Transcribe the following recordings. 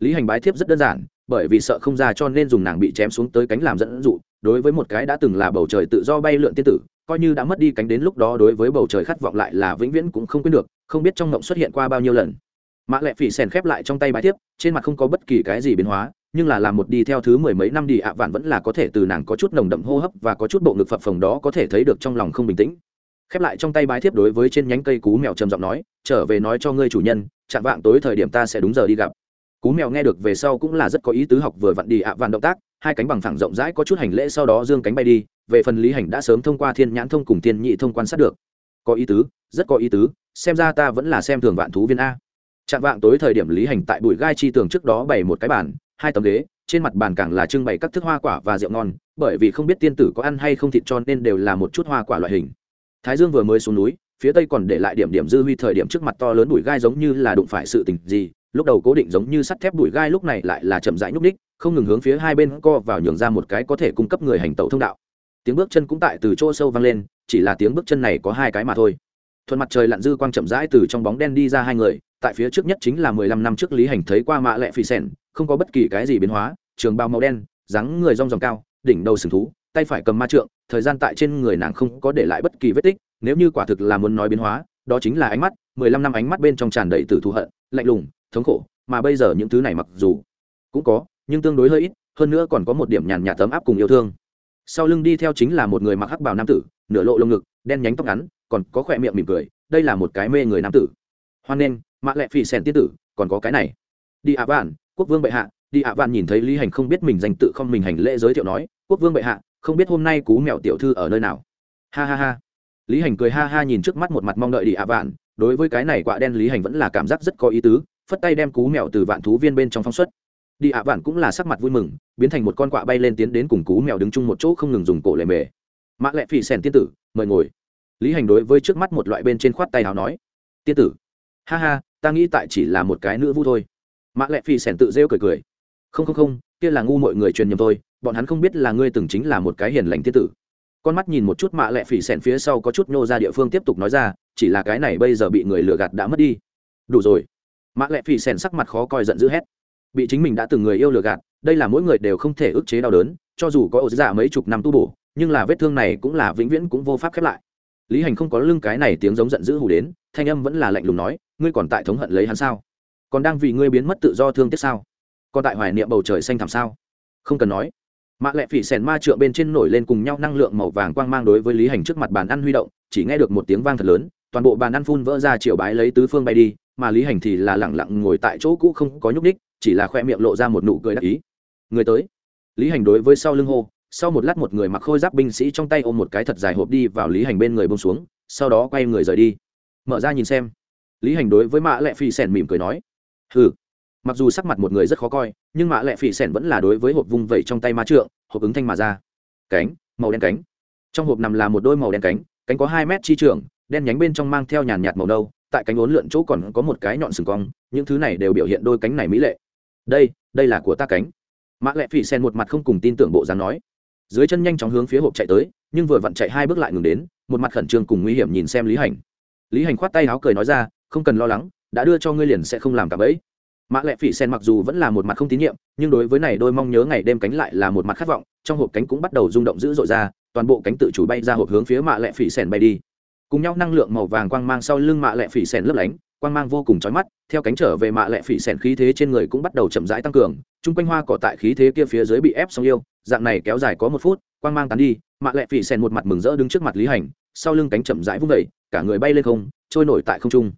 lý hành bái thiếp rất đơn giản, bởi vì sợ không ra cho nên dùng nàng bị chém xuống tới cánh làm dẫn dụ, đối với một cái đã từng là bầu trời tự do bay lượn tiên tử, coi như đã mất đi cánh đến lúc đó đối với bầu trời khát vọng lại là vĩnh viễn cũng không quên được, không biết trong mộng xuất hiện qua bao nhiêu lần. Mã lệ phỉ sèn khép lại trong tay bái thiếp, trên mặt không có bất kỳ cái gì biến hóa, nhưng là làm một đi theo thứ mười mấy năm đi ạ vạn vẫn là có thể từ nàng có chút nồng đậm hô hấp và có chút bộ ngực phập phồng đó có thể thấy được trong lòng không bình tĩnh. Khép lại trong tay bái thiếp đối với trên nhánh cây cú mèo trầm giọng nói, trở về nói cho ngươi chủ nhân, chạm vạng tối thời điểm ta sẽ đúng giờ đi gặp cú mèo nghe được về sau cũng là rất có ý tứ học vừa vặn đi ạ vạn động tác, hai cánh bằng phẳng rộng rãi có chút hành lễ sau đó dương cánh bay đi, về phần lý hành đã sớm thông qua thiên nhãn thông cùng thiên nhị thông quan sát được. Có ý tứ, rất có ý tứ, xem ra ta vẫn là xem thường vạn thú viên a. Chạm vạn tối thời điểm lý hành tại bụi gai chi tường trước đó bày một cái bàn, hai tấm ghế, trên mặt bàn càng là trưng bày các thức hoa quả và rượu ngon, bởi vì không biết tiên tử có ăn hay không thịt cho nên đều là một chút hoa quả loại hình. Thái dương vừa mới xuống núi, phía tây còn để lại điểm điểm dư huy thời điểm trước mặt to lớn bụi gai giống như là đụng phải sự tình gì lúc đầu cố định giống như sắt thép đùi gai lúc này lại là chậm rãi nhúc ních không ngừng hướng phía hai bên co vào nhường ra một cái có thể cung cấp người hành tẩu thông đạo. Tiếng bước chân cũng tại từ chỗ sâu vang lên, chỉ là tiếng bước chân này có hai cái mà thôi. Thuận mặt trời lặn dư quang chậm rãi từ trong bóng đen đi ra hai người, tại phía trước nhất chính là mười lăm năm trước lý hành thấy qua mạ lẹ phi sẻn không có bất kỳ cái gì biến hóa, trường bao màu đen, dáng người rong ròng cao, đỉnh đầu sừng thú, tay phải cầm ma trượng, thời gian tại trên người nàng không có để lại bất kỳ vết tích, nếu như quả thực là muốn nói biến hóa, đó chính là ánh mắt, mười lăm năm ánh mắt bên trong tràn đầy tử thù hận, lạnh lùng thống khổ, mà bây giờ những thứ này mặc dù cũng có, nhưng tương đối hơi ít, hơn nữa còn có một điểm nhàn nhạt tấm áp cùng yêu thương. Sau lưng đi theo chính là một người mặc hắc bào nam tử, nửa lộ lông ngực, đen nhánh tóc ngắn, còn có khỏe miệng mỉm cười, đây là một cái mê người nam tử. Hoan nghênh mạ lẹ phì sèn tiên tử, còn có cái này. Đi ạ vạn, quốc vương bệ hạ, đi ạ vạn nhìn thấy lý hành không biết mình danh tự không mình hành lễ giới thiệu nói, quốc vương bệ hạ, không biết hôm nay cú mèo tiểu thư ở nơi nào. Ha ha ha. Lý hành cười ha ha nhìn trước mắt một mặt mong đợi đi ạ vạn, đối với cái này quạ đen lý hành vẫn là cảm giác rất có ý tứ phất tay đem cú mèo từ vạn thú viên bên trong phóng xuất. Đi ạ vạn cũng là sắc mặt vui mừng, biến thành một con quạ bay lên tiến đến cùng cú mèo đứng chung một chỗ không ngừng dùng cổ lề mề. Mã Lệ Phỉ sèn tiên tử, mời ngồi. Lý hành đối với trước mắt một loại bên trên khoát tay nào nói. Tiên tử, ha ha, ta nghĩ tại chỉ là một cái nữ vu thôi. Mã Lệ Phỉ sẻn tự rêu cười cười. Không không không, kia là ngu mọi người truyền nhầm thôi, bọn hắn không biết là ngươi từng chính là một cái hiền lành tiên tử. Con mắt nhìn một chút mạ Lệ phỉ sẻn phía sau có chút nhô ra địa phương tiếp tục nói ra, chỉ là cái này bây giờ bị người lừa gạt đã mất đi. Đủ rồi mạ lệ phỉ sẻn sắc mặt khó coi giận dữ hét. Bị chính mình đã từng người yêu lừa gạt, đây là mỗi người đều không thể ức chế đau đớn, cho dù có ổ dạ mấy chục năm tu bổ, nhưng là vết thương này cũng là vĩnh viễn cũng vô pháp khép lại. Lý hành không có lưng cái này tiếng giống giận dữ hù đến, thanh âm vẫn là lạnh lùng nói, ngươi còn tại thống hận lấy hắn sao? Còn đang vì ngươi biến mất tự do thương tiếc sao? Còn tại hoài niệm bầu trời xanh thẳm sao? Không cần nói. Mạ lệ phỉ sèn ma trượng bên trên nổi lên cùng nhau năng lượng màu vàng quang mang đối với lý hành trước mặt bàn ăn huy động, chỉ nghe được một tiếng vang thật lớn, toàn bộ bàn ăn phun vỡ ra triệu bái lấy tứ phương bay đi mà lý hành thì là lẳng lặng ngồi tại chỗ cũ không có nhúc ních chỉ là khoe miệng lộ ra một nụ cười đắc ý. Người tới. Lý hành đối với sau lưng hô, sau một lát một người mặc khôi giáp binh sĩ trong tay ôm một cái thật dài hộp đi vào lý hành bên người bông xuống, sau đó quay người rời đi. Mở ra nhìn xem. Lý hành đối với mạ Lệ phi sẻn mỉm cười nói, hừ. Mặc dù sắc mặt một người rất khó coi, nhưng mạ Lệ phi sẻn vẫn là đối với hộp vung vẩy trong tay ma trượng, hộp ứng thanh mà ra. Cánh, màu đen cánh. Trong hộp nằm là một đôi màu đen cánh cánh có hai mét chi trưởng đen nhánh bên trong mang theo nhàn nhạt màu nâu tại cánh uốn lượn chỗ còn có một cái nhọn sừng cong, những thứ này đều biểu hiện đôi cánh này mỹ lệ. Đây đây là của ta cánh. Mã lệ phỉ sen một mặt không cùng tin tưởng bộ dáng nói. Dưới chân nhanh chóng hướng phía hộp chạy tới, nhưng vừa vặn chạy hai bước lại ngừng đến, một mặt khẩn trương cùng nguy hiểm nhìn xem lý hành. Lý hành khoát tay áo cười nói ra, không cần lo lắng, đã đưa cho ngươi liền sẽ không làm cả bẫy. Mã lệ phỉ sen mặc dù vẫn là một mặt không tín nhiệm, nhưng đối với này đôi mong nhớ ngày đêm cánh lại là một mặt khát vọng, trong hộp cánh cũng bắt đầu rung động dữ dội ra, toàn bộ cánh tự chủ bay ra hộp hướng phía mạ lệ phỉ sen bay đi cùng nhau năng lượng màu vàng quang mang sau lưng mạ lệ phỉ sèn lấp lánh, quang mang vô cùng chói mắt, theo cánh trở về mạ lệ phỉ sèn khí thế trên người cũng bắt đầu chậm rãi tăng cường, chung quanh hoa cỏ tại khí thế kia phía dưới bị ép xong yêu, dạng này kéo dài có một phút, quang mang tán đi, mạ lệ phỉ sèn một mặt mừng rỡ đứng trước mặt lý hành, sau lưng cánh chậm rãi vung vẩy cả người bay lên không, trôi nổi tại không trung.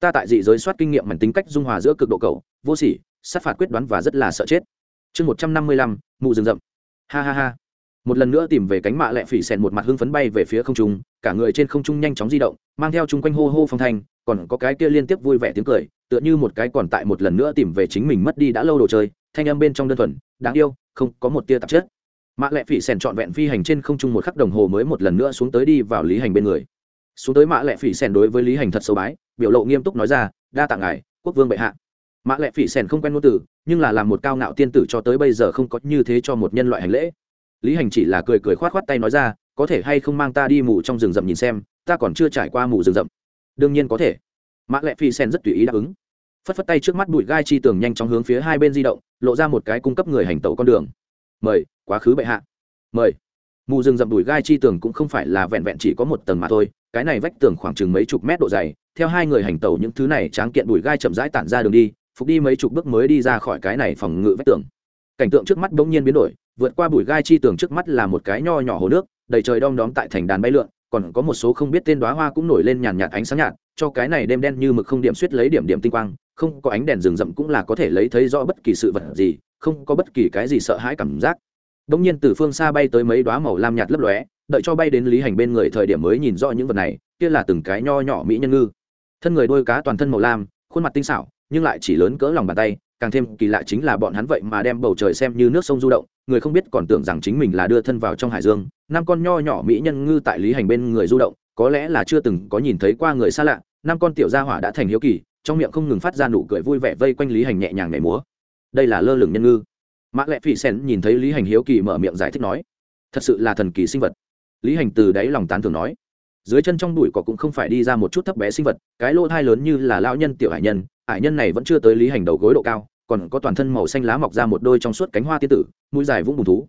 Ta tại dị giới soát kinh nghiệm mảnh tính cách dung hòa giữa cực độ cầu vô sỉ, sát phạt quyết đoán và rất là sợ chết. Chương một trăm năm mươi lăm mụ rừng rậm. Ha ha ha một lần nữa tìm về cánh mạ lẹ phỉ sèn một mặt hưng phấn bay về phía không trung, cả người trên không trung nhanh chóng di động, mang theo chung quanh hô hô phong thanh, còn có cái kia liên tiếp vui vẻ tiếng cười, tựa như một cái còn tại một lần nữa tìm về chính mình mất đi đã lâu đồ chơi, thanh âm bên trong đơn thuần, đáng yêu, không, có một tia tạp chất. Mạ lẹ phỉ sèn trọn vẹn phi hành trên không trung một khắc đồng hồ mới một lần nữa xuống tới đi vào lý hành bên người. Xuống tới mạ lẹ phỉ sèn đối với lý hành thật sâu bái, biểu lộ nghiêm túc nói ra, đa tạ ngài, quốc vương bệ hạ. Mạ lẹ phỉ sèn không quen ngôn từ, nhưng là làm một cao ngạo tiên tử cho tới bây giờ không có như thế cho một nhân loại hành lễ lý hành chỉ là cười cười khoát khoát tay nói ra, có thể hay không mang ta đi mù trong rừng rậm nhìn xem, ta còn chưa trải qua mù rừng rậm. Đương nhiên có thể. Mã lệ phi sen rất tùy ý đáp ứng. Phất phất tay trước mắt bụi gai chi tường nhanh chóng hướng phía hai bên di động, lộ ra một cái cung cấp người hành tẩu con đường. Mời, quá khứ bệ hạ. Mời. Mù rừng rậm bụi gai chi tường cũng không phải là vẹn vẹn chỉ có một tầng mà thôi, cái này vách tường khoảng chừng mấy chục mét độ dày, theo hai người hành tẩu những thứ này tráng kiện bụi gai chậm rãi tản ra đường đi, phục đi mấy chục bước mới đi ra khỏi cái này phòng ngự vách tường. Cảnh tượng trước mắt bỗng nhiên biến đổi vượt qua bụi gai chi tường trước mắt là một cái nho nhỏ hồ nước, đầy trời đom đóm tại thành đàn bay lượn, còn có một số không biết tên đoá hoa cũng nổi lên nhàn nhạt ánh sáng nhạt, cho cái này đêm đen như mực không điểm suýt lấy điểm điểm tinh quang, không có ánh đèn rừng rậm cũng là có thể lấy thấy rõ bất kỳ sự vật gì, không có bất kỳ cái gì sợ hãi cảm giác. Bỗng nhiên từ phương xa bay tới mấy đoá màu lam nhạt lấp lóe, đợi cho bay đến lý hành bên người thời điểm mới nhìn rõ những vật này, kia là từng cái nho nhỏ mỹ nhân ngư. Thân người đôi cá toàn thân màu lam, khuôn mặt tinh xảo, nhưng lại chỉ lớn cỡ lòng bàn tay càng thêm kỳ lạ chính là bọn hắn vậy mà đem bầu trời xem như nước sông du động, người không biết còn tưởng rằng chính mình là đưa thân vào trong hải dương, năm con nho nhỏ mỹ nhân ngư tại lý hành bên người du động, có lẽ là chưa từng có nhìn thấy qua người xa lạ, năm con tiểu gia hỏa đã thành hiếu kỳ, trong miệng không ngừng phát ra nụ cười vui vẻ vây quanh lý hành nhẹ nhàng nhảy múa. Đây là lơ lửng nhân ngư. Mã lệ phỉ sen nhìn thấy lý hành hiếu kỳ mở miệng giải thích nói, thật sự là thần kỳ sinh vật. Lý hành từ đáy lòng tán thường nói, dưới chân trong đùi cỏ cũng không phải đi ra một chút thấp bé sinh vật, cái lỗ thai lớn như là lão nhân tiểu hải nhân Ải nhân này vẫn chưa tới lý hành đầu gối độ cao, còn có toàn thân màu xanh lá mọc ra một đôi trong suốt cánh hoa tiên tử, mũi dài vũng bùn thú.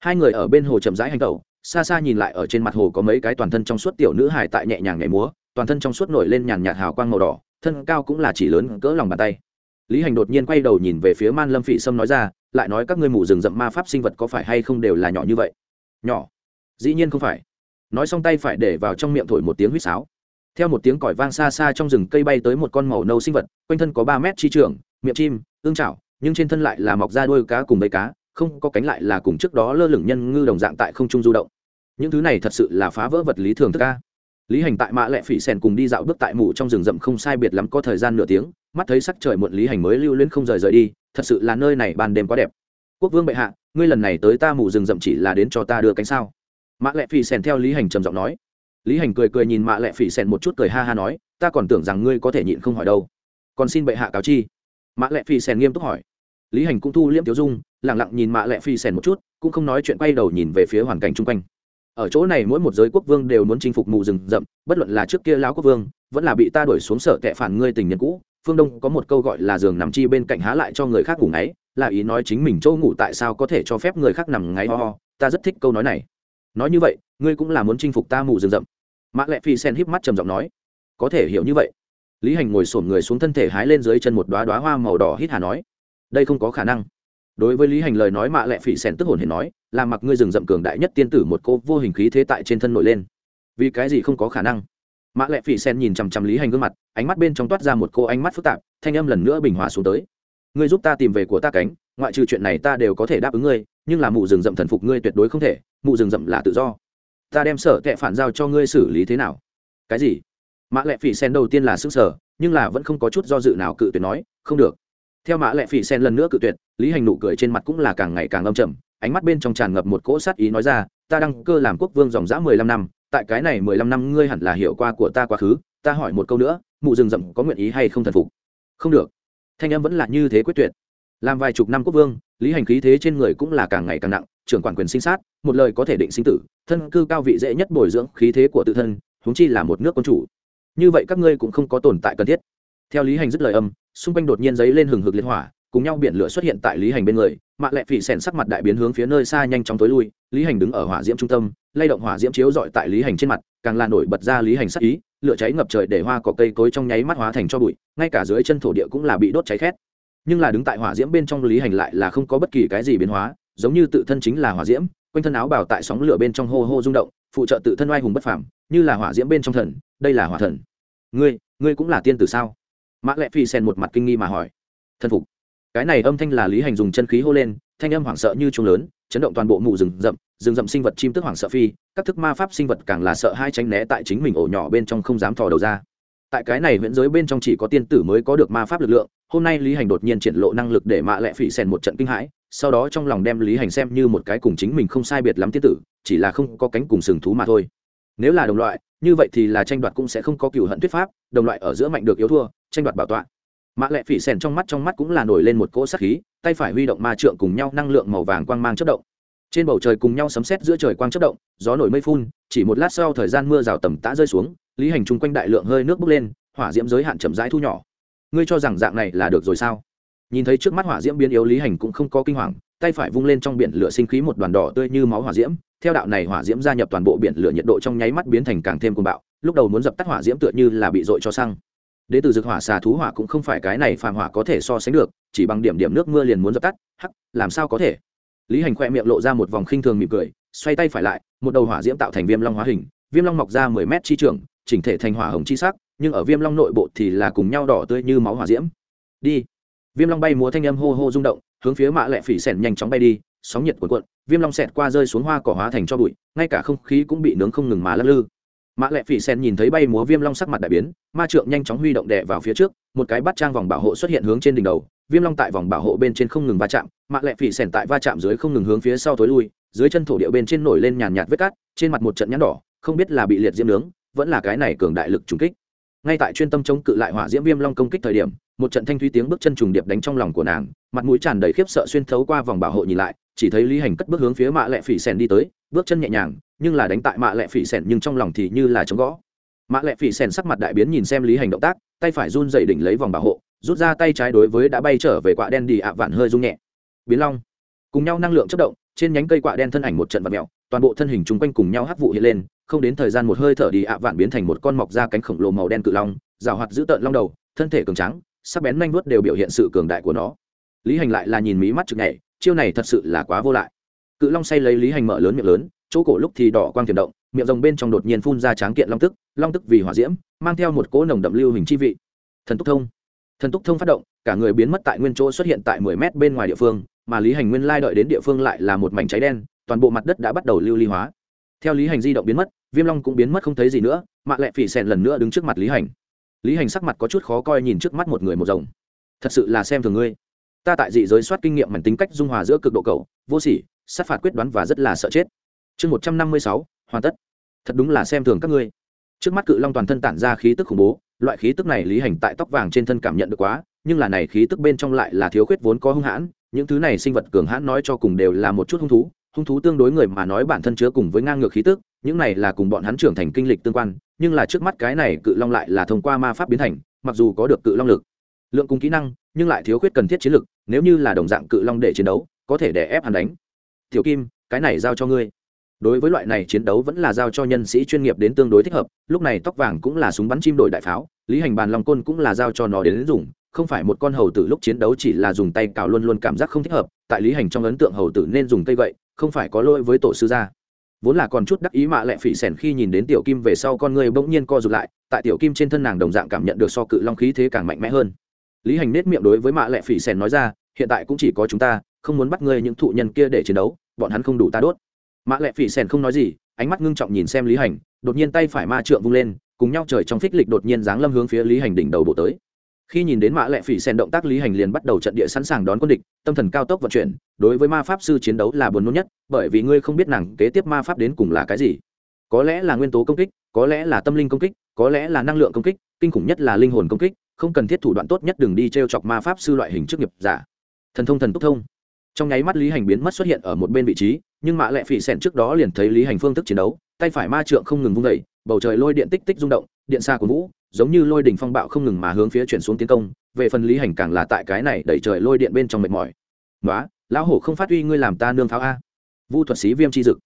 Hai người ở bên hồ chậm rãi hành tẩu, xa xa nhìn lại ở trên mặt hồ có mấy cái toàn thân trong suốt tiểu nữ hải tại nhẹ nhàng nhảy múa, toàn thân trong suốt nổi lên nhàn nhạt hào quang màu đỏ, thân cao cũng là chỉ lớn cỡ lòng bàn tay. Lý hành đột nhiên quay đầu nhìn về phía man lâm phỉ sâm nói ra, lại nói các ngươi mù rừng rậm ma pháp sinh vật có phải hay không đều là nhỏ như vậy? Nhỏ. Dĩ nhiên không phải. Nói xong tay phải để vào trong miệng thổi một tiếng huýt sáo theo một tiếng còi vang xa xa trong rừng cây bay tới một con màu nâu sinh vật, quanh thân có ba mét chi trường, miệng chim, ương chảo, nhưng trên thân lại là mọc ra đôi cá cùng bầy cá, không có cánh lại là cùng trước đó lơ lửng nhân ngư đồng dạng tại không trung du động. Những thứ này thật sự là phá vỡ vật lý thường thức ca lý hành tại mã lệ phỉ sèn cùng đi dạo bước tại mù trong rừng rậm không sai biệt lắm có thời gian nửa tiếng, mắt thấy sắc trời muộn lý hành mới lưu luyến không rời rời đi, thật sự là nơi này ban đêm quá đẹp. Quốc vương bệ hạ, ngươi lần này tới ta mù rừng rậm chỉ là đến cho ta đưa cánh sao? Mã lệ phỉ sèn theo lý hành trầm giọng nói lý hành cười cười nhìn mã lệ phỉ sèn một chút cười ha ha nói, ta còn tưởng rằng ngươi có thể nhịn không hỏi đâu. Còn xin bệ hạ cáo chi. Mã lệ phỉ sèn nghiêm túc hỏi. Lý hành cũng thu liễm tiểu dung lẳng lặng nhìn mã lệ phỉ sèn một chút, cũng không nói chuyện quay đầu nhìn về phía hoàn cảnh chung quanh. Ở chỗ này mỗi một giới quốc vương đều muốn chinh phục mù rừng rậm, bất luận là trước kia lão quốc vương, vẫn là bị ta đuổi xuống sở tệ phản ngươi tình nhân cũ, phương đông có một câu gọi là giường nằm chi bên cạnh há lại cho người khác ngủ ngáy, là ý nói chính mình châu ngủ tại sao có thể cho phép người khác nằm ngáy ho ho, ta rất thích câu nói này nói như vậy, ngươi cũng là muốn chinh phục ta mù rừng rậm. Mã lệ phi sen híp mắt trầm giọng nói, có thể hiểu như vậy. Lý hành ngồi sổm người xuống thân thể hái lên dưới chân một đoá đoá hoa màu đỏ hít hà nói, đây không có khả năng. Đối với lý hành lời nói mạ lệ phỉ sen tức hồn hển nói, là mặc ngươi rừng rậm cường đại nhất tiên tử một cô vô hình khí thế tại trên thân nổi lên. Vì cái gì không có khả năng? Mã lệ phỉ sen nhìn chằm chằm lý hành gương mặt, ánh mắt bên trong toát ra một cô ánh mắt phức tạp, thanh âm lần nữa bình hòa xuống tới. Ngươi giúp ta tìm về của ta cánh, ngoại trừ chuyện này ta đều có thể đáp ứng ngươi nhưng là mụ rừng rậm thần phục ngươi tuyệt đối không thể, mụ rừng rậm là tự do. Ta đem sở tệ phản giao cho ngươi xử lý thế nào? Cái gì? Mã lệ phỉ sen đầu tiên là sức sở nhưng là vẫn không có chút do dự nào cự tuyệt nói, không được. Theo mã lệ phỉ sen lần nữa cự tuyệt, lý hành nụ cười trên mặt cũng là càng ngày càng âm trầm, ánh mắt bên trong tràn ngập một cỗ sát ý nói ra, ta đăng cơ làm quốc vương dòng dã mười lăm năm, tại cái này mười lăm năm ngươi hẳn là hiệu qua của ta quá khứ, ta hỏi một câu nữa, mụ rừng rậm có nguyện ý hay không thần phục? Không được. Thanh em vẫn là như thế quyết tuyệt. Làm vài chục năm quốc vương lý hành khí thế trên người cũng là càng ngày càng nặng, trưởng quản quyền sinh sát, một lời có thể định sinh tử, thân cư cao vị dễ nhất bồi dưỡng khí thế của tự thân, huống chi là một nước quân chủ. Như vậy các ngươi cũng không có tồn tại cần thiết. Theo lý hành dứt lời âm, xung quanh đột nhiên giấy lên hừng hực liên hỏa, cùng nhau biển lửa xuất hiện tại lý hành bên người, mạ lệ phỉ sèn sắc mặt đại biến hướng phía nơi xa nhanh chóng tối lui, lý hành đứng ở hỏa diễm trung tâm, lay động hỏa diễm chiếu dọi tại lý hành trên mặt, càng là nổi bật ra lý hành sắc ý, lửa cháy ngập trời để hoa cỏ cây cối trong nháy mắt hóa thành cho bụi, ngay cả dưới chân thổ địa cũng là bị đốt cháy khét nhưng là đứng tại hỏa diễm bên trong lý hành lại là không có bất kỳ cái gì biến hóa, giống như tự thân chính là hỏa diễm, quanh thân áo bào tại sóng lửa bên trong hô hô rung động, phụ trợ tự thân oai hùng bất phàm, như là hỏa diễm bên trong thần, đây là hỏa thần. Ngươi ngươi cũng là tiên tử sao? Mã lệ phi sen một mặt kinh nghi mà hỏi. Thân phục. Cái này âm thanh là lý hành dùng chân khí hô lên, thanh âm hoảng sợ như trùng lớn, chấn động toàn bộ mụ rừng rậm rừng rậm sinh vật chim tức hoảng sợ phi, các thức ma pháp sinh vật càng là sợ hai tránh né tại chính mình ổ nhỏ bên trong không dám thò đầu ra tại cái này viễn giới bên trong chỉ có tiên tử mới có được ma pháp lực lượng, hôm nay lý hành đột nhiên triển lộ năng lực để mạ lệ phỉ sèn một trận kinh hãi, sau đó trong lòng đem lý hành xem như một cái cùng chính mình không sai biệt lắm tiên tử, chỉ là không có cánh cùng sừng thú mà thôi. Nếu là đồng loại, như vậy thì là tranh đoạt cũng sẽ không có cựu hận thuyết pháp, đồng loại ở giữa mạnh được yếu thua, tranh đoạt bảo tọa. Mạ lệ phỉ sèn trong mắt trong mắt cũng là nổi lên một cỗ sắc khí, tay phải huy động ma trượng cùng nhau năng lượng màu vàng quang mang chất động. Trên bầu trời cùng nhau sấm sét giữa trời quang chất động, gió nổi mây phun, chỉ một lát sau thời gian mưa rào tầm tã rơi xuống lý hành chung quanh đại lượng hơi nước bốc lên, hỏa diễm giới hạn chậm rãi thu nhỏ. Ngươi cho rằng dạng này là được rồi sao? Nhìn thấy trước mắt hỏa diễm biến yếu, lý hành cũng không có kinh hoàng, tay phải vung lên trong biển lửa sinh khí một đoàn đỏ tươi như máu hỏa diễm. Theo đạo này, hỏa diễm gia nhập toàn bộ biển lửa nhiệt độ trong nháy mắt biến thành càng thêm cuồng bạo, lúc đầu muốn dập tắt hỏa diễm tựa như là bị dội cho xăng. Đế từ dược hỏa, xà thú hỏa cũng không phải cái này phàm hỏa có thể so sánh được, chỉ bằng điểm điểm nước mưa liền muốn dập tắt. Hắc, làm sao có thể? Lý hành khoe miệng lộ ra một vòng khinh thường mỉm cười, xoay tay phải lại, một đầu hỏa diễm tạo thành viêm long hóa hình, viêm long mọc ra mười mét chi trường chỉnh thể thành hỏa hồng chi sắc, nhưng ở viêm long nội bộ thì là cùng nhau đỏ tươi như máu hỏa diễm. Đi. Viêm long bay múa thanh âm hô hô rung động, hướng phía mã lệ phỉ xẻn nhanh chóng bay đi, sóng nhiệt cuộn cuộn, viêm long xẹt qua rơi xuống hoa cỏ hóa thành cho bụi, ngay cả không khí cũng bị nướng không ngừng mà lắc lư. Mã lệ phỉ xẻn nhìn thấy bay múa viêm long sắc mặt đại biến, ma trượng nhanh chóng huy động đè vào phía trước, một cái bắt trang vòng bảo hộ xuất hiện hướng trên đỉnh đầu, viêm long tại vòng bảo hộ bên trên không ngừng va chạm mã lệ phỉ xẻn tại va chạm dưới không ngừng hướng phía sau tối lui, dưới chân thổ địa bên trên nổi lên nhàn nhạt vết cát, trên mặt một trận nhăn đỏ, không biết là bị liệt diễm nướng vẫn là cái này cường đại lực trùng kích. Ngay tại chuyên tâm chống cự lại hỏa diễm viêm long công kích thời điểm, một trận thanh thúy tiếng bước chân trùng điệp đánh trong lòng của nàng, mặt mũi tràn đầy khiếp sợ xuyên thấu qua vòng bảo hộ nhìn lại, chỉ thấy lý hành cất bước hướng phía mạ lệ phỉ sèn đi tới, bước chân nhẹ nhàng, nhưng là đánh tại mạ lệ phỉ sèn nhưng trong lòng thì như là chống gõ. Mạ lệ phỉ sèn sắc mặt đại biến nhìn xem lý hành động tác, tay phải run dậy đỉnh lấy vòng bảo hộ, rút ra tay trái đối với đã bay trở về quạ đen đi ạ vạn hơi rung nhẹ. Biến long. Cùng nhau năng lượng chất động, trên nhánh cây quạ đen thân ảnh một trận vật mèo, toàn bộ thân hình chung quanh cùng nhau hắc vụ hiện lên không đến thời gian một hơi thở đi ạ vạn biến thành một con mọc ra cánh khổng lồ màu đen cự long, rào hoạt giữ tợn long đầu, thân thể cường trắng sắc bén nanh vuốt đều biểu hiện sự cường đại của nó. Lý hành lại là nhìn mí mắt chực nhảy, chiêu này thật sự là quá vô lại. Cự long say lấy lý hành mở lớn miệng lớn, chỗ cổ lúc thì đỏ quang tiềm động, miệng rồng bên trong đột nhiên phun ra tráng kiện long tức long tức vì hỏa diễm, mang theo một cỗ nồng đậm lưu hình chi vị. Thần túc thông. Thần túc thông phát động, cả người biến mất tại nguyên chỗ xuất hiện tại mười mét bên ngoài địa phương, mà lý hành nguyên lai đợi đến địa phương lại là một mảnh cháy đen, toàn bộ mặt đất đã bắt đầu lưu ly hóa theo lý hành di động biến mất, viêm long cũng biến mất không thấy gì nữa, mạ lẹ phỉ sẹn lần nữa đứng trước mặt lý hành. Lý hành sắc mặt có chút khó coi nhìn trước mắt một người một rồng. Thật sự là xem thường ngươi. Ta tại dị giới soát kinh nghiệm mảnh tính cách dung hòa giữa cực độ cầu vô sỉ, sát phạt quyết đoán và rất là sợ chết. Chương một trăm năm mươi sáu, hoàn tất. Thật đúng là xem thường các ngươi. Trước mắt cự long toàn thân tản ra khí tức khủng bố, loại khí tức này lý hành tại tóc vàng trên thân cảm nhận được quá, nhưng là này khí tức bên trong lại là thiếu khuyết vốn có hung hãn, những thứ này sinh vật cường hãn nói cho cùng đều là một chút hung thú hung thú tương đối người mà nói bản thân chứa cùng với ngang ngược khí tức, những này là cùng bọn hắn trưởng thành kinh lịch tương quan, nhưng là trước mắt cái này cự long lại là thông qua ma pháp biến thành, mặc dù có được cự long lực, lượng cùng kỹ năng, nhưng lại thiếu khuyết cần thiết chiến lực, nếu như là đồng dạng cự long để chiến đấu, có thể để ép hắn đánh. Tiểu kim, cái này giao cho ngươi. Đối với loại này chiến đấu vẫn là giao cho nhân sĩ chuyên nghiệp đến tương đối thích hợp, lúc này tóc vàng cũng là súng bắn chim đổi đại pháo, lý hành bàn long côn cũng là giao cho nó đến dùng không phải một con hầu tử lúc chiến đấu chỉ là dùng tay cào luôn luôn cảm giác không thích hợp, tại lý hành trong ấn tượng hầu tử nên dùng cây gậy không phải có lỗi với tổ sư gia. Vốn là còn chút đắc ý mạ lẹ phỉ sèn khi nhìn đến tiểu kim về sau con người bỗng nhiên co rụt lại, tại tiểu kim trên thân nàng đồng dạng cảm nhận được so cự long khí thế càng mạnh mẽ hơn. Lý hành nết miệng đối với mạ lẹ phỉ sèn nói ra, hiện tại cũng chỉ có chúng ta, không muốn bắt ngươi những thụ nhân kia để chiến đấu, bọn hắn không đủ ta đốt. Mạ lẹ phỉ sèn không nói gì, ánh mắt ngưng trọng nhìn xem lý hành, đột nhiên tay phải ma trượng vung lên, cùng nhau trời trong phích lịch đột nhiên giáng lâm hướng phía lý hành đỉnh đầu bộ tới khi nhìn đến Mã Lệ phỉ sen động tác lý hành liền bắt đầu trận địa sẵn sàng đón quân địch, tâm thần cao tốc vận chuyển, đối với ma pháp sư chiến đấu là buồn nôn nhất, bởi vì ngươi không biết nàng kế tiếp ma pháp đến cùng là cái gì. Có lẽ là nguyên tố công kích, có lẽ là tâm linh công kích, có lẽ là năng lượng công kích, kinh khủng nhất là linh hồn công kích, không cần thiết thủ đoạn tốt nhất đừng đi t r e o chọc ma pháp sư loại hình chức nghiệp giả. Thần thông thần túc thông. Trong nháy mắt lý hành biến mất xuất hiện ở một bên vị trí, nhưng mạ Lệ phỉ sẹn trước đó liền thấy lý hành phương thức chiến đấu, tay phải ma trượng không ngừng vung vẩy bầu trời lôi điện tích tích rung động, điện xa của vũ giống như lôi đỉnh phong bạo không ngừng mà hướng phía chuyển xuống tiến công, về phần lý hành càng là tại cái này đẩy trời lôi điện bên trong mệt mỏi. Nói lão hổ không phát uy ngươi làm ta nương pháo a. Vu thuật sĩ viêm chi dực.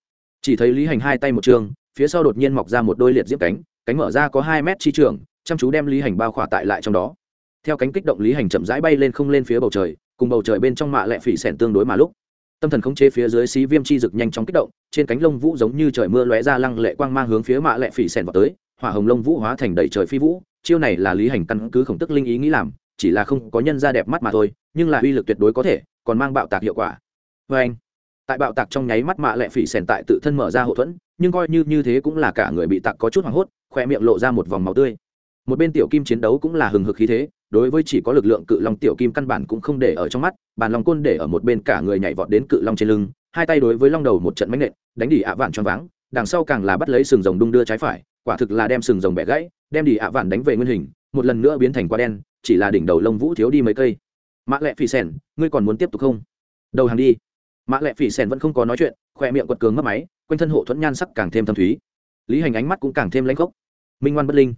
Chỉ thấy lý hành hai tay một trường, phía sau đột nhiên mọc ra một đôi liệt diễm cánh cánh mở ra có hai mét chi trường, chăm chú đem lý hành bao khỏa tại lại trong đó. Theo cánh kích động lý hành chậm rãi bay lên không lên phía bầu trời, cùng bầu trời bên trong mạ lẹ phỉ sẻn tương đối mà lúc. Tâm thần khống chế phía dưới xí viêm chi dực nhanh chóng kích động, trên cánh lông vũ giống như trời mưa lóe ra lăng lệ quang mang hướng phía mạ lẹ phỉ sẻn vào tới hỏa hồng lông vũ hóa thành đầy trời phi vũ, chiêu này là lý hành căn cứ khổng tức linh ý nghĩ làm, chỉ là không có nhân ra đẹp mắt mà thôi, nhưng là uy lực tuyệt đối có thể, còn mang bạo tạc hiệu quả. Vê anh, tại bạo tạc trong nháy mắt mạ lẹ phỉ sèn tại tự thân mở ra hậu thuẫn, nhưng coi như như thế cũng là cả người bị tạc có chút hoảng hốt khoe miệng lộ ra một vòng máu tươi. Một bên tiểu kim chiến đấu cũng là hừng hực khí thế, đối với chỉ có lực lượng cự long tiểu kim căn bản cũng không để ở trong mắt, bàn lòng côn để ở một bên cả người nhảy vọt đến cự long trên lưng, hai tay đối với long đầu một trận mánh nện đánh đỉ ạ vạn choáng váng, đằng sau càng là bắt lấy sừng rồng đung đưa trái phải quả thực là đem sừng rồng bẻ gãy, đem đi ạ vạn đánh về nguyên hình, một lần nữa biến thành quả đen, chỉ là đỉnh đầu lông vũ thiếu đi mấy cây. Mã lẹ phì sèn, ngươi còn muốn tiếp tục không? Đầu hàng đi. Mã lẹ phì sèn vẫn không có nói chuyện, khoe miệng quật cường mất máy, quanh thân hộ thuẫn nhan sắc càng thêm thâm thúy. Lý hành ánh mắt cũng càng thêm lãnh khốc. Minh ngoan bất linh.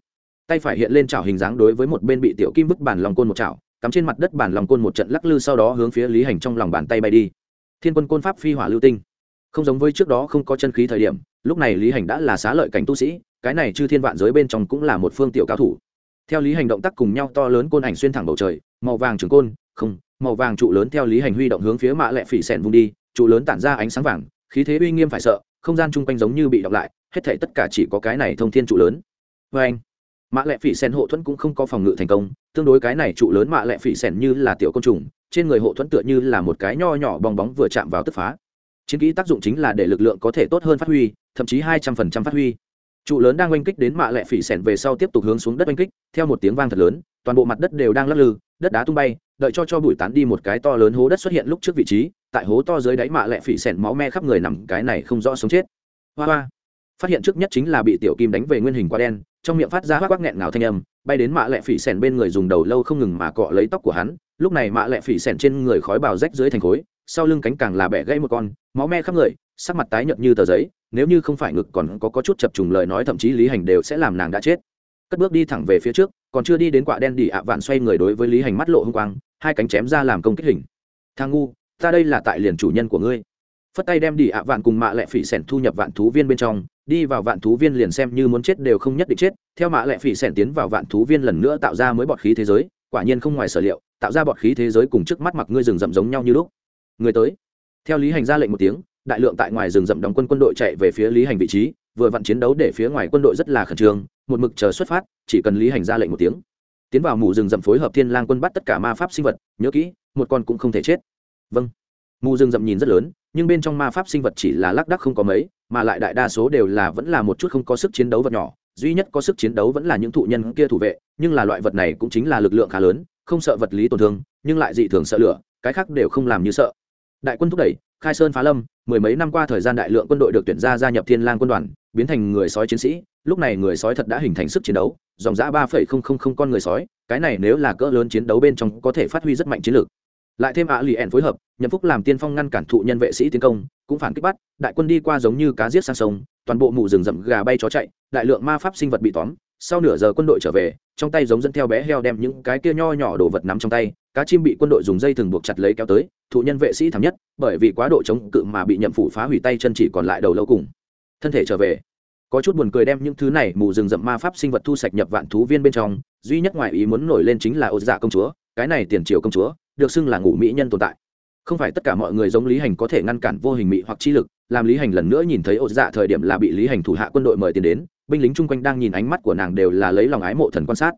Tay phải hiện lên chảo hình dáng đối với một bên bị tiểu kim bức bản lòng côn một chảo, cắm trên mặt đất bản lòng côn một trận lắc lư sau đó hướng phía lý hành trong lòng bàn tay bay đi. Thiên quân côn pháp phi hỏa lưu tinh. Không giống với trước đó không có chân khí thời điểm, lúc này lý hành đã là xá lợi cảnh tu sĩ cái này chư thiên vạn giới bên trong cũng là một phương tiểu cao thủ. Theo lý hành động tác cùng nhau to lớn côn ảnh xuyên thẳng bầu trời, màu vàng trường côn, không, màu vàng trụ lớn theo lý hành huy động hướng phía mạ lệ phỉ sẻn vung đi, trụ lớn tản ra ánh sáng vàng, khí thế uy nghiêm phải sợ, không gian chung quanh giống như bị đọc lại, hết thể tất cả chỉ có cái này thông thiên trụ lớn. Vê anh, mạ lẹ phỉ sen hộ thuẫn cũng không có phòng ngự thành công, tương đối cái này trụ lớn mạ lệ phỉ sen như là tiểu côn trùng, trên người hộ thuẫn tựa như là một cái nho nhỏ bong bóng vừa chạm vào tức phá. Chiến kỹ tác dụng chính là để lực lượng có thể tốt hơn phát huy, thậm chí hai trăm phần trăm phát huy trụ lớn đang oanh kích đến mạ lẹ phỉ sẻn về sau tiếp tục hướng xuống đất oanh kích, theo một tiếng vang thật lớn, toàn bộ mặt đất đều đang lắc lư, đất đá tung bay, đợi cho cho bụi tán đi một cái to lớn hố đất xuất hiện lúc trước vị trí, tại hố to dưới đáy mạ lẹ phỉ sẻn máu me khắp người nằm, cái này không rõ sống chết. Hoa hoa. Phát hiện trước nhất chính là bị tiểu kim đánh về nguyên hình quá đen, trong miệng phát ra hoác nghẹn ngào thanh âm, bay đến mạ lẹ phỉ sẻn bên người dùng đầu lâu không ngừng mà cọ lấy tóc của hắn, lúc này mạ lẹ phỉ sẻn trên người khói bào rách dưới thành khối sau lưng cánh càng là bẻ gãy một con máu me khắp người sắc mặt tái nhợt như tờ giấy nếu như không phải ngực còn có, có chút chập trùng lời nói thậm chí lý hành đều sẽ làm nàng đã chết. Cất bước đi thẳng về phía trước còn chưa đi đến quả đen đỉ ạ vạn xoay người đối với lý hành mắt lộ h ư n g quang hai cánh chém ra làm công kích hình. Thang ngu ta đây là tại liền chủ nhân của ngươi. Phất tay đem đỉ ạ vạn cùng mạ lệ phỉ sẻn thu nhập vạn thú viên bên trong đi vào vạn thú viên liền xem như muốn chết đều không nhất định chết. Theo mạ lệ phỉ sẻn tiến vào vạn thú viên lần nữa tạo ra mới bọt khí thế giới quả nhiên không ngoài sở liệu tạo ra bọt khí thế giới cùng trước mắt mặc ngươi rừng rậm giống nhau như lúc người tới. Theo lý hành ra lệnh một tiếng, đại lượng tại ngoài rừng rậm đóng quân quân đội chạy về phía lý hành vị trí, vừa vặn chiến đấu để phía ngoài quân đội rất là khẩn trương, một mực chờ xuất phát, chỉ cần lý hành ra lệnh một tiếng. Tiến vào mù rừng rậm phối hợp thiên lang quân bắt tất cả ma pháp sinh vật, nhớ kỹ, một con cũng không thể chết. Vâng. Mù rừng rậm nhìn rất lớn, nhưng bên trong ma pháp sinh vật chỉ là lác đác không có mấy, mà lại đại đa số đều là vẫn là một chút không có sức chiến đấu vật nhỏ, duy nhất có sức chiến đấu vẫn là những thụ nhân kia thủ vệ, nhưng là loại vật này cũng chính là lực lượng khá lớn, không sợ vật lý tổn thương, nhưng lại dị thường sợ lửa, cái khác đều không làm như sợ đại quân thúc đẩy, khai sơn phá lâm, mười mấy năm qua thời gian đại lượng quân đội được tuyển ra gia nhập thiên lang quân đoàn, biến thành người sói chiến sĩ. Lúc này người sói thật đã hình thành sức chiến đấu, dòng giã ba phẩy không không không con người sói, cái này nếu là cỡ lớn chiến đấu bên trong có thể phát huy rất mạnh chiến lược. Lại thêm ạ lì ẻn phối hợp, nhậm phúc làm tiên phong ngăn cản thụ nhân vệ sĩ tiến công, cũng phản kích bắt, đại quân đi qua giống như cá giết sang sông, toàn bộ mù rừng rậm gà bay chó chạy, đại lượng ma pháp sinh vật bị tóm. Sau nửa giờ quân đội trở về, trong tay giống dẫn theo bé heo đem những cái kia nho nhỏ đồ vật nắm trong tay cá chim bị quân đội dùng dây thừng buộc chặt lấy kéo tới, thụ nhân vệ sĩ thảm nhất, bởi vì quá độ chống cự mà bị nhậm phủ phá hủy tay chân chỉ còn lại đầu lâu cùng. Thân thể trở về. Có chút buồn cười đem những thứ này mù rừng rậm ma pháp sinh vật thu sạch nhập vạn thú viên bên trong, duy nhất ngoài ý muốn nổi lên chính là ô dạ công chúa, cái này tiền triều công chúa, được xưng là ngủ mỹ nhân tồn tại. Không phải tất cả mọi người giống lý hành có thể ngăn cản vô hình mỹ hoặc chi lực, làm lý hành lần nữa nhìn thấy ô dạ thời điểm là bị lý hành thủ hạ quân đội mời tiền đến, binh lính chung quanh đang nhìn ánh mắt của nàng đều là lấy lòng ái mộ thần quan sát.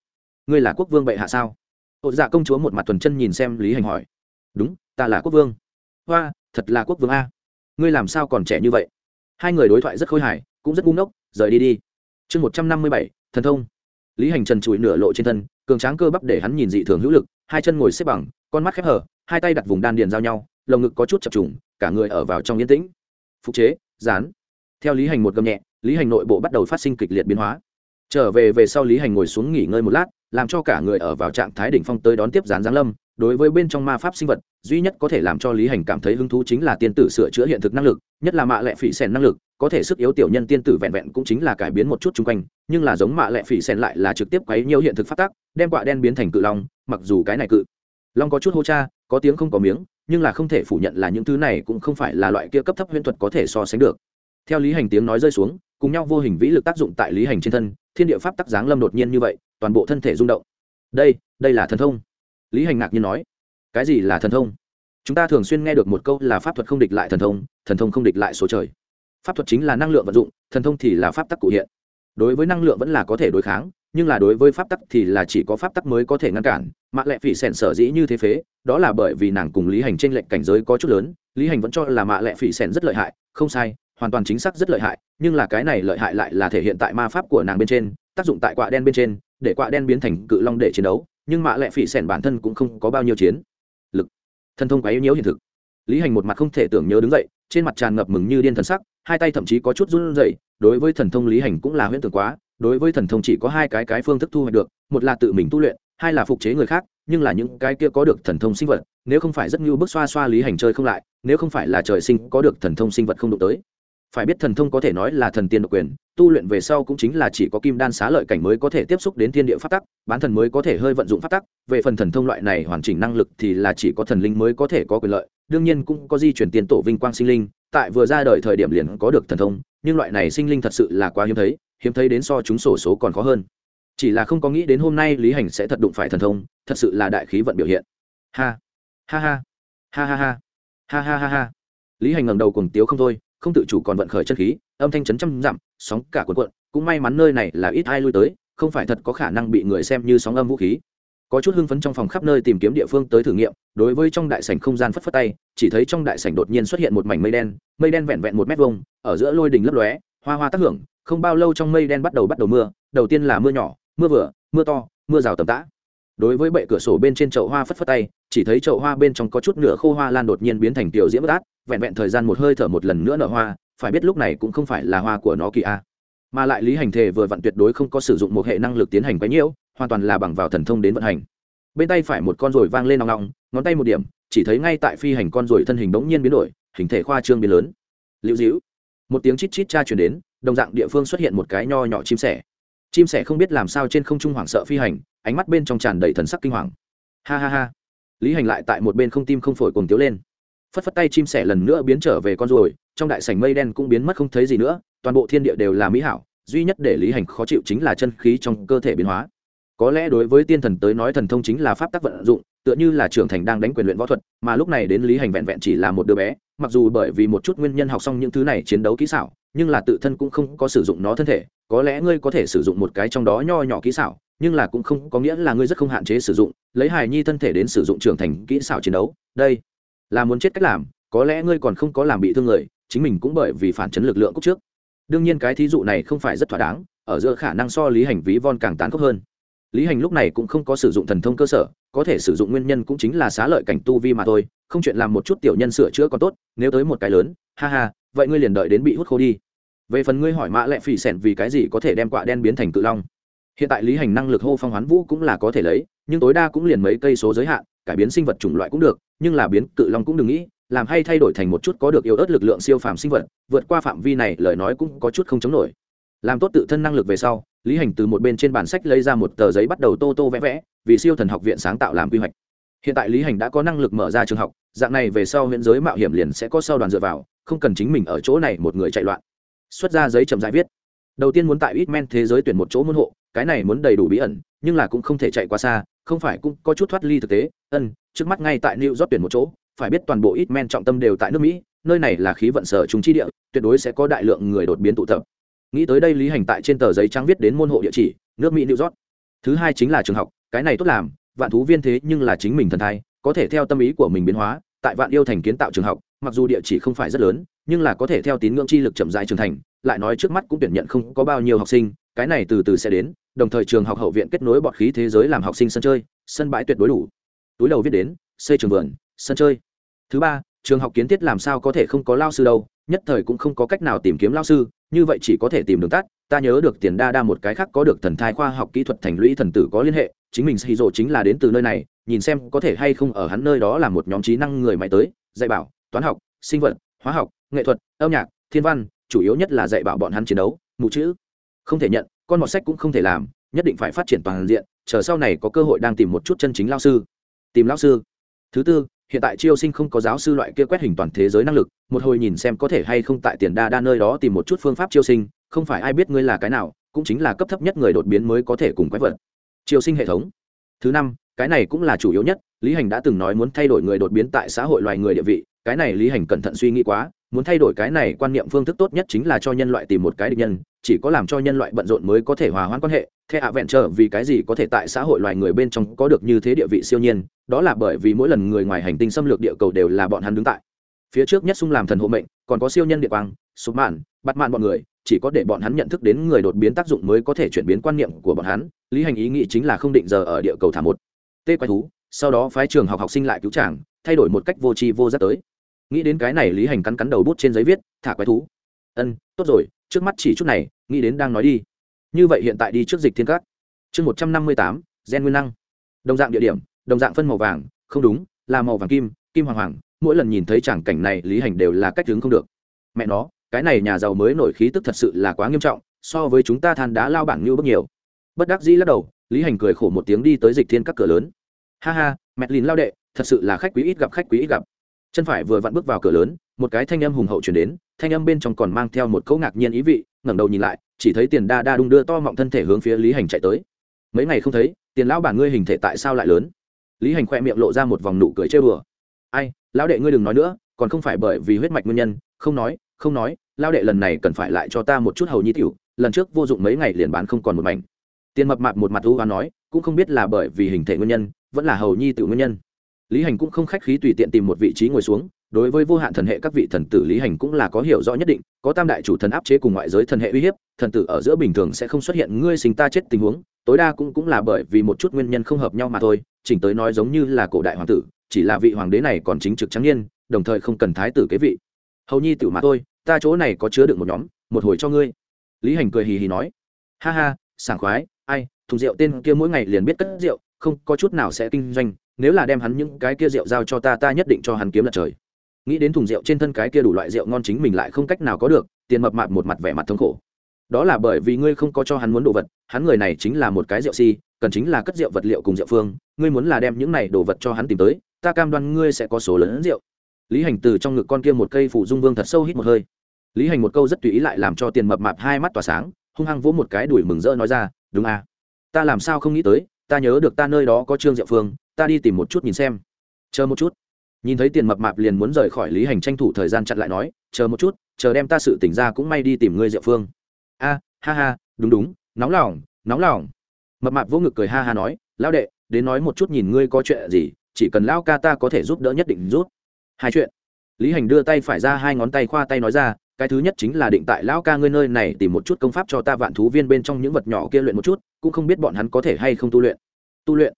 Ngươi là quốc vương bệ hạ sao? Ột dạ công chúa một mặt tuần chân nhìn xem lý hành hỏi. Đúng, ta là quốc vương. Hoa, thật là quốc vương a. Ngươi làm sao còn trẻ như vậy? Hai người đối thoại rất khôi hài, cũng rất bung nốc rời đi đi. Chương một trăm năm mươi bảy, thần thông. Lý hành trần trụi nửa lộ trên thân, cường tráng cơ bắp để hắn nhìn dị thường hữu lực, hai chân ngồi xếp bằng, con mắt khép hở, hai tay đặt vùng đan điền giao nhau, lồng ngực có chút chập trùng, cả người ở vào trong yên tĩnh. Phục chế, dán. Theo lý hành một gầm nhẹ, lý hành nội bộ bắt đầu phát sinh kịch liệt biến hóa. Trở về về sau lý hành ngồi xuống nghỉ ngơi một lát làm cho cả người ở vào trạng thái đỉnh phong tới đón tiếp gián giáng lâm. Đối với bên trong ma pháp sinh vật, duy nhất có thể làm cho lý hành cảm thấy hứng thú chính là tiên tử sửa chữa hiện thực năng lực, nhất là mạ lệ phỉ sèn năng lực, có thể sức yếu tiểu nhân tiên tử vẹn vẹn cũng chính là cải biến một chút chung quanh, nhưng là giống mạ lệ phỉ sèn lại là trực tiếp quấy nhiều hiện thực phát tác, đem quạ đen biến thành cự long, mặc dù cái này cự long có chút hô cha, có tiếng không có miếng, nhưng là không thể phủ nhận là những thứ này cũng không phải là loại kia cấp thấp huyễn thuật có thể so sánh được. Theo lý hành tiếng nói rơi xuống, cùng nhau vô hình vĩ lực tác dụng tại lý hành trên thân thiên địa pháp tắc giáng lâm đột nhiên như vậy, toàn bộ thân thể rung động. Đây đây là thần thông. Lý hành ngạc nhiên nói. Cái gì là thần thông? Chúng ta thường xuyên nghe được một câu là pháp thuật không địch lại thần thông thần thông không địch lại số trời. Pháp thuật chính là năng lượng vận dụng, thần thông thì là pháp tắc cụ hiện. Đối với năng lượng vẫn là có thể đối kháng, nhưng là đối với pháp tắc thì là chỉ có pháp tắc mới có thể ngăn cản. Mạ lệ phỉ sẻn sở dĩ như thế phế, đó là bởi vì nàng cùng lý hành t r ê n lệch cảnh giới có chút lớn. Lý hành vẫn cho là mạ lệ phỉ sẻn rất lợi hại, không sai, hoàn toàn chính xác rất lợi hại nhưng là cái này lợi hại lại là thể hiện tại ma pháp của nàng bên trên, tác dụng tại quạ đen bên trên, để quạ đen biến thành cự long để chiến đấu, nhưng mạ lệ phỉ sẻn bản thân cũng không có bao nhiêu chiến lực. Thân thông quá yếu nhiễu hiện thực. Lý hành một mặt không thể tưởng nhớ đứng dậy, trên mặt tràn ngập mừng như điên thần sắc, hai tay thậm chí có chút run rẩy, đối với thần thông lý hành cũng là huyễn tưởng quá, đối với thần thông chỉ có hai cái cái phương thức thu hoạch được, một là tự mình tu luyện, hai là phục chế người khác, nhưng là những cái kia có được thần thông sinh vật, nếu không phải rất như bước xoa xoa lý hành chơi không lại, nếu không phải là trời sinh có được thần thông sinh vật không đụng tới phải biết thần thông có thể nói là thần tiên độc quyền, tu luyện về sau cũng chính là chỉ có kim đan xá lợi cảnh mới có thể tiếp xúc đến thiên địa phát tắc, bán thần mới có thể hơi vận dụng phát tắc, về phần thần thông loại này hoàn chỉnh năng lực thì là chỉ có thần linh mới có thể có quyền lợi, đương nhiên cũng có di chuyển tiền tổ vinh quang sinh linh, tại vừa ra đời thời điểm liền có được thần thông, nhưng loại này sinh linh thật sự là quá hiếm thấy hiếm thấy đến so chúng sổ số còn khó hơn. Chỉ là không có nghĩ đến hôm nay lý hành sẽ thật đụng phải thần thông, thật sự là đại khí vận biểu hiện. Ha ha ha ha ha ha ha ha ha ha. Lý hành ngẩng đầu cùng tiếu không thôi không tự chủ còn vận khởi chân khí, âm thanh chấn trăm dặm, sóng cả cuộn cuộn, cũng may mắn nơi này là ít ai lui tới, không phải thật có khả năng bị người xem như sóng âm vũ khí. Có chút hưng phấn trong phòng khắp nơi tìm kiếm địa phương tới thử nghiệm, đối với trong đại sảnh không gian phất phất tay, chỉ thấy trong đại sảnh đột nhiên xuất hiện một mảnh mây đen mây đen vẹn vẹn một mét vuông, ở giữa lôi đỉnh lấp lóe, hoa hoa tác hưởng, không bao lâu trong mây đen bắt đầu bắt đầu mưa, đầu tiên là mưa nhỏ, mưa vừa, mưa to, mưa rào tầm tã đối với bệ cửa sổ bên trên chậu hoa phất phất tay, chỉ thấy chậu hoa bên trong có chút nửa khô hoa lan đột nhiên biến thành tiểu diễm bất át, vẹn vẹn thời gian một hơi thở một lần nữa nở hoa, phải biết lúc này cũng không phải là hoa của nó kỳ a. Mà lại lý hành thề vừa vặn tuyệt đối không có sử dụng một hệ năng lực tiến hành quấy nhiễu, hoàn toàn là bằng vào thần thông đến vận hành. Bên tay phải một con ruồi vang lên nòng nòng, ngón tay một điểm, chỉ thấy ngay tại phi hành con ruồi thân hình bỗng nhiên biến đổi, hình thể khoa trương biến lớn. Liễu dĩu một tiếng chít chít cha chuyển đến, đồng dạng địa phương xuất hiện một cái nho nhỏ chim sẻ. Chim sẻ không biết làm sao trên không trung hoảng sợ phi hành ánh mắt bên trong tràn đầy thần sắc kinh hoàng. Ha ha ha. Lý hành lại tại một bên không tim không phổi cùng tiếu lên. Phất phất tay chim sẻ lần nữa biến trở về con ruồi, trong đại sảnh mây đen cũng biến mất không thấy gì nữa, toàn bộ thiên địa đều là mỹ hảo, duy nhất để lý hành khó chịu chính là chân khí trong cơ thể biến hóa. Có lẽ đối với tiên thần tới nói thần thông chính là pháp tắc vận dụng, tựa như là trưởng thành đang đánh quyền luyện võ thuật, mà lúc này đến lý hành vẹn vẹn chỉ là một đứa bé, mặc dù bởi vì một chút nguyên nhân học xong những thứ này chiến đấu kỹ xảo, nhưng là tự thân cũng không có sử dụng nó thân thể, có lẽ ngươi có thể sử dụng một cái trong đó nho nhỏ kỹ xảo nhưng là cũng không có nghĩa là ngươi rất không hạn chế sử dụng, lấy hài nhi thân thể đến sử dụng trưởng thành kỹ xảo chiến đấu, đây là muốn chết cách làm, có lẽ ngươi còn không có làm bị thương người, chính mình cũng bởi vì phản chấn lực lượng cúc trước. Đương nhiên cái thí dụ này không phải rất thỏa đáng, ở giữa khả năng so lý hành ví von càng tán khốc hơn. Lý hành lúc này cũng không có sử dụng thần thông cơ sở, có thể sử dụng nguyên nhân cũng chính là xá lợi cảnh tu vi mà thôi, không chuyện làm một chút tiểu nhân sửa chữa còn tốt, nếu tới một cái lớn, ha ha, vậy ngươi liền đợi đến bị hút khô đi. Về phần ngươi hỏi mã lẹ phỉ sẻn vì cái gì có thể đem quạ đen biến thành cự long? Hiện tại lý hành năng lực hô phong hoán vũ cũng là có thể lấy, nhưng tối đa cũng liền mấy cây số giới hạn, cải biến sinh vật chủng loại cũng được, nhưng là biến cự long cũng đừng nghĩ, làm hay thay đổi thành một chút có được yếu ớt lực lượng siêu phàm sinh vật, vượt qua phạm vi này lời nói cũng có chút không chống nổi. Làm tốt tự thân năng lực về sau, lý hành từ một bên trên bản sách lấy ra một tờ giấy bắt đầu tô tô vẽ vẽ, vì siêu thần học viện sáng tạo làm quy hoạch. Hiện tại lý hành đã có năng lực mở ra trường học, dạng này về sau huyện giới mạo hiểm liền sẽ có sau đoàn dựa vào, không cần chính mình ở chỗ này một người chạy loạn. Xuất ra giấy chậm rãi viết đầu tiên muốn tại ít men thế giới tuyển một chỗ môn hộ, cái này muốn đầy đủ bí ẩn, nhưng là cũng không thể chạy quá xa, không phải cũng có chút thoát ly thực tế. Ân, trước mắt ngay tại new york tuyển một chỗ, phải biết toàn bộ ít men trọng tâm đều tại nước mỹ, nơi này là khí vận sở trung chi địa, tuyệt đối sẽ có đại lượng người đột biến tụ tập. Nghĩ tới đây lý hành tại trên tờ giấy trắng viết đến môn hộ địa chỉ, nước mỹ, new york. Thứ hai chính là trường học, cái này tốt làm, vạn thú viên thế nhưng là chính mình thần thai, có thể theo tâm ý của mình biến hóa, tại vạn yêu thành kiến tạo trường học, mặc dù địa chỉ không phải rất lớn, nhưng là có thể theo tín ngưỡng chi lực chậm dài trưởng thành lại nói trước mắt cũng tuyển nhận không có bao nhiêu học sinh, cái này từ từ sẽ đến, đồng thời trường học hậu viện kết nối bọt khí thế giới làm học sinh sân chơi, sân bãi tuyệt đối đủ. Túi đầu viết đến, xây trường vườn, sân chơi. Thứ ba, trường học kiến thiết làm sao có thể không có lao sư đâu, nhất thời cũng không có cách nào tìm kiếm lao sư, như vậy chỉ có thể tìm đường tắt. Ta nhớ được tiền đa đa một cái khác có được thần thai khoa học kỹ thuật thành lũy thần tử có liên hệ, chính mình xì rộ chính là đến từ nơi này, nhìn xem có thể hay không ở hắn nơi đó là một nhóm trí năng người máy tới, dạy bảo, toán học, sinh vật, hóa học, nghệ thuật, âm nhạc, thiên văn chủ yếu nhất là dạy bảo bọn hắn chiến đấu mụ chữ. Không thể nhận, con mọt sách cũng không thể làm, nhất định phải phát triển toàn diện, chờ sau này có cơ hội đang tìm một chút chân chính lao sư. Tìm lao sư. Thứ tư, hiện tại chiêu sinh không có giáo sư loại kia quét hình toàn thế giới năng lực, một hồi nhìn xem có thể hay không tại tiền đa đa nơi đó tìm một chút phương pháp chiêu sinh, không phải ai biết ngươi là cái nào, cũng chính là cấp thấp nhất người đột biến mới có thể cùng quái vật. Chiêu sinh hệ thống. Thứ năm, cái này cũng là chủ yếu nhất, lý hành đã từng nói muốn thay đổi người đột biến tại xã hội loài người địa vị cái này lý hành cẩn thận suy nghĩ quá, muốn thay đổi cái này quan niệm phương thức tốt nhất chính là cho nhân loại tìm một cái địch nhân, chỉ có làm cho nhân loại bận rộn mới có thể hòa hoãn quan hệ thế ạ vẹn trở vì cái gì có thể tại xã hội loài người bên trong có được như thế địa vị siêu nhiên, đó là bởi vì mỗi lần người ngoài hành tinh xâm lược địa cầu đều là bọn hắn đứng tại. Phía trước nhất sung làm thần hộ mệnh, còn có siêu nhân địa quang, sụp mạn, bắt mạn bọn người, chỉ có để bọn hắn nhận thức đến người đột biến tác dụng mới có thể chuyển biến quan niệm của bọn hắn, lý hành ý nghĩ chính là không định giờ ở địa cầu thả một. Tê quái thú sau đó phái trường học học sinh lại cứu chàng, thay đổi một cách vô tri vô giác tới. Nghĩ đến cái này lý hành cắn cắn đầu bút trên giấy viết thả quái thú. Ân tốt rồi trước mắt chỉ chút này nghĩ đến đang nói đi. Như vậy hiện tại đi trước dịch thiên cát. chương một trăm năm mươi tám gen nguyên năng. Đồng dạng địa điểm đồng dạng phân màu vàng không đúng là màu vàng kim kim hoàng hoàng mỗi lần nhìn thấy tràng cảnh này lý hành đều là cách hướng không được. Mẹ nó cái này nhà giàu mới nổi khí tức thật sự là quá nghiêm trọng so với chúng ta than đá lao bảng như bất nhiều. Bất đắc dĩ lắc đầu lý hành cười khổ một tiếng đi tới dịch thiên các cửa lớn ha ha, mẹ lìn lao đệ, thật sự là khách quý ít gặp, khách quý ít gặp. Chân phải vừa vặn bước vào cửa lớn, một cái thanh âm hùng hậu chuyển đến, thanh âm bên trong còn mang theo một câu ngạc nhiên ý vị, ngẩng đầu nhìn lại, chỉ thấy tiền đa đa đung đưa to mọng thân thể hướng phía lý hành chạy tới. Mấy ngày không thấy, tiền lão bản ngươi hình thể tại sao lại lớn? Lý hành khoe miệng lộ ra một vòng nụ cười chơi bừa ai, lão đệ ngươi đừng nói nữa, còn không phải bởi vì huyết mạch nguyên nhân, không nói không nói lao đệ lần này cần phải lại cho ta một chút hầu nhi tiểu, lần trước vô dụng mấy ngày liền bán không còn một mảnh. Tiền mập mạp một mặt u và nói, cũng không biết là bởi vì hình thể nguyên nhân vẫn là hầu nhi tự nguyên nhân. Lý hành cũng không khách khí tùy tiện tìm một vị trí ngồi xuống, đối với vô hạn thần hệ các vị thần tử lý hành cũng là có hiểu rõ nhất định, có tam đại chủ thần áp chế cùng ngoại giới thần hệ uy hiếp, thần tử ở giữa bình thường sẽ không xuất hiện ngươi sinh ta chết tình huống, tối đa cũng cũng là bởi vì một chút nguyên nhân không hợp nhau mà thôi, chỉnh tới nói giống như là cổ đại hoàng tử, chỉ là vị hoàng đế này còn chính trực trắng nhiên đồng thời không cần thái tử kế vị. Hầu nhi tử mà thôi, ta chỗ này có chứa được một nhóm, một hồi cho ngươi. Lý hành cười hì hì nói. Ha ha, sảng khoái, ai, thùng rượu tên kia mỗi ngày liền biết cất rượu không có chút nào sẽ kinh doanh, nếu là đem hắn những cái kia rượu giao cho ta ta nhất định cho hắn kiếm lật trời. Nghĩ đến thùng rượu trên thân cái kia đủ loại rượu ngon chính mình lại không cách nào có được, tiền mập mạp một mặt vẻ mặt thống khổ. Đó là bởi vì ngươi không có cho hắn muốn đồ vật, hắn người này chính là một cái rượu si, cần chính là cất rượu vật liệu cùng rượu phương, ngươi muốn là đem những này đồ vật cho hắn tìm tới, ta cam đoan ngươi sẽ có số lớn rượu. Lý hành từ trong ngực con kia một cây phủ dung vương thật sâu hít một hơi. Lý hành một câu rất tùy ý lại làm cho tiền mập mạp hai mắt tỏa sáng, hung hăng vỗ một cái đuổi mừng rỡ nói ra, đúng à. Ta làm sao không nghĩ tới ta nhớ được ta nơi đó có trương diệu phương, ta đi tìm một chút nhìn xem. Chờ một chút. Nhìn thấy tiền mập mạp liền muốn rời khỏi lý hành tranh thủ thời gian chặn lại nói, chờ một chút, chờ đem ta sự tỉnh ra cũng may đi tìm ngươi diệu phương. A, ha ha, đúng đúng, nóng lòng nóng lòng. Mập mạp vô ngực cười ha ha nói, lão đệ, đến nói một chút nhìn ngươi có chuyện gì, chỉ cần lão ca ta có thể giúp đỡ nhất định rút hai chuyện. Lý hành đưa tay phải ra hai ngón tay khoa tay nói ra cái thứ nhất chính là định tại lão ca ngươi nơi này tìm một chút công pháp cho ta vạn thú viên bên trong những vật nhỏ kia luyện một chút, cũng không biết bọn hắn có thể hay không tu luyện. Tu luyện?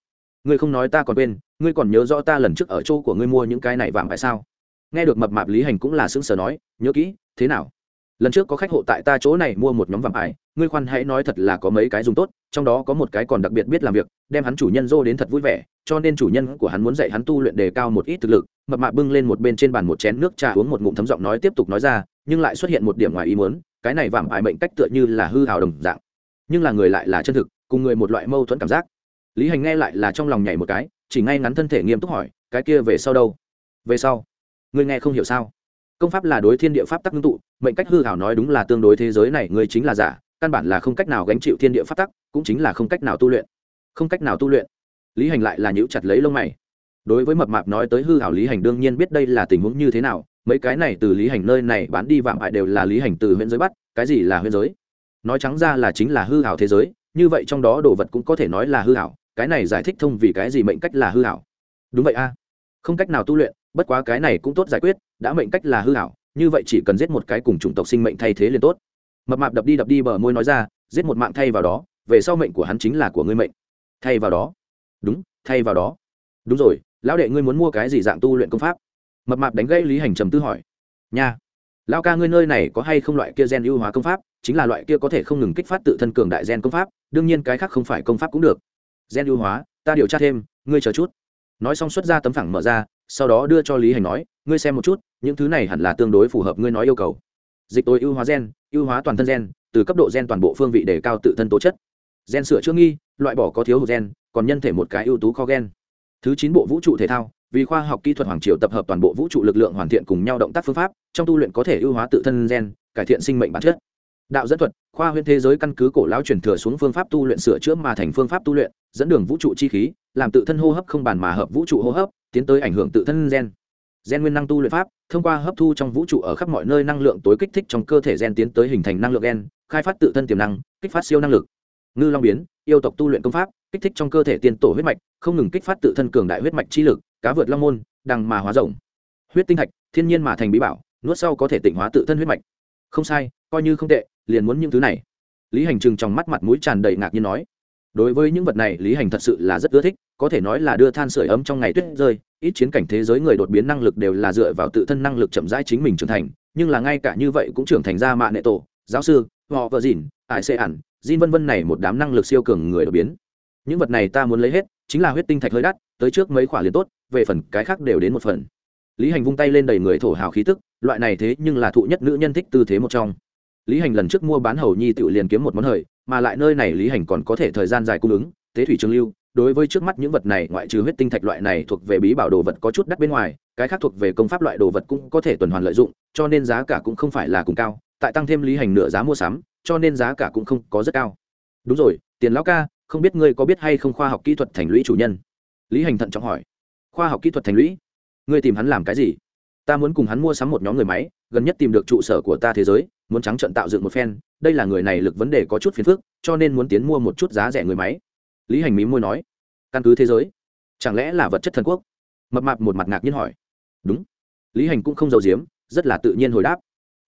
Ngươi không nói ta còn quên, ngươi còn nhớ rõ ta lần trước ở chỗ của ngươi mua những cái này vàng phải sao? Nghe được mập mạp lý hành cũng là sững sờ nói, nhớ kỹ, thế nào? Lần trước có khách hộ tại ta chỗ này mua một nhóm vàng ải ngươi khoan hãy nói thật là có mấy cái dùng tốt, trong đó có một cái còn đặc biệt biết làm việc, đem hắn chủ nhân dô đến thật vui vẻ, cho nên chủ nhân của hắn muốn dạy hắn tu luyện đề cao một ít thực lực, mập mạ bưng lên một bên trên bàn một chén nước trà uống một ngụm thấm giọng nói tiếp tục nói ra, nhưng lại xuất hiện một điểm ngoài ý muốn, cái này vảm ải mệnh cách tựa như là hư hào đồng dạng. Nhưng là người lại là chân thực, cùng người một loại mâu thuẫn cảm giác. Lý hành nghe lại là trong lòng nhảy một cái, chỉ ngay ngắn thân thể nghiêm túc hỏi, cái kia về sau đâu? Về sau. Người nghe không hiểu sao? Công pháp là đối thiên địa pháp tắc ngưng tụ, mệnh cách hư hảo nói đúng là tương đối thế giới này người chính là giả căn bản là không cách nào gánh chịu thiên địa pháp tắc, cũng chính là không cách nào tu luyện. Không cách nào tu luyện. Lý hành lại là nhữ chặt lấy lông mày. Đối với mập mạp nói tới hư hảo lý hành đương nhiên biết đây là tình huống như thế nào, mấy cái này từ lý hành nơi này bán đi vạm hại đều là lý hành từ huyện giới bắt, cái gì là huyện giới? Nói trắng ra là chính là hư hảo thế giới, như vậy trong đó đồ vật cũng có thể nói là hư hảo cái này giải thích thông vì cái gì mệnh cách là hư hảo đúng vậy a. Không cách nào tu luyện, bất quá cái này cũng tốt giải quyết, đã mệnh cách là hư hảo như vậy chỉ cần giết một cái cùng chủng tộc sinh mệnh thay thế liền tốt mập mạp đập đi đập đi bờ môi nói ra, giết một mạng thay vào đó, về sau mệnh của hắn chính là của ngươi mệnh. Thay vào đó. Đúng, thay vào đó. Đúng rồi, lão đệ ngươi muốn mua cái gì dạng tu luyện công pháp? Mập mạp đánh gây lý hành trầm tư hỏi. Nha. Lão ca ngươi nơi này có hay không loại kia gen ưu hóa công pháp? Chính là loại kia có thể không ngừng kích phát tự thân cường đại gen công pháp, đương nhiên cái khác không phải công pháp cũng được. Gen ưu hóa, ta điều tra thêm, ngươi chờ chút. Nói xong xuất ra tấm phẳng mở ra, sau đó đưa cho lý hành nói, ngươi xem một chút, những thứ này hẳn là tương đối phù hợp ngươi nói yêu cầu. Dịch tối ưu hóa gen ưu hóa toàn thân gen, từ cấp độ gen toàn bộ phương vị để cao tự thân tố chất. Gen sửa chữa nghi, loại bỏ có thiếu hụt gen, còn nhân thể một cái ưu tú kho gen. Thứ chín bộ vũ trụ thể thao, vì khoa học kỹ thuật hoàng triều tập hợp toàn bộ vũ trụ lực lượng hoàn thiện cùng nhau động tác phương pháp, trong tu luyện có thể ưu hóa tự thân gen, cải thiện sinh mệnh bản chất. Đạo dẫn thuật, khoa huyễn thế giới căn cứ cổ lão truyền thừa xuống phương pháp tu luyện sửa chữa mà thành phương pháp tu luyện, dẫn đường vũ trụ chi khí, làm tự thân hô hấp không bàn mà hợp vũ trụ hô hấp, tiến tới ảnh hưởng tự thân gen gen nguyên năng tu luyện pháp, thông qua hấp thu trong vũ trụ ở khắp mọi nơi năng lượng tối kích thích trong cơ thể gen tiến tới hình thành năng lượng gen, khai phát tự thân tiềm năng, kích phát siêu năng lực. Ngư long biến, yêu tộc tu luyện công pháp, kích thích trong cơ thể tiên tổ huyết mạch, không ngừng kích phát tự thân cường đại huyết mạch chi lực, cá vượt long môn, đằng mà hóa rộng huyết tinh thạch, thiên nhiên mà thành bí bảo, nuốt sau có thể tịnh hóa tự thân huyết mạch. Không sai, coi như không tệ, liền muốn những thứ này. Lý hành trừng trong mắt mặt mũi tràn đầy ngạc nhiên nói. Đối với những vật này, lý hành thật sự là rất ưa thích, có thể nói là đưa than sửa ấm trong ngày tuyết rơi ít chiến cảnh thế giới người đột biến năng lực đều là dựa vào tự thân năng lực chậm rãi chính mình trưởng thành, nhưng là ngay cả như vậy cũng trưởng thành ra mạ nệ tổ, giáo sư, họ vợ dìn ải xê ản Jin vân vân này một đám năng lực siêu cường người đột biến. Những vật này ta muốn lấy hết, chính là huyết tinh thạch hơi đắt, tới trước mấy khoản liền tốt, về phần cái khác đều đến một phần. Lý hành vung tay lên đầy người thổ hào khí tức, loại này thế nhưng là thụ nhất nữ nhân thích tư thế một trong. Lý hành lần trước mua bán hầu nhi tự liền kiếm một món hời, mà lại nơi này lý hành còn có thể thời gian dài cung ứng, tế thủy trường lưu đối với trước mắt những vật này, ngoại trừ huyết tinh thạch loại này thuộc về bí bảo đồ vật có chút đắt bên ngoài, cái khác thuộc về công pháp loại đồ vật cũng có thể tuần hoàn lợi dụng, cho nên giá cả cũng không phải là cùng cao, tại tăng thêm lý hành nửa giá mua sắm, cho nên giá cả cũng không có rất cao. Đúng rồi, tiền lão ca, không biết ngươi có biết hay không khoa học kỹ thuật thành lũy chủ nhân? Lý hành thận trọng hỏi. Khoa học kỹ thuật thành lũy? Ngươi tìm hắn làm cái gì? Ta muốn cùng hắn mua sắm một nhóm người máy, gần nhất tìm được trụ sở của ta thế giới, muốn trắng trận tạo dựng một phen, đây là người này lực vấn đề có chút phiền phức, cho nên muốn tiến mua một chút giá rẻ người máy lý hành mí môi nói, căn cứ thế giới, chẳng lẽ là vật chất thần quốc? Mập mạp một mặt ngạc nhiên hỏi, đúng. Lý hành cũng không giấu giếm, rất là tự nhiên hồi đáp,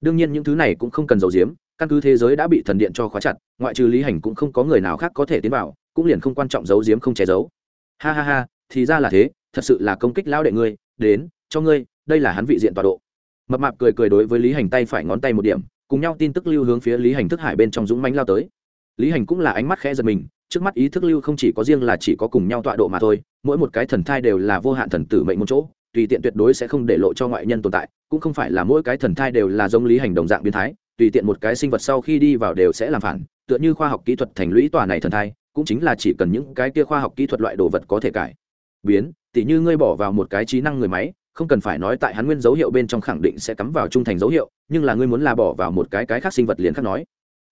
đương nhiên những thứ này cũng không cần giấu giếm, căn cứ thế giới đã bị thần điện cho khóa chặt, ngoại trừ lý hành cũng không có người nào khác có thể tiến vào, cũng liền không quan trọng giấu giếm không che giấu. Ha ha ha, thì ra là thế, thật sự là công kích lao đệ ngươi, đến, cho ngươi, đây là hắn vị diện tọa độ. Mập mạp cười cười đối với lý hành tay phải ngón tay một điểm, cùng nhau tin tức lưu hướng phía lý hành thức hải bên trong dũng mánh lao tới. Lý hành cũng là ánh mắt khẽ giật mình trước mắt ý thức lưu không chỉ có riêng là chỉ có cùng nhau tọa độ mà thôi, mỗi một cái thần thai đều là vô hạn thần tử mệnh một chỗ, tùy tiện tuyệt đối sẽ không để lộ cho ngoại nhân tồn tại, cũng không phải là mỗi cái thần thai đều là giống lý hành đồng dạng biến thái, tùy tiện một cái sinh vật sau khi đi vào đều sẽ làm phản, tựa như khoa học kỹ thuật thành lũy tòa này thần thai, cũng chính là chỉ cần những cái kia khoa học kỹ thuật loại đồ vật có thể cải. Biến, tỉ như ngươi bỏ vào một cái trí năng người máy, không cần phải nói tại hắn nguyên dấu hiệu bên trong khẳng định sẽ cắm vào trung thành dấu hiệu, nhưng là ngươi muốn là bỏ vào một cái cái khác sinh vật liền khác nói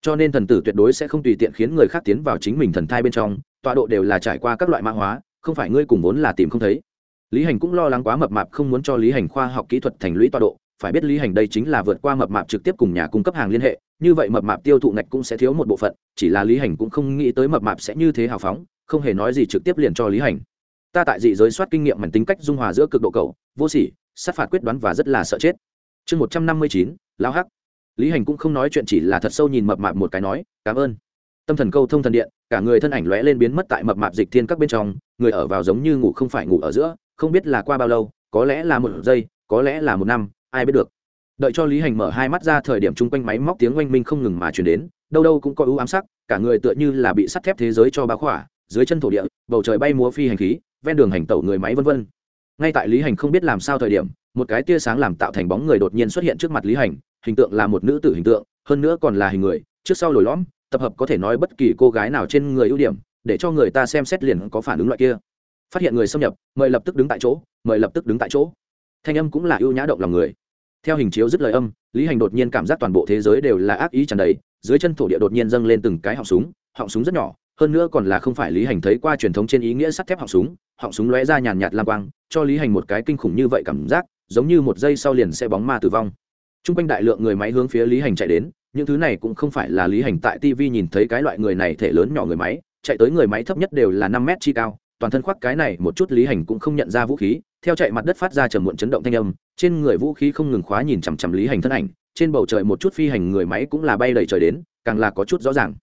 cho nên thần tử tuyệt đối sẽ không tùy tiện khiến người khác tiến vào chính mình thần thai bên trong, tọa độ đều là trải qua các loại mã hóa, không phải ngươi cùng vốn là tìm không thấy. Lý hành cũng lo lắng quá mập mạp không muốn cho lý hành khoa học kỹ thuật thành lũy tọa độ, phải biết lý hành đây chính là vượt qua mập mạp trực tiếp cùng nhà cung cấp hàng liên hệ, như vậy mập mạp tiêu thụ ngạch cũng sẽ thiếu một bộ phận, chỉ là lý hành cũng không nghĩ tới mập mạp sẽ như thế hào phóng, không hề nói gì trực tiếp liền cho lý hành. Ta tại dị giới soát kinh nghiệm mảnh tính cách dung hòa giữa cực độ cầu vô sỉ, sát phạt quyết đoán và rất là sợ chết. Chương một trăm năm mươi chín lao hắc lý hành cũng không nói chuyện, chỉ là thật sâu nhìn mập mạp một cái nói, cảm ơn. Tâm thần câu thông thần điện, cả người thân ảnh lóe lên biến mất tại mập mạp dịch thiên các bên trong, người ở vào giống như ngủ không phải ngủ ở giữa, không biết là qua bao lâu, có lẽ là một giây, có lẽ là một năm, ai biết được. Đợi cho lý hành mở hai mắt ra thời điểm chung quanh máy móc tiếng oanh minh không ngừng mà chuyển đến, đâu đâu cũng có ưu ám sắc, cả người tựa như là bị sắt thép thế giới cho bá khỏa, dưới chân thổ địa, bầu trời bay múa phi hành khí, ven đường hành tẩu người máy vân vân. Ngay tại lý hành không biết làm sao thời điểm, một cái tia sáng làm tạo thành bóng người đột nhiên xuất hiện trước mặt lý hành hình tượng là một nữ tử hình tượng, hơn nữa còn là hình người, trước sau lồi lõm, tập hợp có thể nói bất kỳ cô gái nào trên người ưu điểm, để cho người ta xem xét liền có phản ứng loại kia. Phát hiện người xâm nhập, mời lập tức đứng tại chỗ, mời lập tức đứng tại chỗ. Thanh âm cũng là ưu nhã động lòng người. Theo hình chiếu dứt lời âm, lý hành đột nhiên cảm giác toàn bộ thế giới đều là ác ý tràn đầy, dưới chân thổ địa đột nhiên dâng lên từng cái họng súng họng súng rất nhỏ, hơn nữa còn là không phải lý hành thấy qua truyền thống trên ý nghĩa sắt thép họng súng họng súng lóe ra nhàn nhạt lam quang, cho lý hành một cái kinh khủng như vậy cảm giác, giống như một giây sau liền sẽ bóng ma tử vong t r u n g quanh đại lượng người máy hướng phía lý hành chạy đến, những thứ này cũng không phải là lý hành tại tv nhìn thấy cái loại người này thể lớn nhỏ người máy, chạy tới người máy thấp nhất đều là năm mét chi cao, toàn thân khoác cái này một chút lý hành cũng không nhận ra vũ khí, theo chạy mặt đất phát ra trầm muộn chấn động thanh âm, trên người vũ khí không ngừng khóa nhìn chằm chằm lý hành thân ảnh, trên bầu trời một chút phi hành người máy cũng là bay đầy trời đến, càng là có chút rõ ràng.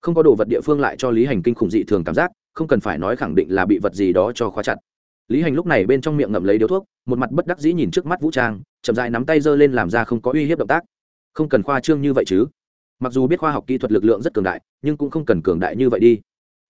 Không có đồ vật địa phương lại cho lý hành kinh khủng dị thường cảm giác, không cần phải nói khẳng định là bị vật gì đó cho khóa chặt lý hành lúc này bên trong miệng ngậm lấy điếu thuốc, một mặt bất đắc dĩ nhìn trước mắt vũ trang, chậm dại nắm tay giơ lên làm ra không có uy hiếp động tác. Không cần khoa trương như vậy chứ. Mặc dù biết khoa học kỹ thuật lực lượng rất cường đại, nhưng cũng không cần cường đại như vậy đi.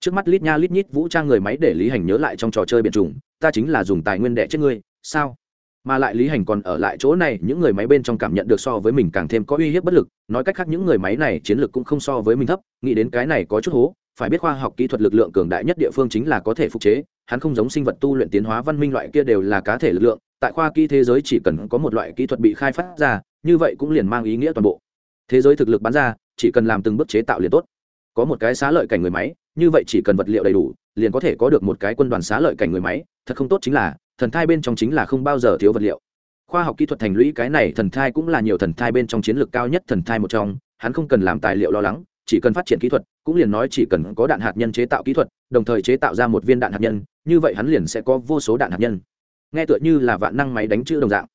Trước mắt lít nha lít nhít vũ trang người máy để lý hành nhớ lại trong trò chơi biện chủng ta chính là dùng tài nguyên đẻ chết ngươi, sao? Mà lại lý hành còn ở lại chỗ này, những người máy bên trong cảm nhận được so với mình càng thêm có uy hiếp bất lực, nói cách khác những người máy này chiến lược cũng không so với mình thấp, nghĩ đến cái này có chút hố phải biết khoa học kỹ thuật lực lượng cường đại nhất địa phương chính là có thể phục chế, hắn không giống sinh vật tu luyện tiến hóa văn minh loại kia đều là cá thể lực lượng, tại khoa kỹ thế giới chỉ cần có một loại kỹ thuật bị khai phát ra, như vậy cũng liền mang ý nghĩa toàn bộ. Thế giới thực lực bán ra, chỉ cần làm từng bước chế tạo liền tốt. Có một cái xá lợi cảnh người máy, như vậy chỉ cần vật liệu đầy đủ, liền có thể có được một cái quân đoàn xá lợi cảnh người máy, thật không tốt chính là, thần thai bên trong chính là không bao giờ thiếu vật liệu. Khoa học kỹ thuật thành lũy cái này thần thai cũng là nhiều thần thai bên trong chiến lược cao nhất thần thai một trong, hắn không cần làm tài liệu lo lắng, chỉ cần phát triển kỹ thuật cũng liền nói chỉ cần có đạn hạt nhân chế tạo kỹ thuật, đồng thời chế tạo ra một viên đạn hạt nhân, như vậy hắn liền sẽ có vô số đạn hạt nhân. Nghe tựa như là vạn năng máy đánh chữ đồng dạng.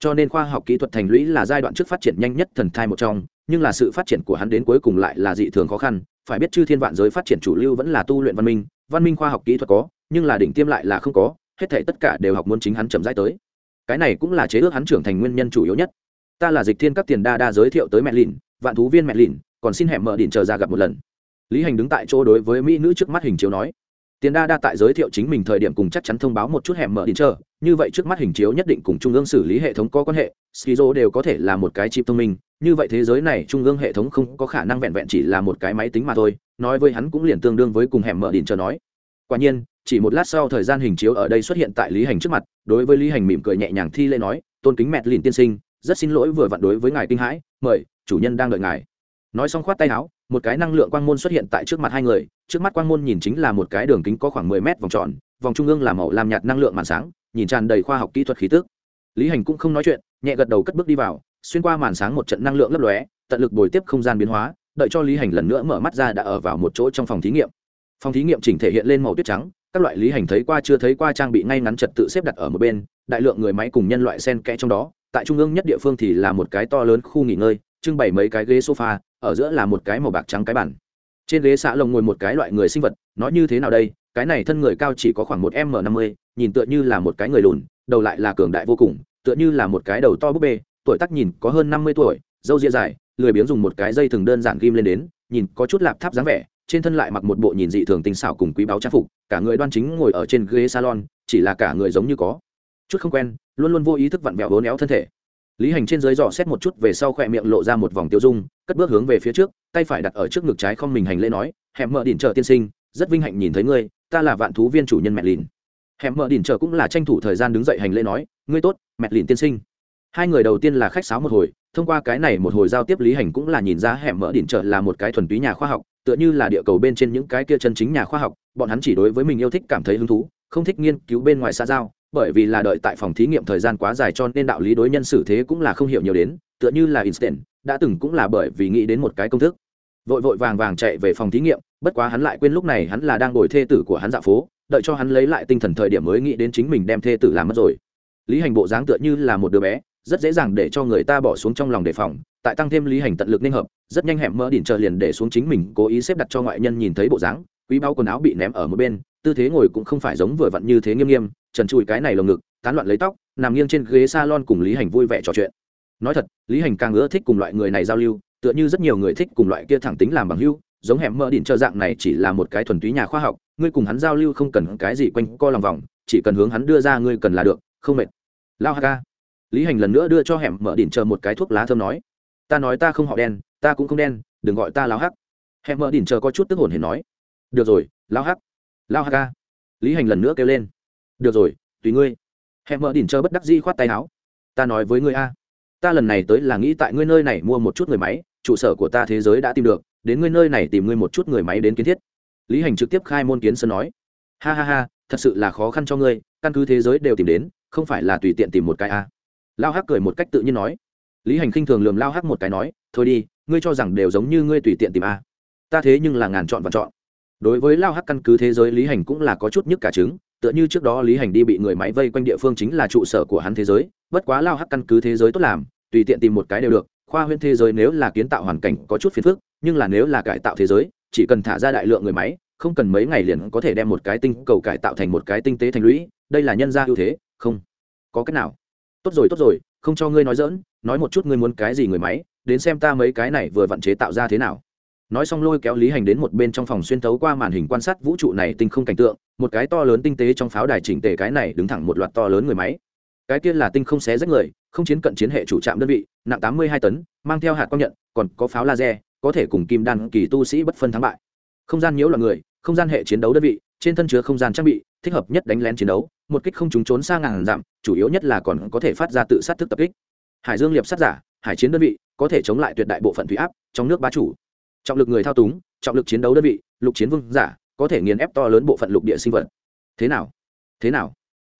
Cho nên khoa học kỹ thuật thành lũy là giai đoạn trước phát triển nhanh nhất thần thai một trong, nhưng là sự phát triển của hắn đến cuối cùng lại là dị thường khó khăn. Phải biết chư thiên vạn giới phát triển chủ lưu vẫn là tu luyện văn minh văn minh khoa học kỹ thuật có, nhưng là đỉnh tiêm lại là không có, hết thể tất cả đều học muốn chính hắn chậm rãi tới. Cái này cũng là chế ước hắn trưởng thành nguyên nhân chủ yếu nhất. Ta là dịch thiên các tiền đa đa giới thiệu tới mẹ lìn, vạn thú viên mẹ lìn, còn xin hẹn mở đỉnh chờ ra gặp một lần lý hành đứng tại chỗ đối với mỹ nữ trước mắt hình chiếu nói, tiền đa đa tại giới thiệu chính mình thời điểm cùng chắc chắn thông báo một chút hẻm mở đỉnh chờ, như vậy trước mắt hình chiếu nhất định cùng trung ương xử lý hệ thống có quan hệ, skizo đều có thể là một cái chip thông minh, như vậy thế giới này trung ương hệ thống không có khả năng vẹn vẹn chỉ là một cái máy tính mà thôi. Nói với hắn cũng liền tương đương với cùng hẻm mở đỉnh chờ nói. Quả nhiên, chỉ một lát sau thời gian hình chiếu ở đây xuất hiện tại lý hành trước mặt, đối với lý hành mỉm cười nhẹ nhàng thi lễ nói, tôn kính mẹt lìn tiên sinh, rất xin lỗi vừa vặn đối với ngài kinh hãi, mời, chủ nhân đang đợi ngài nói xong khoát tay áo, một cái năng lượng quang môn xuất hiện tại trước mặt hai người, trước mắt quang môn nhìn chính là một cái đường kính có khoảng mười mét vòng tròn, vòng trung ương là màu làm nhạt năng lượng màn sáng, nhìn tràn đầy khoa học kỹ thuật khí tức. Lý hành cũng không nói chuyện, nhẹ gật đầu cất bước đi vào, xuyên qua màn sáng một trận năng lượng lấp lóe, tận lực bồi tiếp không gian biến hóa, đợi cho lý hành lần nữa mở mắt ra đã ở vào một chỗ trong phòng thí nghiệm. Phòng thí nghiệm chỉnh thể hiện lên màu tuyết trắng, các loại lý hành thấy qua chưa thấy qua trang bị ngay ngắn trật tự xếp đặt ở một bên, đại lượng người máy cùng nhân loại sen kẽ trong đó, tại trung ương nhất địa phương thì là một cái to lớn khu nghỉ ngơi, trưng bày mấy cái ghế sofa ở giữa là một cái màu bạc trắng cái bản trên ghế xạ lồng ngồi một cái loại người sinh vật nói như thế nào đây? Cái này thân người cao chỉ có khoảng một m năm mươi, nhìn tựa như là một cái người lùn, đầu lại là cường đại vô cùng, tựa như là một cái đầu to búp bê, tuổi tác nhìn có hơn năm mươi tuổi, râu ria dài, lười biếng dùng một cái dây thừng đơn giản ghim lên đến, nhìn có chút lạp tháp dáng vẻ, trên thân lại mặc một bộ nhìn dị thường tinh xảo cùng quý báo trang phục, cả người đoan chính ngồi ở trên ghế salon, chỉ là cả người giống như có chút không quen, luôn luôn vô ý thức vặn vẹo vốn éo thân thể. Lý hành trên dưới dò xét một chút về sau khỏe miệng lộ ra một vòng tiêu dung cất bước hướng về phía trước, tay phải đặt ở trước ngực trái không mình hành lễ nói, hẻm mở đỉnh trợ tiên sinh, rất vinh hạnh nhìn thấy ngươi, ta là vạn thú viên chủ nhân mẹ lìn. Hẻm mở đỉnh trợ cũng là tranh thủ thời gian đứng dậy hành lễ nói, ngươi tốt, mẹ lìn tiên sinh. Hai người đầu tiên là khách sáo một hồi, thông qua cái này một hồi giao tiếp lý hành cũng là nhìn ra hẻm mở đỉnh trợ là một cái thuần túy nhà khoa học, tựa như là địa cầu bên trên những cái kia chân chính nhà khoa học, bọn hắn chỉ đối với mình yêu thích cảm thấy hứng thú, không thích nghiên cứu bên ngoài xa giao, bởi vì là đợi tại phòng thí nghiệm thời gian quá dài cho nên đạo lý đối nhân xử thế cũng là không hiểu nhiều đến, tựa như là instant đã từng cũng là bởi vì nghĩ đến một cái công thức. Vội vội vàng vàng chạy về phòng thí nghiệm, bất quá hắn lại quên lúc này hắn là đang ngồi thê tử của hắn dạ phố, đợi cho hắn lấy lại tinh thần thời điểm mới nghĩ đến chính mình đem thê tử làm mất rồi. Lý hành bộ dáng tựa như là một đứa bé, rất dễ dàng để cho người ta bỏ xuống trong lòng đề phòng, tại tăng thêm lý hành tận lực nên hợp, rất nhanh hẻm mỡ đỉnh chờ liền để xuống chính mình cố ý xếp đặt cho ngoại nhân nhìn thấy bộ dáng, quý bao quần áo bị ném ở một bên, tư thế ngồi cũng không phải giống vừa vặn như thế nghiêm nghiêm, trần trụi cái này lồng ngực, tán loạn lấy tóc, nằm nghiêng trên ghế salon cùng lý hành vui vẻ trò chuyện nói thật, lý hành càng ưa thích cùng loại người này giao lưu, tựa như rất nhiều người thích cùng loại kia thẳng tính làm bằng hưu giống hẻm mỡ đỉnh chờ dạng này chỉ là một cái thuần túy nhà khoa học, ngươi cùng hắn giao lưu không cần cái gì quanh co lòng vòng, chỉ cần hướng hắn đưa ra ngươi cần là được, không mệt. Lao ha lý hành lần nữa đưa cho hẻm mở đỉnh chờ một cái thuốc lá thơm nói, ta nói ta không họ đen, ta cũng không đen, đừng gọi ta lao hắc. Hẻm mở đỉnh chờ có chút tức hồn hề nói, được rồi, lao hắc. Lao hắc ca. Lý hành lần nữa kêu lên, được rồi, tùy ngươi. Hẻm mở đỉnh chờ bất đắc di khoát tay áo, ta nói với ngươi a ta lần này tới là nghĩ tại ngươi nơi này mua một chút người máy, trụ sở của ta thế giới đã tìm được, đến ngươi nơi này tìm ngươi một chút người máy đến kiến thiết. Lý hành trực tiếp khai môn kiến sơn nói. Ha ha ha, thật sự là khó khăn cho ngươi, căn cứ thế giới đều tìm đến, không phải là tùy tiện tìm một cái a lao hắc cười một cách tự nhiên nói. Lý hành khinh thường lườm lao hắc một cái nói, thôi đi, ngươi cho rằng đều giống như ngươi tùy tiện tìm a ta thế nhưng là ngàn chọn và chọn. Đối với lao hắc căn cứ thế giới, lý hành cũng là có chút nhức cả trứng tựa như trước đó lý hành đi bị người máy vây quanh địa phương chính là trụ sở của hắn thế giới, bất quá lao hắc căn cứ thế giới tốt làm, tùy tiện tìm một cái đều được, khoa huyễn thế giới nếu là kiến tạo hoàn cảnh có chút phiền phức, nhưng là nếu là cải tạo thế giới, chỉ cần thả ra đại lượng người máy, không cần mấy ngày liền có thể đem một cái tinh cầu cải tạo thành một cái tinh tế thành lũy, đây là nhân gia ưu thế, không có cách nào. Tốt rồi tốt rồi, không cho ngươi nói dỡn nói một chút ngươi muốn cái gì người máy, đến xem ta mấy cái này vừa vặn chế tạo ra thế nào nói xong lôi kéo lý hành đến một bên trong phòng xuyên tấu qua màn hình quan sát vũ trụ này tinh không cảnh tượng, một cái to lớn tinh tế trong pháo đài chỉnh tề cái này đứng thẳng một loạt to lớn người máy. Cái kia là tinh không xé rách người, không chiến cận chiến hệ chủ trạm đơn vị, nặng tám mươi hai tấn, mang theo hạt quang nhận, còn có pháo laser, có thể cùng kim đan kỳ tu sĩ bất phân thắng bại. Không gian nhiễu là người, không gian hệ chiến đấu đơn vị, trên thân chứa không gian trang bị, thích hợp nhất đánh lén chiến đấu, một kích không trúng trốn xa ngàn dặm, chủ yếu nhất là còn có thể phát ra tự sát thức tập kích. Hải dương liệp sát giả, hải chiến đơn vị, có thể chống lại tuyệt đại bộ phận thủy áp, trong nước bá chủ trọng lực người thao túng, trọng lực chiến đấu đơn vị, lục chiến vương giả, có thể nghiền ép to lớn bộ phận lục địa sinh vật. Thế nào? Thế nào?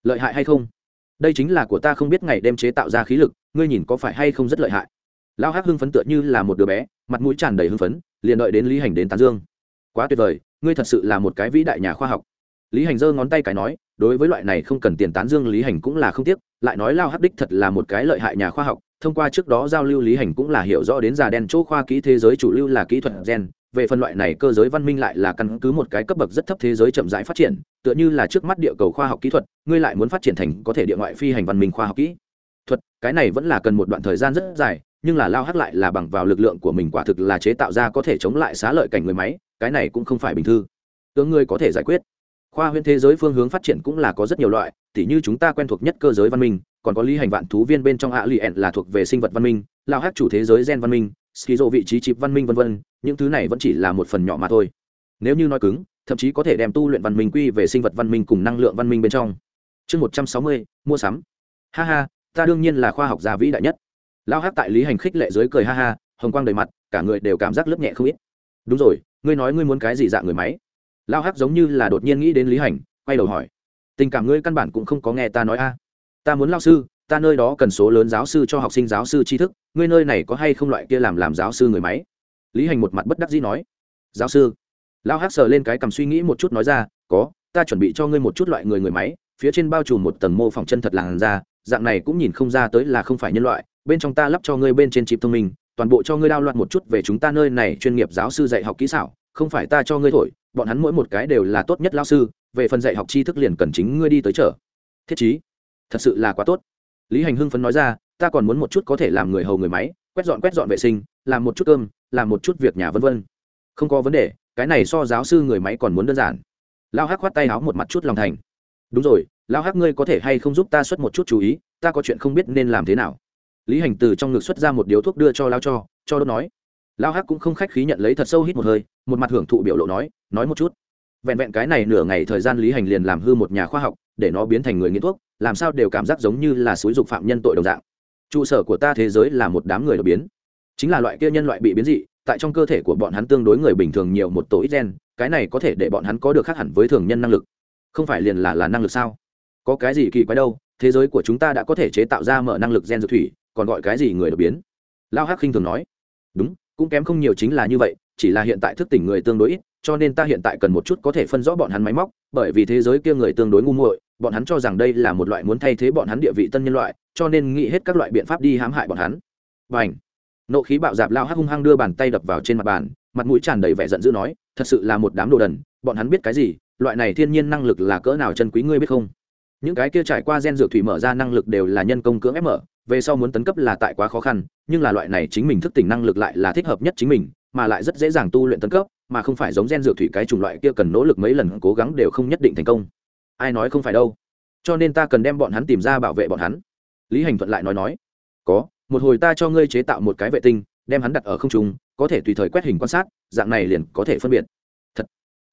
Lợi hại hay không? Đây chính là của ta không biết ngày đêm chế tạo ra khí lực, ngươi nhìn có phải hay không rất lợi hại. Lao hắc hưng phấn tựa như là một đứa bé, mặt mũi tràn đầy hưng phấn, liền đợi đến lý hành đến tán dương. Quá tuyệt vời, ngươi thật sự là một cái vĩ đại nhà khoa học. Lý hành giơ ngón tay cái nói đối với loại này không cần tiền tán dương lý hành cũng là không tiếc, lại nói lao hắc đích thật là một cái lợi hại nhà khoa học, thông qua trước đó giao lưu lý hành cũng là hiểu rõ đến già đen chỗ khoa kỹ thế giới chủ lưu là kỹ thuật gen, về phân loại này cơ giới văn minh lại là căn cứ một cái cấp bậc rất thấp thế giới chậm rãi phát triển, tựa như là trước mắt địa cầu khoa học kỹ thuật, ngươi lại muốn phát triển thành có thể địa ngoại phi hành văn minh khoa học kỹ thuật, cái này vẫn là cần một đoạn thời gian rất dài, nhưng là lao hắc lại là bằng vào lực lượng của mình quả thực là chế tạo ra có thể chống lại xá lợi cảnh người máy, cái này cũng không phải bình thư. Tướng ngươi có thể giải quyết khoa huyễn thế giới phương hướng phát triển cũng là có rất nhiều loại, tỉ như chúng ta quen thuộc nhất cơ giới văn minh, còn có lý hành vạn thú viên bên trong ạ lì ẹn là thuộc về sinh vật văn minh lao hát chủ thế giới gen văn minh skizo vị trí chịp văn minh v v những thứ này vẫn chỉ là một phần nhỏ mà thôi. Nếu như nói cứng, thậm chí có thể đem tu luyện văn minh quy về sinh vật văn minh cùng năng lượng văn minh bên trong. Chương một trăm sáu mươi, mua sắm. Ha ha, ta đương nhiên là khoa học gia vĩ đại nhất. Lao hát tại lý hành khích lệ giới cười ha ha, hồng quang đầy mặt, cả người đều cảm giác lớp nhẹ không ít. Đúng rồi, ngươi nói ngươi muốn cái gì dạng người máy? Lao hắc giống như là đột nhiên nghĩ đến lý hành, quay đầu hỏi. Tình cảm ngươi căn bản cũng không có nghe ta nói a. Ta muốn lao sư, ta nơi đó cần số lớn giáo sư cho học sinh giáo sư tri thức, ngươi nơi này có hay không loại kia làm làm giáo sư người máy? Lý hành một mặt bất đắc dĩ nói. Giáo sư. Lao hắc sờ lên cái cầm suy nghĩ một chút nói ra, có, ta chuẩn bị cho ngươi một chút loại người người máy, phía trên bao trùm một tầng mô phỏng chân thật làn da, dạng này cũng nhìn không ra tới là không phải nhân loại, bên trong ta lắp cho ngươi bên trên chip thông minh, toàn bộ cho ngươi đao loạn một chút về chúng ta nơi này chuyên nghiệp giáo sư dạy học kỹ xảo không phải ta cho ngươi thổi, bọn hắn mỗi một cái đều là tốt nhất lao sư, về phần dạy học tri thức liền cần chính ngươi đi tới chợ. Thiết chí, thật sự là quá tốt. Lý hành hưng phấn nói ra, ta còn muốn một chút có thể làm người hầu người máy, quét dọn quét dọn vệ sinh, làm một chút cơm, làm một chút việc nhà vân vân. Không có vấn đề, cái này so giáo sư người máy còn muốn đơn giản. Lao hắc khoát tay áo một mặt chút lòng thành. Đúng rồi lao hắc ngươi có thể hay không giúp ta xuất một chút chú ý, ta có chuyện không biết nên làm thế nào. Lý hành từ trong ngực xuất ra một điếu thuốc đưa cho lao cho cho đốt nói lao hắc cũng không khách khí nhận lấy thật sâu hít một hơi, một mặt hưởng thụ biểu lộ nói nói một chút. Vẹn vẹn cái này nửa ngày thời gian lý hành liền làm hư một nhà khoa học, để nó biến thành người nghiện thuốc, làm sao đều cảm giác giống như là xúi dục phạm nhân tội đồng dạng. Trụ sở của ta thế giới là một đám người đột biến. Chính là loại kia nhân loại bị biến dị, tại trong cơ thể của bọn hắn tương đối người bình thường nhiều một tổ ít gen, cái này có thể để bọn hắn có được khác hẳn với thường nhân năng lực. Không phải liền là là năng lực sao? Có cái gì kỳ quái đâu, thế giới của chúng ta đã có thể chế tạo ra mở năng lực gen dược thủy, còn gọi cái gì người đột biến? Lao hắc khinh thường nói. Đúng cũng kém không nhiều chính là như vậy, chỉ là hiện tại thức tỉnh người tương đối ít, cho nên ta hiện tại cần một chút có thể phân rõ bọn hắn máy móc, bởi vì thế giới kia người tương đối ngu muội, bọn hắn cho rằng đây là một loại muốn thay thế bọn hắn địa vị tân nhân loại, cho nên nghĩ hết các loại biện pháp đi hãm hại bọn hắn. Và ảnh nộ khí bạo dạp lao hắc hung hăng đưa bàn tay đập vào trên mặt bàn, mặt mũi tràn đầy vẻ giận dữ nói, thật sự là một đám đồ đần, bọn hắn biết cái gì? Loại này thiên nhiên năng lực là cỡ nào chân quý ngươi biết không? Những cái kia trải qua gen dược thủy mở ra năng lực đều là nhân công cưỡng ép mở về sau muốn tấn cấp là tại quá khó khăn, nhưng là loại này chính mình thức tỉnh năng lực lại là thích hợp nhất chính mình, mà lại rất dễ dàng tu luyện tấn cấp, mà không phải giống gen dược thủy cái chủng loại kia cần nỗ lực mấy lần cố gắng đều không nhất định thành công. Ai nói không phải đâu. Cho nên ta cần đem bọn hắn tìm ra bảo vệ bọn hắn. Lý hành thuận lại nói nói. Có, một hồi ta cho ngươi chế tạo một cái vệ tinh, đem hắn đặt ở không trung, có thể tùy thời quét hình quan sát, dạng này liền có thể phân biệt. Thật.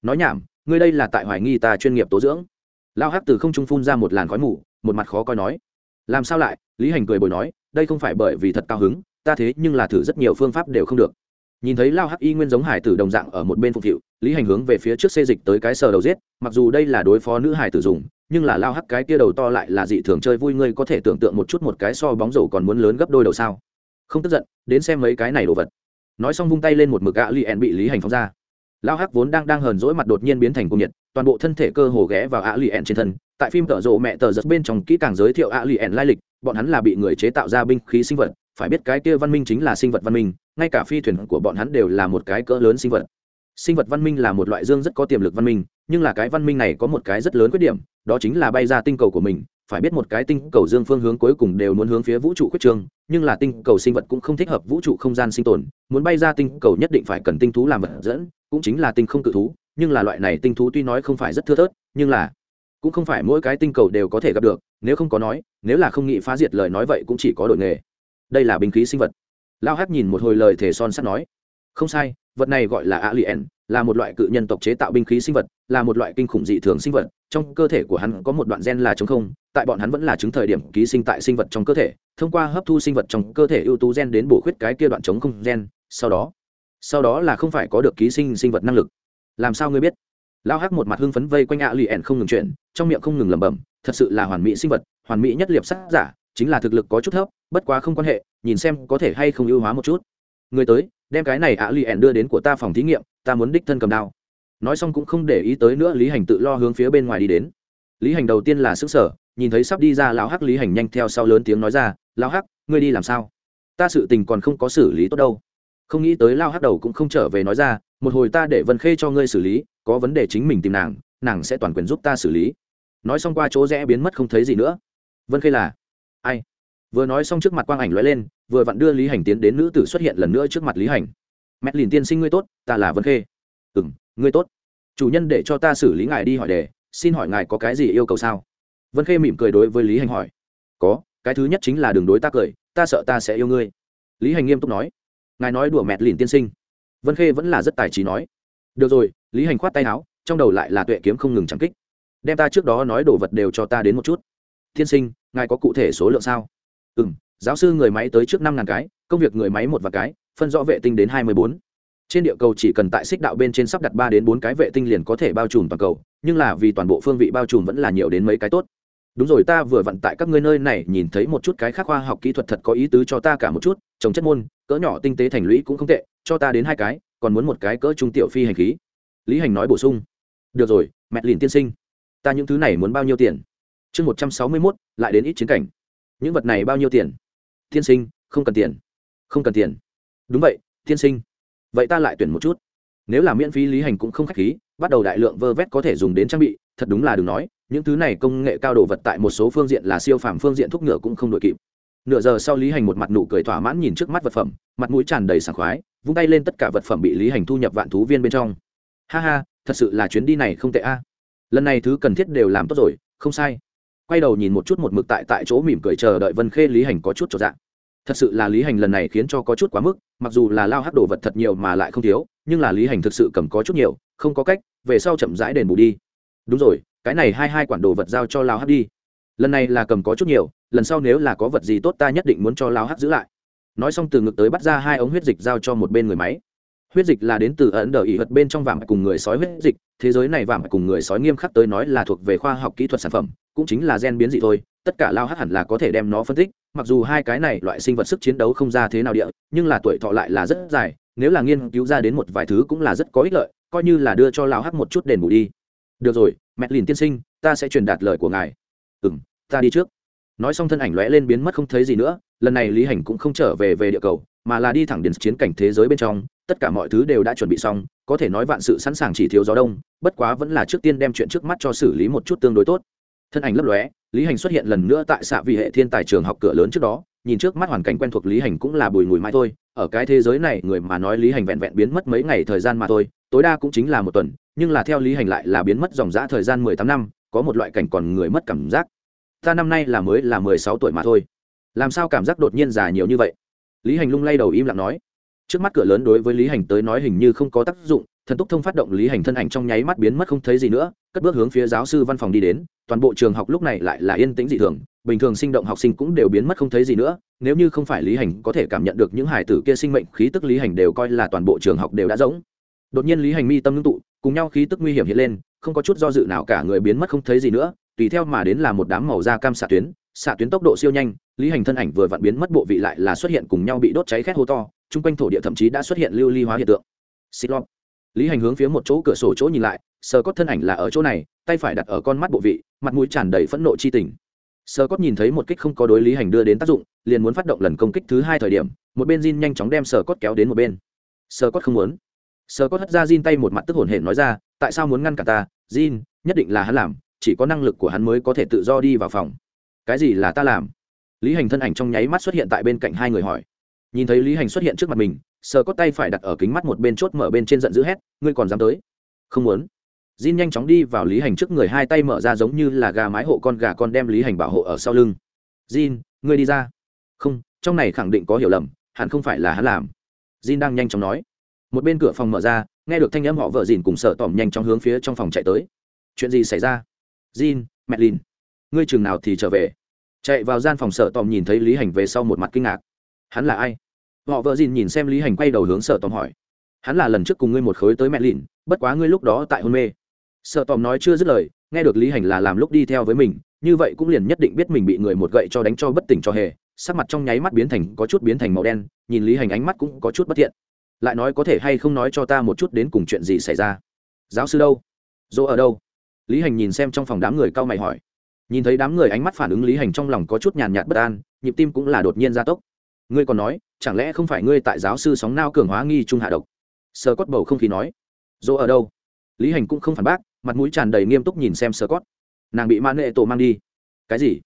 Nói nhảm, ngươi đây là tại hoài nghi ta chuyên nghiệp tố dưỡng. Lao hắc từ không trung phun ra một làn khói mù, một mặt khó coi nói làm sao lại? Lý hành cười bồi nói, đây không phải bởi vì thật cao hứng, ta thế nhưng là thử rất nhiều phương pháp đều không được. Nhìn thấy lao hắc y nguyên giống hải tử đồng dạng ở một bên phục vụ, lý hành hướng về phía trước xê dịch tới cái sờ đầu giết, mặc dù đây là đối phó nữ hải tử dùng, nhưng là lao hắc cái kia đầu to lại là dị thường chơi vui, ngươi có thể tưởng tượng một chút một cái so bóng rổ còn muốn lớn gấp đôi đầu sao? Không tức giận, đến xem mấy cái này đồ vật. Nói xong vung tay lên một mực gã li bị lý hành phóng ra. Lao hắc vốn đang đang hờn dỗi mặt đột nhiên biến thành cung nhiệt toàn bộ thân thể cơ hồ ghé vào ạ lì ẻn trên thân. Tại phim tở rộ mẹ tờ giật bên trong kỹ càng giới thiệu ạ lì ẻn lai lịch, bọn hắn là bị người chế tạo ra binh khí sinh vật. Phải biết cái kia văn minh chính là sinh vật văn minh, ngay cả phi thuyền của bọn hắn đều là một cái cỡ lớn sinh vật. Sinh vật văn minh là một loại dương rất có tiềm lực văn minh, nhưng là cái văn minh này có một cái rất lớn khuyết điểm, đó chính là bay ra tinh cầu của mình. Phải biết một cái tinh cầu dương phương hướng cuối cùng đều muốn hướng phía vũ trụ khuyết trương, nhưng là tinh cầu sinh vật cũng không thích hợp vũ trụ không gian sinh tồn. Muốn bay ra tinh cầu nhất định phải cần tinh thú làm vật dẫn, cũng chính là tinh không cự thú nhưng là loại này tinh thú tuy nói không phải rất thưa thớt, nhưng là cũng không phải mỗi cái tinh cầu đều có thể gặp được, nếu không có nói, nếu là không nghĩ phá diệt lời nói vậy cũng chỉ có đổi nghề. Đây là binh khí sinh vật. Lao hát nhìn một hồi lời thể son sắt nói, không sai, vật này gọi là alien, là một loại cự nhân tộc chế tạo binh khí sinh vật, là một loại kinh khủng dị thường sinh vật. Trong cơ thể của hắn có một đoạn gen là chống không, tại bọn hắn vẫn là chứng thời điểm ký sinh tại sinh vật trong cơ thể, thông qua hấp thu sinh vật trong cơ thể ưu tú gen đến bổ khuyết cái kia đoạn chống không gen, sau đó sau đó là không phải có được ký sinh sinh vật năng lực làm sao ngươi biết? Lao hắc một mặt hưng phấn vây quanh ạ lì ẻn không ngừng chuyển, trong miệng không ngừng lẩm bẩm, thật sự là hoàn mỹ sinh vật, hoàn mỹ nhất liệp sắc giả, chính là thực lực có chút thấp, bất quá không quan hệ, nhìn xem có thể hay không ưu hóa một chút. Người tới, đem cái này ạ lì ẻn đưa đến của ta phòng thí nghiệm, ta muốn đích thân cầm đao. Nói xong cũng không để ý tới nữa, lý hành tự lo hướng phía bên ngoài đi đến. Lý hành đầu tiên là sức sở nhìn thấy sắp đi ra lão hắc, lý hành nhanh theo sau lớn tiếng nói ra, lão hắc, ngươi đi làm sao? Ta sự tình còn không có xử lý tốt đâu. Không nghĩ tới lao hắc đầu cũng không trở về nói ra một hồi ta để vân khê cho ngươi xử lý, có vấn đề chính mình tìm nàng nàng sẽ toàn quyền giúp ta xử lý. Nói xong qua chỗ rẽ biến mất không thấy gì nữa. Vân khê là ai? Vừa nói xong trước mặt quang ảnh lóe lên, vừa vặn đưa lý hành tiến đến nữ tử xuất hiện lần nữa trước mặt lý hành. Mẹ lìn tiên sinh ngươi tốt, ta là vân khê. Ừ m ngươi tốt. Chủ nhân để cho ta xử lý ngài đi hỏi đề, xin hỏi ngài có cái gì yêu cầu sao? Vân khê mỉm cười đối với lý hành hỏi. Có, cái thứ nhất chính là đường đối ta cười, ta sợ ta sẽ yêu ngươi. Lý hành nghiêm túc nói. Ngài nói đùa mẹ lìn tiên sinh vân khê vẫn là rất tài trí nói. Được rồi, lý hành khoát tay áo, trong đầu lại là tuệ kiếm không ngừng trắng kích. Đem ta trước đó nói đồ vật đều cho ta đến một chút. Tiên sinh, ngài có cụ thể số lượng sao? Ừ m giáo sư người máy tới trước năm ngàn cái, công việc người máy một và cái, phân rõ vệ tinh đến hai mươi bốn. Trên địa cầu chỉ cần tại xích đạo bên trên sắp đặt ba đến bốn cái vệ tinh liền có thể bao trùm toàn cầu, nhưng là vì toàn bộ phương vị bao trùm vẫn là nhiều đến mấy cái tốt. Đúng rồi, ta vừa vặn tại các ngươi nơi này, nhìn thấy một chút cái khác khoa học kỹ thuật thật có ý tứ cho ta cả một chút, trồng chất môn, cỡ nhỏ tinh tế thành lũy cũng không tệ cho ta đến hai cái, còn muốn một cái cỡ trung tiểu phi hành khí. Lý hành nói bổ sung. Được rồi, mẹ lìn tiên sinh. Ta những thứ này muốn bao nhiêu tiền? Chương một trăm sáu mươi mốt, lại đến ít chiến cảnh. Những vật này bao nhiêu tiền? Tiên sinh, không cần tiền. Không cần tiền. Đúng vậy, tiên sinh. Vậy ta lại tuyển một chút. Nếu là miễn phí lý hành cũng không k h á c h khí, bắt đầu đại lượng vơ vét có thể dùng đến trang bị, thật đúng là đừng nói, những thứ này công nghệ cao đồ vật tại một số phương diện là siêu phàm phương diện thuốc ngựa cũng không đội kịp. Nửa giờ sau lý hành một mặt nụ cười thỏa mãn nhìn trước mắt vật phẩm, mặt mũi tràn đầy sảng khoái vung tay lên tất cả vật phẩm bị lý hành thu nhập vạn thú viên bên trong. Ha ha, thật sự là chuyến đi này không tệ a. Lần này thứ cần thiết đều làm tốt rồi, không sai. Quay đầu nhìn một chút một mực tại tại chỗ mỉm cười chờ đợi vân khê lý hành có chút trọn dạng thật sự là lý hành lần này khiến cho có chút quá mức, mặc dù là lao hắc đồ vật thật nhiều mà lại không thiếu, nhưng là lý hành thực sự cầm có chút nhiều, không có cách, về sau chậm rãi đền bù đi. Đúng rồi, cái này hai hai quản đồ vật giao cho lao hắc đi. Lần này là cầm có chút nhiều, lần sau nếu là có vật gì tốt ta nhất định muốn cho lao hắc giữ lại nói xong từ ngực tới bắt ra hai ống huyết dịch giao cho một bên người máy. Huyết dịch là đến từ ấn đờ ỉ vật bên trong vàng cùng người sói huyết dịch, thế giới này vàng cùng người sói nghiêm khắc tới nói là thuộc về khoa học kỹ thuật sản phẩm, cũng chính là gen biến dị thôi, tất cả lao hắc hẳn là có thể đem nó phân tích, mặc dù hai cái này loại sinh vật sức chiến đấu không ra thế nào địa, nhưng là tuổi thọ lại là rất dài, nếu là nghiên cứu ra đến một vài thứ cũng là rất có ích lợi, coi như là đưa cho lao hắc một chút đền bù đi. Được rồi mẹ lìn tiên sinh, ta sẽ truyền đạt lời của ngài. Ừ m ta đi trước nói xong thân ảnh lóe lên biến mất không thấy gì nữa, lần này lý hành cũng không trở về về địa cầu, mà là đi thẳng đến chiến cảnh thế giới bên trong, tất cả mọi thứ đều đã chuẩn bị xong, có thể nói vạn sự sẵn sàng chỉ thiếu gió đông, bất quá vẫn là trước tiên đem chuyện trước mắt cho xử lý một chút tương đối tốt. Thân ảnh lấp lóe, lý hành xuất hiện lần nữa tại xạ vị hệ thiên tài trường học cửa lớn trước đó, nhìn trước mắt hoàn cảnh quen thuộc lý hành cũng là bùi mùi mai thôi, ở cái thế giới này người mà nói lý hành vẹn vẹn biến mất mấy ngày thời gian mà thôi, tối đa cũng chính là một tuần, nhưng là theo lý hành lại là biến mất dòng dã thời gian mười tám năm, có một loại cảnh còn người mất cảm giác ta năm nay là mới là mười sáu tuổi mà thôi. Làm sao cảm giác đột nhiên già nhiều như vậy? Lý hành lung lay đầu im lặng nói. Trước mắt cửa lớn đối với lý hành tới nói hình như không có tác dụng, thần túc thông phát động lý hành thân ảnh trong nháy mắt biến mất không thấy gì nữa, cất bước hướng phía giáo sư văn phòng đi đến, toàn bộ trường học lúc này lại là yên tĩnh dị thường, bình thường sinh động học sinh cũng đều biến mất không thấy gì nữa, nếu như không phải lý hành có thể cảm nhận được những hải tử kia sinh mệnh, khí tức lý hành đều coi là toàn bộ trường học đều đã rỗng. Đột nhiên lý hành mi tâm ngưng tụ, cùng nhau khí tức nguy hiểm hiện lên, không có chút do dự nào cả người biến mất không thấy gì nữa tùy theo mà đến là một đám màu da cam xạ tuyến xạ tuyến tốc độ siêu nhanh, lý hành thân ảnh vừa vặn biến mất bộ vị lại là xuất hiện cùng nhau bị đốt cháy khét hô to, chung quanh thổ địa thậm chí đã xuất hiện lưu ly hóa hiện tượng. Xịt lọt lý hành hướng phía một chỗ cửa sổ chỗ nhìn lại sờ cốt thân ảnh là ở chỗ này, tay phải đặt ở con mắt bộ vị, mặt mũi tràn đầy phẫn nộ chi tình. Sờ cốt nhìn thấy một kích không có đối lý hành đưa đến tác dụng, liền muốn phát động lần công kích thứ hai thời điểm, một bên Jin nhanh chóng đem sờ cốt kéo đến một bên. Sờ cốt không muốn. Sờ cốt hất ra Jin tay một mặt tức hổn hển nói ra, tại sao muốn ngăn cả ta? Jin, nhất định là hắn làm chỉ có năng lực của hắn mới có thể tự do đi vào phòng. Cái gì là ta làm? Lý hành thân ảnh trong nháy mắt xuất hiện tại bên cạnh hai người hỏi. Nhìn thấy lý hành xuất hiện trước mặt mình sờ có tay phải đặt ở kính mắt một bên chốt mở bên trên giận dữ hét, ngươi còn dám tới? Không muốn. Jin nhanh chóng đi vào lý hành trước người, hai tay mở ra giống như là gà mái hộ con gà con đem lý hành bảo hộ ở sau lưng. Jin, ngươi đi ra. Không, trong này khẳng định có hiểu lầm, hẳn không phải là hắn làm. Jin đang nhanh chóng nói. Một bên cửa phòng mở ra, nghe được thanh âm họ vợ Jin cùng sợ tỏm nhanh chóng hướng phía trong phòng chạy tới. Chuyện gì xảy ra? Jin mẹ lìn ngươi trường nào thì trở về? Chạy vào gian phòng sở tòm nhìn thấy lý hành về sau một mặt kinh ngạc. Hắn là ai? Họ vợ dìn nhìn xem lý hành quay đầu hướng sở tòm hỏi. Hắn là lần trước cùng ngươi một khối tới mẹ lìn bất quá ngươi lúc đó tại hôn mê. Sở tòm nói chưa dứt lời, nghe được lý hành là làm lúc đi theo với mình, như vậy cũng liền nhất định biết mình bị người một gậy cho đánh cho bất tỉnh cho hề. Sắc mặt trong nháy mắt biến thành, có chút biến thành màu đen, nhìn lý hành ánh mắt cũng có chút bất thiện. Lại nói có thể hay không nói cho ta một chút đến cùng chuyện gì xảy ra? Giáo sư đâu? Dỗ ở đâu? Lý hành nhìn xem trong phòng đám người cao mày hỏi. Nhìn thấy đám người ánh mắt phản ứng lý hành trong lòng có chút nhàn nhạt bất an, nhịp tim cũng là đột nhiên gia tốc. Ngươi còn nói, chẳng lẽ không phải ngươi tại giáo sư sóng nao cường hóa nghi trung hạ độc? Sơ cót bầu không khí nói. Dỗ ở đâu? Lý hành cũng không phản bác, mặt mũi tràn đầy nghiêm túc nhìn xem sơ cót nàng bị mãn nệ tổ mang đi. Cái gì?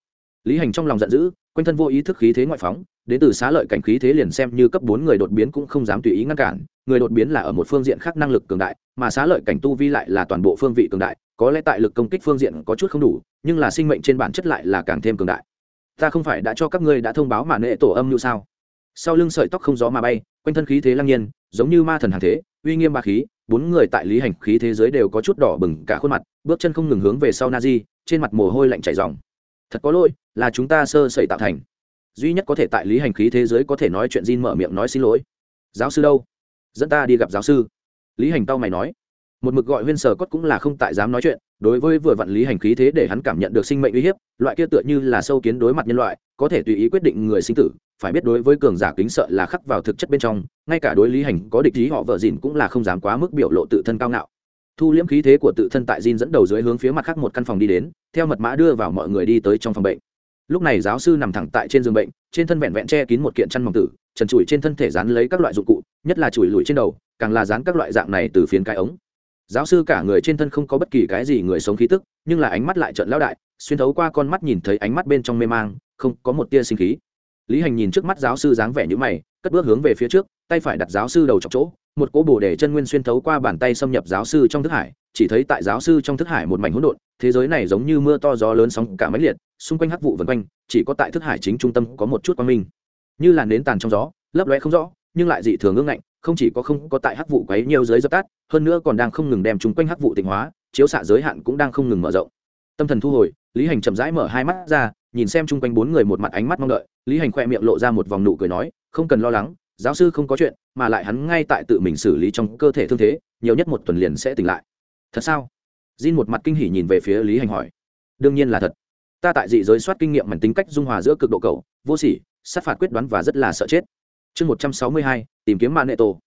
Lý hành trong lòng giận dữ quanh thân vô ý thức khí thế ngoại phóng, đến từ xá lợi cảnh khí thế liền xem như cấp bốn người đột biến cũng không dám tùy ý ngăn cản, người đột biến là ở một phương diện khác năng lực cường đại, mà xá lợi cảnh tu vi lại là toàn bộ phương vị cường đại, có lẽ tại lực công kích phương diện có chút không đủ, nhưng là sinh mệnh trên bản chất lại là càng thêm cường đại. Ta không phải đã cho các ngươi đã thông báo mà nệ tổ âm như sao? Sau lưng sợi tóc không gió mà bay, quanh thân khí thế lăng nhiên, giống như ma thần hàng thế, uy nghiêm ba khí, bốn người tại lý hành khí thế giới đều có chút đỏ bừng cả khuôn mặt, bước chân không ngừng hướng về sau na di trên mặt mồ hôi lạnh chảy dòng thật có lỗi, là chúng ta sơ sẩy tạo thành. Duy nhất có thể tại lý hành khí thế giới có thể nói chuyện Jin mở miệng nói xin lỗi. Giáo sư đâu? Dẫn ta đi gặp giáo sư. Lý hành tao mày nói. Một mực gọi huyên sở cốt cũng là không tại dám nói chuyện, đối với vừa vặn lý hành khí thế để hắn cảm nhận được sinh mệnh uy hiếp, loại kia tựa như là sâu kiến đối mặt nhân loại, có thể tùy ý quyết định người sinh tử, phải biết đối với cường giả kính sợ là khắc vào thực chất bên trong, ngay cả đối lý hành có địch ý họ vợ dìn cũng là không dám quá mức biểu lộ tự thân cao ngạo thu liễm khí thế của tự thân tại Jin dẫn đầu dưới hướng phía mặt khác một căn phòng đi đến, theo mật mã đưa vào mọi người đi tới trong phòng bệnh. Lúc này giáo sư nằm thẳng tại trên giường bệnh, trên thân vẹn vẹn che kín một kiện chăn mỏng tử, trần trụi trên thân thể dán lấy các loại dụng cụ, nhất là chùi lùi trên đầu, càng là dán các loại dạng này từ phiến cái ống. Giáo sư cả người trên thân không có bất kỳ cái gì người sống khí tức, nhưng là ánh mắt lại trận lão đại, xuyên thấu qua con mắt nhìn thấy ánh mắt bên trong mê mang, không có một tia sinh khí. Lý hành nhìn trước mắt giáo sư dáng vẻ như mày, cất bước hướng về phía trước tay phải đặt giáo sư đầu chọc chỗ, một cỗ bồ để chân nguyên xuyên thấu qua bàn tay xâm nhập giáo sư trong thức hải, chỉ thấy tại giáo sư trong thức hải một mảnh hỗn độn, thế giới này giống như mưa to gió lớn sóng cả máy liệt, xung quanh hắc vụ vân quanh, chỉ có tại thức hải chính trung tâm có một chút quang minh. Như là nến tàn trong gió, lấp lóe không rõ, nhưng lại dị thường ngưng ngạnh, không chỉ có không có tại hắc vụ quấy nhiều giới dập tắt, hơn nữa còn đang không ngừng đem chúng quanh hắc vụ tịnh hóa, chiếu xạ giới hạn cũng đang không ngừng mở rộng. Tâm thần thu hồi, lý hành chậm rãi mở hai mắt ra, nhìn xem chung quanh bốn người một mặt ánh mắt mong đợi, lý hành khoe miệng lộ ra một vòng nụ cười nói, không cần lo lắng giáo sư không có chuyện, mà lại hắn ngay tại tự mình xử lý trong cơ thể thương thế, nhiều nhất một tuần liền sẽ tỉnh lại. Thật sao? Jin một mặt kinh hỉ nhìn về phía lý hành hỏi. Đương nhiên là thật. Ta tại dị giới soát kinh nghiệm mảnh tính cách dung hòa giữa cực độ cầu vô sỉ, sát phạt quyết đoán và rất là sợ chết. Chương một trăm sáu mươi hai, tìm kiếm mạng nệ tổ.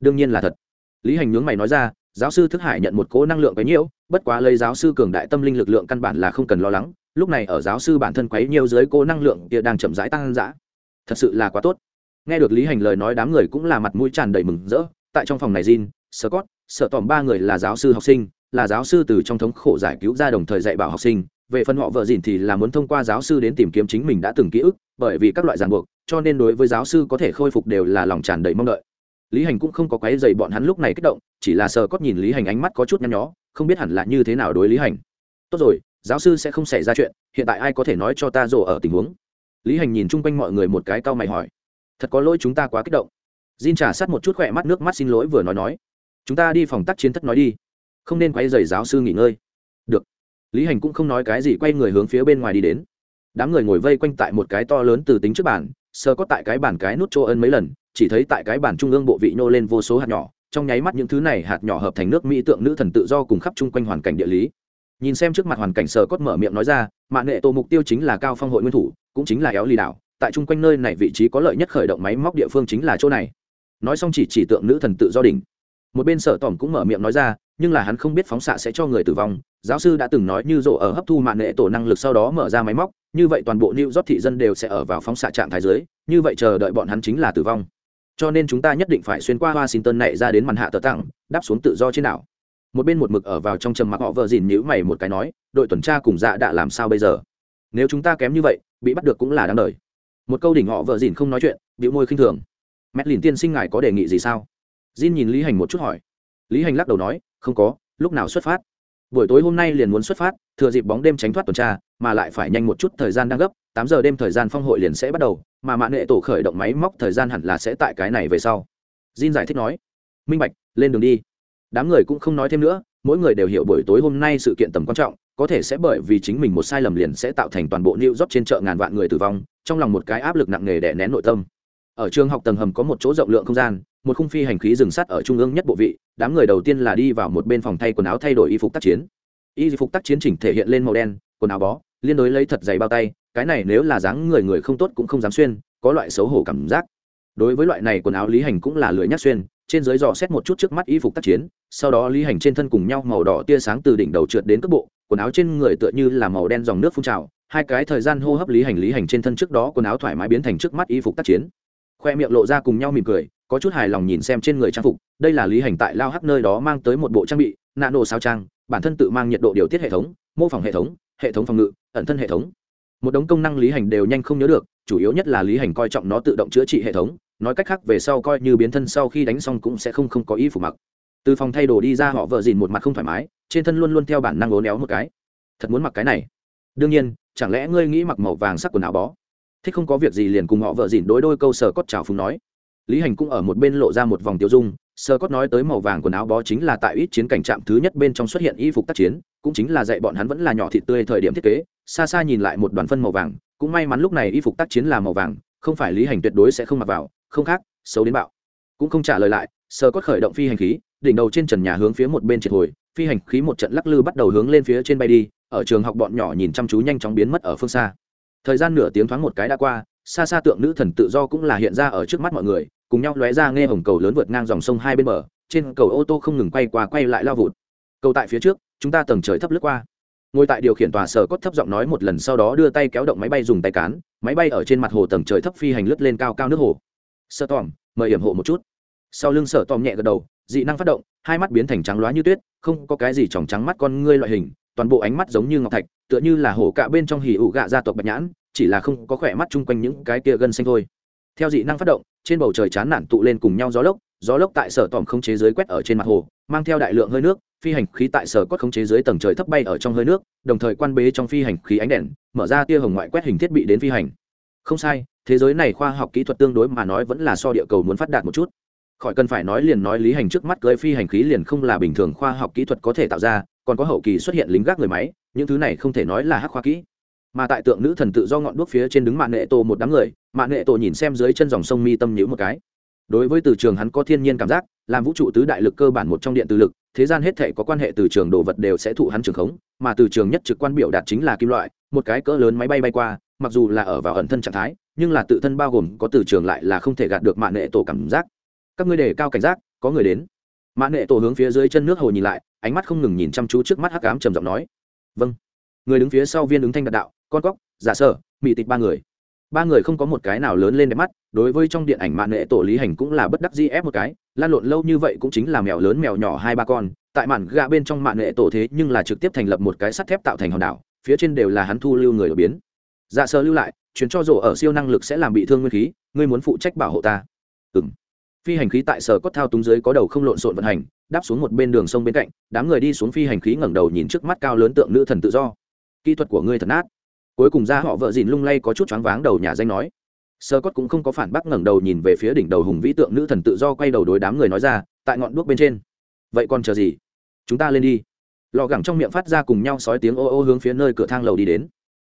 Đương nhiên là thật. Lý hành nhướng mày nói ra, giáo sư thức hải nhận một cố năng lượng quấy nhiễu, bất quá lấy giáo sư cường đại tâm linh lực lượng căn bản là không cần lo lắng, lúc này ở giáo sư bản thân quấy nhiễu dưới cố năng lượng kia đang chậm rãi tăng dã. Thật sự là quá tốt nghe được lý hành lời nói đám người cũng là mặt mũi tràn đầy mừng rỡ. Tại trong phòng này Jin, Scott, sợ tòm ba người là giáo sư học sinh là giáo sư từ trong thống khổ giải cứu ra đồng thời dạy bảo học sinh. Về phần họ vợ dìn thì là muốn thông qua giáo sư đến tìm kiếm chính mình đã từng ký ức bởi vì các loại ràng buộc cho nên đối với giáo sư có thể khôi phục đều là lòng tràn đầy mong đợi. Lý hành cũng không có quấy dày bọn hắn lúc này kích động chỉ là sờ cót nhìn lý hành ánh mắt có chút nhăn nhó không biết hẳn là như thế nào đối lý hành. Tốt rồi giáo sư sẽ không xảy ra chuyện hiện tại ai có thể nói cho ta rổ ở tình huống? Lý hành nhìn chung quanh mọi người một cái cau mày hỏi thật có lỗi chúng ta quá kích động. Jin trả sát một chút khỏe mắt nước mắt xin lỗi vừa nói nói. Chúng ta đi phòng tác chiến thất nói đi. Không nên quay dày giáo sư nghỉ ngơi. Được. Lý hành cũng không nói cái gì, quay người hướng phía bên ngoài đi đến. Đám người ngồi vây quanh tại một cái to lớn từ tính trước bàn sơ có tại cái bàn cái nút chỗ ân mấy lần, chỉ thấy tại cái bàn trung ương bộ vị nhô lên vô số hạt nhỏ, trong nháy mắt những thứ này hạt nhỏ hợp thành nước mỹ tượng nữ thần tự do cùng khắp chung quanh hoàn cảnh địa lý. Nhìn xem trước mặt hoàn cảnh sơ cốt mở miệng nói ra mạng nghệ tổ mục tiêu chính là cao phong hội nguyên thủ, cũng chính là éo lì đảo tại chung quanh nơi này vị trí có lợi nhất khởi động máy móc địa phương chính là chỗ này. Nói xong chỉ chỉ tượng nữ thần tự do đỉnh. Một bên sở tỏm cũng mở miệng nói ra, nhưng là hắn không biết phóng xạ sẽ cho người tử vong. Giáo sư đã từng nói như rộ ở hấp thu mạng nghệ tổ năng lực sau đó mở ra máy móc, như vậy toàn bộ new york thị dân đều sẽ ở vào phóng xạ trạng thái dưới, như vậy chờ đợi bọn hắn chính là tử vong. Cho nên chúng ta nhất định phải xuyên qua washington này ra đến màn hạ tờ tặng, đáp xuống tự do trên đảo. Một bên một mực ở vào trong trầm mặc họ vợ dìn nhữ mày một cái nói, đội tuần tra cùng dạ đã làm sao bây giờ? Nếu chúng ta kém như vậy, bị bắt được cũng là đáng đời một câu đỉnh họ vợ dìn không nói chuyện bị môi khinh thường mẹ lìn tiên sinh ngài có đề nghị gì sao Jin nhìn Lý Hành một chút hỏi. Lý Hành lắc đầu nói, không có, lúc nào xuất phát? Buổi tối hôm nay liền muốn xuất phát, thừa dịp bóng đêm tránh thoát tuần tra, mà lại phải nhanh một chút thời gian đang gấp, tám giờ đêm thời gian phong hội liền sẽ bắt đầu, mà mạng nghệ tổ khởi động máy móc thời gian hẳn là sẽ tại cái này về sau. Jin giải thích nói, minh bạch, lên đường đi. Đám người cũng không nói thêm nữa, mỗi người đều hiểu buổi tối hôm nay sự kiện tầm quan trọng, có thể sẽ bởi vì chính mình một sai lầm liền sẽ tạo thành toàn bộ New York trên chợ ngàn vạn người tử vong, trong lòng một cái áp lực nặng nề đè nén nội tâm. Ở trường học tầng hầm có một chỗ rộng lượng không gian, một khung phi hành khí dừng sát ở trung ương nhất bộ vị đám người đầu tiên là đi vào một bên phòng thay quần áo thay đổi y phục tác chiến y phục tác chiến chỉnh thể hiện lên màu đen quần áo bó liên đối lấy thật dày bao tay cái này nếu là dáng người người không tốt cũng không dám xuyên có loại xấu hổ cảm giác đối với loại này quần áo lý hành cũng là lười nhắc xuyên trên dưới dò xét một chút trước mắt y phục tác chiến sau đó lý hành trên thân cùng nhau màu đỏ tia sáng từ đỉnh đầu trượt đến cấp bộ quần áo trên người tựa như là màu đen dòng nước phun trào, hai cái thời gian hô hấp lý hành lý hành trên thân trước đó quần áo thoải mái biến thành trước mắt y phục tác chiến. Khoe miệng lộ ra cùng nhau mỉm cười, có chút hài lòng nhìn xem trên người trang phục, đây là lý hành tại lao hắc nơi đó mang tới một bộ trang bị, nạ nổ sao trang, bản thân tự mang nhiệt độ điều tiết hệ thống, mô phỏng hệ thống hệ thống phòng ngự, ẩn thân hệ thống. Một đống công năng lý hành đều nhanh không nhớ được, chủ yếu nhất là lý hành coi trọng nó tự động chữa trị hệ thống, nói cách khác về sau coi như biến thân sau khi đánh xong cũng sẽ không không có y phục mặc từ phòng thay đồ đi ra họ vợ dìn một mặt không thoải mái, trên thân luôn luôn theo bản năng ố néo một cái. Thật muốn mặc cái này. Đương nhiên, chẳng lẽ ngươi nghĩ mặc màu vàng sắc quần áo bó? Thích không có việc gì liền cùng họ vợ dìn đối đôi câu sờ cốt chào phúng nói. Lý hành cũng ở một bên lộ ra một vòng tiêu dung, sờ cốt nói tới màu vàng quần áo bó chính là tại ít chiến cảnh trạm thứ nhất bên trong xuất hiện y phục tác chiến, cũng chính là dạy bọn hắn vẫn là nhỏ thịt tươi thời điểm thiết kế, xa xa nhìn lại một đoàn phân màu vàng, cũng may mắn lúc này y phục tác chiến là màu vàng, không phải lý hành tuyệt đối sẽ không mặc vào, không khác, xấu đến bạo cũng không trả lời lại, sờ cốt khởi động phi hành khí, đỉnh đầu trên trần nhà hướng phía một bên triệt hồi, phi hành khí một trận lắc lư bắt đầu hướng lên phía trên bay đi, ở trường học bọn nhỏ nhìn chăm chú nhanh chóng biến mất ở phương xa. Thời gian nửa tiếng thoáng một cái đã qua, xa xa tượng nữ thần tự do cũng là hiện ra ở trước mắt mọi người, cùng nhau lóe ra nghe hồng cầu lớn vượt ngang dòng sông hai bên bờ, trên cầu ô tô không ngừng quay qua quay lại lao vụt. Cầu tại phía trước, chúng ta tầng trời thấp lướt qua. Ngồi tại điều khiển tòa sở cốt thấp giọng nói một lần sau đó đưa tay kéo động máy bay dùng tay cán, máy bay ở trên mặt hồ tầng trời thấp phi hành lướt lên cao cao nước hồ. Sơ tỏm mời hiểm hộ một chút sau lưng sở tòm nhẹ gật đầu, dị năng phát động, hai mắt biến thành trắng loá như tuyết, không có cái gì tròng trắng mắt con ngươi loại hình, toàn bộ ánh mắt giống như ngọc thạch, tựa như là hổ cạ bên trong hỉ ủ gạ gia tộc bạch nhãn, chỉ là không có khỏe mắt chung quanh những cái kia gân xanh thôi. Theo dị năng phát động, trên bầu trời chán nản tụ lên cùng nhau gió lốc gió lốc tại sở tòm không chế giới quét ở trên mặt hồ, mang theo đại lượng hơi nước, phi hành khí tại sở cốt không chế dưới tầng trời thấp bay ở trong hơi nước, đồng thời quan bế trong phi hành khí ánh đèn, mở ra tia hồng ngoại quét hình thiết bị đến phi hành. Không sai, thế giới này khoa học kỹ thuật tương đối mà nói vẫn là so địa cầu muốn phát đạt một chút khỏi cần phải nói liền nói lý hành trước mắt cưới phi hành khí liền không là bình thường khoa học kỹ thuật có thể tạo ra, còn có hậu kỳ xuất hiện lính gác người máy, những thứ này không thể nói là hắc khoa kỹ. Mà tại tượng nữ thần tự do ngọn đuốc phía trên đứng mạng nghệ tổ một đám người mạng nghệ tổ nhìn xem dưới chân dòng sông mi tâm nhữ một cái. Đối với từ trường hắn có thiên nhiên cảm giác, làm vũ trụ tứ đại lực cơ bản một trong điện từ lực, thế gian hết thể có quan hệ từ trường đồ vật đều sẽ thụ hắn trường khống, mà từ trường nhất trực quan biểu đạt chính là kim loại, một cái cỡ lớn máy bay bay qua, mặc dù là ở vào ẩn thân trạng thái, nhưng là tự thân bao gồm có từ trường lại là không thể gạt được mạng nghệ tổ cảm giác các ngươi đề cao cảnh giác, có người đến. Mã nệ tổ hướng phía dưới chân nước hồ nhìn lại, ánh mắt không ngừng nhìn chăm chú trước mắt hắc ám trầm giọng nói. Vâng. Người đứng phía sau viên ứng thanh đạt đạo, con cóc, giả sở mỹ tịch ba người. Ba người không có một cái nào lớn lên đẹp mắt, đối với trong điện ảnh mạng nghệ tổ lý hành cũng là bất đắc di ép một cái, lan lộn lâu như vậy cũng chính là mèo lớn mèo nhỏ hai ba con, tại màn gạ bên trong mạng nghệ tổ thế nhưng là trực tiếp thành lập một cái sắt thép tạo thành hòn đảo, phía trên đều là hắn thu lưu người ở biến. Dạ sơ lưu lại chuyến cho rổ ở siêu năng lực sẽ làm bị thương nguyên khí, ngươi muốn phụ trách bảo hộ ta. Ừng phi hành khí tại sở cốt thao túng dưới có đầu không lộn xộn vận hành, đáp xuống một bên đường sông bên cạnh, đám người đi xuống phi hành khí ngẩng đầu nhìn trước mắt cao lớn tượng nữ thần tự do. Kỹ thuật của ngươi thật nát. Cuối cùng ra họ vợ dìn lung lay có chút choáng váng đầu nhà danh nói. Sơ cốt cũng không có phản bác ngẩng đầu nhìn về phía đỉnh đầu hùng vĩ tượng nữ thần tự do quay đầu đối đám người nói ra, tại ngọn đuốc bên trên. Vậy còn chờ gì? Chúng ta lên đi. Lò gẳng trong miệng phát ra cùng nhau sói tiếng ô ô hướng phía nơi cửa thang lầu đi đến.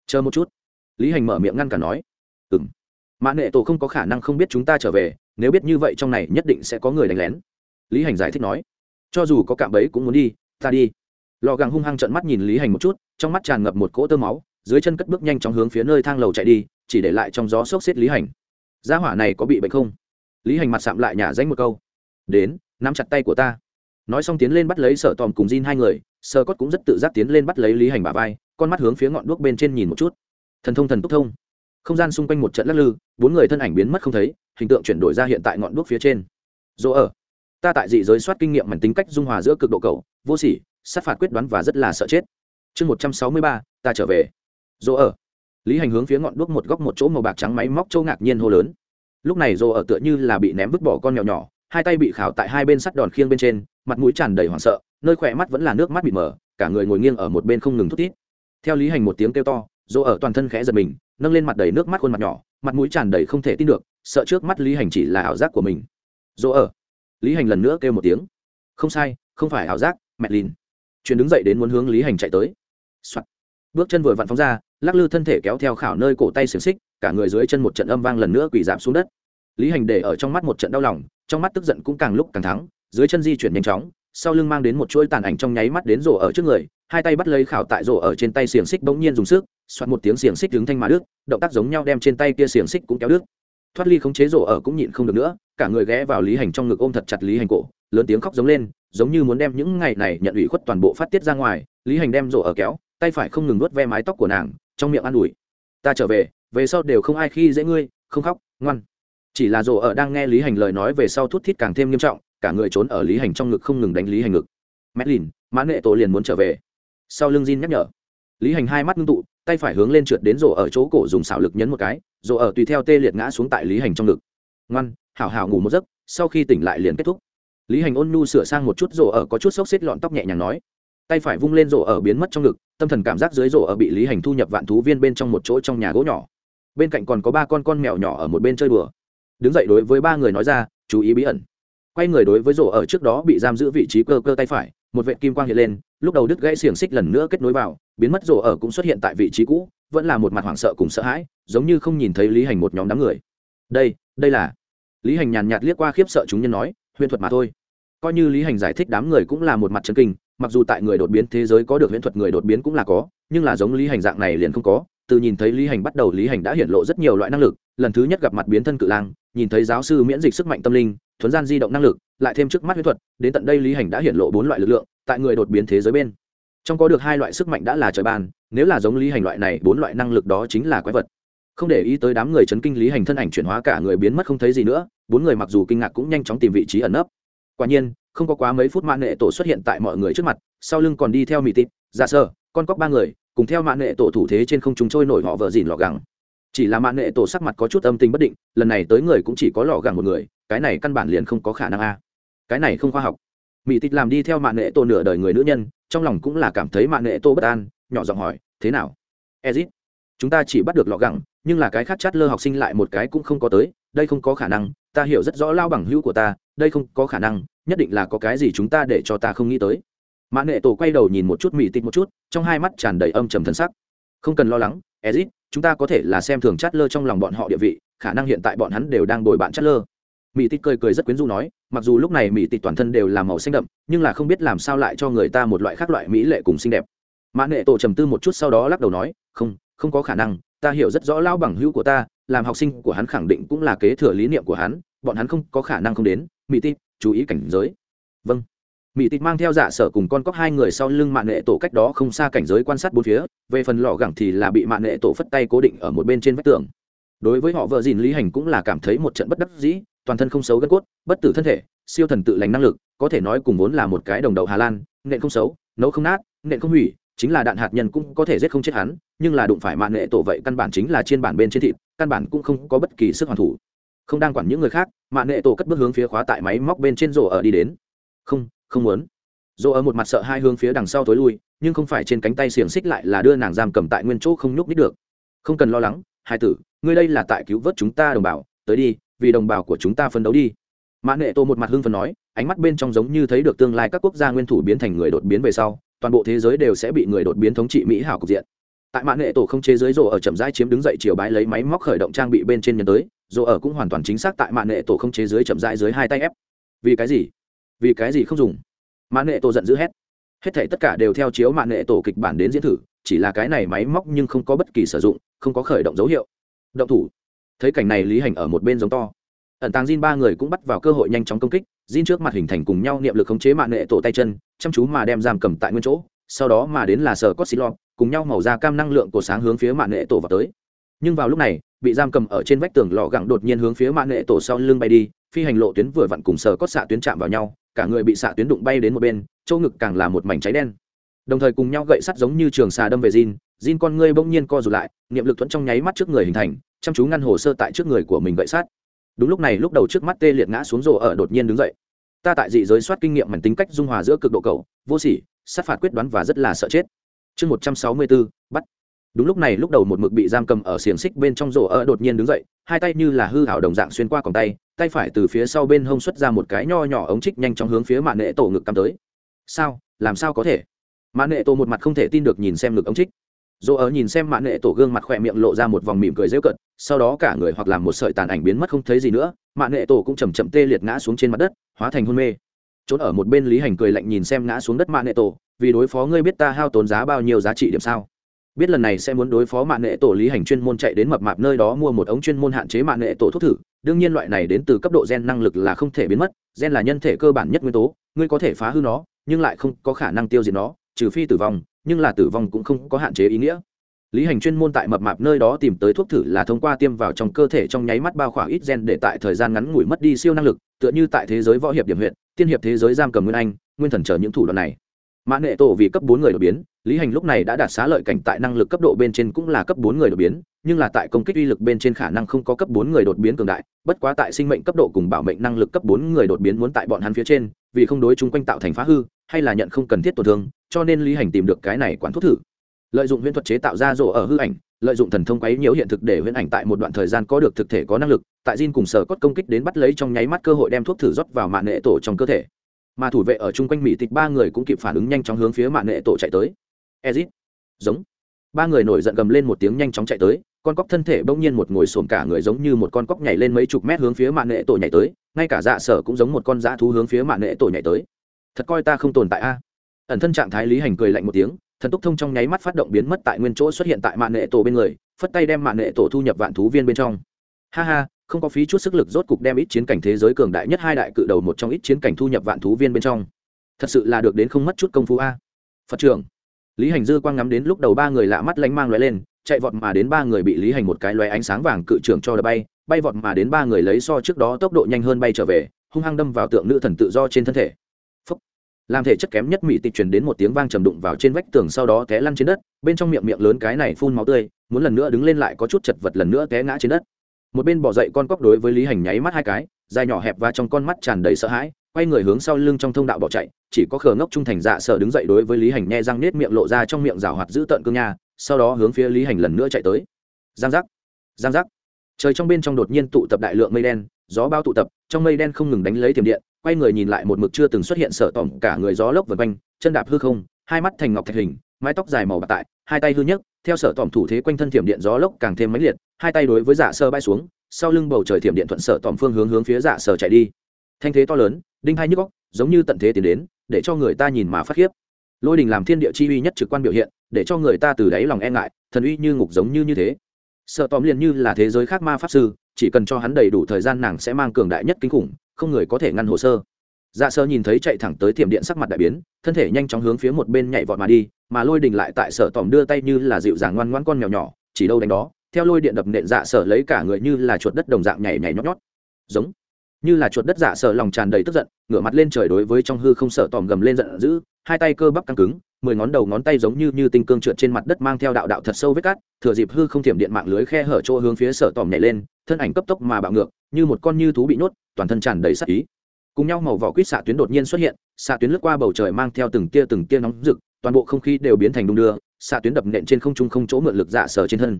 Chờ một chút. Lý hành mở miệng ngăn cả nói. Ừng mã nệ tổ không có khả năng không biết chúng ta trở về nếu biết như vậy trong này nhất định sẽ có người đánh lén. Lý hành giải thích nói, cho dù có cạm bẫy cũng muốn đi, ta đi. Lò gẳng hung hăng trợn mắt nhìn lý hành một chút, trong mắt tràn ngập một cỗ tơ máu, dưới chân cất bước nhanh chóng hướng phía nơi thang lầu chạy đi, chỉ để lại trong gió sốc xếp lý hành. Gia hỏa này có bị bệnh không? Lý hành mặt sạm lại nhả danh một câu. Đến, nắm chặt tay của ta. Nói xong tiến lên bắt lấy sở tòm cùng Jin hai người sơ cốt cũng rất tự giác tiến lên bắt lấy lý hành bà vai, con mắt hướng phía ngọn đuốc bên trên nhìn một chút. Thần thông thần túc thông. Không gian xung quanh một trận lắc lư, bốn người thân ảnh biến mất không thấy hình tượng chuyển đổi ra hiện tại ngọn đuốc phía trên. Dỗ ở, ta tại dị giới soát kinh nghiệm mảnh tính cách dung hòa giữa cực độ cầu, vô sỉ, sát phạt quyết đoán và rất là sợ chết. Chương một trăm sáu mươi ba, ta trở về. Dỗ ở, lý hành hướng phía ngọn đuốc một góc một chỗ màu bạc trắng máy móc châu ngạc nhiên hô lớn. Lúc này dỗ ở tựa như là bị ném vứt bỏ con mèo nhỏ, hai tay bị khảo tại hai bên sắt đòn khiêng bên trên, mặt mũi tràn đầy hoảng sợ, nơi khỏe mắt vẫn là nước mắt bị mở cả người ngồi nghiêng ở một bên không ngừng thút tít theo lý hành một tiếng kêu to, dỗ ở toàn thân khẽ giật mình, nâng lên mặt đầy nước mắt khuôn mặt nhỏ mặt mũi tràn đầy không thể tin được, sợ trước mắt lý hành chỉ là ảo giác của mình. Dỗ ở. Lý hành lần nữa kêu một tiếng. Không sai, không phải ảo giác, mẹ lìn. Chuyển đứng dậy đến muốn hướng lý hành chạy tới、Soạn. bước chân vừa vặn phóng ra, lắc lư thân thể kéo theo khảo nơi cổ tay xiềng xích, cả người dưới chân một trận âm vang lần nữa quỳ giảm xuống đất. Lý hành để ở trong mắt một trận đau lòng, trong mắt tức giận cũng càng lúc càng thắng, dưới chân di chuyển nhanh chóng, sau lưng mang đến một chuỗi tàn ảnh trong nháy mắt đến rổ ở trước người, hai tay bắt lấy khảo tại rổ ở trên tay xiềng xích bỗng nhiên dùng sức xoát một tiếng xiềng xích đứng thanh mà đứt động tác giống nhau đem trên tay kia xiềng xích cũng kéo đứt. Thoát ly khống chế rổ ở cũng nhịn không được nữa cả người ghé vào lý hành trong ngực ôm thật chặt lý hành cổ lớn tiếng khóc giống lên giống như muốn đem những ngày này nhận ủy khuất toàn bộ phát tiết ra ngoài. Lý hành đem rổ ở kéo tay phải không ngừng nuốt ve mái tóc của nàng trong miệng an ủi ta trở về về sau đều không ai khi dễ ngươi không khóc ngoan. Chỉ là rổ ở đang nghe lý hành lời nói về sau thút thít càng thêm nghiêm trọng cả người trốn ở lý hành trong ngực không ngừng đánh lý hành ngực. Madeline, mãn nghệ tổ liền muốn trở về. Sau lưng Jin nhắc nhở lý hành hai mắt ngưng tụ tay phải hướng lên trượt đến rổ ở chỗ cổ dùng xảo lực nhấn một cái, rổ ở tùy theo tê liệt ngã xuống tại lý hành trong ngực. Ngoan, hảo hảo ngủ một giấc, sau khi tỉnh lại liền kết thúc. Lý hành ôn nhu sửa sang một chút rổ ở có chút xốc xếp lọn tóc nhẹ nhàng nói. Tay phải vung lên rổ ở biến mất trong ngực, tâm thần cảm giác dưới rổ ở bị lý hành thu nhập vạn thú viên bên trong một chỗ trong nhà gỗ nhỏ. Bên cạnh còn có ba con con mèo nhỏ ở một bên chơi đùa. Đứng dậy đối với ba người nói ra, chú ý bí ẩn. Quay người đối với rổ ở trước đó bị giam giữ vị trí cơ cơ tay phải, một vệ kim quang hiện lên lúc đầu đứt gãy xiềng xích lần nữa kết nối vào, biến mất rổ ở cũng xuất hiện tại vị trí cũ, vẫn là một mặt hoảng sợ cùng sợ hãi, giống như không nhìn thấy lý hành một nhóm đám người. Đây đây là. Lý hành nhàn nhạt liếc qua khiếp sợ chúng nhân nói, huyền thuật mà thôi. Coi như lý hành giải thích đám người cũng là một mặt chân kinh, mặc dù tại người đột biến thế giới có được huyền thuật người đột biến cũng là có, nhưng là giống lý hành dạng này liền không có. Từ nhìn thấy lý hành bắt đầu lý hành đã hiện lộ rất nhiều loại năng lực, lần thứ nhất gặp mặt biến thân cự lang, nhìn thấy giáo sư miễn dịch sức mạnh tâm linh, thuấn gian di động năng lực, lại thêm trước mắt huyễn thuật, đến tận đây lý hành đã hiện lộ bốn loại lực lượng tại người đột biến thế giới bên. Trong có được hai loại sức mạnh đã là trời ban, nếu là giống lý hành loại này, bốn loại năng lực đó chính là quái vật. Không để ý tới đám người chấn kinh lý hành thân ảnh chuyển hóa cả người biến mất không thấy gì nữa, bốn người mặc dù kinh ngạc cũng nhanh chóng tìm vị trí ẩn nấp. Quả nhiên, không có quá mấy phút mạng nghệ tổ xuất hiện tại mọi người trước mặt, sau lưng còn đi theo mỹ tịt, giả sơ, con cóc ba người, cùng theo mạng nghệ tổ thủ thế trên không chúng trôi nổi họ vợ dìn lọ gẳng. Chỉ là mạng nghệ tổ sắc mặt có chút âm tình bất định, lần này tới người cũng chỉ có lọ gẳng một người, cái này căn bản liền không có khả năng a. Cái này không khoa học mỹ tịch làm đi theo mạng nghệ tô nửa đời người nữ nhân, trong lòng cũng là cảm thấy mạng nghệ tô bất an, nhỏ giọng hỏi, thế nào? Ezit, chúng ta chỉ bắt được lọ gẳng, nhưng là cái khác chát lơ học sinh lại một cái cũng không có tới, đây không có khả năng, ta hiểu rất rõ lao bằng hữu của ta, đây không có khả năng, nhất định là có cái gì chúng ta để cho ta không nghĩ tới. Mạng nghệ tổ quay đầu nhìn một chút mỹ tịch một chút, trong hai mắt tràn đầy âm trầm thân sắc. Không cần lo lắng, ezit, chúng ta có thể là xem thường chát lơ trong lòng bọn họ địa vị, khả năng hiện tại bọn hắn đều đang bồi bạn chát lơ mỹ tít cười cười rất quyến rũ nói, mặc dù lúc này mỹ tít toàn thân đều là màu xanh đậm, nhưng là không biết làm sao lại cho người ta một loại khác loại mỹ lệ cùng xinh đẹp. Mã nghệ tổ trầm tư một chút sau đó lắc đầu nói, không không có khả năng, ta hiểu rất rõ lao bằng hữu của ta, làm học sinh của hắn khẳng định cũng là kế thừa lý niệm của hắn, bọn hắn không có khả năng không đến. Mỹ tít chú ý cảnh giới. Vâng. Mỹ tít mang theo dạ sở cùng con cóc hai người sau lưng mạng nghệ tổ cách đó không xa cảnh giới quan sát bốn phía, về phần lò gẳng thì là bị mạng nghệ tổ phất tay cố định ở một bên trên vách tường. Đối với họ vợ dìn lý hành cũng là cảm thấy một trận bất đắc dĩ toàn thân không xấu gân cốt, bất tử thân thể, siêu thần tự lành năng lực, có thể nói cùng vốn là một cái đồng đầu hà lan, nện không xấu, nấu không nát, nện không hủy, chính là đạn hạt nhân cũng có thể giết không chết hắn, nhưng là đụng phải mạng nghệ tổ vậy căn bản chính là trên bản bên trên thịt, căn bản cũng không có bất kỳ sức hoàn thủ. Không đang quản những người khác, mạng nghệ tổ cất bước hướng phía khóa tại máy móc bên trên rổ ở đi đến. Không không muốn. Rổ ở một mặt sợ hai hướng phía đằng sau tối lui, nhưng không phải trên cánh tay xiềng xích lại là đưa nàng giam cầm tại nguyên chỗ không nhúc nít được. Không cần lo lắng, hai tử, ngươi đây là tại cứu vớt chúng ta đồng bào, tới đi vì đồng bào của chúng ta phấn đấu đi. Mã nệ tô một mặt hưng phần nói, ánh mắt bên trong giống như thấy được tương lai các quốc gia nguyên thủ biến thành người đột biến về sau, toàn bộ thế giới đều sẽ bị người đột biến thống trị mỹ hảo cục diện. Tại mã nệ tổ không chế giới rộ ở chậm rãi chiếm đứng dậy chiều bái lấy máy móc khởi động trang bị bên trên nhân tới rộ ở cũng hoàn toàn chính xác tại mã nệ tổ không chế giới chậm rãi dưới hai tay ép. Vì cái gì? Vì cái gì không dùng? Mã nệ tổ giận dữ hét. Hết thể tất cả đều theo chiếu mã nệ tổ kịch bản đến diễn thử, chỉ là cái này máy móc nhưng không có bất kỳ sử dụng, không có khởi động dấu hiệu. Động thủ thấy cảnh này lý hành ở một bên giống to. Ẩn tàng Jin ba người cũng bắt vào cơ hội nhanh chóng công kích, Jin trước mặt hình thành cùng nhau niệm lực khống chế mạng nghệ tổ tay chân, chăm chú mà đem giam cầm tại nguyên chỗ, sau đó mà đến là sở cốt xí lọ cùng nhau màu da cam năng lượng của sáng hướng phía mạng nghệ tổ vào tới. Nhưng vào lúc này, bị giam cầm ở trên vách tường lò gẳng đột nhiên hướng phía mạng nghệ tổ sau lưng bay đi, phi hành lộ tuyến vừa vặn cùng sở cốt xạ tuyến chạm vào nhau, cả người bị xạ tuyến đụng bay đến một bên, chỗ ngực càng là một mảnh cháy đen. Đồng thời cùng nhau gậy sắt giống như trường xà đâm về Jin Jin con ngươi bỗng nhiên co rụt lại, niệm lực thuẫn trong nháy mắt trước người hình thành chăm chú ngăn hồ sơ tại trước người của mình gậy sát. Đúng lúc này, lúc đầu trước mắt tê liệt ngã xuống rồ ở đột nhiên đứng dậy. Ta tại dị giới soát kinh nghiệm mảnh tính cách dung hòa giữa cực độ cầu, vô sỉ, sát phạt quyết đoán và rất là sợ chết. Chương một trăm sáu mươi bốn bắt. Đúng lúc này, lúc đầu một mực bị giam cầm ở xiềng xích bên trong rổ ở đột nhiên đứng dậy, hai tay như là hư hảo đồng dạng xuyên qua còng tay tay phải từ phía sau bên hông xuất ra một cái nho nhỏ ống trích nhanh chóng hướng phía mạng nệ tổ ngực cắm tới. Sao? Làm sao có thể? Mạng nệ tổ một mặt không thể tin được nhìn xem ngực ống trích dỗ ở nhìn xem mạng nệ tổ gương mặt khỏe miệng lộ ra một vòng mỉm cười rêu cận sau đó cả người hoặc làm một sợi tàn ảnh biến mất không thấy gì nữa mạng nệ tổ cũng chầm chậm tê liệt ngã xuống trên mặt đất, hóa thành hôn mê. Trốn ở một bên lý hành cười lạnh nhìn xem ngã xuống đất mạng nệ tổ, vì đối phó ngươi biết ta hao tốn giá bao nhiêu giá trị điểm sao? Biết lần này sẽ muốn đối phó mạng nệ tổ lý hành chuyên môn chạy đến mập mạp nơi đó mua một ống chuyên môn hạn chế mạng nệ tổ thuốc thử, đương nhiên loại này đến từ cấp độ gen năng lực là không thể biến mất, gen là nhân thể cơ bản nhất nguyên tố, ngươi có thể phá hư nó, nhưng lại không có khả năng tiêu diệt nó, trừ phi tử vong nhưng là tử vong cũng không có hạn chế ý nghĩa. Lý hành chuyên môn tại mập mạp nơi đó tìm tới thuốc thử là thông qua tiêm vào trong cơ thể trong nháy mắt bao khỏa ít gen để tại thời gian ngắn ngủi mất đi siêu năng lực, tựa như tại thế giới võ hiệp điểm huyện, tiên hiệp thế giới giam cầm nguyên anh, nguyên thần chờ những thủ đoạn này. Mã nệ tổ vì cấp bốn người đột biến, lý hành lúc này đã đạt xá lợi cảnh tại năng lực cấp độ bên trên cũng là cấp bốn người đột biến, nhưng là tại công kích uy lực bên trên khả năng không có cấp bốn người đột biến cường đại, bất quá tại sinh mệnh cấp độ cùng bảo mệnh năng lực cấp bốn người đột biến muốn tại bọn hắn phía trên, vì không đối chung quanh tạo thành phá hư, hay là nhận không cần thiết tổn thương cho nên lý hành tìm được cái này quán thuốc thử. Lợi dụng huyễn thuật chế tạo ra rổ ở hư ảnh, lợi dụng thần thông quấy nhiễu hiện thực để huyễn ảnh tại một đoạn thời gian có được thực thể có năng lực, tại Jin cùng sở cốt công kích đến bắt lấy trong nháy mắt cơ hội đem thuốc thử rót vào mạng nệ tổ trong cơ thể. Mà thủ vệ ở chung quanh mỹ tịch ba người cũng kịp phản ứng nhanh chóng hướng phía mạng nệ tổ chạy tới. Ezit, giống. Ba người nổi giận gầm lên một tiếng nhanh chóng chạy tới, con cóc thân thể bỗng nhiên một ngồi xổm cả người giống như một con cóc nhảy lên mấy chục mét hướng phía mạng nệ tổ nhảy tới, ngay cả dạ sở cũng giống một con dã thú hướng phía mạng nệ tổ nhảy tới. Thật coi ta không tồn tại a ẩn thân trạng thái lý hành cười lạnh một tiếng, thần túc thông trong nháy mắt phát động biến mất tại nguyên chỗ xuất hiện tại mạng nệ tổ bên người, phất tay đem mạng nệ tổ thu nhập vạn thú viên bên trong. Ha ha, không có phí chút sức lực rốt cục đem ít chiến cảnh thế giới cường đại nhất hai đại cự đầu một trong ít chiến cảnh thu nhập vạn thú viên bên trong. Thật sự là được đến không mất chút công phu a. Phật trưởng. Lý hành dư quang ngắm đến lúc đầu ba người lạ mắt lánh mang lóe lên, chạy vọt mà đến ba người bị lý hành một cái lóe ánh sáng vàng cự trưởng cho đập bay bay vọt mà đến ba người lấy so trước đó tốc độ nhanh hơn bay trở về, hung hăng đâm vào tượng nữ thần tự do trên thân thể làm thể chất kém nhất mỹ tịch truyền đến một tiếng vang trầm đụng vào trên vách tường sau đó té lăn trên đất, bên trong miệng miệng lớn cái này phun máu tươi, muốn lần nữa đứng lên lại có chút chật vật lần nữa té ngã trên đất. Một bên bỏ dậy con cóc đối với lý hành nháy mắt hai cái, dài nhỏ hẹp và trong con mắt tràn đầy sợ hãi, quay người hướng sau lưng trong thông đạo bỏ chạy, chỉ có khờ ngốc trung thành dạ sợ đứng dậy đối với lý hành nghe răng nết miệng lộ ra trong miệng rào hoạt giữ tợn cương nha, sau đó hướng phía lý hành lần nữa chạy tới. Giang giác giang giác. Trời trong bên trong đột nhiên tụ tập đại lượng mây đen, gió bao tụ tập, trong mây đen không ngừng đánh lấy tiềm điện quay người nhìn lại một mực chưa từng xuất hiện sợ tỏng cả người gió lốc vần quanh, chân đạp hư không, hai mắt thành ngọc thạch hình, mái tóc dài màu bạc tại, hai tay hư nhấc, theo sở tỏm thủ thế quanh thân thiểm điện gió lốc càng thêm mãnh liệt, hai tay đối với dạ sơ bay xuống, sau lưng bầu trời thiểm điện thuận sở tỏm phương hướng hướng phía dạ sơ chạy đi. Thanh thế to lớn, đinh hai nhức góc giống như tận thế tiến đến, để cho người ta nhìn mà phát khiếp. Lôi đình làm thiên địa chi uy nhất trực quan biểu hiện, để cho người ta từ đáy lòng e ngại, thần uy như ngục giống như như thế. Sợ tóm liền như là thế giới khác ma pháp sư, chỉ cần cho hắn đầy đủ thời gian nàng sẽ mang cường đại nhất kinh khủng không người có thể ngăn hồ sơ. Dạ sơ nhìn thấy chạy thẳng tới tiệm điện sắc mặt đại biến, thân thể nhanh chóng hướng phía một bên nhảy vọt mà đi, mà lôi đình lại tại sở tòm đưa tay như là dịu dàng ngoan ngoan con mèo nhỏ, chỉ đâu đánh đó, theo lôi điện đập nện dạ sở lấy cả người như là chuột đất đồng dạng nhảy nhảy nhót nhót. Giống, như là chuột đất dạ sở lòng tràn đầy tức giận, ngửa mặt lên trời đối với trong hư không sở tòm gầm lên giận dữ, hai tay cơ bắp căng cứng mười ngón đầu ngón tay giống như như tinh cương trượt trên mặt đất mang theo đạo đạo thật sâu vết cát thừa dịp hư không thiểm điện mạng lưới khe hở chỗ hướng phía sở tòm nhảy lên thân ảnh cấp tốc mà bạo ngược như một con như thú bị nhốt toàn thân tràn đầy sắc ý. Cùng nhau màu vỏ quýt xạ tuyến đột nhiên xuất hiện xạ tuyến lướt qua bầu trời mang theo từng tia từng tia nóng rực toàn bộ không khí đều biến thành đung đưa xạ tuyến đập nện trên không trung không chỗ mượn lực dạ sở trên thân.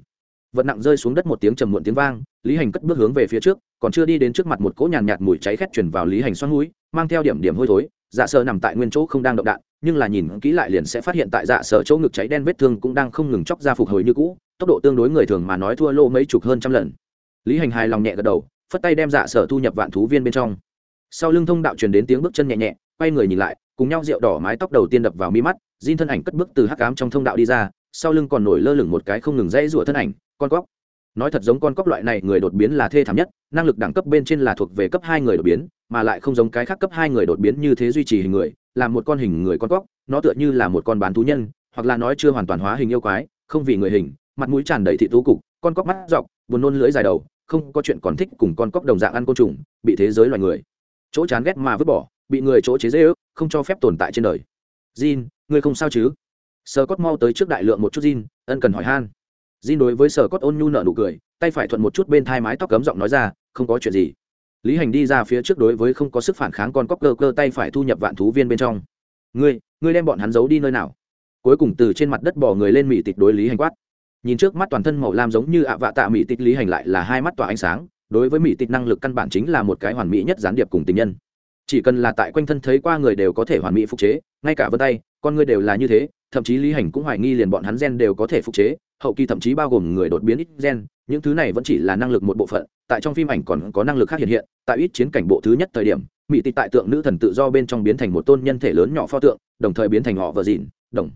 Vật nặng rơi xuống đất một tiếng trầm muộn tiếng vang lý hành cất bước hướng về phía trước còn chưa đi đến trước mặt một cỗ nhàn nhạt, mùi cháy khét chuyển vào lý hành xoắn núi mang theo điểm điểm hôi thối dạ sơ nằm tại nguyên chỗ không đang động đạn nhưng là nhìn kỹ lại liền sẽ phát hiện tại dạ sở chỗ ngực cháy đen vết thương cũng đang không ngừng chóc ra phục hồi như cũ, tốc độ tương đối người thường mà nói thua lô mấy chục hơn trăm lần. Lý hành hài lòng nhẹ gật đầu, phất tay đem dạ sở thu nhập vạn thú viên bên trong. Sau lưng thông đạo truyền đến tiếng bước chân nhẹ nhẹ, quay người nhìn lại, cùng nhau rượu đỏ mái tóc đầu tiên đập vào mi mắt, Jin thân ảnh cất bước từ hắc ám trong thông đạo đi ra, sau lưng còn nổi lơ lửng một cái không ngừng dãy rủa thân ảnh, con cóc. Nói thật giống con cóc loại này, người đột biến là thê thảm nhất, năng lực đẳng cấp bên trên là thuộc về cấp hai người đột biến, mà lại không giống cái khác cấp hai người đột biến như thế duy trì hình người là một con hình người con cóc, nó tựa như là một con bán thú nhân, hoặc là nói chưa hoàn toàn hóa hình yêu quái, không vì người hình, mặt mũi tràn đầy thị thú cục, con cóc mắt dọc, buồn nôn lưỡi dài đầu, không có chuyện còn thích cùng con cóc đồng dạng ăn côn trùng, bị thế giới loài người. Chỗ chán ghét mà vứt bỏ, bị người chỗ chế dễ ước không cho phép tồn tại trên đời. Jin, ngươi không sao chứ? Sờ cốt mau tới trước đại lượng một chút jin, ân cần hỏi han. Jin đối với sờ cốt ôn nhu nợ nụ cười, tay phải thuận một chút bên thai mái tóc cấm giọng nói ra, không có chuyện gì lý hành đi ra phía trước đối với không có sức phản kháng con cóc cơ cơ tay phải thu nhập vạn thú viên bên trong. Ngươi ngươi đem bọn hắn giấu đi nơi nào? Cuối cùng từ trên mặt đất bỏ người lên mỹ tịch đối lý hành quát. Nhìn trước mắt toàn thân màu lam giống như ạ vạ tạ mỹ tịch lý hành lại là hai mắt tỏa ánh sáng, đối với mỹ tịch năng lực căn bản chính là một cái hoàn mỹ nhất gián điệp cùng tình nhân. Chỉ cần là tại quanh thân thấy qua người đều có thể hoàn mỹ phục chế, ngay cả vân tay, con người đều là như thế, thậm chí lý hành cũng hoài nghi liền bọn hắn gen đều có thể phục chế hậu kỳ thậm chí bao gồm người đột biến ít gen, những thứ này vẫn chỉ là năng lực một bộ phận, tại trong phim ảnh còn có năng lực khác hiện hiện, tại ít chiến cảnh bộ thứ nhất thời điểm, mỹ tịch tại tượng nữ thần tự do bên trong biến thành một tôn nhân thể lớn nhỏ pho tượng, đồng thời biến thành họ vợ dịn, đồng.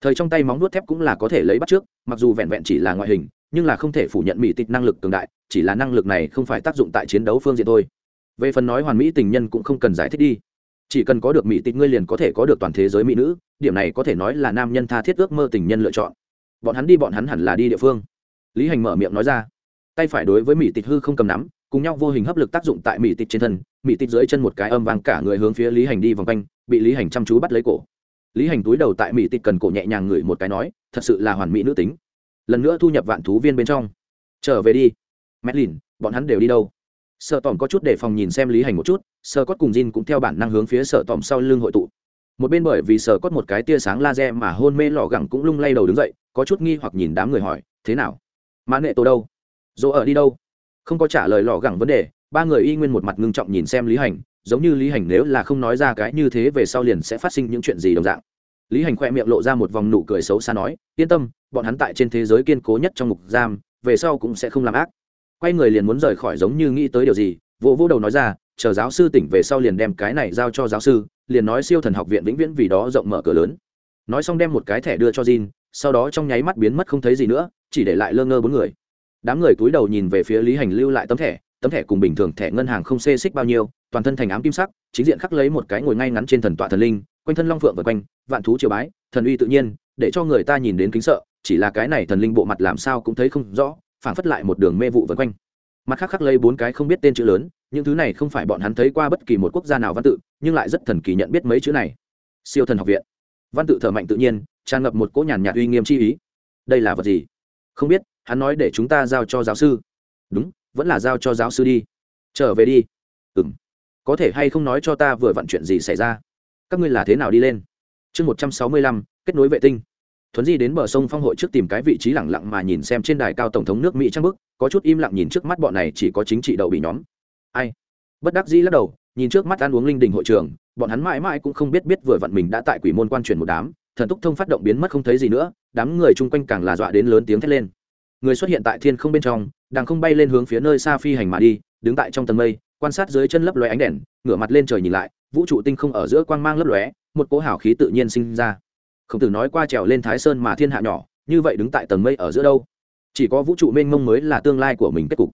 Thời trong tay móng nuốt thép cũng là có thể lấy bắt trước, mặc dù vẹn vẹn chỉ là ngoại hình, nhưng là không thể phủ nhận mỹ tịch năng lực cường đại, chỉ là năng lực này không phải tác dụng tại chiến đấu phương diện thôi. Về phần nói hoàn mỹ tình nhân cũng không cần giải thích đi. Chỉ cần có được mỹ tịch ngươi liền có thể có được toàn thế giới mỹ nữ, điểm này có thể nói là nam nhân tha thiết ước mơ tình nhân lựa chọn bọn hắn đi bọn hắn hẳn là đi địa phương. Lý hành mở miệng nói ra. Tay phải đối với mỹ tịch hư không cầm nắm, cùng nhau vô hình hấp lực tác dụng tại mỹ tịch trên thân mỹ tịch dưới chân một cái âm vàng cả người hướng phía lý hành đi vòng quanh, bị lý hành chăm chú bắt lấy cổ. Lý hành túi đầu tại mỹ tịch cần cổ nhẹ nhàng ngửi một cái nói, thật sự là hoàn mỹ nữ tính. Lần nữa thu nhập vạn thú viên bên trong. Trở về đi. Medlin bọn hắn đều đi đâu? Sợ tòm có chút để phòng nhìn xem lý hành một chút sợ cốt cùng Jin cũng theo bản năng hướng phía sợ tòm sau lưng hội tụ. Một bên bởi vì sợ cốt một cái tia sáng laser mà hôn mê lò gẳng cũng lung lay đầu đứng dậy có chút nghi hoặc nhìn đám người hỏi thế nào? Mã nệ tổ đâu? Dỗ ở đi đâu? Không có trả lời lò gẳng vấn đề ba người y nguyên một mặt ngưng trọng nhìn xem lý hành giống như lý hành nếu là không nói ra cái như thế về sau liền sẽ phát sinh những chuyện gì đồng dạng. Lý hành khoe miệng lộ ra một vòng nụ cười xấu xa nói yên tâm bọn hắn tại trên thế giới kiên cố nhất trong ngục giam về sau cũng sẽ không làm ác. Quay người liền muốn rời khỏi giống như nghĩ tới điều gì vỗ vỗ đầu nói ra chờ giáo sư tỉnh về sau liền đem cái này giao cho giáo sư liền nói siêu thần học viện vĩnh viễn vì đó rộng mở cửa lớn. Nói xong đem một cái thẻ đưa cho Jin, sau đó trong nháy mắt biến mất không thấy gì nữa, chỉ để lại lơ ngơ bốn người. Đám người cúi đầu nhìn về phía lý hành lưu lại tấm thẻ tấm thẻ cùng bình thường thẻ ngân hàng không xê xích bao nhiêu, toàn thân thành ám kim sắc, chính diện khắc lấy một cái ngồi ngay ngắn trên thần tọa thần linh, quanh thân long phượng và quanh, vạn thú triều bái, thần uy tự nhiên, để cho người ta nhìn đến kính sợ, chỉ là cái này thần linh bộ mặt làm sao cũng thấy không rõ phản phất lại một đường mê vụ vân quanh. Mặt khác khắc lấy bốn cái không biết tên chữ lớn, những thứ này không phải bọn hắn thấy qua bất kỳ một quốc gia nào văn tự, nhưng lại rất thần kỳ nhận biết mấy chữ này. Siêu thần học viện. Văn tự thở mạnh tự nhiên tràn ngập một cỗ nhàn nhạt uy nghiêm chi ý. Đây là vật gì? Không biết, hắn nói để chúng ta giao cho giáo sư. Đúng, vẫn là giao cho giáo sư đi. Trở về đi. Ừ m có thể hay không nói cho ta vừa vặn chuyện gì xảy ra? Các ngươi là thế nào đi lên? Chương một trăm sáu mươi lăm, kết nối vệ tinh. Thuấn di đến bờ sông phong hội trước tìm cái vị trí lẳng lặng mà nhìn xem trên đài cao tổng thống nước mỹ trang bức, có chút im lặng nhìn trước mắt bọn này chỉ có chính trị đậu bị nhóm. Ai? Bất đắc dĩ lắc đầu, nhìn trước mắt ăn uống linh đình hội trường, bọn hắn mãi mãi cũng không biết biết vừa vặn mình đã tại quỷ môn quan truyền một đám thần túc thông phát động biến mất không thấy gì nữa, đám người chung quanh càng là dọa đến lớn tiếng thét lên. Người xuất hiện tại thiên không bên trong, đang không bay lên hướng phía nơi xa phi hành mà đi, đứng tại trong tầng mây, quan sát dưới chân lấp lóe ánh đèn, ngửa mặt lên trời nhìn lại, vũ trụ tinh không ở giữa quang mang lấp lóe, một cỗ hào khí tự nhiên sinh ra. Không tử nói qua trèo lên thái sơn mà thiên hạ nhỏ, như vậy đứng tại tầng mây ở giữa đâu? Chỉ có vũ trụ mênh mông mới là tương lai của mình kết cục.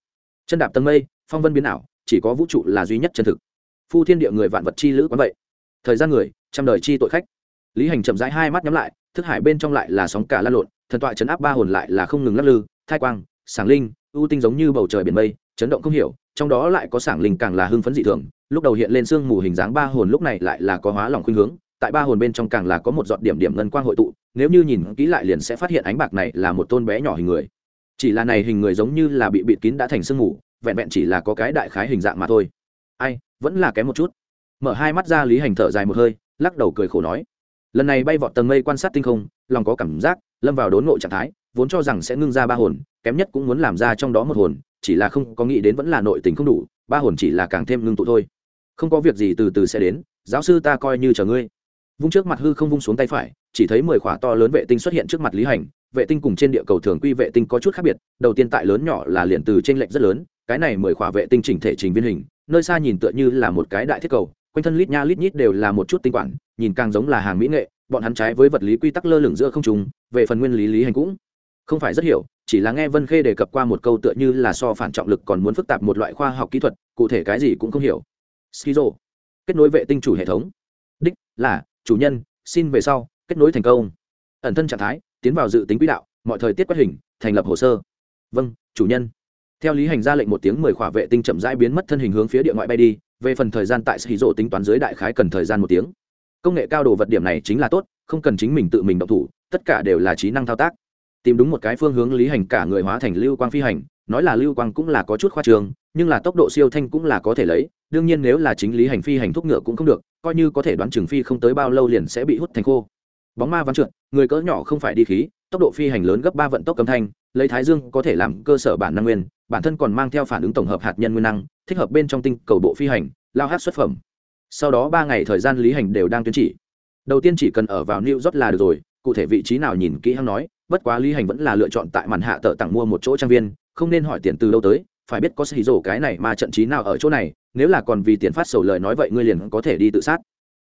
Chân đạp tầng mây, phong vân biến ảo, chỉ có vũ trụ là duy nhất chân thực. Phu thiên địa người vạn vật chi lữ quán vậy. Thời gian người, trăm đời chi tội khách lý hành chậm rãi hai mắt nhắm lại, thức hải bên trong lại là sóng cả lan lộn, thần tọa chấn áp ba hồn lại là không ngừng lắc lư, thai quang, sảng linh ưu tinh giống như bầu trời biển mây, chấn động không hiểu, trong đó lại có sảng linh càng là hưng phấn dị thường, lúc đầu hiện lên sương mù hình dáng ba hồn lúc này lại là có hóa lòng khuynh hướng, tại ba hồn bên trong càng là có một giọt điểm điểm ngân quang hội tụ, nếu như nhìn kỹ lại liền sẽ phát hiện ánh bạc này là một tôn bé nhỏ hình người. Chỉ là này hình người giống như là bị bịt kín đã thành sương mù, vẹn vẹn chỉ là có cái đại khái hình dạng mà thôi. Ai, vẫn là kém một chút. Mở hai mắt ra lý hành thở dài một hơi, lắc đầu cười khổ nói lần này bay vọt tầng mây quan sát tinh không, lòng có cảm giác, lâm vào đốn ngộ trạng thái, vốn cho rằng sẽ ngưng ra ba hồn, kém nhất cũng muốn làm ra trong đó một hồn, chỉ là không có nghĩ đến vẫn là nội tình không đủ, ba hồn chỉ là càng thêm ngưng tụ thôi. Không có việc gì từ từ sẽ đến, giáo sư ta coi như chờ ngươi. Vung trước mặt hư không vung xuống tay phải, chỉ thấy mười khỏa to lớn vệ tinh xuất hiện trước mặt lý hành. Vệ tinh cùng trên địa cầu thường quy vệ tinh có chút khác biệt, đầu tiên tại lớn nhỏ là liền từ t r ê n lệch rất lớn, cái này mười khỏa vệ tinh chỉnh thể trình viên hình, nơi xa nhìn tựa như là một cái đại thiết cầu, quanh thân lít nha lít nhít đều là một chút tinh quản nhìn càng giống là hàng mỹ nghệ, bọn hắn trái với vật lý quy tắc lơ lửng giữa không trùng về phần nguyên lý lý hành cũng không phải rất hiểu, chỉ là nghe vân khê đề cập qua một câu tựa như là so phản trọng lực còn muốn phức tạp một loại khoa học kỹ thuật, cụ thể cái gì cũng không hiểu. Skizo kết nối vệ tinh chủ hệ thống. Đích là, chủ nhân, xin về sau, kết nối thành công. Ẩn thân trạng thái, tiến vào dự tính quỹ đạo, mọi thời tiết quét hình, thành lập hồ sơ. Vâng chủ nhân. Theo lý hành ra lệnh một tiếng mười khỏa vệ tinh chậm rãi biến mất thân hình hướng phía địa ngoại bay đi, về phần thời gian tại sĩ rộ tính toán dưới đại khái cần thời gian một tiếng công nghệ cao đồ vật điểm này chính là tốt, không cần chính mình tự mình động thủ, tất cả đều là trí năng thao tác. Tìm đúng một cái phương hướng lý hành cả người hóa thành lưu quang phi hành, nói là lưu quang cũng là có chút khoa trường nhưng là tốc độ siêu thanh cũng là có thể lấy, đương nhiên nếu là chính lý hành phi hành thúc ngựa cũng không được, coi như có thể đoán trường phi không tới bao lâu liền sẽ bị hút thành khô. Bóng ma văn trượt, người cỡ nhỏ không phải đi khí, tốc độ phi hành lớn gấp ba vận tốc âm thanh, lấy thái dương có thể làm cơ sở bản năng nguyên, bản thân còn mang theo phản ứng tổng hợp hạt nhân nguyên năng, thích hợp bên trong tinh cầu bộ phi hành, lao hát xuất phẩm sau đó ba ngày thời gian lý hành đều đang tuyên chỉ. Đầu tiên chỉ cần ở vào new york là được rồi, cụ thể vị trí nào nhìn kỹ hắn nói, bất quá lý hành vẫn là lựa chọn tại màn hạ tờ tặng mua một chỗ trang viên, không nên hỏi tiền từ đâu tới, phải biết có xì rổ cái này mà trận trí nào ở chỗ này, nếu là còn vì tiền phát sầu lời nói vậy ngươi liền có thể đi tự sát.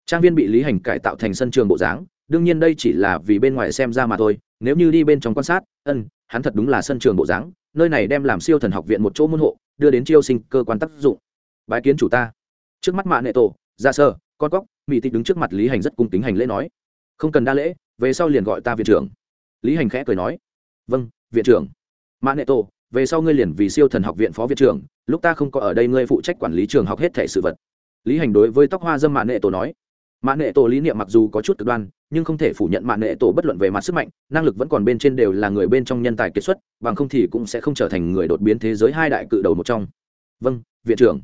Trang viên bị lý hành cải tạo thành sân trường bộ dáng, đương nhiên đây chỉ là vì bên ngoài xem ra mà thôi, nếu như đi bên trong quan sát, ân, hắn thật đúng là sân trường bộ dáng, nơi này đem làm siêu thần học viện một chỗ môn hộ, đưa đến chiêu sinh cơ quan tác dụng. Bái kiến chủ ta. Trước mắt mạ nệ tổ ra sơ, con cóc, mỹ tịch đứng trước mặt lý hành rất cung kính hành lễ nói. Không cần đa lễ, về sau liền gọi ta viện trưởng. Lý hành khẽ cười nói. Vâng viện trưởng. Mã nệ tổ về sau ngươi liền vì siêu thần học viện phó viện trưởng, lúc ta không có ở đây ngươi phụ trách quản lý trường học hết thể sự vật. Lý hành đối với tóc hoa dâm mạ nệ tổ nói. Mạ nệ tổ lý niệm mặc dù có chút cực đoan, nhưng không thể phủ nhận mã nệ tổ bất luận về mặt sức mạnh, năng lực vẫn còn bên trên đều là người bên trong nhân tài kiệt xuất, bằng không thì cũng sẽ không trở thành người đột biến thế giới hai đại cự đầu một trong. Vâng viện trưởng.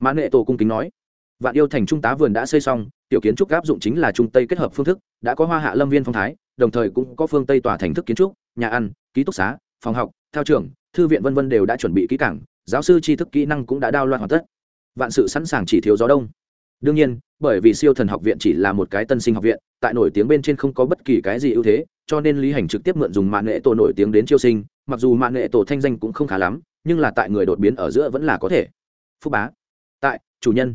Mã nệ tổ cung kính nói vạn yêu thành trung tá vườn đã xây xong, tiểu kiến trúc áp dụng chính là trung tây kết hợp phương thức, đã có hoa hạ lâm viên phong thái, đồng thời cũng có phương tây tòa thành thức kiến trúc, nhà ăn, ký túc xá, phòng học theo trường, thư viện vân vân đều đã chuẩn bị kỹ cảng giáo sư tri thức kỹ năng cũng đã đao loạn hoàn tất. Vạn sự sẵn sàng chỉ thiếu gió đông. Đương nhiên, bởi vì siêu thần học viện chỉ là một cái tân sinh học viện, tại nổi tiếng bên trên không có bất kỳ cái gì ưu thế, cho nên lý hành trực tiếp mượn dùng mạng nghệ tổ nổi tiếng đến chiêu sinh, mặc dù mạng nghệ tổ thanh danh cũng không khá lắm, nhưng là tại người đột biến ở giữa vẫn là có thể. Phúc bá. Tại, chủ nhân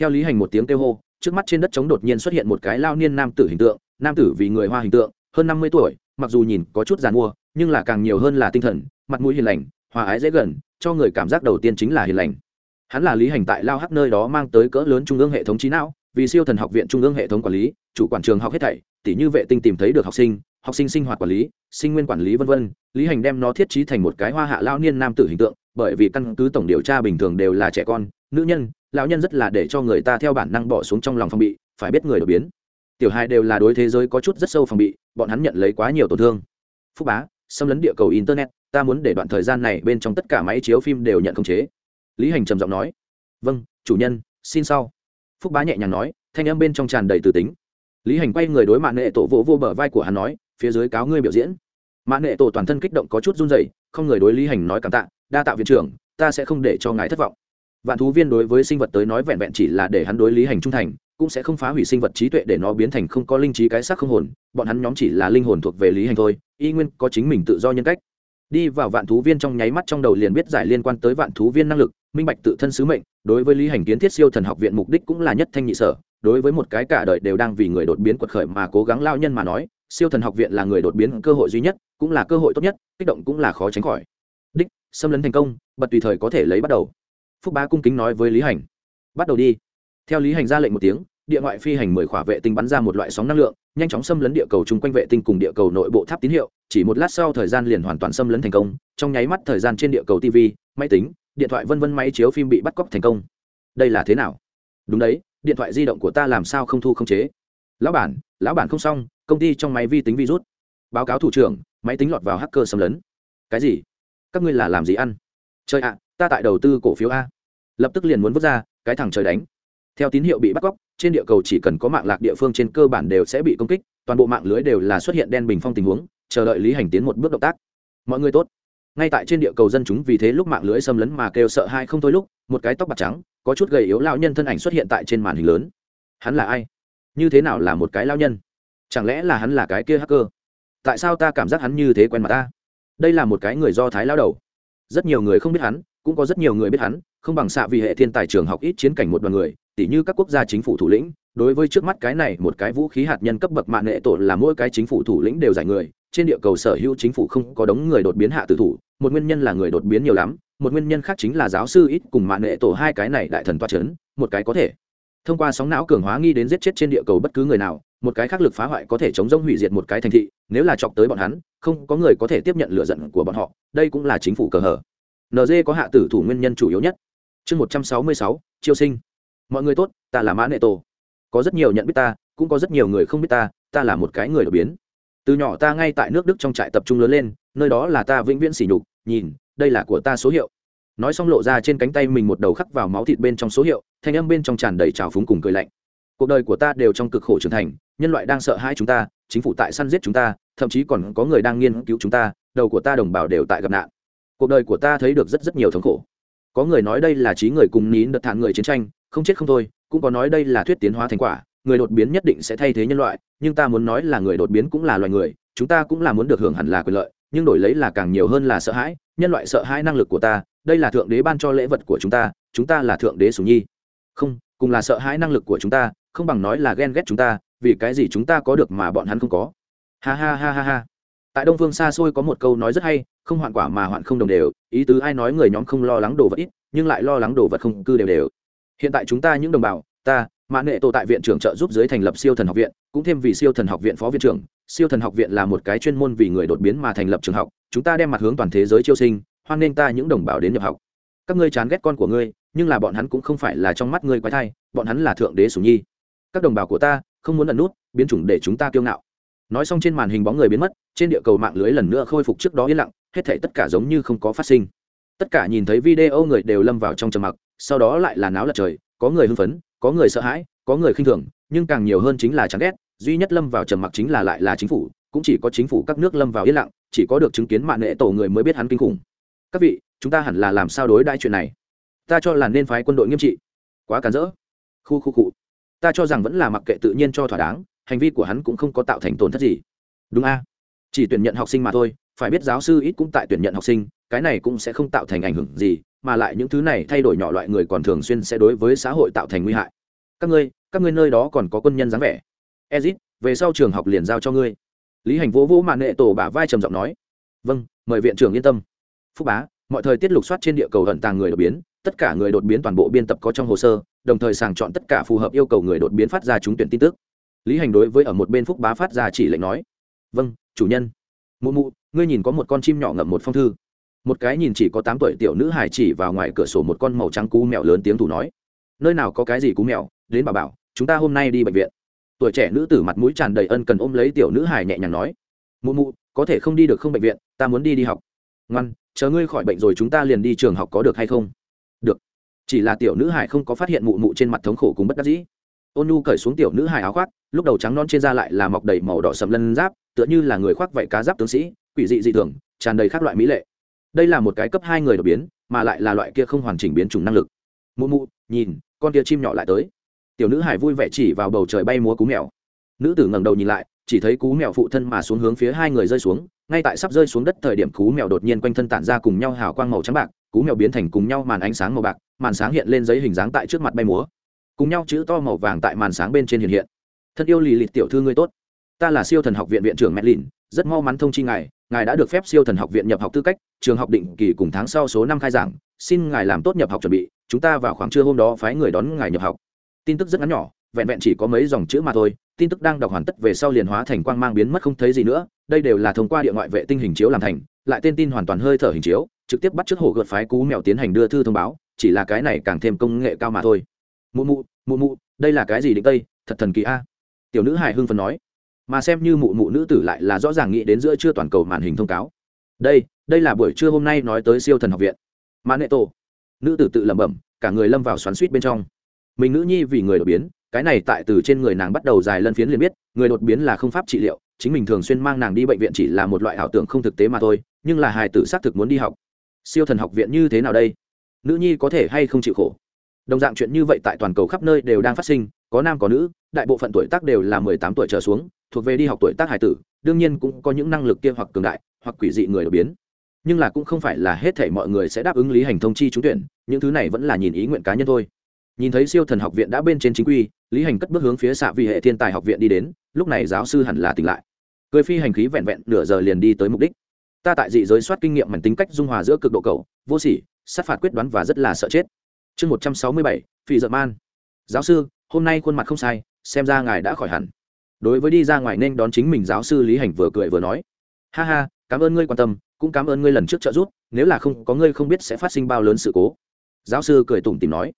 theo lý hành một tiếng kêu hô, trước mắt trên đất trống đột nhiên xuất hiện một cái lao niên nam tử hình tượng, nam tử vì người hoa hình tượng, hơn năm mươi tuổi, mặc dù nhìn có chút g i à n mua nhưng là càng nhiều hơn là tinh thần, mặt mũi hiền lành, hòa ái dễ gần, cho người cảm giác đầu tiên chính là hiền lành. Hắn là lý hành tại lao hắc nơi đó mang tới cỡ lớn trung ương hệ thống trí não, vì siêu thần học viện trung ương hệ thống quản lý, chủ quản trường học hết thảy tỷ như vệ tinh tìm thấy được học sinh học sinh sinh hoạt quản lý, sinh nguyên quản lý v v lý hành đem nó thiết trí thành một cái hoa hạ lao niên nam tử hình tượng, bởi vì căn cứ tổng điều tra bình thường đều là trẻ con, nữ nhân lão nhân rất là để cho người ta theo bản năng bỏ xuống trong lòng phòng bị, phải biết người đột biến. Tiểu hai đều là đối thế giới có chút rất sâu phòng bị, bọn hắn nhận lấy quá nhiều tổn thương. Phúc bá, xâm lấn địa cầu internet, ta muốn để đoạn thời gian này bên trong tất cả máy chiếu phim đều nhận khống chế. Lý hành trầm giọng nói. Vâng chủ nhân, xin sau. Phúc bá nhẹ nhàng nói, thanh âm bên trong tràn đầy từ tính. Lý hành quay người đối mạng nghệ tổ vỗ vô bờ vai của hắn nói, phía dưới cáo ngươi biểu diễn. Mạng nghệ tổ toàn thân kích động có chút run dày không người đối lý hành nói cảm tạ, đa tạ viện trưởng, ta sẽ không để cho ngài thất vọng vạn thú viên đối với sinh vật tới nói vẹn vẹn chỉ là để hắn đối lý hành trung thành, cũng sẽ không phá hủy sinh vật trí tuệ để nó biến thành không có linh trí cái xác không hồn, bọn hắn nhóm chỉ là linh hồn thuộc về lý hành thôi, y nguyên có chính mình tự do nhân cách. Đi vào vạn thú viên trong nháy mắt trong đầu liền biết giải liên quan tới vạn thú viên năng lực, minh bạch tự thân sứ mệnh, đối với lý hành kiến thiết siêu thần học viện mục đích cũng là nhất thanh nhị sở, đối với một cái cả đời đều đang vì người đột biến quật khởi mà cố gắng lao nhân mà nói, siêu thần học viện là người đột biến cơ hội duy nhất, cũng là cơ hội tốt nhất, kích động cũng là khó tránh khỏi. Đích, xâm lấn thành công, bật tùy thời có thể lấy bắt đầu phúc bá cung kính nói với lý hành. Bắt đầu đi. Theo lý hành ra lệnh một tiếng, địa ngoại phi hành mười khỏa vệ tinh bắn ra một loại sóng năng lượng, nhanh chóng xâm lấn địa cầu chung quanh vệ tinh cùng địa cầu nội bộ tháp tín hiệu, chỉ một lát sau thời gian liền hoàn toàn xâm lấn thành công, trong nháy mắt thời gian trên địa cầu tv máy tính, điện thoại vân vân máy chiếu phim bị bắt cóc thành công. Đây là thế nào? Đúng đấy, điện thoại di động của ta làm sao không thu không chế? Lão bản lão bản không xong, công ty trong máy vi tính virus. Báo cáo thủ trưởng, máy tính lọt vào hacker xâm lấn. Cái gì? Các ngươi là làm gì ăn? Chơi ạ, ta tại đầu tư cổ phiếu a lập tức liền muốn vứt ra, cái thằng trời đánh. Theo tín hiệu bị bắt cóc, trên địa cầu chỉ cần có mạng lạc địa phương trên cơ bản đều sẽ bị công kích, toàn bộ mạng lưới đều là xuất hiện đen bình phong tình huống, chờ đợi lý hành tiến một bước động tác. Mọi người tốt. Ngay tại trên địa cầu dân chúng vì thế lúc mạng lưới xâm lấn mà kêu sợ hai không thôi lúc, một cái tóc bạc trắng, có chút gầy yếu lao nhân thân ảnh xuất hiện tại trên màn hình lớn. Hắn là ai? Như thế nào là một cái lao nhân? Chẳng lẽ là hắn là cái kia hacker? Tại sao ta cảm giác hắn như thế quen mặt ta? Đây là một cái người do thái lao đầu. Rất nhiều người không biết hắn cũng có rất nhiều người biết hắn, không bằng xạ vì hệ thiên tài trường học ít chiến cảnh một đoàn người, tỉ như các quốc gia chính phủ thủ lĩnh. Đối với trước mắt cái này, một cái vũ khí hạt nhân cấp bậc mạng nghệ tổ là mỗi cái chính phủ thủ lĩnh đều giải người. Trên địa cầu sở hữu chính phủ không có đống người đột biến hạ tử thủ, một nguyên nhân là người đột biến nhiều lắm, một nguyên nhân khác chính là giáo sư ít cùng mạng nghệ tổ hai cái này đại thần toa c h ấ n một cái có thể. Thông qua sóng não cường hóa nghi đến giết chết trên địa cầu bất cứ người nào, một cái khác lực phá hoại có thể chống rông hủy diệt một cái thành thị, nếu là chọc tới bọn hắn, không có người có thể tiếp nhận lựa giận của bọn họ, đây cũng là chính phủ cờ hở nd có hạ tử thủ nguyên nhân chủ yếu nhất. Chương một trăm sáu mươi sáu chiêu sinh. Mọi người tốt, ta là mã nệ tổ. Có rất nhiều nhận biết ta, cũng có rất nhiều người không biết ta ta là một cái người đột biến. Từ nhỏ ta ngay tại nước đức trong trại tập trung lớn lên, nơi đó là ta vĩnh viễn sỉ nhục, nhìn, đây là của ta số hiệu. Nói xong lộ ra trên cánh tay mình một đầu khắc vào máu thịt bên trong số hiệu, thanh âm bên trong tràn đầy trào phúng cùng cười lạnh. Cuộc đời của ta đều trong cực khổ trưởng thành, nhân loại đang sợ hãi chúng ta, chính phủ tại săn giết chúng ta, thậm chí còn có người đang nghiên cứu chúng ta, đầu của ta đồng bào đều tại gặp nạn cuộc đời của ta thấy được rất rất nhiều thống khổ. Có người nói đây là trí người cùng nín đợt thản người chiến tranh, không chết không thôi, cũng có nói đây là thuyết tiến hóa thành quả, người đột biến nhất định sẽ thay thế nhân loại, nhưng ta muốn nói là người đột biến cũng là loài người, chúng ta cũng là muốn được hưởng hẳn là quyền lợi, nhưng đổi lấy là càng nhiều hơn là sợ hãi, nhân loại sợ hãi năng lực của ta, đây là thượng đế ban cho lễ vật của chúng ta chúng ta là thượng đế sùng nhi. Không, cùng là sợ hãi năng lực của chúng ta, không bằng nói là ghen ghét chúng ta, vì cái gì chúng ta có được mà bọn hắn không có. Ha ha ha ha ha tại đông phương xa xôi có một câu nói rất hay, không hoạn quả mà hoạn không đồng đều. Ý tứ ai nói người nhóm không lo lắng đồ vật ít, nhưng lại lo lắng đồ vật không cư đều đều. Hiện tại chúng ta những đồng bào, ta, mã nghệ tổ tại viện trưởng trợ giúp dưới thành lập siêu thần học viện, cũng thêm vì siêu thần học viện phó viện trưởng. Siêu thần học viện là một cái chuyên môn vì người đột biến mà thành lập trường học, chúng ta đem mặt hướng toàn thế giới chiêu sinh, hoan nghênh ta những đồng bào đến nhập học. Các ngươi chán ghét con của ngươi, nhưng là bọn hắn cũng không phải là trong mắt ngươi quái thai, bọn hắn là thượng đế sùng nhi. Các đồng bào của ta, không muốn ẩn nút, biến chủng để chúng ta kiêu ngạo nói xong trên màn hình bóng người biến mất, trên địa cầu mạng lưới lần nữa khôi phục trước đó yên lặng, hết thể tất cả giống như không có phát sinh. Tất cả nhìn thấy video người đều lâm vào trong trầm mặc, sau đó lại là náo lật trời, có người hưng phấn, có người sợ hãi, có người khinh thường, nhưng càng nhiều hơn chính là chán ghét, duy nhất lâm vào trầm mặc chính là lại là chính phủ, cũng chỉ có chính phủ các nước lâm vào yên lặng, chỉ có được chứng kiến mạng nghệ tổ người mới biết hắn kinh khủng. Các vị, chúng ta hẳn là làm sao đối đãi chuyện này? Ta cho là nên phái quân đội nghiêm trị. Quá cản rỡ. Khu khu cụ ta cho rằng vẫn là mặc kệ tự nhiên cho thỏa đáng hành vi của hắn cũng không có tạo thành tổn thất gì. Đúng a? Chỉ tuyển nhận học sinh mà thôi, phải biết giáo sư ít cũng tại tuyển nhận học sinh, cái này cũng sẽ không tạo thành ảnh hưởng gì, mà lại những thứ này thay đổi nhỏ loại người còn thường xuyên sẽ đối với xã hội tạo thành nguy hại. Các ngươi các ngươi nơi đó còn có quân nhân dáng vẻ. Ezit, về sau trường học liền giao cho ngươi. Lý hành vỗ vỗ mạn nghệ tổ bả vai trầm giọng nói. Vâng mời viện trưởng yên tâm. Phúc bá, mọi thời tiết lục soát trên địa cầu hận tàng người đột biến, tất cả người đột biến toàn bộ biên tập có trong hồ sơ, đồng thời sàng chọn tất cả phù hợp yêu cầu người đột biến phát ra trúng tuyển tin tức lý hành đối với ở một bên phúc bá phát ra chỉ lệnh nói vâng chủ nhân. Mụ mụ, ngươi nhìn có một con chim nhỏ ngậm một phong thư. Một cái nhìn chỉ có tám tuổi tiểu nữ Hải chỉ vào ngoài cửa sổ một con màu trắng cú mèo lớn tiếng thủ nói, nơi nào có cái gì cú mèo, đến bà bảo, chúng ta hôm nay đi bệnh viện. Tuổi trẻ nữ tử mặt mũi tràn đầy ân cần ôm lấy tiểu nữ Hải nhẹ nhàng nói, mụ mụ, có thể không đi được không bệnh viện, ta muốn đi đi học. Ngoan, chờ ngươi khỏi bệnh rồi chúng ta liền đi trường học có được hay không? Được. Chỉ là tiểu nữ hải không có phát hiện mụ mụ trên mặt thống khổ cùng bất đắc dĩ ôn nu cởi xuống tiểu nữ hài áo khoác, lúc đầu trắng non trên da lại là mọc đầy màu đỏ sầm lân giáp, tựa như là người khoác vạy cá giáp tướng sĩ, quỷ dị dị thường, tràn đầy các loại mỹ lệ. Đây là một cái cấp hai người đột biến, mà lại là loại kia không hoàn chỉnh biến chủng năng lực. Mụ mụ, nhìn, con kia chim nhỏ lại tới. Tiểu nữ hải vui vẻ chỉ vào bầu trời bay múa cú mèo. Nữ tử ngẩng đầu nhìn lại, chỉ thấy cú mèo phụ thân mà xuống hướng phía hai người rơi xuống, ngay tại sắp rơi xuống đất thời điểm cú mèo đột nhiên quanh thân tản ra cùng nhau hào quang màu trắng bạc, cú mèo biến thành cùng nhau màn ánh sáng màu bạc, màn sáng hiện lên giấy hình dáng tại trước mặt bay múa cùng nhau chữ to màu vàng tại màn sáng bên trên hiện hiện. Thân yêu lì lịt tiểu thư ngươi tốt. Ta là siêu thần học viện viện trưởng medlin rất mau mắn thông chi ngài ngài đã được phép siêu thần học viện nhập học tư cách, trường học định kỳ cùng tháng sau số năm khai giảng, xin ngài làm tốt nhập học chuẩn bị, chúng ta vào khoảng trưa hôm đó phái người đón ngài nhập học. Tin tức rất ngắn nhỏ, vẹn vẹn chỉ có mấy dòng chữ mà thôi, tin tức đang đọc hoàn tất về sau liền hóa thành quang mang biến mất không thấy gì nữa, đây đều là thông qua địa ngoại vệ tinh hình chiếu làm thành, lại tên tin hoàn toàn hơi thở hình chiếu, trực tiếp bắt trước hổ gợt phái cú mèo tiến hành đưa thư thông báo, chỉ là cái này càng thêm công nghệ cao mà thôi mụ mụ mụ mụ, đây là cái gì định tây, thật thần kỳ a. Tiểu nữ hải hưng phần nói. Mà xem như mụ mụ nữ tử lại là rõ ràng nghĩ đến giữa trưa toàn cầu màn hình thông cáo. Đây đây là buổi trưa hôm nay nói tới siêu thần học viện. Mã nệ tổ. Nữ tử tự lẩm bẩm, cả người lâm vào xoắn suýt bên trong. Mình nữ nhi vì người đột biến, cái này tại từ trên người nàng bắt đầu dài lân phiến liền biết, người đột biến là không pháp trị liệu, chính mình thường xuyên mang nàng đi bệnh viện chỉ là một loại ảo tưởng không thực tế mà thôi, nhưng là hài tử xác thực muốn đi học. Siêu thần học viện như thế nào đây? Nữ nhi có thể hay không chịu khổ? Đồng dạng chuyện như vậy tại toàn cầu khắp nơi đều đang phát sinh, có nam có nữ, đại bộ phận tuổi tác đều là mười tám tuổi trở xuống, thuộc về đi học tuổi tác hải tử, đương nhiên cũng có những năng lực kia hoặc cường đại, hoặc quỷ dị người đột biến. Nhưng là cũng không phải là hết thể mọi người sẽ đáp ứng lý hành thông chi trúng tuyển, những thứ này vẫn là nhìn ý nguyện cá nhân thôi. Nhìn thấy siêu thần học viện đã bên trên chính quy, lý hành cất bước hướng phía xạ vị hệ thiên tài học viện đi đến, lúc này giáo sư hẳn là tỉnh lại. Cười phi hành khí vẹn vẹn nửa giờ liền đi tới mục đích. Ta tại dị giới soát kinh nghiệm mảnh tính cách dung hòa giữa cực độ cầu vô sỉ, sát phạt quyết đoán và rất là sợ chết chương một trăm sáu mươi bảy phi dợ man. Giáo sư, hôm nay khuôn mặt không sai, xem ra ngài đã khỏi hẳn. Đối với đi ra ngoài nên đón chính mình giáo sư lý hành vừa cười vừa nói. Ha ha, cảm ơn ngươi quan tâm, cũng cảm ơn ngươi lần trước trợ giúp, nếu là không, có ngươi không biết sẽ phát sinh bao lớn sự cố. Giáo sư cười tủm tìm nói.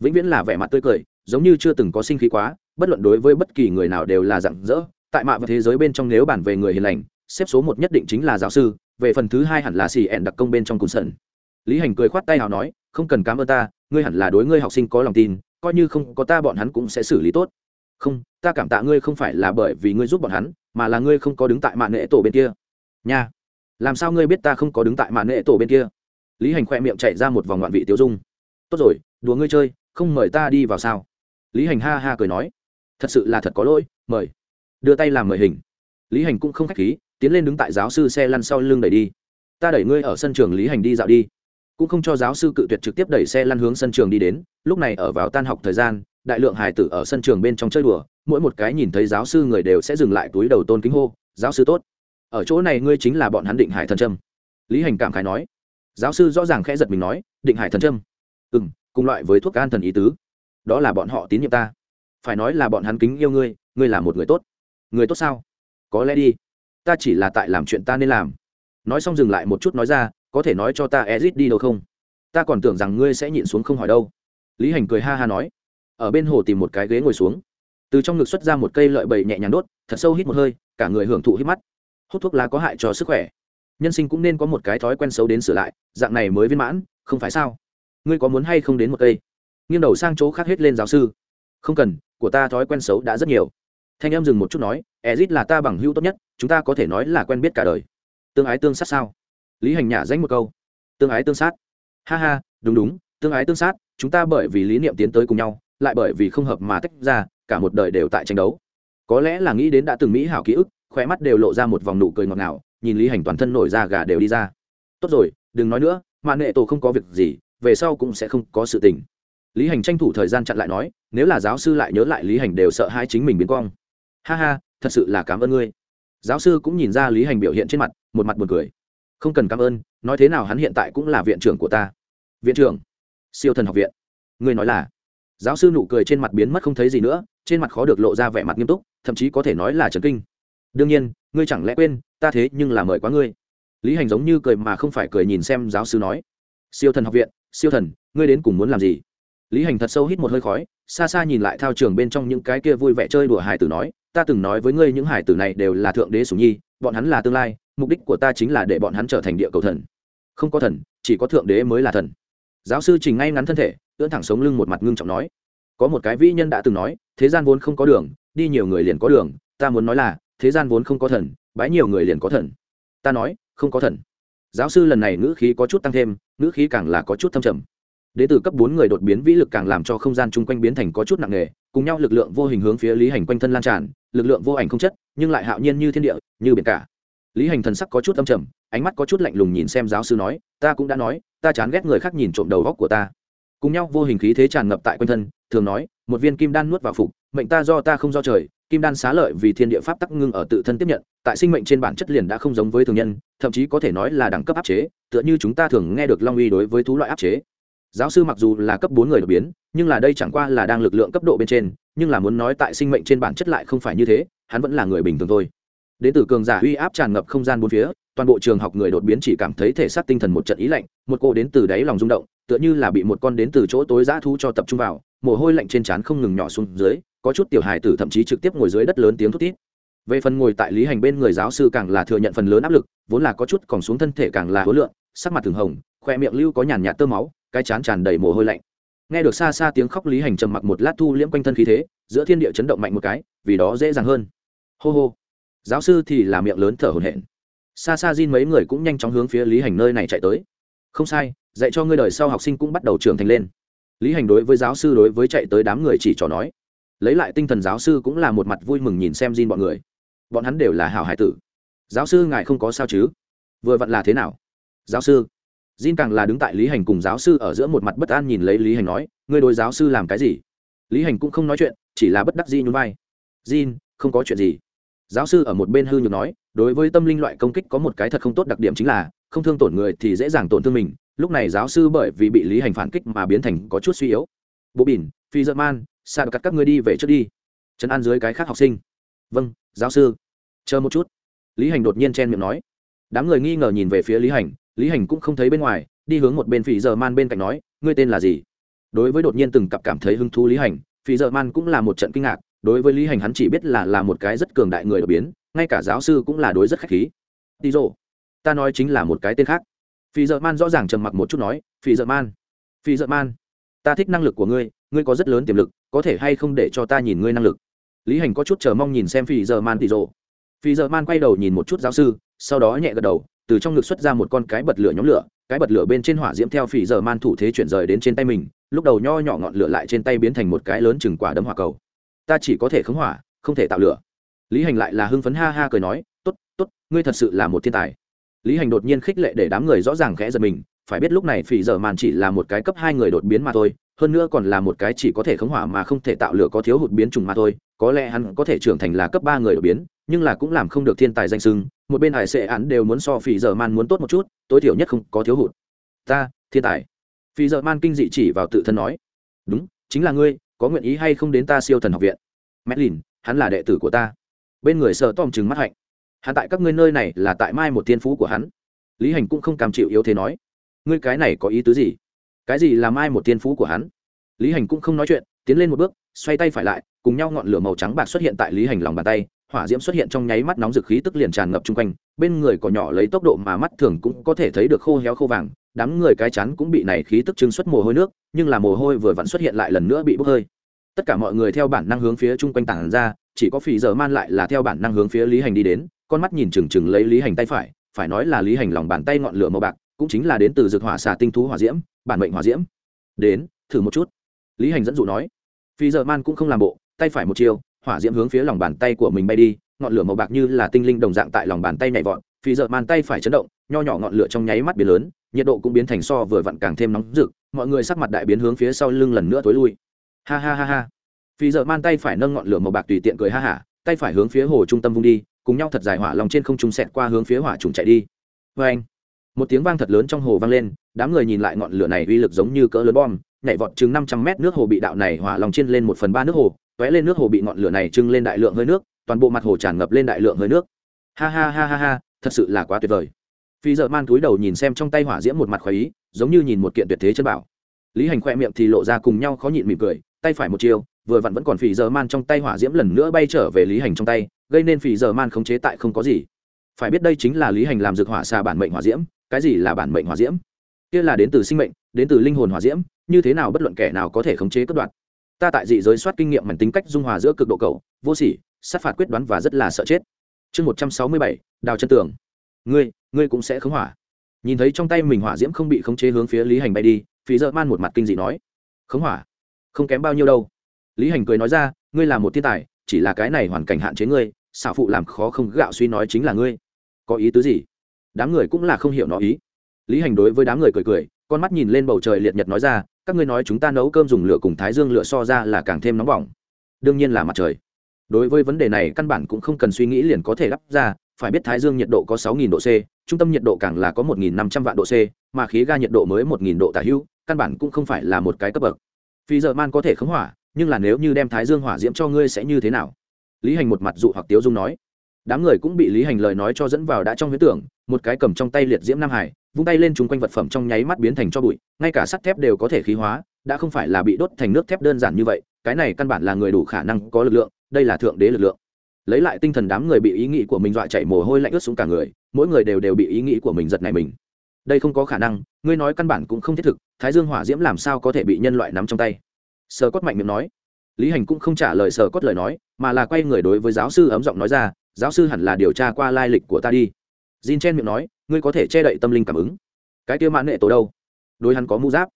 Vĩnh viễn là vẻ mặt tươi cười, giống như chưa từng có sinh khí quá, bất luận đối với bất kỳ người nào đều là rặng rỡ. Tại mạ và thế giới bên trong nếu bản về người hiền lành, xếp số một nhất định chính là giáo sư, về phần thứ hai hẳn là xì ẹn đặc công bên trong cùng sân lý hành cười khoát tay nào nói, không cần cảm ơn ta ngươi hẳn là đối ngươi học sinh có lòng tin, coi như không có ta bọn hắn cũng sẽ xử lý tốt. Không, ta cảm tạ ngươi không phải là bởi vì ngươi giúp bọn hắn, mà là ngươi không có đứng tại mạng nệ tổ bên kia. Nha, làm sao ngươi biết ta không có đứng tại mạng nệ tổ bên kia? Lý hành khoe miệng chạy ra một vòng ngoạn vị tiêu dung. Tốt rồi, đùa ngươi chơi, không mời ta đi vào sao? Lý hành ha ha cười nói. Thật sự là thật có lỗi, mời. Đưa tay làm mời hình. Lý hành cũng không k h á c h khí, tiến lên đứng tại giáo sư xe lăn sau lưng đẩy đi. Ta đẩy ngươi ở sân trường lý hành đi dạo đi cũng không cho giáo sư cự tuyệt trực tiếp đẩy xe lăn hướng sân trường đi đến, lúc này ở vào tan học thời gian, đại lượng hài tử ở sân trường bên trong chơi đùa, mỗi một cái nhìn thấy giáo sư người đều sẽ dừng lại túi đầu tôn kính hô, giáo sư tốt, ở chỗ này ngươi chính là bọn hắn định hải thần trâm. Lý hành cảm khái nói. Giáo sư rõ ràng khẽ giật mình nói, định hải thần trâm? Ừ m cùng loại với thuốc an thần ý tứ. Đó là bọn họ tín nhiệm ta. Phải nói là bọn hắn kính yêu ngươi ngươi là một người tốt. Người tốt sao? Có lẽ đi. Ta chỉ là tại làm chuyện ta nên làm. Nói xong dừng lại một chút nói ra có thể nói cho ta ezit đi đâu không? Ta còn tưởng rằng ngươi sẽ nhịn xuống không hỏi đâu. Lý hành cười ha ha nói. Ở bên hồ tìm một cái ghế ngồi xuống. Từ trong ngực xuất ra một cây lợi bầy nhẹ nhàng đốt, thật sâu hít một hơi, cả người hưởng thụ hít mắt. Hút thuốc lá có hại cho sức khỏe. Nhân sinh cũng nên có một cái thói quen xấu đến sửa lại, dạng này mới viên mãn, không phải sao? Ngươi có muốn hay không đến một cây? Nghiêng đầu sang chỗ khác hết lên giáo sư. Không cần, của ta thói quen xấu đã rất nhiều. Thanh em dừng một chút nói, ezit là ta bằng hữu tốt nhất, chúng ta có thể nói là quen biết cả đời. Tương ái tương sát sao? Lý hành nhả danh một câu. Tương ái tương sát. Ha ha, đúng đúng, tương ái tương sát, chúng ta bởi vì lý niệm tiến tới cùng nhau, lại bởi vì không hợp mà tách ra, cả một đời đều tại tranh đấu. Có lẽ là nghĩ đến đã từng mỹ hảo ký ức, khóe mắt đều lộ ra một vòng nụ cười ngọt ngào, nhìn lý hành toàn thân nổi ra gà đều đi ra. Tốt rồi, đừng nói nữa mạng nghệ tổ không có việc gì, về sau cũng sẽ không có sự tình. Lý hành tranh thủ thời gian chặn lại nói, nếu là giáo sư lại nhớ lại lý hành đều sợ hai chính mình biến cong. Ha ha, thật sự là cảm ơn ngươi. Giáo sư cũng nhìn ra lý hành biểu hiện trên mặt, một mặt buồn cười không cần cảm ơn, nói thế nào hắn hiện tại cũng là viện trưởng của ta. Viện trưởng? Siêu thần học viện. Ngươi nói là? Giáo sư nụ cười trên mặt biến mất không thấy gì nữa, trên mặt khó được lộ ra vẻ mặt nghiêm túc, thậm chí có thể nói là trấn kinh. Đương nhiên, ngươi chẳng lẽ quên, ta thế nhưng là mời quá ngươi. Lý hành giống như cười mà không phải cười nhìn xem giáo sư nói. Siêu thần học viện, siêu thần, ngươi đến cùng muốn làm gì? Lý hành thật sâu hít một hơi khói, xa xa nhìn lại thao trường bên trong những cái kia vui vẻ chơi đùa hài tử nói, ta từng nói với ngươi những hài tử này đều là thượng đế sủng nhi, bọn hắn là tương lai mục đích của ta chính là để bọn hắn trở thành địa cầu thần. Không có thần, chỉ có thượng đế mới là thần. Giáo sư trình ngay ngắn thân thể, ưỡn thẳng sống lưng một mặt ngưng trọng nói. Có một cái vĩ nhân đã từng nói, thế gian vốn không có đường, đi nhiều người liền có đường, ta muốn nói là, thế gian vốn không có thần bái nhiều người liền có thần. Ta nói, không có thần. Giáo sư lần này ngữ khí có chút tăng thêm, ngữ khí càng là có chút thâm trầm. Đến từ cấp bốn người đột biến vĩ lực càng làm cho không gian chung quanh biến thành có chút nặng nề, cùng nhau lực lượng vô hình hướng phía lý hành quanh thân lan tràn, lực lượng vô ảnh không chất, nhưng lại hạo nhiên như thiên địa, như biển cả lý hành thần sắc có chút âm trầm, ánh mắt có chút lạnh lùng nhìn xem giáo sư nói, ta cũng đã nói, ta chán ghét người khác nhìn trộm đầu góc của ta. Cùng nhau vô hình khí thế tràn ngập tại quanh thân, thường nói, một viên kim đan nuốt vào phục, mệnh ta do ta không do trời, kim đan xá lợi vì thiên địa pháp tắc ngưng ở tự thân tiếp nhận, tại sinh mệnh trên bản chất liền đã không giống với thường nhân, thậm chí có thể nói là đẳng cấp áp chế, tựa như chúng ta thường nghe được long uy đối với thú loại áp chế. Giáo sư mặc dù là cấp bốn người đột biến, nhưng là đây chẳng qua là đang lực lượng cấp độ bên trên, nhưng là muốn nói tại sinh mệnh trên bản chất lại không phải như thế, hắn vẫn là người bình thường thôi đến từ cường giả uy áp tràn ngập không gian bốn phía, toàn bộ trường học người đột biến chỉ cảm thấy thể xác tinh thần một trận ý lạnh, một cô đến từ đáy lòng rung động, tựa như là bị một con đến từ chỗ tối giã thu cho tập trung vào, mồ hôi lạnh trên trán không ngừng nhỏ xuống dưới, có chút tiểu hài tử thậm chí trực tiếp ngồi dưới đất lớn tiếng thút thít. Về phần ngồi tại lý hành bên người giáo sư càng là thừa nhận phần lớn áp lực, vốn là có chút còn xuống thân thể càng là hối lượng, sắc mặt thường hồng, khoe miệng lưu có nhàn nhạt tơ máu, cái chán tràn đầy mồ hôi lạnh. Nghe được xa xa tiếng khóc lý hành trầm mặc một lát thu liễm quanh thân khí thế, giữa thiên địa chấn động mạnh một cái, vì đó dễ dàng hơn. Hô hô giáo sư thì là miệng lớn thở hổn hển. Xa xa Jin mấy người cũng nhanh chóng hướng phía lý hành nơi này chạy tới. Không sai dạy cho ngươi đời sau học sinh cũng bắt đầu trưởng thành lên. Lý hành đối với giáo sư đối với chạy tới đám người chỉ trò nói. Lấy lại tinh thần giáo sư cũng là một mặt vui mừng nhìn xem Jin bọn người. Bọn hắn đều là hảo hải tử. Giáo sư ngài không có sao chứ? Vừa vặn là thế nào? Giáo sư. Jin càng là đứng tại Lý Hành cùng giáo sư ở giữa một mặt bất an nhìn lấy Lý Hành nói, ngươi đối giáo sư làm cái gì? Lý Hành cũng không nói chuyện, chỉ là bất đắc dĩ nhún vai. Jin, không có chuyện gì. Giáo sư ở một bên hư nhược nói, đối với tâm linh loại công kích có một cái thật không tốt đặc điểm chính là, không thương tổn người thì dễ dàng tổn thương mình. Lúc này giáo sư bởi vì bị Lý Hành phản kích mà biến thành có chút suy yếu. Bố Bỉn, Phi Dợ Man, sao cắt các ngươi đi về trước đi. Trấn an dưới cái khác học sinh. Vâng, giáo sư. Chờ một chút. Lý Hành đột nhiên chen miệng nói. Đám người nghi ngờ nhìn về phía Lý Hành, lý hành cũng không thấy bên ngoài đi hướng một bên Phi giờ man bên cạnh nói ngươi tên là gì đối với đột nhiên từng cặp cảm thấy hứng thú lý hành Phi giờ man cũng là một trận kinh ngạc đối với lý hành hắn chỉ biết là là một cái rất cường đại người đột biến, ngay cả giáo sư cũng là đối rất khách khí. Tí rồ ta nói chính là một cái tên khác. Phi dợ man rõ ràng trầm mặc một chút nói, phi dợ man, phi dợ man, ta thích năng lực của ngươi ngươi có rất lớn tiềm lực, có thể hay không để cho ta nhìn ngươi năng lực? Lý hành có chút chờ mong nhìn xem phi dợ man tỷ rồ phi dợ man quay đầu nhìn một chút giáo sư, sau đó nhẹ gật đầu, từ trong ngực xuất ra một con cái bật lửa nhóm lửa, cái bật lửa bên trên hỏa diễm theo phỉ giờ man thủ thế chuyển rời đến trên tay mình, lúc đầu nho nhỏ ngọn lửa lại trên tay biến thành một cái lớn chừng quả đấm hỏa cầu ta chỉ có thể khống hỏa, không thể tạo lửa. Lý hành lại là hưng phấn ha ha cười nói t ố t t ố t ngươi thật sự là một thiên tài. Lý hành đột nhiên khích lệ để đám người rõ ràng khẽ giật mình, phải biết lúc này phỉ Dở man chỉ là một cái cấp hai người đột biến mà thôi, hơn nữa còn là một cái chỉ có thể khống hỏa mà không thể tạo lửa có thiếu hụt biến trùng mà thôi, có lẽ hắn có thể trưởng thành là cấp ba người đột biến, nhưng là cũng làm không được thiên tài danh sưng một bên hải sệ án đều muốn so phỉ Dở man muốn tốt một chút, tối thiểu nhất không có thiếu hụt. Ta, thiên tài. Phỉ Dở man kinh dị chỉ vào tự thân nói, đúng, chính là ngươi có nguyện ý hay không đến ta siêu thần học viện? Medlin hắn là đệ tử của ta. Bên người sợ tom chừng mắt hạnh. Hắn tại các ngươi nơi này là tại mai một tiên phú của hắn. Lý hành cũng không cam chịu yếu thế nói. Ngươi cái này có ý tứ gì? Cái gì là mai một tiên phú của hắn? Lý hành cũng không nói chuyện, tiến lên một bước, xoay tay phải lại, cùng nhau ngọn lửa màu trắng bạc xuất hiện tại lý hành lòng bàn tay. Hỏa diễm xuất hiện trong nháy mắt, nóng dực khí tức liền tràn ngập chung quanh. Bên người cỏ nhỏ lấy tốc độ mà mắt thường cũng có thể thấy được khô héo khô vàng đám người cái chắn cũng bị này khí tức trưng xuất mồ hôi nước, nhưng là mồ hôi vừa vặn xuất hiện lại lần nữa bị bốc hơi. Tất cả mọi người theo bản năng hướng phía chung quanh tảng ra, chỉ có phỉ giờ man lại là theo bản năng hướng phía lý hành đi đến, con mắt nhìn chừng chừng lấy lý hành tay phải phải nói là lý hành lòng bàn tay ngọn lửa màu bạc, cũng chính là đến từ dược hỏa xà tinh thú hỏa diễm, bản mệnh hỏa diễm. Đến, thử một chút. Lý hành dẫn dụ nói. Phỉ giờ man cũng không làm bộ, tay phải một chiều hỏa diễm hướng phía lòng bàn tay của mình bay đi, ngọn lửa màu bạc như là tinh linh đồng dạng tại lòng bàn tay nhảy vọt phì Dợ man tay phải chấn động, nho nhỏ ngọn lửa trong nháy mắt biến lớn, nhiệt độ cũng biến thành so vừa vặn càng thêm nóng rực, mọi người sắc mặt đại biến hướng phía sau lưng lần nữa tối lui. Ha ha ha ha. Phì Dợ man tay phải nâng ngọn lửa màu bạc tùy tiện cười ha hả, tay phải hướng phía hồ trung tâm vung đi, cùng nhau thật dài hỏa lòng trên không trung xẹt qua hướng phía hỏa trùng chạy đi. Vê anh một tiếng vang thật lớn trong hồ vang lên, đám người nhìn lại ngọn lửa này uy lực giống như cỡ lớn bom, nhảy vọt chừng năm trăm mét nước hồ bị đạo này hỏa lòng trên lên một phần ba nước hồ, tóe lên nước hồ bị ngọn lửa này trưng lên đại lượng hơi nước, toàn bộ mặt hồ tràn ngập lên đại lượng hơi nước. Ha ha ha ha ha thật sự là quá tuyệt vời. Phi giờ man túi đầu nhìn xem trong tay hỏa diễm một mặt khoái ý, giống như nhìn một kiện tuyệt thế chân bảo. Lý hành khoe miệng thì lộ ra cùng nhau khó nhịn mỉm cười, tay phải một chiều vừa vặn vẫn còn phì giờ man trong tay hỏa diễm lần nữa bay trở về lý hành trong tay, gây nên phì giờ man khống chế tại không có gì. Phải biết đây chính là lý hành làm dược hỏa xà bản mệnh hỏa diễm, cái gì là bản mệnh hỏa diễm? Kia là đến từ sinh mệnh, đến từ linh hồn hỏa diễm, như thế nào bất luận kẻ nào có thể khống chế cất đoạn ta tại dị giới soát kinh nghiệm mảnh tính cách dung hòa giữa cực độ cầu vô sỉ, sát phạt quyết đoán và rất là sợ chết chương một trăm sáu mươi bảy, đào chân tường. Ngươi ngươi cũng sẽ khống hỏa. Nhìn thấy trong tay mình hỏa diễm không bị khống chế hướng phía lý hành bay đi phí dợ man một mặt kinh dị nói, khống hỏa? Không kém bao nhiêu đâu. Lý hành cười nói ra, ngươi là một thiên tài, chỉ là cái này hoàn cảnh hạn chế ngươi, xảo phụ làm khó không gạo suy nói chính là ngươi. Có ý tứ gì? Đám người cũng là không hiểu nó ý. Lý hành đối với đám người cười cười, con mắt nhìn lên bầu trời liệt nhật nói ra, các ngươi nói chúng ta nấu cơm dùng lửa cùng thái dương lửa so ra là càng thêm nóng bỏng. Đương nhiên là mặt trời đối với vấn đề này căn bản cũng không cần suy nghĩ liền có thể đắp ra, phải biết thái dương nhiệt độ có 6.000 độ c, trung tâm nhiệt độ càng là có 1.500 vạn độ c, mà khí ga nhiệt độ mới 1.000 độ tả hữu, căn bản cũng không phải là một cái cấp bậc. Phi giờ man có thể khống hỏa, nhưng là nếu như đem thái dương hỏa diễm cho ngươi sẽ như thế nào? Lý hành một mặt dụ hoặc tiếu dung nói. Đám người cũng bị lý hành lời nói cho dẫn vào đã trong huyết tưởng, một cái cầm trong tay liệt diễm nam hải, vung tay lên chung quanh vật phẩm trong nháy mắt biến thành cho bụi, ngay cả sắt thép đều có thể khí hóa, đã không phải là bị đốt thành nước thép đơn giản như vậy, cái này căn bản là người đủ khả năng có lực lượng đây là thượng đế lực lượng. Lấy lại tinh thần đám người bị ý nghĩ của mình dọa chạy mồ hôi lạnh ướt xuống cả người, mỗi người đều đều bị ý nghĩ của mình giật này mình. Đây không có khả năng, ngươi nói căn bản cũng không thiết thực, thái dương hỏa diễm làm sao có thể bị nhân loại nắm trong tay? Sờ cốt mạnh miệng nói. Lý hành cũng không trả lời sờ cốt lời nói, mà là quay người đối với giáo sư ấm giọng nói ra, giáo sư hẳn là điều tra qua lai lịch của ta đi. Jin chen miệng nói, ngươi có thể che đậy tâm linh cảm ứng. Cái kia mãn nệ tổ đâu? Đối hắn có mũ giáp.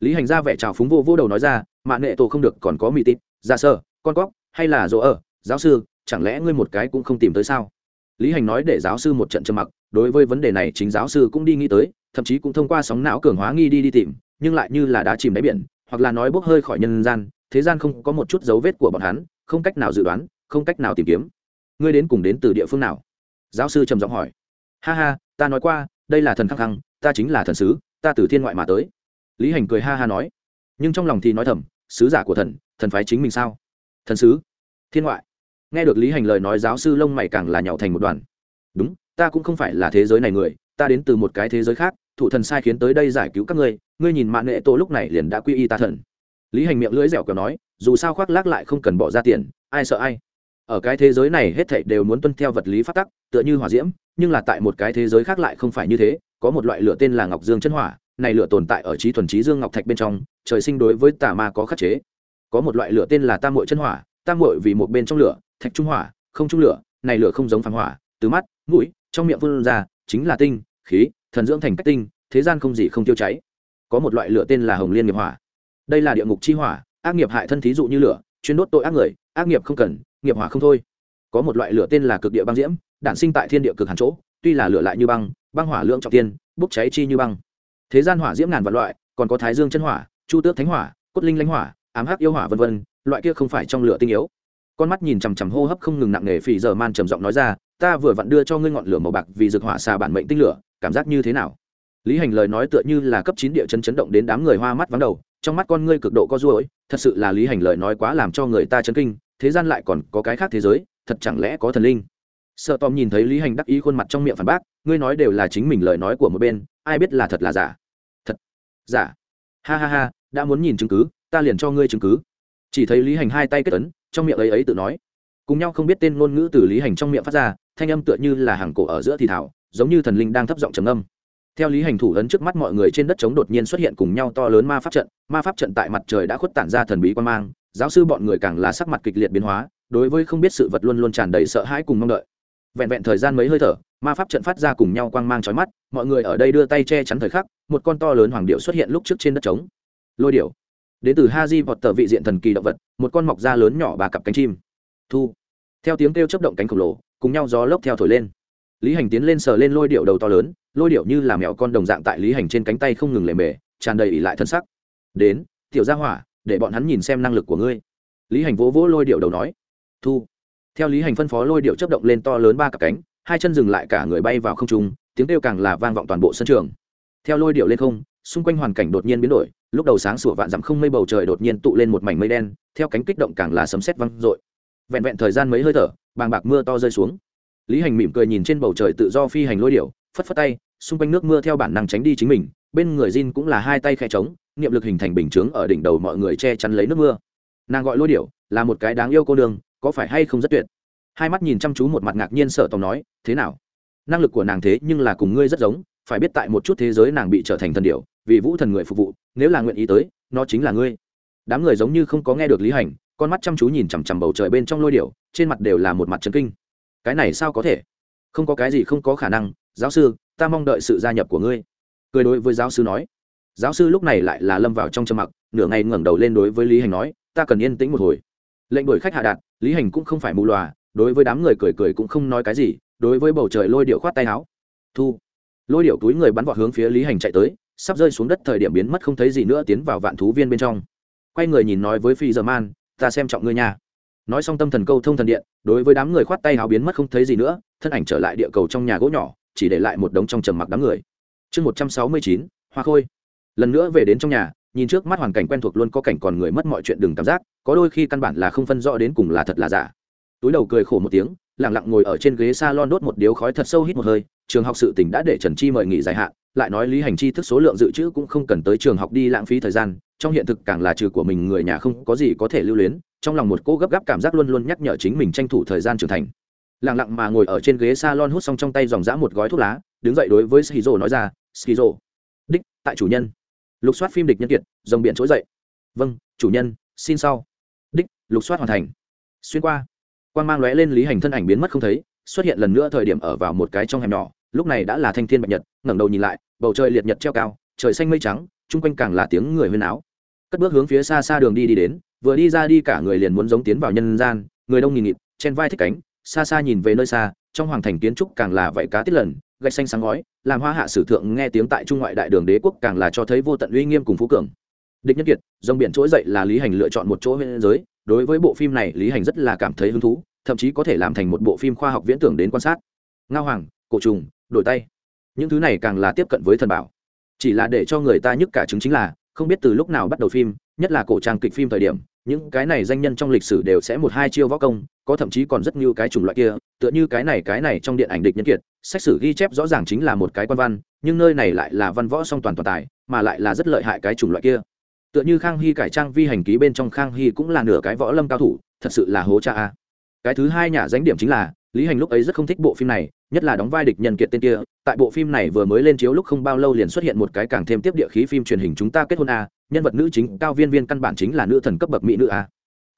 Lý hành ra vẻ trào phúng vô vô đầu nói ra mãn nệ tổ không được, còn có mỹ tít ra dạ sơ, con cóc hay là dỗ ở, giáo sư, chẳng lẽ ngươi một cái cũng không tìm tới sao? Lý hành nói để giáo sư một trận trầm mặc, đối với vấn đề này chính giáo sư cũng đi nghĩ tới, thậm chí cũng thông qua sóng não cường hóa nghi đi đi tìm, nhưng lại như là đã chìm đáy biển, hoặc là nói bốc hơi khỏi nhân gian, thế gian không có một chút dấu vết của bọn hắn, không cách nào dự đoán, không cách nào tìm kiếm. Ngươi đến cùng đến từ địa phương nào? Giáo sư trầm giọng hỏi. Ha ha, ta nói qua, đây là thần khăng khăng, ta chính là thần sứ, ta từ thiên ngoại mà tới. Lý hành cười ha ha nói. Nhưng trong lòng thì nói thầm, sứ giả của thần thần phái chính mình sao? Thần sứ, thiên ngoại. Nghe được lý hành lời nói giáo sư lông mày càng là nhạo thành một đoàn. Đúng, ta cũng không phải là thế giới này người, ta đến từ một cái thế giới khác thủ thần sai khiến tới đây giải cứu các ngươi ngươi nhìn mạng nghệ tổ lúc này liền đã quy y ta thần. Lý hành miệng lưỡi dẻo kiểu nói, dù sao khoác lác lại không cần bỏ ra tiền, ai sợ ai. Ở cái thế giới này hết thảy đều muốn tuân theo vật lý phát tắc, tựa như hỏa diễm, nhưng là tại một cái thế giới khác lại không phải như thế, có một loại lửa tên là ngọc dương chân hỏa, này lửa tồn tại ở trí thuần trí dương ngọc thạch bên trong, trời sinh đối với tà ma có khắc chế có một loại lửa tên là tam muội chân hỏa, tam muội vì một bên trong lửa, thạch trung hỏa, không trung lửa, này lửa không giống phản hỏa, từ mắt, mũi, trong miệng phun ra, chính là tinh, khí, thần dưỡng thành cách tinh, thế gian không gì không tiêu cháy. Có một loại lửa tên là hồng liên nghiệp hỏa. Đây là địa ngục chi hỏa, ác nghiệp hại thân thí dụ như lửa, chuyên đốt tội ác người, ác nghiệp không cần, nghiệp hỏa không thôi. Có một loại lửa tên là cực địa băng diễm, đản sinh tại thiên địa cực hàn chỗ, tuy là lửa lại như băng băng hỏa lượng trọng tiên, bốc cháy chi như băng. Thế gian hỏa diễm ngàn vạn loại, còn có thái dương chân hỏa, chu tước thánh hỏa, cốt linh lãnh hỏa ám hắc yêu hỏa vân vân, loại kia không phải trong lửa tinh yếu. Con mắt nhìn chằm chằm hô hấp không ngừng nặng nề phì giờ man trầm giọng nói ra, ta vừa vặn đưa cho ngươi ngọn lửa màu bạc vì dược hỏa xà bản mệnh tinh lửa, cảm giác như thế nào? Lý hành lời nói tựa như là cấp chín địa chấn chấn động đến đám người hoa mắt vắng đầu, trong mắt con ngươi cực độ có ruỗi thật sự là lý hành lời nói quá làm cho người ta chấn kinh, thế gian lại còn có cái khác thế giới, thật chẳng lẽ có thần linh? Sợ Tom nhìn thấy lý hành đắc ý khuôn mặt trong miệng phản bác, ngươi nói đều là chính mình lời nói của một bên, ai biết là thật là giả? Thật, giả? Ha ha ha, đã muốn nhìn chứng cứ ta liền cho ngươi chứng cứ. Chỉ thấy lý hành hai tay kết tấn trong miệng ấy ấy tự nói. Cùng nhau không biết tên ngôn ngữ từ lý hành trong miệng phát ra, thanh âm tựa như là hàng cổ ở giữa thì thảo, giống như thần linh đang thấp giọng trầm âm theo lý hành thủ ấn trước mắt mọi người trên đất trống đột nhiên xuất hiện cùng nhau to lớn ma pháp trận, ma pháp trận tại mặt trời đã khuất tản ra thần bí quan mang, giáo sư bọn người càng là sắc mặt kịch liệt biến hóa, đối với không biết sự vật luôn luôn tràn đầy sợ hãi cùng mong đợi. Vẹn vẹn thời gian mấy hơi thở, ma pháp trận phát ra cùng nhau quang mang trói mắt, mọi người ở đây đưa tay che chắn thời khắc, một con to lớn hoàng điệu xuất hiện lúc trước trên đất trống. Lôi điệu đến từ ha di vọt tờ vị diện thần kỳ động vật, một con mọc da lớn nhỏ ba cặp cánh chim. Thu. Theo tiếng kêu chấp động cánh khổng lồ, cùng nhau gió lốc theo thổi lên. Lý hành tiến lên sờ lên lôi điệu đầu to lớn, lôi điệu như là mèo con đồng dạng tại lý hành trên cánh tay không ngừng lề mề, tràn đầy ỉ lại thân sắc. Đến, tiểu gia hỏa, để bọn hắn nhìn xem năng lực của ngươi. Lý hành vỗ vỗ lôi điệu đầu nói. Thu. Theo lý hành phân phó lôi điệu chấp động lên to lớn ba cặp cánh, hai chân dừng lại cả người bay vào không trung, tiếng kêu càng là vang vọng toàn bộ sân trường. Theo lôi điệu lên không, xung quanh hoàn cảnh đột nhiên biến đổi lúc đầu sáng sủa vạn dặm không mây bầu trời đột nhiên tụ lên một mảnh mây đen, theo cánh kích động càng là sấm sét văng dội. Vẹn vẹn thời gian mấy hơi thở, bàng bạc mưa to rơi xuống. Lý hành mỉm cười nhìn trên bầu trời tự do phi hành lôi điệu phất phất tay, xung quanh nước mưa theo bản năng tránh đi chính mình, bên người Jin cũng là hai tay khe trống niệm lực hình thành bình chướng ở đỉnh đầu mọi người che chắn lấy nước mưa. Nàng gọi lôi điệu là một cái đáng yêu cô đường có phải hay không rất tuyệt? Hai mắt nhìn chăm chú một mặt ngạc nhiên sợ tòng nói, thế nào? Năng lực của nàng thế nhưng là cùng ngươi rất giống, phải biết tại một chút thế giới nàng bị trở thành thần điệu vì vũ thần người phục vụ, nếu là nguyện ý tới, nó chính là ngươi. Đám người giống như không có nghe được lý hành, con mắt chăm chú nhìn chằm chằm bầu trời bên trong lôi điệu trên mặt đều là một mặt trấn kinh. Cái này sao có thể? Không có cái gì không có khả năng, giáo sư, ta mong đợi sự gia nhập của ngươi. Cười đối với giáo sư nói. Giáo sư lúc này lại là lâm vào trong trầm mặc, nửa ngày ngẩng đầu lên đối với lý hành nói, ta cần yên tĩnh một hồi. Lệnh đuổi khách hạ đạt, lý hành cũng không phải mù lòa, đối với đám người cười cười cũng không nói cái gì, đối với bầu trời lôi điệu khoát tay áo. Thu. Lôi điệu túi người bắn vào hướng phía lý hành chạy tới sắp rơi xuống đất thời điểm biến mất không thấy gì nữa tiến vào vạn thú viên bên trong. Quay người nhìn nói với phi giờ man, ta xem trọng ngươi nha. Nói xong tâm thần câu thông thần điện, đối với đám người khoát tay hào biến mất không thấy gì nữa, thân ảnh trở lại địa cầu trong nhà gỗ nhỏ, chỉ để lại một đống trong trầm mặc đám người. Chương một trăm sáu mươi chín, hoa khôi. Lần nữa về đến trong nhà, nhìn trước mắt hoàn cảnh quen thuộc luôn có cảnh còn người mất mọi chuyện đừng cảm giác, có đôi khi căn bản là không phân rõ đến cùng là thật là giả. Túi đầu cười khổ một tiếng lẳng lặng ngồi ở trên ghế s a lon đốt một điếu khói thật sâu hít một hơi, trường học sự tỉnh đã để trần chi mời nghỉ dài hạn lại nói lý hành chi thức số lượng dự trữ cũng không cần tới trường học đi lãng phí thời gian, trong hiện thực càng là trừ của mình người nhà không có gì có thể lưu luyến, trong lòng một cô gấp gáp cảm giác luôn luôn nhắc nhở chính mình tranh thủ thời gian trưởng thành. Lẳng lặng mà ngồi ở trên ghế s a lon hút xong trong tay dòng dã một gói thuốc lá, đứng dậy đối với skizo nói ra, skizo, đích, tại chủ nhân. Lục soát phim địch nhân kiệt, dòng biển trỗi dậy. Vâng chủ nhân, xin sau. Đích, lục soát hoàn thành. Xuyên qua quan g mang lóe lên lý hành thân ảnh biến mất không thấy, xuất hiện lần nữa thời điểm ở vào một cái trong hẻm nhỏ lúc này đã là thanh thiên bạch nhật, ngẩng đầu nhìn lại, bầu trời liệt nhật treo cao, trời xanh mây trắng, chung quanh càng là tiếng người huyên áo cất bước hướng phía xa xa đường đi đi đến, vừa đi ra đi cả người liền muốn giống tiến vào nhân gian, người đông nghìn nghịt trên vai thích cánh, xa xa nhìn về nơi xa, trong hoàng thành kiến trúc càng là vậy cá tiết lần, gạch xanh sáng ngói, làm hoa hạ sử thượng nghe tiếng tại trung ngoại đại đường đế quốc càng là cho thấy vô tận uy nghiêm cùng phú cường. Địch nhân kiệt, dòng biển trỗi dậy là lý hành lựa chọn một chỗ bên giới, đối với bộ phim này lý hành rất là cảm thấy hứng thú, thậm chí có thể làm thành một bộ phim khoa học viễn tưởng đến quan sát. Ngao hoàng, cổ trùng đổi tay. Những thứ này càng là tiếp cận với thần bảo. Chỉ là để cho người ta nhức cả chứng chính là, không biết từ lúc nào bắt đầu phim, nhất là cổ trang kịch phim thời điểm, những cái này danh nhân trong lịch sử đều sẽ một hai chiêu võ công, có thậm chí còn rất nhiều cái chủng loại kia, tựa như cái này cái này trong điện ảnh địch nhân kiệt, sách sử ghi chép rõ ràng chính là một cái quan văn, nhưng nơi này lại là văn võ song toàn toàn tài, mà lại là rất lợi hại cái chủng loại kia. Tựa như khang hy cải trang vi hành ký bên trong khang hy cũng là nửa cái võ lâm cao thủ, thật sự là hố cha a. Cái thứ hai nhà danh điểm chính là lý hành lúc ấy rất không thích bộ phim này, nhất là đóng vai địch nhân kiệt tên kia, tại bộ phim này vừa mới lên chiếu lúc không bao lâu liền xuất hiện một cái càng thêm tiếp địa khí phim truyền hình chúng ta kết hôn a nhân vật nữ chính, cao viên viên căn bản chính là nữ thần cấp bậc mỹ nữ a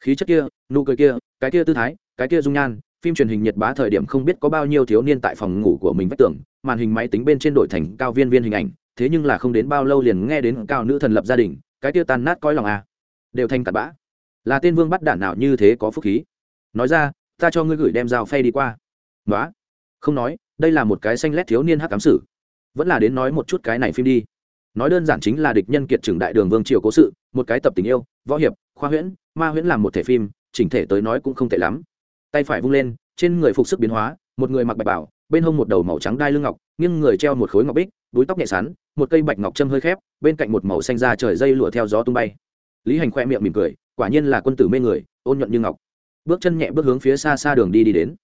khí chất kia, nụ cười kia, cái kia tư thái, cái kia dung nhan, phim truyền hình nhiệt bá thời điểm không biết có bao nhiêu thiếu niên tại phòng ngủ của mình vách tưởng màn hình máy tính bên trên đổi thành cao viên viên hình ảnh, thế nhưng là không đến bao lâu liền nghe đến cao nữ thần lập gia đình, cái kia tan nát coi lòng a đều thành cặn bã. Là tên vương bắt đản nào như thế có phúc khí. Nói ra ta cho ngươi gửi đem dao phay đi qua. Nói không nói, đây là một cái xanh lét thiếu niên hắc cám sử. Vẫn là đến nói một chút cái này phim đi. Nói đơn giản chính là địch nhân kiệt trưởng đại đường vương triều cố sự, một cái tập tình yêu, võ hiệp, khoa huyễn, ma huyễn làm một thể phim, chỉnh thể tới nói cũng không tệ lắm. Tay phải vung lên, trên người phục sức biến hóa, một người mặc bạch bảo, bên hông một đầu màu trắng đai lưng ngọc, nghiêng người treo một khối ngọc bích đuối tóc nhẹ sắn, một cây bạch ngọc châm hơi khép, bên cạnh một màu xanh da trời dây lụa theo gió tung bay. Lý hành khoe miệng mỉm cười, quả nhiên là quân tử mê người, ôn nhuận như ngọc bước chân nhẹ bước hướng phía xa xa đường đi đi đến.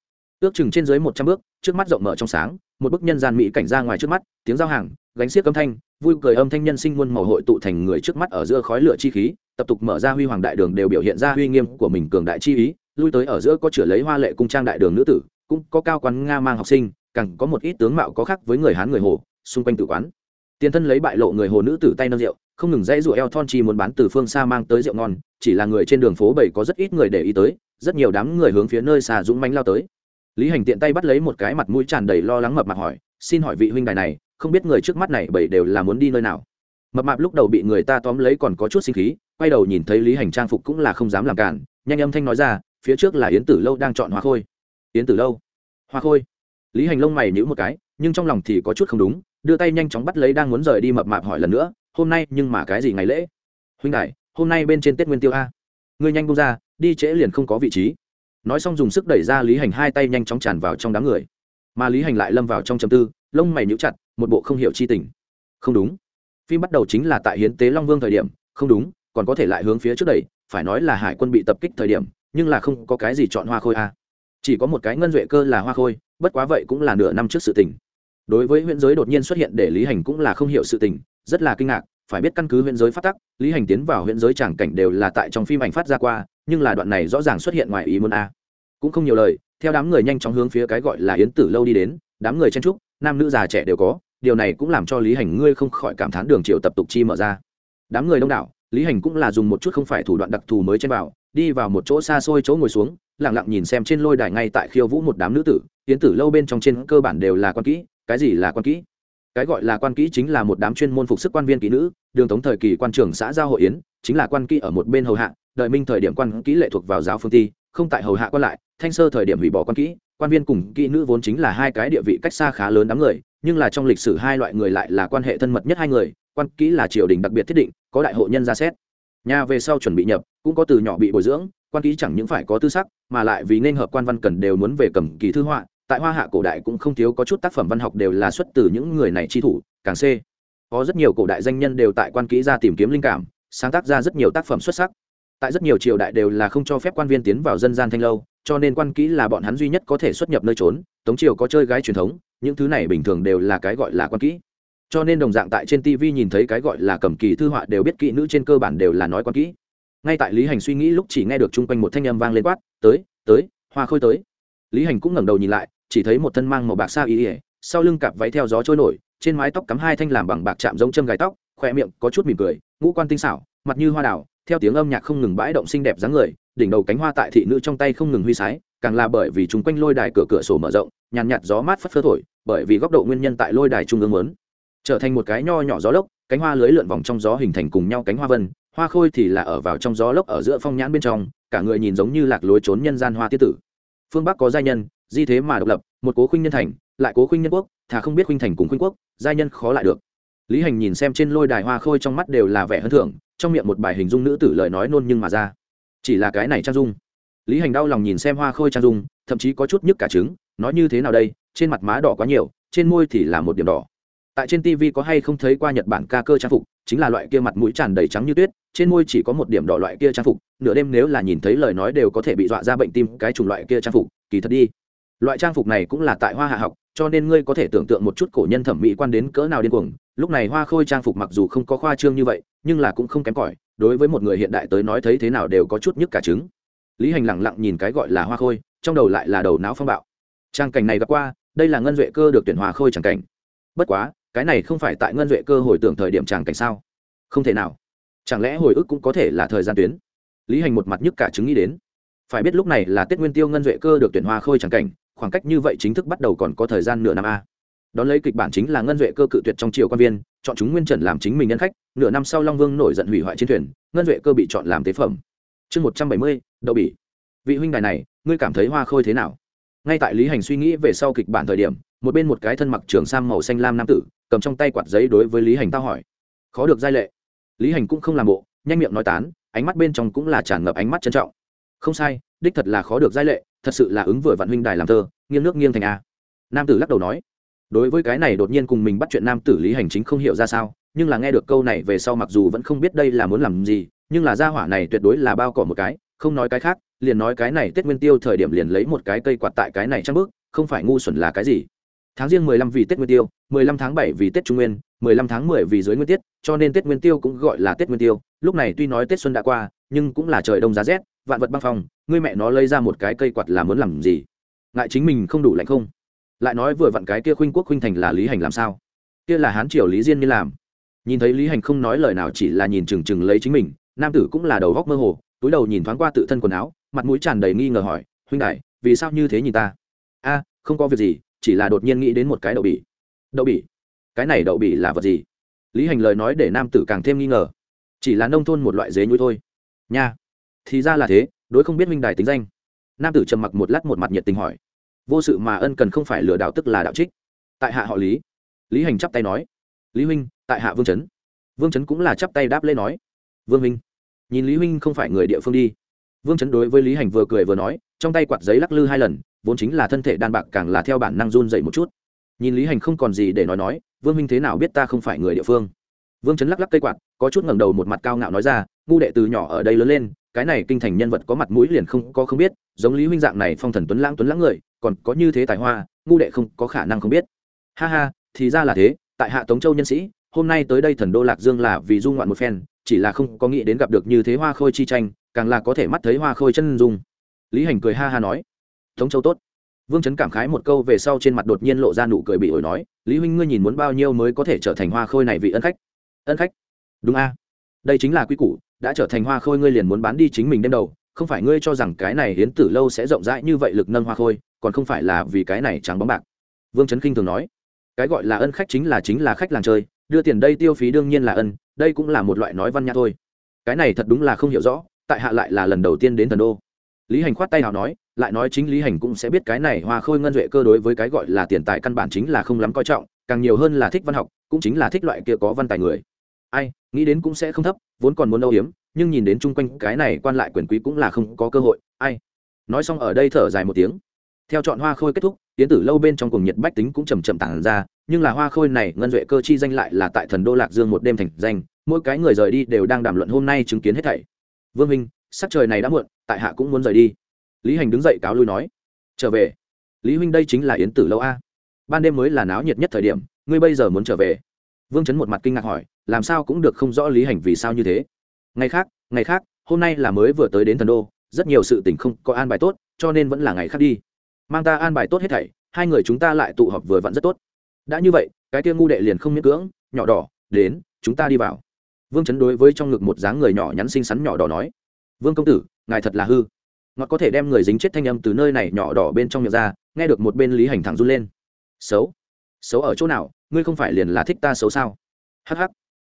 Ước chừng trên dưới một trăm bước, trước mắt rộng mở trong sáng, một bức nhân gian mỹ cảnh ra ngoài trước mắt, tiếng giao hàng, gánh xiếc âm thanh, vui cười âm thanh nhân sinh muôn màu hội tụ thành người trước mắt ở giữa khói lửa chi khí, tập tục mở ra huy hoàng đại đường đều biểu hiện ra uy nghiêm của mình cường đại chi ý, lui tới ở giữa có chửa lấy hoa lệ cung trang đại đường nữ tử, cũng có cao quán nga mang học sinh, càng có một ít tướng mạo có khác với người hán người hồ, xung quanh tử quán. Tiền thân lấy bại lộ người hồ nữ tử tay nâng rượu không ngừng dãy rủa eo thon chi muốn bán từ phương xa mang tới rượu ngon, chỉ là người trên đường phố bảy có rất ít người để ý tới, rất nhiều đám người hướng phía nơi xà dũng mánh lao tới. Lý hành tiện tay bắt lấy một cái mặt mũi tràn đầy lo lắng mập mạp hỏi, xin hỏi vị huynh đài này, không biết người trước mắt này bảy đều là muốn đi nơi nào? Mập mạp lúc đầu bị người ta tóm lấy còn có chút sinh khí, quay đầu nhìn thấy lý hành trang phục cũng là không dám làm cản, nhanh âm thanh nói ra, phía trước là yến tử lâu đang chọn hoa khôi. Yến tử lâu? Hoa khôi? Lý hành lông mày nhữ một cái, nhưng trong lòng thì có chút không đúng, đưa tay nhanh chóng bắt lấy đang muốn rời đi mập mạp hỏi lần nữa hôm nay nhưng mà cái gì ngày lễ? Huynh đại hôm nay bên trên tết nguyên tiêu a. Ngươi nhanh bông ra, đi trễ liền không có vị trí. Nói xong dùng sức đẩy ra lý hành hai tay nhanh chóng tràn vào trong đám người. Mà lý hành lại lâm vào trong chầm tư, lông mày nhíu chặt, một bộ không hiểu chi tình. Không đúng. Phim bắt đầu chính là tại hiến tế long vương thời điểm. Không đúng, còn có thể lại hướng phía trước đẩy, phải nói là hải quân bị tập kích thời điểm, nhưng là không có cái gì chọn hoa khôi a. Chỉ có một cái ngân duệ cơ là hoa khôi, bất quá vậy cũng là nửa năm trước sự tình. Đối với huyện giới đột nhiên xuất hiện để lý hành cũng là không hiểu sự tình rất là kinh ngạc, phải biết căn cứ huyện giới phát tắc, lý hành tiến vào huyện giới tràng cảnh đều là tại trong phim ảnh phát ra qua, nhưng là đoạn này rõ ràng xuất hiện ngoài ý muốn a. Cũng không nhiều lời, theo đám người nhanh chóng hướng phía cái gọi là yến tử lâu đi đến, đám người chen trúc nam nữ già trẻ đều có, điều này cũng làm cho lý hành ngươi không khỏi cảm thán đường triệu tập tục chi mở ra. Đám người đông đảo, lý hành cũng là dùng một chút không phải thủ đoạn đặc thù mới chen vào, đi vào một chỗ xa xôi chỗ ngồi xuống, lặng lặng nhìn xem trên lôi đài ngay tại khiêu vũ một đám nữ tử, yến tử lâu bên trong trên cơ bản đều là quan kỹ, cái gì là quan kỹ? Cái gọi là quan kỹ chính là một đám chuyên môn phục sức quan viên kỹ nữ, đường tống thời kỳ quan trưởng xã giao hội yến, chính là quan kỹ ở một bên hầu hạ, đợi minh thời điểm quan kỹ lệ thuộc vào giáo phương ti không tại hầu hạ quan lại, thanh sơ thời điểm hủy bỏ quan kỹ, quan viên cùng kỹ nữ vốn chính là hai cái địa vị cách xa khá lớn đám người, nhưng là trong lịch sử hai loại người lại là quan hệ thân mật nhất hai người, quan kỹ là triều đình đặc biệt thiết định, có đại hội nhân ra xét. Nhà về sau chuẩn bị nhập, cũng có từ nhỏ bị bồi dưỡng, quan kỹ chẳng những phải có tư sắc, mà lại vì nên hợp quan văn cần đều muốn về cầm kỳ thư họa tại hoa hạ cổ đại cũng không thiếu có chút tác phẩm văn học đều là xuất từ những người này chi thủ, càng c có rất nhiều cổ đại danh nhân đều tại quan kỹ ra tìm kiếm linh cảm, sáng tác ra rất nhiều tác phẩm xuất sắc. Tại rất nhiều triều đại đều là không cho phép quan viên tiến vào dân gian thanh lâu, cho nên quan kỹ là bọn hắn duy nhất có thể xuất nhập nơi trốn, tống triều có chơi gái truyền thống, những thứ này bình thường đều là cái gọi là quan kỹ. Cho nên đồng dạng tại trên tv nhìn thấy cái gọi là cầm kỳ thư họa đều biết kỹ nữ trên cơ bản đều là nói quan kỹ. Ngay tại lý hành suy nghĩ lúc chỉ nghe được chung quanh một thanh âm vang lên quát, tới tới, hoa khôi tới. Lý hành cũng ngẩng đầu nhìn lại chỉ thấy một thân mang màu bạc sa y ỉa, sau lưng cặp váy theo gió trôi nổi, trên mái tóc cắm hai thanh làm bằng bạc chạm giống châm gài tóc khoe miệng có chút mỉm cười, ngũ quan tinh xảo, mặt như hoa đào, theo tiếng âm nhạc không ngừng bãi động xinh đẹp dáng người, đỉnh đầu cánh hoa tại thị nữ trong tay không ngừng huy sái, càng là bởi vì chúng quanh lôi đài cửa cửa sổ mở rộng, nhàn nhạt gió mát phất phơ thổi, bởi vì góc độ nguyên nhân tại lôi đài trung ương lớn trở thành một cái nho nhỏ gió lốc, cánh hoa lưới lượn vòng trong gió hình thành cùng nhau cánh hoa vân, hoa khôi thì là ở vào trong gió lốc ở giữa phong nhãn bên trong, cả người nhìn giống như lạc lối trốn nhân gian hoa tiết tử. Phương bắc có giai nhân di thế mà độc lập, một cố khuynh nhân thành, lại cố khuynh nhân quốc, thà không biết khuynh thành cùng khuynh quốc, giai nhân khó lại được. Lý hành nhìn xem trên lôi đài hoa khôi trong mắt đều là vẻ hơn thưởng, trong miệng một bài hình dung nữ tử lời nói nôn nhưng mà ra. Chỉ là cái này trang dung. Lý hành đau lòng nhìn xem hoa khôi trang dung, thậm chí có chút nhức cả trứng, nói như thế nào đây, trên mặt má đỏ quá nhiều, trên môi thì là một điểm đỏ. Tại trên tv có hay không thấy qua nhật bản ca cơ trang phục, chính là loại kia mặt mũi tràn đầy trắng như tuyết, trên môi chỉ có một điểm đỏ loại kia trang phục, nửa đêm nếu là nhìn thấy lời nói đều có thể bị dọa ra bệnh tim, cái chủng loại kia trang phục, kỳ thật đi loại trang phục này cũng là tại hoa hạ học, cho nên ngươi có thể tưởng tượng một chút cổ nhân thẩm mỹ quan đến cỡ nào điên cuồng. Lúc này hoa khôi trang phục mặc dù không có khoa trương như vậy, nhưng là cũng không kém cỏi, đối với một người hiện đại tới nói thấy thế nào đều có chút nhức cả trứng. Lý hành lẳng lặng nhìn cái gọi là hoa khôi, trong đầu lại là đầu não phong bạo. Trang cảnh này gặp qua, đây là ngân duệ cơ được tuyển hoa khôi trang cảnh. Bất quá, cái này không phải tại ngân duệ cơ hồi tưởng thời điểm tràng cảnh sao? Không thể nào. Chẳng lẽ hồi ức cũng có thể là thời gian tuyến? Lý hành một mặt nhức cả chứng nghĩ đến. Phải biết lúc này là tết nguyên tiêu ngân duệ cơ được tuyển hoa khôi tràng cảnh khoảng cách như vậy chính thức bắt đầu còn có thời gian nửa năm a. Đón lấy kịch bản chính là ngân duệ cơ cự tuyệt trong triều quan viên, chọn chúng nguyên trần làm chính mình nhân khách, nửa năm sau long vương nổi giận hủy hoại chiến thuyền, ngân duệ cơ bị chọn làm tế phẩm. Chương một trăm bảy mươi, đậu bỉ. Vị huynh đài này, ngươi cảm thấy hoa khôi thế nào? Ngay tại lý hành suy nghĩ về sau kịch bản thời điểm, một bên một cái thân mặc trường sam màu xanh lam nam tử, cầm trong tay quạt giấy đối với lý hành tao hỏi. Khó được giai lệ. Lý hành cũng không làm bộ, nhanh miệng nói tán, ánh mắt bên trong cũng là tràn ngập ánh mắt trân trọng. Không sai, đích thật là khó được giai lệ thật sự là ứng vừa vạn huynh đài làm thơ, nghiêng nước nghiêng thành a. Nam tử lắc đầu nói, đối với cái này đột nhiên cùng mình bắt chuyện nam tử lý hành chính không hiểu ra sao, nhưng là nghe được câu này về sau mặc dù vẫn không biết đây là muốn làm gì, nhưng là gia hỏa này tuyệt đối là bao cỏ một cái, không nói cái khác, liền nói cái này tết nguyên tiêu thời điểm liền lấy một cái cây quạt tại cái này trang bước không phải ngu xuẩn là cái gì. Tháng riêng mười lăm vì tết nguyên tiêu, mười lăm tháng bảy vì tết trung nguyên, mười lăm tháng mười vì dưới nguyên tiết, cho nên tết nguyên tiêu cũng gọi là tết nguyên tiêu. Lúc này tuy nói tết xuân đã qua, nhưng cũng là trời đông giá rét vạn vật băng phong, ngươi mẹ nó lấy ra một cái cây quạt là muốn làm gì? Ngại chính mình không đủ lạnh không? Lại nói vừa vặn cái kia khuynh quốc khuynh thành là lý hành làm sao? Kia là hán triều lý diên như làm. Nhìn thấy lý hành không nói lời nào chỉ là nhìn chừng chừng lấy chính mình, nam tử cũng là đầu góc mơ hồ, túi đầu nhìn thoáng qua tự thân quần áo, mặt mũi tràn đầy nghi ngờ hỏi, huynh đại, vì sao như thế nhìn ta? A, không có việc gì, chỉ là đột nhiên nghĩ đến một cái đậu bỉ. Đậu bỉ? Cái này đậu bỉ là vật gì? Lý hành lời nói để nam tử càng thêm nghi ngờ. Chỉ là nông thôn một loại dế nhuôi thôi. Nha thì ra là thế, đối không biết minh đài tính danh. Nam tử trầm mặc một lát một mặt nhiệt tình hỏi. Vô sự mà ân cần không phải lừa đảo tức là đạo trích. Tại hạ họ lý. Lý hành chắp tay nói. Lý huynh, tại hạ vương trấn vương trấn cũng là chắp tay đáp lễ nói. Vương huynh, nhìn lý huynh không phải người địa phương đi. Vương trấn đối với lý hành vừa cười vừa nói, trong tay quạt giấy lắc lư hai lần, vốn chính là thân thể đan bạc càng là theo bản năng run dậy một chút. Nhìn lý hành không còn gì để nói nói, vương huynh thế nào biết ta không phải người địa phương? Vương trấn lắc lắc cây quạt, có chút ngẩng đầu một mặt cao ngạo nói ra, ngu đệ từ nhỏ ở đây lớn lên cái này kinh thành nhân vật có mặt mũi liền không có không biết, giống lý huynh dạng này phong thần tuấn lãng tuấn lãng người, còn có như thế tài hoa, ngu đệ không có khả năng không biết. Ha ha, thì ra là thế, tại hạ tống châu nhân sĩ, hôm nay tới đây thần đô lạc dương là vì du ngoạn một phen, chỉ là không có nghĩ đến gặp được như thế hoa khôi chi tranh, càng là có thể mắt thấy hoa khôi chân dung. Lý hành cười ha ha nói, tống châu tốt. Vương chấn cảm khái một câu về sau trên mặt đột nhiên lộ ra nụ cười bị ổi nói, lý huynh ngươi nhìn muốn bao nhiêu mới có thể trở thành hoa khôi này vị ân khách? Ân khách? Đúng a, đây chính là quy củ đã trở thành hoa khôi, ngươi liền muốn bán đi chính mình đêm đầu. Không phải ngươi cho rằng cái này hiến tử lâu sẽ rộng rãi như vậy lực nâng hoa khôi, còn không phải là vì cái này trắng bóng bạc. Vương trấn khinh thường nói, cái gọi là ân khách chính là chính là khách làng chơi, đưa tiền đây tiêu phí đương nhiên là ân, đây cũng là một loại nói văn nhã thôi. Cái này thật đúng là không hiểu rõ, tại hạ lại là lần đầu tiên đến thần đô. Lý hành khoát tay nào nói, lại nói chính lý hành cũng sẽ biết cái này hoa khôi ngân duệ cơ đối với cái gọi là tiền tài căn bản chính là không lắm coi trọng, càng nhiều hơn là thích văn học, cũng chính là thích loại kia có văn tài người ai, nghĩ đến cũng sẽ không thấp, vốn còn muốn âu hiếm nhưng nhìn đến chung quanh cái này quan lại quyền quý cũng là không có cơ hội. Ai? Nói xong ở đây thở dài một tiếng. Theo chọn hoa khôi kết thúc tiến tử lâu bên trong cùng nhiệt bách tính cũng chầm chậm tản ra, nhưng là hoa khôi này, ngân duệ cơ chi danh lại là tại thần đô lạc dương một đêm thành danh, mỗi cái người rời đi đều đang đàm luận hôm nay chứng kiến hết thảy. Vương minh, sắc trời này đã muộn, tại hạ cũng muốn rời đi. Lý hành đứng dậy cáo lui nói, trở về. Lý huynh đây chính là yến tử lâu a. Ban đêm mới là náo nhiệt nhất thời điểm, ngươi bây giờ muốn trở về vương chấn một mặt kinh ngạc hỏi, làm sao cũng được không rõ lý hành vì sao như thế? Ngày khác ngày khác, hôm nay là mới vừa tới đến thần đô, rất nhiều sự tình không có an bài tốt, cho nên vẫn là ngày khác đi. Mang ta an bài tốt hết thảy, hai người chúng ta lại tụ họp vừa vặn rất tốt. Đã như vậy, cái kia ngu đệ liền không miễn cưỡng, nhỏ đỏ, đến, chúng ta đi vào. Vương chấn đối với trong ngực một dáng người nhỏ nhắn xinh xắn nhỏ đỏ nói, vương công tử, ngài thật là hư. Ngọt có thể đem người dính chết thanh âm từ nơi này nhỏ đỏ bên trong miệng ra, nghe được một bên lý hành thẳng run lên. Xấu xấu ở chỗ nào? Ngươi không phải liền là thích ta xấu sao? Hh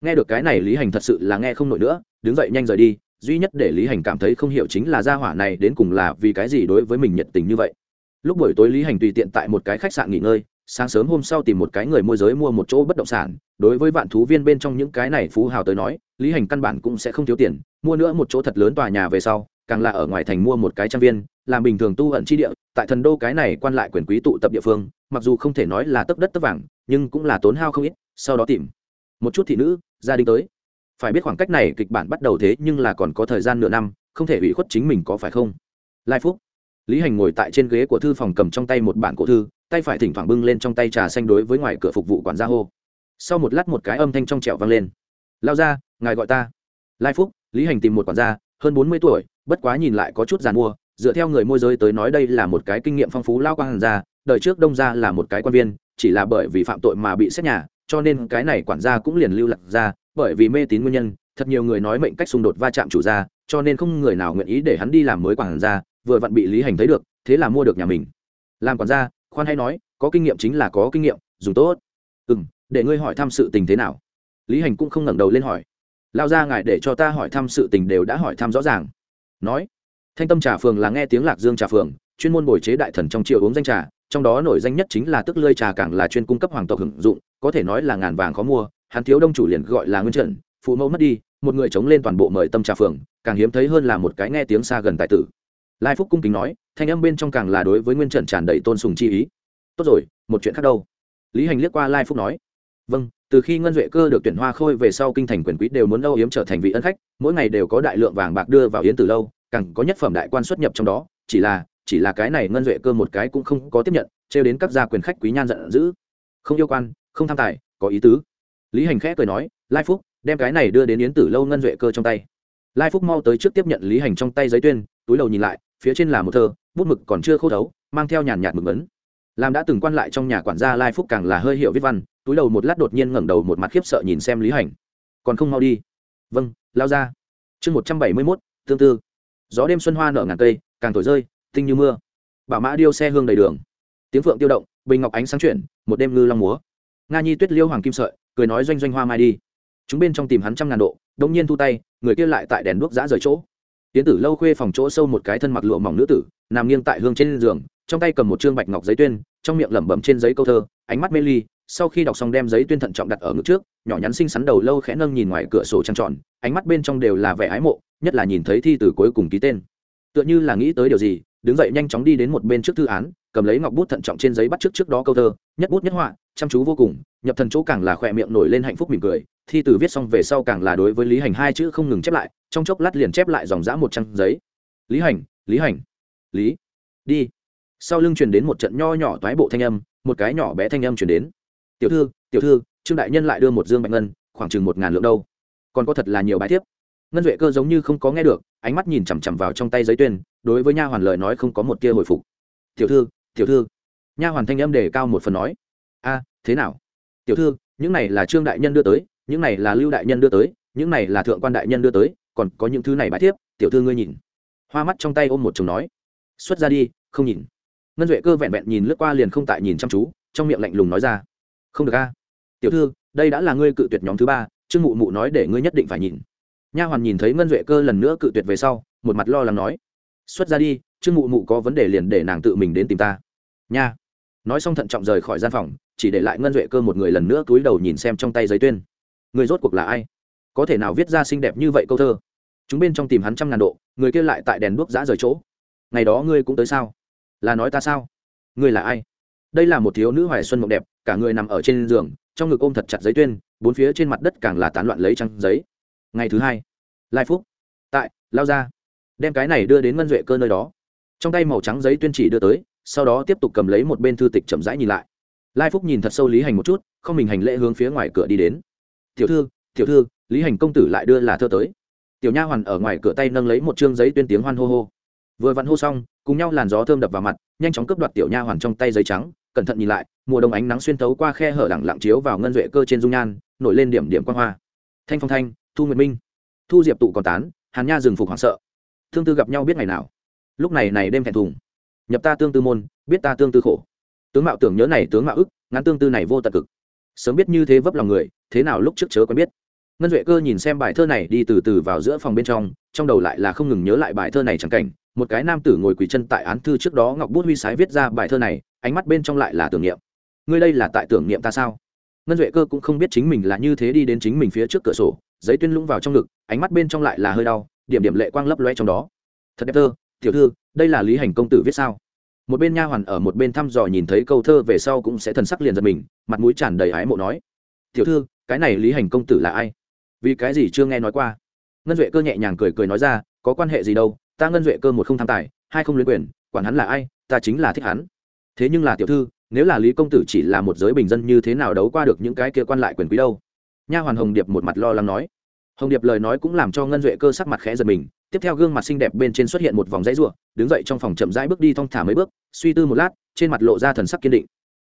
nghe được cái này, lý hành thật sự là nghe không nổi nữa, đứng dậy nhanh rời đi, duy nhất để lý hành cảm thấy không hiểu chính là gia hỏa này đến cùng là vì cái gì đối với mình nhiệt tình như vậy. Lúc buổi tối lý hành tùy tiện tại một cái khách sạn nghỉ ngơi sáng sớm hôm sau tìm một cái người môi giới mua một chỗ bất động sản, đối với vạn thú viên bên trong những cái này phú hào tới nói, lý hành căn bản cũng sẽ không thiếu tiền, mua nữa một chỗ thật lớn tòa nhà về sau, càng là ở ngoài thành mua một cái trang viên, làm bình thường tu ẩn chi địa, tại thần đô cái này quan lại quyền quý tụ tập địa phương, mặc dù không thể nói là tấp đất tấp vàng, nhưng cũng là tốn hao không ít, sau đó tìm một chút thị nữ, gia đình tới. Phải biết khoảng cách này kịch bản bắt đầu thế nhưng là còn có thời gian nửa năm, không thể ủy khuất chính mình có phải không? Lai phúc, lý hành ngồi tại trên ghế của thư phòng cầm trong tay một bản cổ thư tay phải thỉnh thoảng bưng lên trong tay trà xanh đối với ngoài cửa phục vụ quản gia hô. Sau một lát một cái âm thanh trong trẹo vang lên. Lao ra, ngài gọi ta. Lai phúc, lý hành tìm một quản gia, hơn bốn mươi tuổi, bất quá nhìn lại có chút giàn mua, dựa theo người môi giới tới nói đây là một cái kinh nghiệm phong phú lao quang gia, đời trước đông gia là một cái quan viên, chỉ là bởi vì phạm tội mà bị xét nhà, cho nên cái này quản gia cũng liền lưu lạc ra, bởi vì mê tín nguyên nhân, thật nhiều người nói mệnh cách xung đột va chạm chủ gia, cho nên không người nào nguyện ý để hắn đi làm mới quản gia, vừa vặn bị lý hành thấy được, thế là mua được nhà mình. Làm quản gia khoan hay nói, có kinh nghiệm chính là có kinh nghiệm, dùng tốt. Ừ m để ngươi hỏi thăm sự tình thế nào? Lý hành cũng không ngẩng đầu lên hỏi. Lao ra ngài để cho ta hỏi thăm sự tình đều đã hỏi thăm rõ ràng. Nói, thanh tâm trà phường là nghe tiếng lạc dương trà phường, chuyên môn bồi chế đại thần trong triệu uống danh trà, trong đó nổi danh nhất chính là tức lơi trà càng là chuyên cung cấp hoàng tộc hưởng dụng, có thể nói là ngàn vàng khó mua, hắn thiếu đông chủ liền gọi là nguyên trận phụ mẫu mất đi, một người chống lên toàn bộ mời tâm trà phường, càng hiếm thấy hơn là một cái nghe tiếng xa gần tài tử lai phúc cung kính nói, thanh âm bên trong càng là đối với nguyên trần tràn đầy tôn sùng chi ý. Tốt rồi, một chuyện khác đâu. Lý hành liếc qua lai phúc nói vâng từ khi ngân duệ cơ được tuyển hoa khôi về sau kinh thành quyền quý đều muốn âu yếm trở thành vị ân khách, mỗi ngày đều có đại lượng vàng bạc đưa vào yến từ lâu, càng có nhất phẩm đại quan xuất nhập trong đó, chỉ là chỉ là cái này ngân duệ cơ một cái cũng không có tiếp nhận, trêu đến các gia quyền khách quý nhan giận dữ. Không yêu quan, không tham tài, có ý tứ. Lý hành khẽ cười nói, lai phúc, đem cái này đưa đến yến tử lâu ngân duệ cơ trong tay. Lai phúc mau tới trước tiếp nhận lý hành trong tay giấy tuyên túi đầu nhìn lại, phía trên là một thơ, bút mực còn chưa khô thấu, mang theo nhàn nhạt mực ấn. Làm đã từng quan lại trong nhà quản gia lai phúc càng là hơi hiểu viết văn, túi đầu một lát đột nhiên ngẩng đầu một mặt khiếp sợ nhìn xem lý hành. Còn không mau đi. Vâng lao ra. Chương một trăm bảy mươi mốt, tương tư. Gió đêm xuân hoa nở ngàn cây, càng thổi rơi, tinh như mưa. Bảo mã điêu xe hương đầy đường. Tiếng phượng tiêu động, bình ngọc ánh sáng chuyển, một đêm ngư long múa. Nga nhi tuyết liêu hoàng kim sợi, cười nói doanh doanh hoa mai đi. Chúng bên trong tìm hắn trăm ngàn độ đông nhiên thu tay, người kia lại tại đèn đuốc giã rời chỗ tiến tử lâu khuê phòng chỗ sâu một cái thân mặc lụa mỏng nữ tử, nằm nghiêng tại hương trên giường, trong tay cầm một chương bạch ngọc giấy tuyên, trong miệng lẩm bẩm trên giấy câu thơ, ánh mắt mê ly, sau khi đọc xong đem giấy tuyên thận trọng đặt ở ngực trước, nhỏ nhắn xinh xắn đầu lâu khẽ nâng nhìn ngoài cửa sổ trăng tròn, ánh mắt bên trong đều là vẻ ái mộ, nhất là nhìn thấy thi từ cuối cùng ký tên. Tựa như là nghĩ tới điều gì, đứng dậy nhanh chóng đi đến một bên trước thư án, cầm lấy ngọc bút thận trọng trên giấy bắt trước trước đó câu thơ, nhất bút nhất họa chăm chú vô cùng, nhập thần chỗ càng là khỏe miệng nổi lên hạnh phúc mỉm cười, thi từ viết xong về sau càng là đối với lý hành hai chữ không ngừng chép lại, trong chốc lát liền chép lại dòng dã một trang giấy. Lý hành lý hành, lý, đi. Sau lưng truyền đến một trận nho nhỏ toái bộ thanh âm, một cái nhỏ bé thanh âm truyền đến. Tiểu thư tiểu thư, trương đại nhân lại đưa một dương bạch ngân, khoảng chừng một ngàn lượng đâu? Còn có thật là nhiều bài thiếp. Ngân duệ cơ giống như không có nghe được, ánh mắt nhìn chằm chằm vào trong tay giấy tuyên, đối với nha hoàn lời nói không có một tia hồi phục. Tiểu thư tiểu thư. Nha hoàn thanh âm đề cao một phần nói a, thế nào? Tiểu thư, những này là trương đại nhân đưa tới, những này là lưu đại nhân đưa tới, những này là thượng quan đại nhân đưa tới, còn có những thứ này bài thiếp, tiểu thư ngươi nhìn. Hoa mắt trong tay ôm một chồng nói. Xuất ra đi, không nhìn. Ngân duệ cơ vẹn vẹn nhìn lướt qua liền không tại nhìn chăm chú, trong miệng lạnh lùng nói ra. Không được a. Tiểu thư, đây đã là ngươi cự tuyệt nhóm thứ ba, trương mụ mụ nói để ngươi nhất định phải nhìn. Nha hoàn nhìn thấy ngân duệ cơ lần nữa cự tuyệt về sau, một mặt lo lắng nói. Xuất ra đi, trương mụ mụ có vấn đề liền để nàng tự mình đến tìm ta. Nha. Nói xong thận trọng rời khỏi gian phòng chỉ để lại ngân duệ cơ một người lần nữa túi đầu nhìn xem trong tay giấy tuyên. Người rốt cuộc là ai? Có thể nào viết ra xinh đẹp như vậy câu thơ? Chúng bên trong tìm hắn trăm ngàn độ, người kia lại tại đèn đuốc giã rời chỗ. Ngày đó ngươi cũng tới sao? Là nói ta sao? Ngươi là ai? Đây là một thiếu nữ hoài xuân mộng đẹp, cả người nằm ở trên giường, trong ngực ôm thật chặt giấy tuyên, bốn phía trên mặt đất càng là tán loạn lấy trăng giấy. Ngày thứ hai, lai phúc. Tại, lao ra. Đem cái này đưa đến ngân duệ cơ nơi đó. Trong tay màu trắng giấy tuyên chỉ đưa tới, sau đó tiếp tục cầm lấy một bên thư tịch chậm rãi nhìn lại lai phúc nhìn thật sâu lý hành một chút, không mình hành lễ hướng phía ngoài cửa đi đến. Tiểu thư tiểu thư, lý hành công tử lại đưa là thơ tới. Tiểu nha hoàn ở ngoài cửa tay nâng lấy một chương giấy tuyên tiếng hoan hô hô. Vừa vặn hô xong, cùng nhau làn gió thơm đập vào mặt, nhanh chóng cướp đoạt tiểu nha hoàn trong tay giấy trắng, cẩn thận nhìn lại, mùa đông ánh nắng xuyên tấu qua khe hở lẳng lặng chiếu vào ngân duệ cơ trên dung nhan, nổi lên điểm điểm quan hoa. Thanh phong thanh, thu nguyệt minh. Thu diệp tụ còn tán, hàn nha dừng phục hoảng sợ. Thương tư gặp nhau biết ngày nào? Lúc này này đêm thẹn thùng. Nhập ta tương tư môn, biết ta tương tư khổ tướng mạo tưởng nhớ này tướng mạo ức, ngắn tương tư này vô tận cực. Sớm biết như thế vấp lòng người, thế nào lúc trước chớ quen biết. Ngân duệ cơ nhìn xem bài thơ này đi từ từ vào giữa phòng bên trong trong đầu lại là không ngừng nhớ lại bài thơ này chẳng cảnh. Một cái nam tử ngồi quỳ chân tại án thư trước đó ngọc bút huy sái viết ra bài thơ này, ánh mắt bên trong lại là tưởng niệm. Ngươi đây là tại tưởng niệm ta sao? Ngân duệ cơ cũng không biết chính mình là như thế đi đến chính mình phía trước cửa sổ, giấy tuyên lũng vào trong ngực, ánh mắt bên trong lại là hơi đau, điểm điểm lệ quang lấp loe trong đó. Thật đẹp thơ, tiểu thư, đây là lý hành công tử viết sao? Một bên nha hoàn ở một bên thăm dò nhìn thấy câu thơ về sau cũng sẽ thần sắc liền giật mình, mặt mũi tràn đầy ái mộ nói, tiểu thư, cái này lý hành công tử là ai? Vì cái gì chưa nghe nói qua? Ngân duệ cơ nhẹ nhàng cười cười nói ra, có quan hệ gì đâu, ta ngân duệ cơ một không tham tài, hai không luyện quyền, quản hắn là ai, ta chính là thích hắn. Thế nhưng là tiểu thư, nếu là lý công tử chỉ là một giới bình dân như thế nào đấu qua được những cái kia quan lại quyền quý đâu? Nha hoàn hồng điệp một mặt lo lắng nói hồng điệp lời nói cũng làm cho ngân duệ cơ sắc mặt khẽ giật mình, tiếp theo gương mặt xinh đẹp bên trên xuất hiện một vòng dãy ruộng đứng dậy trong phòng chậm rãi bước đi thong thả mấy bước, suy tư một lát, trên mặt lộ ra thần sắc kiên định.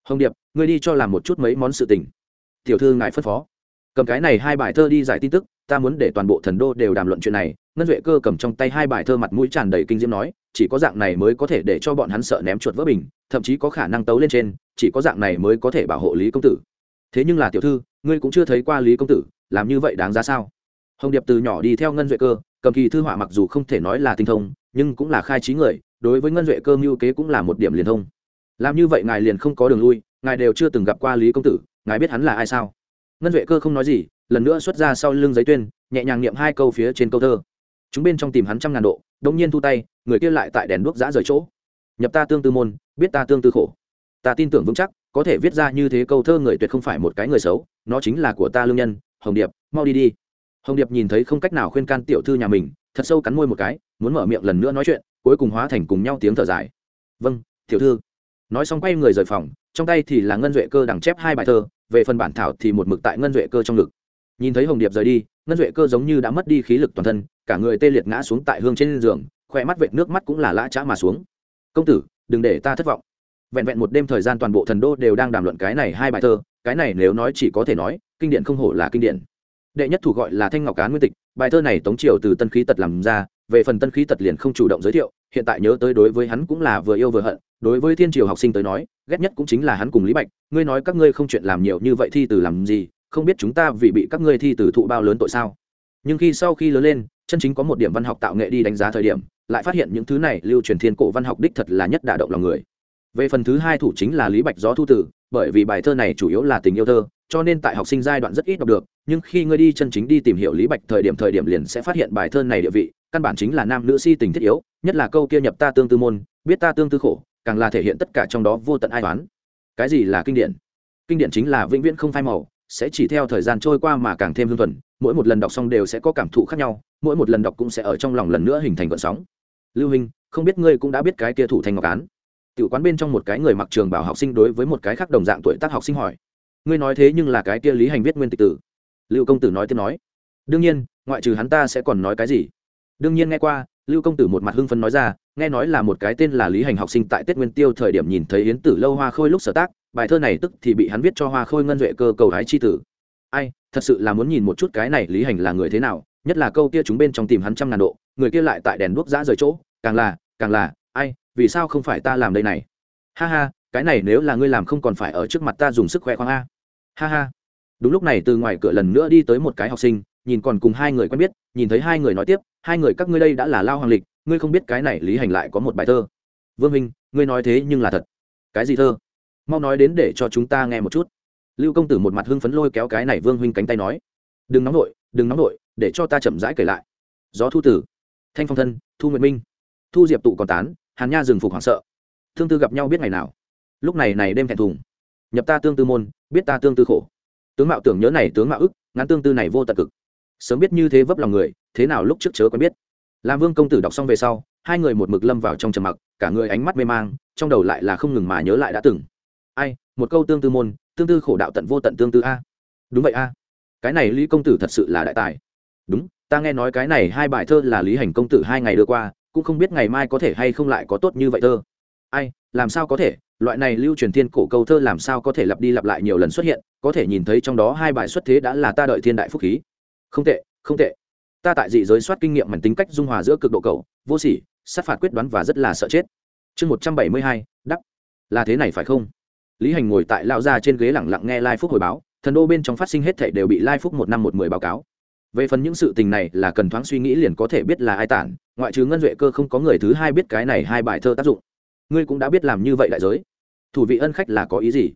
Hồng điệp, ngươi đi cho làm một chút mấy món sự tình. Tiểu thư ngài phân phó. Cầm cái này hai bài thơ đi giải tin tức, ta muốn để toàn bộ thần đô đều đàm luận chuyện này. Ngân duệ cơ cầm trong tay hai bài thơ mặt mũi tràn đầy kinh diễm nói, chỉ có dạng này mới có thể để cho bọn hắn sợ ném chuột vỡ bình, thậm chí có khả năng tấu lên trên, chỉ có dạng này mới có thể bảo hộ lý công tử. Thế nhưng là tiểu thư, ngươi cũng chưa thấy qua lý công tử, làm như vậy đáng giá sao? Hồng điệp từ nhỏ đi theo ngân duệ cơ, cầm kỳ thư họa mặc dù không thể nói là tinh thông, nhưng cũng là khai trí người, đối với ngân duệ cơ mưu kế cũng là một điểm liền thông. Làm như vậy ngài liền không có đường lui, ngài đều chưa từng gặp qua lý công tử, ngài biết hắn là ai sao? Ngân duệ cơ không nói gì, lần nữa xuất ra sau lưng giấy tuyên, nhẹ nhàng niệm hai câu phía trên câu thơ. Chúng bên trong tìm hắn trăm ngàn độ đông nhiên thu tay, người kia lại tại đèn đuốc giã rời chỗ. Nhập ta tương tư môn, biết ta tương tư khổ. Ta tin tưởng vững chắc, có thể viết ra như thế câu thơ người tuyệt không phải một cái người xấu, nó chính là của ta lương nhân, hồng điệp, mau đi đi hồng điệp nhìn thấy không cách nào khuyên can tiểu thư nhà mình, thật sâu cắn môi một cái, muốn mở miệng lần nữa nói chuyện, cuối cùng hóa thành cùng nhau tiếng thở dài. Vâng tiểu thư. Nói xong quay người rời phòng, trong tay thì là ngân duệ cơ đằng chép hai bài thơ, về phần bản thảo thì một mực tại ngân duệ cơ trong ngực. Nhìn thấy hồng điệp rời đi, ngân duệ cơ giống như đã mất đi khí lực toàn thân, cả người tê liệt ngã xuống tại hương trên giường khoe mắt vệt nước mắt cũng là lã chã mà xuống. Công tử, đừng để ta thất vọng. Vẹn vẹn một đêm thời gian toàn bộ thần đô đều đang đàm luận cái này hai bài thơ, cái này nếu nói chỉ có thể nói, kinh điển không hổ là kinh điển đệ nhất thủ gọi là thanh ngọc cá nguyên tịch, bài thơ này tống triều từ tân khí tật làm ra, về phần tân khí tật liền không chủ động giới thiệu, hiện tại nhớ tới đối với hắn cũng là vừa yêu vừa hận, đối với thiên triều học sinh tới nói, ghét nhất cũng chính là hắn cùng lý bạch, ngươi nói các ngươi không chuyện làm nhiều như vậy thi từ làm gì, không biết chúng ta vì bị các ngươi thi từ thụ bao lớn tội sao? Nhưng khi sau khi lớn lên, chân chính có một điểm văn học tạo nghệ đi đánh giá thời điểm, lại phát hiện những thứ này lưu truyền thiên cổ văn học đích thật là nhất đả động lòng người. Về phần thứ hai thủ chính là lý bạch gió thu tử bởi vì bài thơ này chủ yếu là tình yêu thơ, cho nên tại học sinh giai đoạn rất ít đọc được, nhưng khi ngươi đi chân chính đi tìm hiểu lý bạch thời điểm thời điểm liền sẽ phát hiện bài thơ này địa vị, căn bản chính là nam nữ si tình thiết yếu, nhất là câu kia nhập ta tương tư môn, biết ta tương tư khổ, càng là thể hiện tất cả trong đó vô tận ai toán cái gì là kinh điển? Kinh điển chính là vĩnh viễn không phai màu, sẽ chỉ theo thời gian trôi qua mà càng thêm hương thuần, mỗi một lần đọc xong đều sẽ có cảm thụ khác nhau, mỗi một lần đọc cũng sẽ ở trong lòng lần nữa hình thành vận sóng. Lưu hình không biết ngươi cũng đã biết cái kia thủ thành ngọc án tiểu quán bên trong một cái người mặc trường bảo học sinh đối với một cái khác đồng dạng tuổi tác học sinh hỏi, ngươi nói thế nhưng là cái kia lý hành viết nguyên tịch tử? Lưu công tử nói tiếp nói, đương nhiên, ngoại trừ hắn ta sẽ còn nói cái gì? Đương nhiên nghe qua, lưu công tử một mặt hưng phấn nói ra, nghe nói là một cái tên là lý hành học sinh tại tết nguyên tiêu thời điểm nhìn thấy yến tử lâu hoa khôi lúc sở tác, bài thơ này tức thì bị hắn viết cho hoa khôi ngân duệ cơ cầu hái chi tử. Ai, thật sự là muốn nhìn một chút cái này lý hành là người thế nào, nhất là câu kia chúng bên trong tìm hắn trăm ngàn độ, người kia lại tại đèn đuốc giã rời chỗ, càng là càng là, ai vì sao không phải ta làm đây này? Ha ha, cái này nếu là ngươi làm không còn phải ở trước mặt ta dùng sức khỏe khoang a. Ha ha. Đúng lúc này từ ngoài cửa lần nữa đi tới một cái học sinh, nhìn còn cùng hai người quen biết, nhìn thấy hai người nói tiếp, hai người các ngươi đây đã là lao hoàng lịch, ngươi không biết cái này lý hành lại có một bài thơ. Vương minh, ngươi nói thế nhưng là thật. Cái gì thơ? Mau nói đến để cho chúng ta nghe một chút. Lưu công tử một mặt hưng phấn lôi kéo cái này vương huynh cánh tay nói. Đừng nóng nổi đừng nóng nổi để cho ta chậm rãi kể lại. Gió thu tử, thanh phong thân, thu nguyệt minh. Thu diệp tụ còn tán hàn nha dừng phục hoảng sợ. Thương tư gặp nhau biết ngày nào? Lúc này này đêm thẹn thùng. Nhập ta tương tư môn, biết ta tương tư khổ. Tướng mạo tưởng nhớ này tướng mạo ức, ngắn tương tư này vô tận cực. Sớm biết như thế vấp lòng người, thế nào lúc trước chớ quen biết. Làm vương công tử đọc xong về sau, hai người một mực lâm vào trong trầm mặc, cả người ánh mắt mê mang, trong đầu lại là không ngừng mà nhớ lại đã từng. Ai, một câu tương tư môn, tương tư khổ đạo tận vô tận tương tư a. Đúng vậy a. Cái này lý công tử thật sự là đại tài. Đúng, ta nghe nói cái này hai bài thơ là lý hành công tử hai ngày đưa qua cũng không biết ngày mai có thể hay không lại có tốt như vậy thơ. Ai, làm sao có thể? Loại này lưu truyền thiên cổ câu thơ làm sao có thể lặp đi lặp lại nhiều lần xuất hiện, có thể nhìn thấy trong đó hai bài xuất thế đã là ta đợi thiên đại phúc khí. Không tệ không tệ. Ta tại dị giới soát kinh nghiệm mảnh tính cách dung hòa giữa cực độ cầu, vô sỉ, sát phạt quyết đoán và rất là sợ chết. Chương một trăm bảy mươi hai đắp là thế này phải không? Lý hành ngồi tại lao ra trên ghế lẳng lặng nghe lai phúc hồi báo, thần đô bên trong phát sinh hết thảy đều bị lai phúc một năm một mười báo cáo về phần những sự tình này là cần thoáng suy nghĩ liền có thể biết là ai tản, ngoại trừ ngân duệ cơ không có người thứ hai biết cái này hai bài thơ tác dụng. Ngươi cũng đã biết làm như vậy đại giới. Thủ vị ân khách là có ý gì?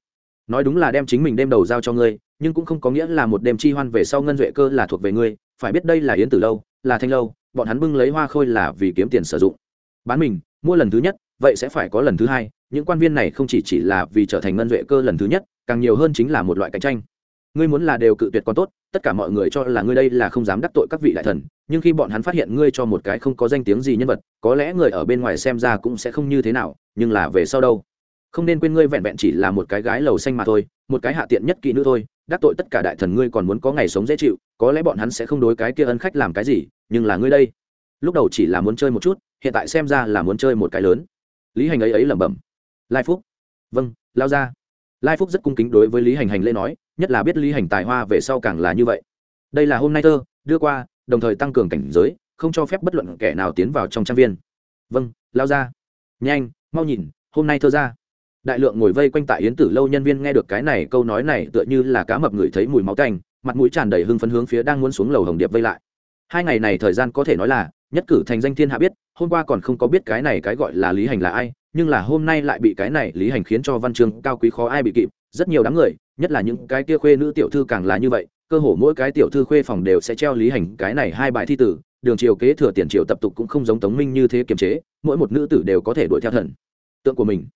Nói đúng là đem chính mình đem đầu giao cho ngươi, nhưng cũng không có nghĩa là một đêm chi hoan về sau ngân duệ cơ là thuộc về ngươi, phải biết đây là yến tử lâu, là thanh lâu, bọn hắn bưng lấy hoa khôi là vì kiếm tiền sử dụng. Bán mình, mua lần thứ nhất, vậy sẽ phải có lần thứ hai, những quan viên này không chỉ chỉ là vì trở thành ngân duệ cơ lần thứ nhất, càng nhiều hơn chính là một loại cạnh tranh ngươi muốn là đều cự tuyệt còn tốt, tất cả mọi người cho là ngươi đây là không dám đắc tội các vị đại thần, nhưng khi bọn hắn phát hiện ngươi cho một cái không có danh tiếng gì nhân vật, có lẽ người ở bên ngoài xem ra cũng sẽ không như thế nào, nhưng là về sau đâu? Không nên quên ngươi vẹn vẹn chỉ là một cái gái lầu xanh mà thôi, một cái hạ tiện nhất kỹ nữ thôi, đắc tội tất cả đại thần ngươi còn muốn có ngày sống dễ chịu, có lẽ bọn hắn sẽ không đối cái kia ân khách làm cái gì, nhưng là ngươi đây, lúc đầu chỉ là muốn chơi một chút, hiện tại xem ra là muốn chơi một cái lớn. Lý hành ấy ấy lẩm bẩm. Lai phúc. Vâng lao ra. Lai phúc rất cung kính đối với lý hành hành lễ nói nhất là biết lý hành tài hoa về sau càng là như vậy. Đây là hôm nay thơ đưa qua, đồng thời tăng cường cảnh giới, không cho phép bất luận kẻ nào tiến vào trong trang viên. Vâng lao ra. Nhanh, mau nhìn, hôm nay thơ ra. Đại lượng ngồi vây quanh tại yến tử lâu nhân viên nghe được cái này câu nói này tựa như là cá mập người thấy mùi máu tanh, mặt mũi tràn đầy hưng phấn hướng phía đang muốn xuống lầu hồng điệp vây lại. Hai ngày này thời gian có thể nói là, nhất cử thành danh thiên hạ biết, hôm qua còn không có biết cái này cái gọi là lý hành là ai, nhưng là hôm nay lại bị cái này lý hành khiến cho văn chương cao quý khó ai bị kịp rất nhiều đám người, nhất là những cái kia khuê nữ tiểu thư càng là như vậy, cơ hồ mỗi cái tiểu thư khuê phòng đều sẽ treo lý hành cái này hai bài thi tử, đường triều kế thừa tiền triều tập tục cũng không giống tống minh như thế kiềm chế, mỗi một nữ tử đều có thể đuổi theo thần. Tượng của mình.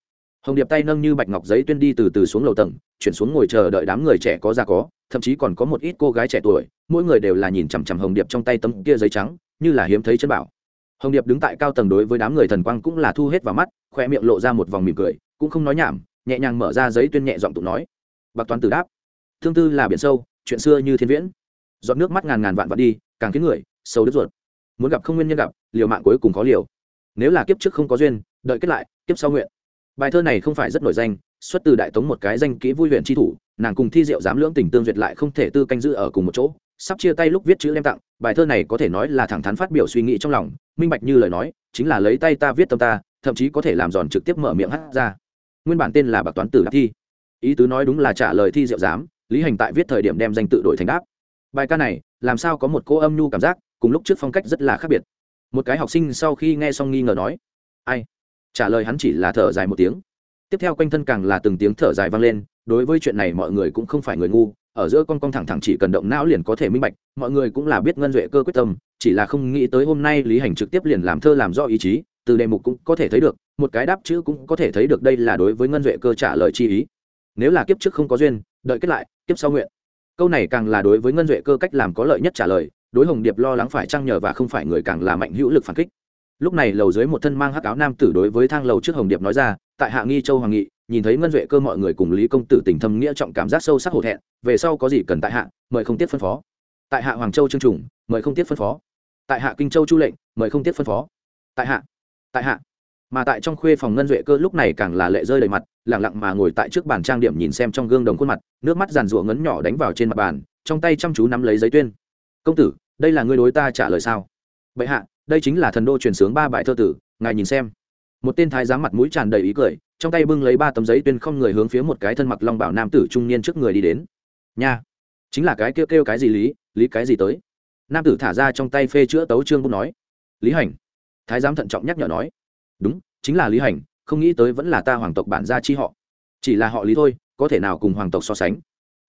Hồng điệp tay nâng như bạch ngọc giấy tuyên đi từ từ xuống lầu tầng, chuyển xuống ngồi chờ đợi đám người trẻ có già có, thậm chí còn có một ít cô gái trẻ tuổi, mỗi người đều là nhìn chằm chằm hồng điệp trong tay tấm kia giấy trắng, như là hiếm thấy chân bảo. Hồng điệp đứng tại cao tầng đối với đám người thần quang cũng là thu hết vào mắt, khoe miệng lộ ra một vòng mỉm cười, cũng không nói nhảm nhẹ nhàng mở ra giấy tuyên nhẹ giọng tụng nói. Bạc toán tử đáp, thương tư là biển sâu, chuyện xưa như thiên viễn. Giọt nước mắt ngàn ngàn vạn vạn đi, càng khiến người sâu đứt ruột. Muốn gặp không nguyên nhân gặp, liều mạng cuối cùng có liều. Nếu là kiếp trước không có duyên, đợi kết lại, kiếp sau nguyện. Bài thơ này không phải rất nổi danh, xuất từ đại tống một cái danh kỹ vui huyện tri thủ, nàng cùng thi diệu dám lưỡng tình tương duyệt lại không thể tư canh giữ ở cùng một chỗ, sắp chia tay lúc viết chữ đem tặng, bài thơ này có thể nói là thẳng thắn phát biểu suy nghĩ trong lòng, minh bạch như lời nói, chính là lấy tay ta viết tâm ta, thậm chí có thể làm giòn trực tiếp mở miệng hát ra nguyên bản tên là bạc toán tử đáp thi. Ý tứ nói đúng là trả lời thi diệu giám, lý hành tại viết thời điểm đem danh tự đổi thành đáp. Bài ca này, làm sao có một cô âm nhu cảm giác, cùng lúc trước phong cách rất là khác biệt. Một cái học sinh sau khi nghe xong nghi ngờ nói, ai? Trả lời hắn chỉ là thở dài một tiếng. Tiếp theo quanh thân càng là từng tiếng thở dài vang lên, đối với chuyện này mọi người cũng không phải người ngu, ở giữa con con thẳng thẳng chỉ cần động não liền có thể minh bạch, mọi người cũng là biết ngân duệ cơ quyết tâm, chỉ là không nghĩ tới hôm nay lý hành trực tiếp liền làm thơ làm do ý chí từ đề mục cũng có thể thấy được, một cái đáp chữ cũng có thể thấy được đây là đối với ngân duệ cơ trả lời chi ý. Nếu là kiếp trước không có duyên, đợi kết lại, kiếp sau nguyện. Câu này càng là đối với ngân duệ cơ cách làm có lợi nhất trả lời, đối hồng điệp lo lắng phải trăng nhờ và không phải người càng là mạnh hữu lực phản kích. Lúc này lầu dưới một thân mang hắc áo nam tử đối với thang lầu trước hồng điệp nói ra, tại hạ nghi châu hoàng nghị, nhìn thấy ngân duệ cơ mọi người cùng lý công tử tình thâm nghĩa trọng cảm giác sâu sắc hổ thẹn, về sau có gì cần tại hạ, mời không tiếp phân phó. Tại hạ hoàng châu trương trùng, mời không tiếp phân phó. Tại hạ kinh châu chu lệnh, mời không tiếp phân phó. Tại hạ tại hạ. Mà tại trong khuê phòng ngân duệ cơ lúc này càng là lệ rơi đầy mặt, lẳng lặng mà ngồi tại trước bàn trang điểm nhìn xem trong gương đồng khuôn mặt, nước mắt giàn rụa ngấn nhỏ đánh vào trên mặt bàn, trong tay chăm chú nắm lấy giấy tuyên. Công tử, đây là ngươi đối ta trả lời sao? Vậy hạ, đây chính là thần đô truyền sướng ba bài thơ tử, ngài nhìn xem. Một tên thái giám mặt mũi tràn đầy ý cười, trong tay bưng lấy ba tấm giấy tuyên không người hướng phía một cái thân mặc long bảo nam tử trung niên trước người đi đến. Nha, chính là cái kêu kêu cái gì lý lý cái gì tới? Nam tử thả ra trong tay phê chữa tấu trương bút nói. Lý hành thái giám thận trọng nhắc nhở nói. Đúng, chính là lý hành, không nghĩ tới vẫn là ta hoàng tộc bản gia chi họ. Chỉ là họ lý thôi, có thể nào cùng hoàng tộc so sánh?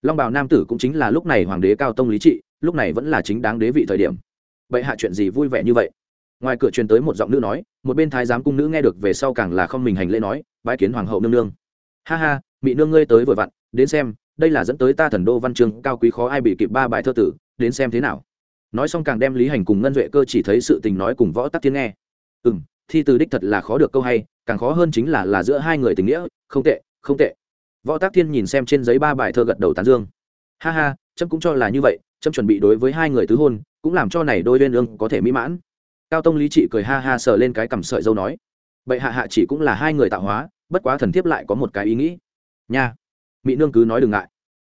Long bào nam tử cũng chính là lúc này hoàng đế cao tông lý trị, lúc này vẫn là chính đáng đế vị thời điểm. Vậy hạ chuyện gì vui vẻ như vậy? Ngoài cửa truyền tới một giọng nữ nói, một bên thái giám cung nữ nghe được về sau càng là không mình hành lễ nói, bái kiến hoàng hậu nương nương. Ha ha mỹ nương ngươi tới vừa vặn, đến xem, đây là dẫn tới ta thần đô văn chương, cao quý khó ai bị kịp ba bài thơ tử, đến xem thế nào. Nói xong càng đem lý hành cùng ngân duệ cơ chỉ thấy sự tình nói cùng võ tắc thiên nghe ừ m thi từ đích thật là khó được câu hay, càng khó hơn chính là là giữa hai người tình nghĩa, không tệ không tệ. Võ tác thiên nhìn xem trên giấy ba bài thơ gật đầu tán dương. Ha ha, trâm cũng cho là như vậy, trâm chuẩn bị đối với hai người tứ hôn, cũng làm cho này đôi liên ương có thể mỹ mãn. Cao tông lý trị cười ha ha sờ lên cái cằm sợi dâu nói bậy hạ hạ chỉ cũng là hai người tạo hóa, bất quá thần thiếp lại có một cái ý nghĩ. Nha. Mỹ nương cứ nói đừng ngại.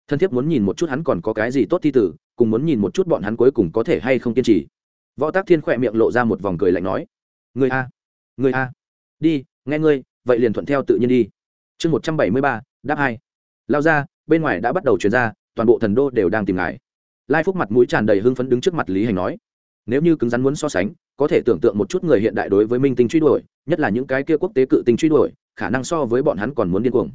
Thần thiếp muốn nhìn một chút hắn còn có cái gì tốt thi tử, cùng muốn nhìn một chút bọn hắn cuối cùng có thể hay không kiên trì. Võ tác thiên khỏe miệng lộ ra một vòng cười lạnh nói người a người a. Đi, nghe ngươi, vậy liền thuận theo tự nhiên đi. Chương một trăm bảy mươi ba, đáp hai. Lao ra, bên ngoài đã bắt đầu chuyển ra, toàn bộ thần đô đều đang tìm ngài. Lai phúc mặt mũi tràn đầy hưng phấn đứng trước mặt lý hành nói, nếu như cứng rắn muốn so sánh, có thể tưởng tượng một chút người hiện đại đối với minh tinh truy đuổi, nhất là những cái kia quốc tế cự tinh truy đuổi, khả năng so với bọn hắn còn muốn điên cuồng.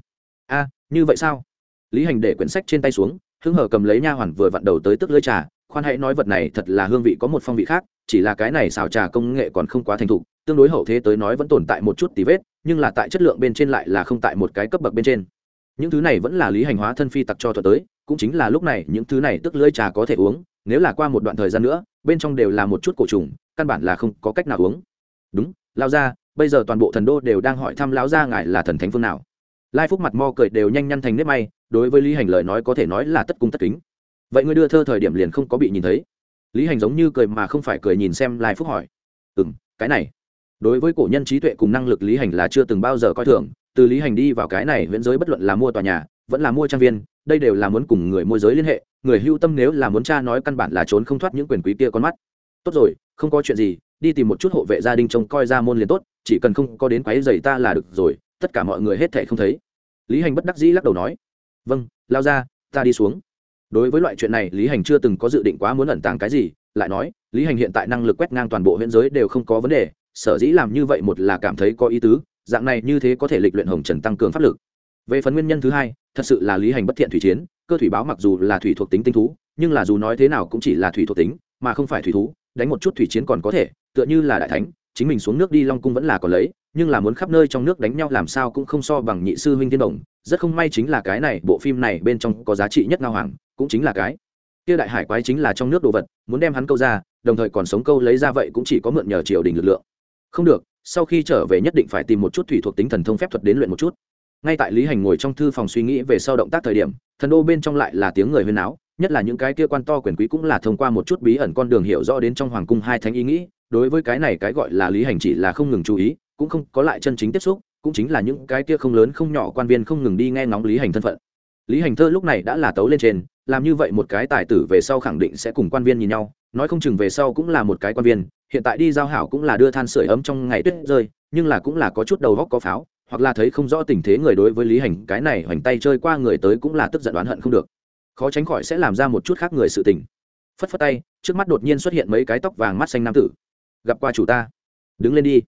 A, như vậy sao? Lý hành để quyển sách trên tay xuống hưng hở cầm lấy nha hoàn vừa vặn đầu tới tức lưỡi trà khoan hãy nói vật này thật là hương vị có một phong vị khác, chỉ là cái này xào trà công nghệ còn không quá thành thục, tương đối hậu thế tới nói vẫn tồn tại một chút tí vết, nhưng là tại chất lượng bên trên lại là không tại một cái cấp bậc bên trên. Những thứ này vẫn là lý hành hóa thân phi tặc cho thuật tới, cũng chính là lúc này những thứ này tức lưỡi trà có thể uống, nếu là qua một đoạn thời gian nữa, bên trong đều là một chút cổ trùng, căn bản là không có cách nào uống. Đúng lao ra bây giờ toàn bộ thần đô đều đang hỏi thăm lão gia ngài là thần thánh phương nào. Lai phúc mặt mo cười đều nhanh nhăn thành nếp may, đối với lý hành lời nói có thể nói là tất cung tất kính vậy ngươi đưa thơ thời điểm liền không có bị nhìn thấy. Lý hành giống như cười mà không phải cười nhìn xem lai phúc hỏi. Ừ m cái này. Đối với cổ nhân trí tuệ cùng năng lực lý hành là chưa từng bao giờ coi thường. Từ lý hành đi vào cái này viễn giới bất luận là mua tòa nhà, vẫn là mua trang viên, đây đều là muốn cùng người môi giới liên hệ. Người hưu tâm nếu là muốn cha nói căn bản là trốn không thoát những quyền quý kia con mắt. Tốt rồi, không có chuyện gì, đi tìm một chút hộ vệ gia đình trông coi ra môn liền tốt, chỉ cần không có đến quáy dày ta là được rồi, tất cả mọi người hết thể không thấy. Lý hành bất đắc dĩ lắc đầu nói. Vâng lao ra, ta đi xuống đối với loại chuyện này, lý hành chưa từng có dự định quá muốn ẩn tàng cái gì, lại nói, lý hành hiện tại năng lực quét ngang toàn bộ huyện giới đều không có vấn đề, sở dĩ làm như vậy một là cảm thấy có ý tứ, dạng này như thế có thể lịch luyện hồng trần tăng cường pháp lực. Về phần nguyên nhân thứ hai, thật sự là lý hành bất thiện thủy chiến, cơ thủy báo mặc dù là thủy thuộc tính tinh thú, nhưng là dù nói thế nào cũng chỉ là thủy thuộc tính, mà không phải thủy thú, đánh một chút thủy chiến còn có thể, tựa như là đại thánh, chính mình xuống nước đi long cung vẫn là còn lấy, nhưng là muốn khắp nơi trong nước đánh nhau làm sao cũng không so bằng nhị sư huynh tiên đồng rất không may chính là cái này, bộ phim này bên trong có giá trị nhất ngao hoàng cũng chính là cái. Kia đại hải quái chính là trong nước đồ vật, muốn đem hắn câu ra, đồng thời còn sống câu lấy ra vậy cũng chỉ có mượn nhờ triều đình lực lượng. Không được, sau khi trở về nhất định phải tìm một chút thủy thuộc tính thần thông phép thuật đến luyện một chút. Ngay tại lý hành ngồi trong thư phòng suy nghĩ về sau động tác thời điểm, thần đô bên trong lại là tiếng người huyên áo nhất là những cái kia quan to quyền quý cũng là thông qua một chút bí ẩn con đường hiểu rõ đến trong hoàng cung hai thánh ý nghĩ. Đối với cái này cái gọi là lý hành chỉ là không ngừng chú ý, cũng không có lại chân chính tiếp xúc, cũng chính là những cái kia không lớn không nhỏ quan viên không ngừng đi nghe ngóng lý hành thân phận lý hành thơ lúc này đã là tấu lên trên, làm như vậy một cái tài tử về sau khẳng định sẽ cùng quan viên nhìn nhau, nói không chừng về sau cũng là một cái quan viên, hiện tại đi giao hảo cũng là đưa than sửa ấm trong ngày tuyết rơi, nhưng là cũng là có chút đầu góc có pháo, hoặc là thấy không rõ tình thế người đối với lý hành, cái này hoành tay chơi qua người tới cũng là tức giận đoán hận không được. Khó tránh khỏi sẽ làm ra một chút khác người sự tình. Phất phất tay, trước mắt đột nhiên xuất hiện mấy cái tóc vàng mắt xanh nam tử. Gặp qua chủ ta. Đứng lên đi.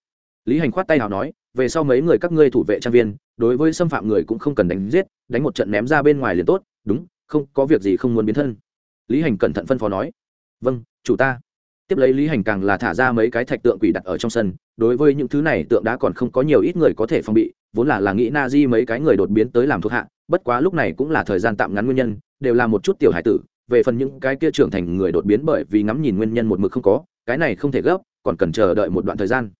Lý hành khoát tay nào nói, về sau mấy người các ngươi thủ vệ trang viên, đối với xâm phạm người cũng không cần đánh giết đánh một trận ném ra bên ngoài liền tốt, đúng, không, có việc gì không muốn biến thân. Lý hành cẩn thận phân phó nói. Vâng chủ ta. Tiếp lấy lý hành càng là thả ra mấy cái thạch tượng quỷ đặt ở trong sân, đối với những thứ này tượng đã còn không có nhiều ít người có thể phòng bị, vốn là là nghĩ na di mấy cái người đột biến tới làm thuộc hạ, bất quá lúc này cũng là thời gian tạm ngắn nguyên nhân, đều là một chút tiểu hải tử, về phần những cái kia trưởng thành người đột biến bởi vì ngắm nhìn nguyên nhân một mực không có, cái này không thể gấp, còn cần chờ đợi một đoạn thời gian.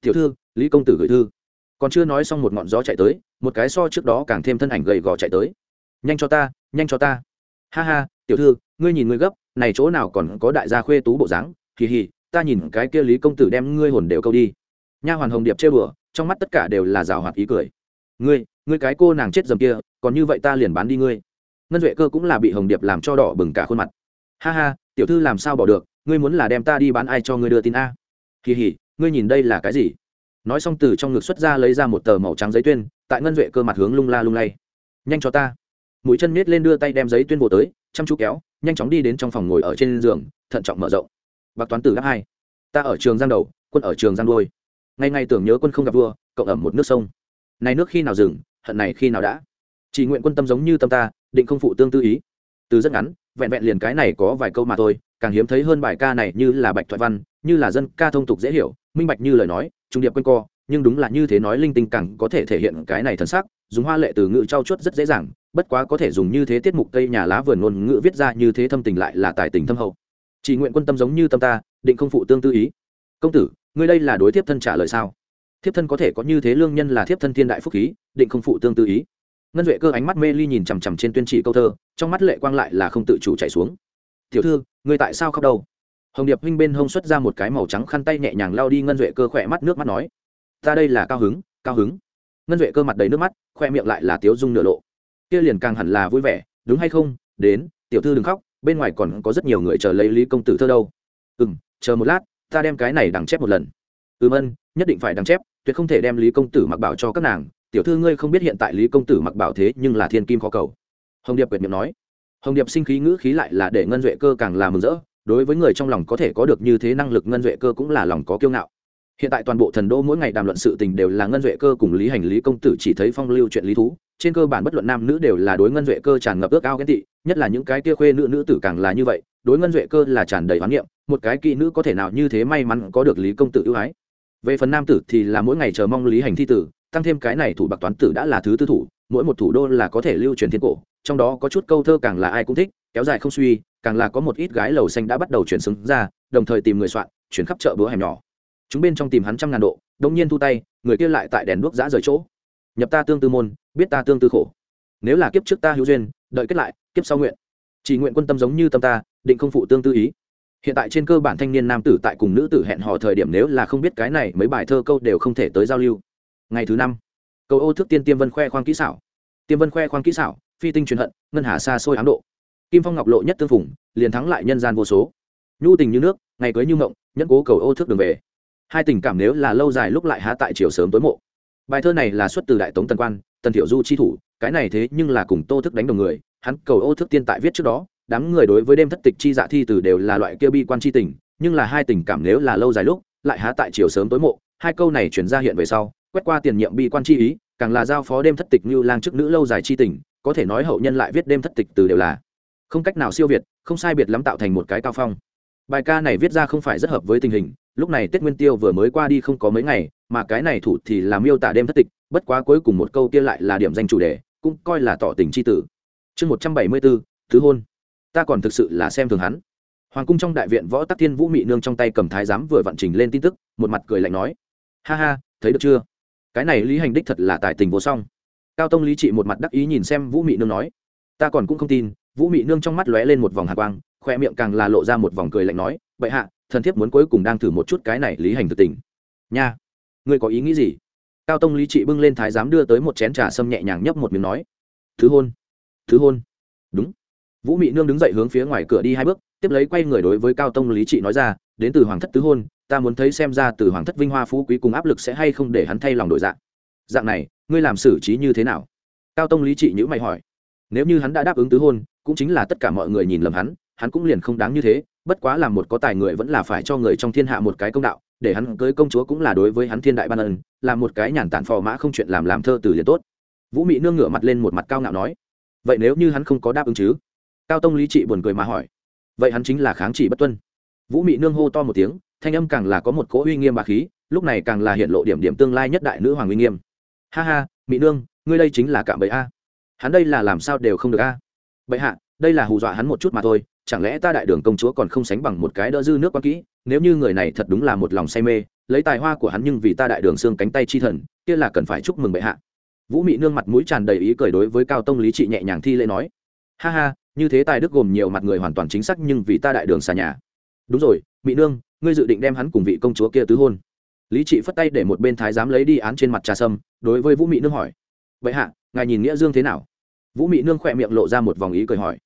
Tiểu thư, lý công tử gửi thư còn chưa nói xong một ngọn gió chạy tới, một cái so trước đó càng thêm thân ảnh gầy gò chạy tới. Nhanh cho ta, nhanh cho ta. Ha ha, tiểu thư, ngươi nhìn ngươi gấp, này chỗ nào còn có đại gia khuê tú bộ dáng? Hì hì, ta nhìn cái kia lý công tử đem ngươi hồn đều câu đi. Nha hoàn hồng điệp chơi bừa trong mắt tất cả đều là rào hoạt ý cười. Ngươi ngươi cái cô nàng chết dầm kia, còn như vậy ta liền bán đi ngươi. Ngân duệ cơ cũng là bị hồng điệp làm cho đỏ bừng cả khuôn mặt. Ha ha, tiểu thư làm sao bỏ được, ngươi muốn là đem ta đi bán ai cho ngươi đưa tin a? Kỳ hỉ ngươi nhìn đây là cái gì? Nói xong từ trong ngực xuất ra lấy ra một tờ màu trắng giấy tuyên, tại ngân duệ cơ mặt hướng lung la lung lay. Nhanh cho ta. Mũi chân miết lên đưa tay đem giấy tuyên bộ tới, chăm chú kéo, nhanh chóng đi đến trong phòng ngồi ở trên giường, thận trọng mở rộng. Bạc toán tử đáp hai, ta ở trường giang đầu, quân ở trường giang đôi ngày ngày tưởng nhớ quân không gặp vua, cộng ẩm một nước sông. Này nước khi nào dừng, hận này khi nào đã. Chỉ nguyện quân tâm giống như tâm ta, định không phụ tương tư ý. Từ rất ngắn, vẹn vẹn liền cái này có vài câu mà thôi, càng hiếm thấy hơn bài ca này như là bạch thoại văn, như là dân ca thông tục dễ hiểu, minh bạch như lời nói trung điệp quanh co, nhưng đúng là như thế nói linh tinh càng có thể thể hiện cái này thần sắc, dùng hoa lệ từ ngữ trau chuốt rất dễ dàng, bất quá có thể dùng như thế tiết mục cây nhà lá vườn ngôn ngữ viết ra như thế thâm tình lại là tài tình thâm hậu. Chỉ nguyện quân tâm giống như tâm ta, định không phụ tương tư ý. Công tử, ngươi đây là đối thiếp thân trả lời sao? Thiếp thân có thể có như thế lương nhân là thiếp thân thiên đại phúc khí, định không phụ tương tư ý. Ngân duệ cơ ánh mắt mê ly nhìn chằm chằm trên tuyên trị câu thơ, trong mắt lệ quang lại là không tự chủ chạy xuống. Tiểu thư, ngươi tại sao khóc đâu? Hồng điệp huynh bên hông xuất ra một cái màu trắng khăn tay nhẹ nhàng lao đi ngân duệ cơ khỏe mắt nước mắt nói, ta đây là cao hứng cao hứng. Ngân duệ cơ mặt đầy nước mắt khoe miệng lại là tiếu dung nửa lộ. Kia liền càng hẳn là vui vẻ, đúng hay không? Đến, tiểu thư đừng khóc, bên ngoài còn có rất nhiều người chờ lấy lý công tử thơ đâu. Ừ m chờ một lát, ta đem cái này đằng chép một lần. Ừm ân, nhất định phải đằng chép, tuyệt không thể đem lý công tử mặc bảo cho các nàng. Tiểu thư ngươi không biết hiện tại lý công tử mặc bảo thế nhưng là thiên kim khó cầu. Hồng điệp quyệt miệng nói. Hồng điệp sinh khí ngữ khí lại là để ngân duệ cơ càng là mừng rỡ đối với người trong lòng có thể có được như thế năng lực ngân duệ cơ cũng là lòng có kiêu ngạo. Hiện tại toàn bộ thần đô mỗi ngày đàm luận sự tình đều là ngân duệ cơ cùng lý hành lý công tử chỉ thấy phong lưu chuyện lý thú. Trên cơ bản bất luận nam nữ đều là đối ngân duệ cơ tràn ngập ước ao ghen tị, nhất là những cái kia khuê nữ nữ tử càng là như vậy, đối ngân duệ cơ là tràn đầy hoán niệm, một cái kỹ nữ có thể nào như thế may mắn có được lý công tử ưu ái. Về phần nam tử thì là mỗi ngày chờ mong lý hành thi tử tăng thêm cái này thủ bạc toán tử đã là thứ tư thủ, mỗi một thủ đô là có thể lưu truyền thiên cổ, trong đó có chút câu thơ càng là ai cũng thích, kéo dài không suy, càng là có một ít gái lầu xanh đã bắt đầu chuyển xứng ra, đồng thời tìm người soạn, chuyển khắp chợ búa hẻm nhỏ. Chúng bên trong tìm hắn trăm ngàn độ, đông nhiên thu tay, người kia lại tại đèn đuốc giã rời chỗ. Nhập ta tương tư môn, biết ta tương tư khổ. Nếu là kiếp trước ta hữu duyên, đợi kết lại, kiếp sau nguyện. Chỉ nguyện quân tâm giống như tâm ta, định không phụ tương tư ý. Hiện tại trên cơ bản thanh niên nam tử tại cùng nữ tử hẹn hò thời điểm nếu là không biết cái này, mấy bài thơ câu đều không thể tới giao lưu ngày thứ năm. Cầu ô thước tiên tiêm vân khoe khoang kỹ xảo. Tiêm vân khoe khoang kỹ xảo, phi tinh truyền hận, ngân hà xa xôi ám độ. Kim phong ngọc lộ nhất tương phùng, liền thắng lại nhân gian vô số. Nhu tình như nước, ngày cưới như mộng, nhẫn cố cầu ô thước đường về. Hai tình cảm nếu là lâu dài lúc lại há tại chiều sớm tối mộ. Bài thơ này là xuất từ đại tống tần quan, tần thiểu du chi thủ, cái này thế nhưng là cùng tô thức đánh đồng người, hắn cầu ô thức tiên tại viết trước đó, đám người đối với đêm thất tịch chi dạ thi từ đều là loại kia bi quan chi tình, nhưng là hai tình cảm nếu là lâu dài lúc, lại há tại chiều sớm tối mộ. Hai câu này chuyển ra hiện về sau quét qua tiền nhiệm bi quan chi ý, càng là giao phó đêm thất tịch như lang chức nữ lâu dài chi tình, có thể nói hậu nhân lại viết đêm thất tịch từ đều là. Không cách nào siêu việt, không sai biệt lắm tạo thành một cái cao phong. Bài ca này viết ra không phải rất hợp với tình hình, lúc này tết nguyên tiêu vừa mới qua đi không có mấy ngày, mà cái này thủ thì là miêu tả đêm thất tịch, bất quá cuối cùng một câu kia lại là điểm danh chủ đề, cũng coi là tỏ tình c h i tử. Chương một trăm bảy mươi bốn, thứ hôn. Ta còn thực sự là xem thường hắn. Hoàng cung trong đại viện võ tắc thiên vũ mị nương trong tay cầm thái giám vừa vận trình lên tin tức, một mặt cười lạnh nói. Ha ha, thấy được chưa? Cái này lý hành đích thật là tài tình vô song. Cao tông lý trị một mặt đắc ý nhìn xem vũ mị nương nói, ta còn cũng không tin. Vũ mị nương trong mắt lóe lên một vòng hạ quang khoe miệng càng là lộ ra một vòng cười lạnh nói, bệ hạ, thần thiếp muốn cuối cùng đang thử một chút cái này lý hành thực tình. Nha, ngươi có ý nghĩ gì? Cao tông lý trị bưng lên thái giám đưa tới một chén trà sâm nhẹ nhàng nhấp một miếng nói, thứ hôn thứ hôn. Đúng. Vũ mị nương đứng dậy hướng phía ngoài cửa đi hai bước, tiếp lấy quay người đối với cao tông lý trị nói ra đến từ hoàng thất tứ hôn, ta muốn thấy xem ra từ hoàng thất vinh hoa phú quý cùng áp lực sẽ hay không để hắn thay lòng đổi dạng. Dạng này, ngươi làm xử trí như thế nào? Cao tông lý trị nhữ mày hỏi. Nếu như hắn đã đáp ứng tứ hôn, cũng chính là tất cả mọi người nhìn lầm hắn hắn cũng liền không đáng như thế, bất quá là một có tài người vẫn là phải cho người trong thiên hạ một cái công đạo, để hắn cưới công chúa cũng là đối với hắn thiên đại ban ân, là một cái nhàn tản phò mã không chuyện làm làm thơ từ liền tốt. Vũ mị nương ngửa mặt lên một mặt cao ngạo nói, vậy nếu như hắn không có đáp ứng chứ? Cao tông lý trị buồn cười mà hỏi, vậy hắn chính là kháng chỉ bất tuân vũ mị nương hô to một tiếng, thanh âm càng là có một cỗ uy nghiêm bà khí, lúc này càng là hiện lộ điểm điểm tương lai nhất đại nữ hoàng uy nghiêm. Ha ha, mị nương, ngươi đây chính là cạm bẫy a. Hắn đây là làm sao đều không được a? Bệ hạ, đây là hù dọa hắn một chút mà thôi, chẳng lẽ ta đại đường công chúa còn không sánh bằng một cái đỡ dư nước quá kỹ? Nếu như người này thật đúng là một lòng say mê, lấy tài hoa của hắn nhưng vì ta đại đường xương cánh tay chi thần, kia là cần phải chúc mừng bệ hạ. Vũ mị nương mặt mũi tràn đầy ý cười đối với cao tông lý trị nhẹ nhàng thi lễ nói. Ha ha, như thế tài đức gồm nhiều mặt người hoàn toàn chính xác nhưng vì ta đại đường xà nhà đúng rồi mỹ nương, ngươi dự định đem hắn cùng vị công chúa kia tứ hôn. Lý trị phất tay để một bên thái giám lấy đi án trên mặt trà sâm, đối với vũ mỹ nương hỏi. Vậy hạ, ngài nhìn nghĩa dương thế nào? Vũ mỹ nương khỏe miệng lộ ra một vòng ý cười hỏi.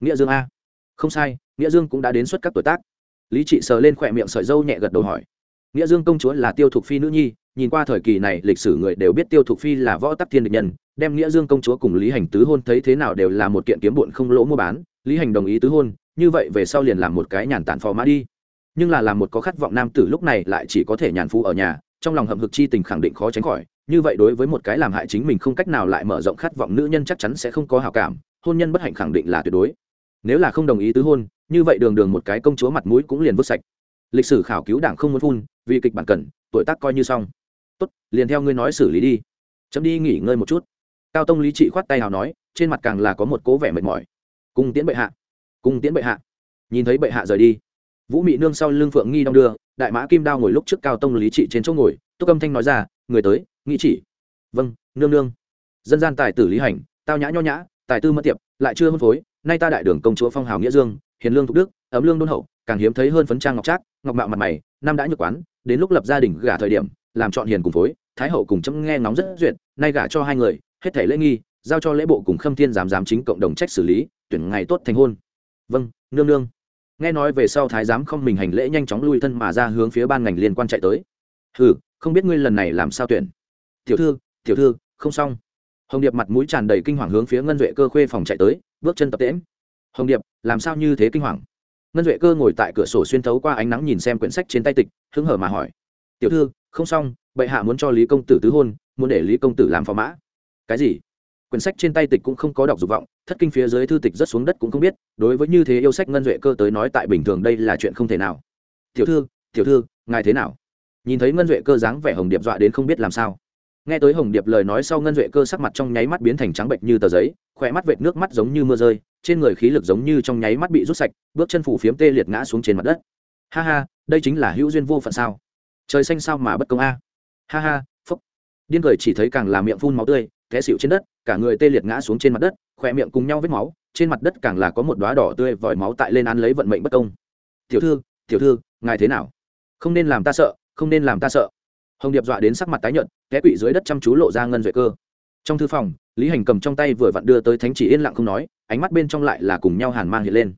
Nghĩa dương a? Không sai, nghĩa dương cũng đã đến suất các tuổi tác. Lý trị sờ lên khỏe miệng sợi dâu nhẹ gật đầu hỏi. Nghĩa dương công chúa là tiêu thục phi nữ nhi, nhìn qua thời kỳ này, lịch sử người đều biết tiêu thục phi là võ tắc thiên địch nhân. Đem nghĩa dương công chúa cùng lý hành tứ hôn thấy thế nào đều là một kiện kiếm bụn không lỗ mua bán. Lý hành đồng ý tứ hôn như vậy về sau liền làm một cái nhàn tản phò mã đi. Nhưng là làm một có khát vọng nam tử lúc này lại chỉ có thể nhàn phu ở nhà, trong lòng hậm hực chi tình khẳng định khó tránh khỏi. Như vậy đối với một cái làm hại chính mình không cách nào lại mở rộng khát vọng nữ nhân chắc chắn sẽ không có hào cảm, hôn nhân bất hạnh khẳng định là tuyệt đối. Nếu là không đồng ý tứ hôn, như vậy đường đường một cái công chúa mặt mũi cũng liền vứt sạch. Lịch sử khảo cứu đảng không muốn phun, vì kịch bản cần tuổi tác coi như xong. Tốt, liền theo ngươi nói xử lý đi. Chấm đi nghỉ ngơi một chút. Cao tông lý trị khoát tay hào nói, trên mặt càng là có một cố vẻ mệt mỏi. Cùng tiễn bệ hạ cung tiễn bệ hạ. Nhìn thấy bệ hạ rời đi, vũ mị nương sau lưng phượng nghi đong đưa, đại mã kim đao ngồi lúc trước cao tông lý trị trên chỗ ngồi, túc âm thanh nói ra, người tới nghĩ chỉ. Vâng nương nương. Dân gian tài tử lý hành, tao nhã nho nhã, tài tư mất tiệp, lại chưa hôn phối, nay ta đại đường công chúa phong hào nghĩa dương, hiền lương thục đức, ấm lương đôn hậu, càng hiếm thấy hơn phấn trang ngọc trác, ngọc mạo mặt mày, năm đã nhược quán, đến lúc lập gia đình gả thời điểm, làm chọn hiền cùng phối, thái hậu cùng chấm nghe ngóng rất duyệt, nay gả cho hai người, hết thể lễ nghi, giao cho lễ bộ cùng khâm thiên giám giám chính cộng đồng trách xử lý, tuyển ngày tốt thành hôn vâng nương nương. Nghe nói về sau thái giám không mình hành lễ nhanh chóng lui thân mà ra hướng phía ban ngành liên quan chạy tới. Hừ, không biết ngươi lần này làm sao tuyển? Tiểu thư tiểu thư, không xong. Hồng điệp mặt mũi tràn đầy kinh hoàng hướng phía ngân duệ cơ khuê phòng chạy tới, bước chân tập tễm hồng điệp, làm sao như thế kinh hoàng? Ngân duệ cơ ngồi tại cửa sổ xuyên thấu qua ánh nắng nhìn xem quyển sách trên tay tịch, hứng hở mà hỏi. Tiểu thư, không xong, bệ hạ muốn cho lý công tử tứ hôn, muốn để lý công tử làm phò mã. Cái gì? Quyển sách trên tay tịch cũng không có đọc dục vọng, thất kinh phía dưới thư tịch rất xuống đất cũng không biết, đối với như thế yêu sách ngân duệ cơ tới nói tại bình thường đây là chuyện không thể nào. Tiểu thư tiểu thư, ngài thế nào? Nhìn thấy ngân duệ cơ dáng vẻ hồng điệp dọa đến không biết làm sao. Nghe tới hồng điệp lời nói sau ngân duệ cơ sắc mặt trong nháy mắt biến thành trắng bệnh như tờ giấy, khỏe mắt vệt nước mắt giống như mưa rơi, trên người khí lực giống như trong nháy mắt bị rút sạch, bước chân phủ phiếm tê liệt ngã xuống trên mặt đất. Ha ha, đây chính là hữu duyên vô phận sao? Trời xanh sao mà bất công a? Ha ha, phúc. Điên cười chỉ thấy càng làm miệng phun máu tươi, té xịu trên đất cả người tê liệt ngã xuống trên mặt đất, khỏe miệng cùng nhau vết máu, trên mặt đất càng là có một đoá đỏ tươi vòi máu tại lên ăn lấy vận mệnh bất công. Tiểu thư tiểu thư, ngài thế nào? Không nên làm ta sợ, không nên làm ta sợ. Hồng điệp dọa đến sắc mặt tái nhợt, té quỵ dưới đất chăm chú lộ ra ngân duệ cơ. Trong thư phòng, lý hành cầm trong tay vừa vặn đưa tới thánh chỉ yên lặng không nói, ánh mắt bên trong lại là cùng nhau hàn mang hiện lên.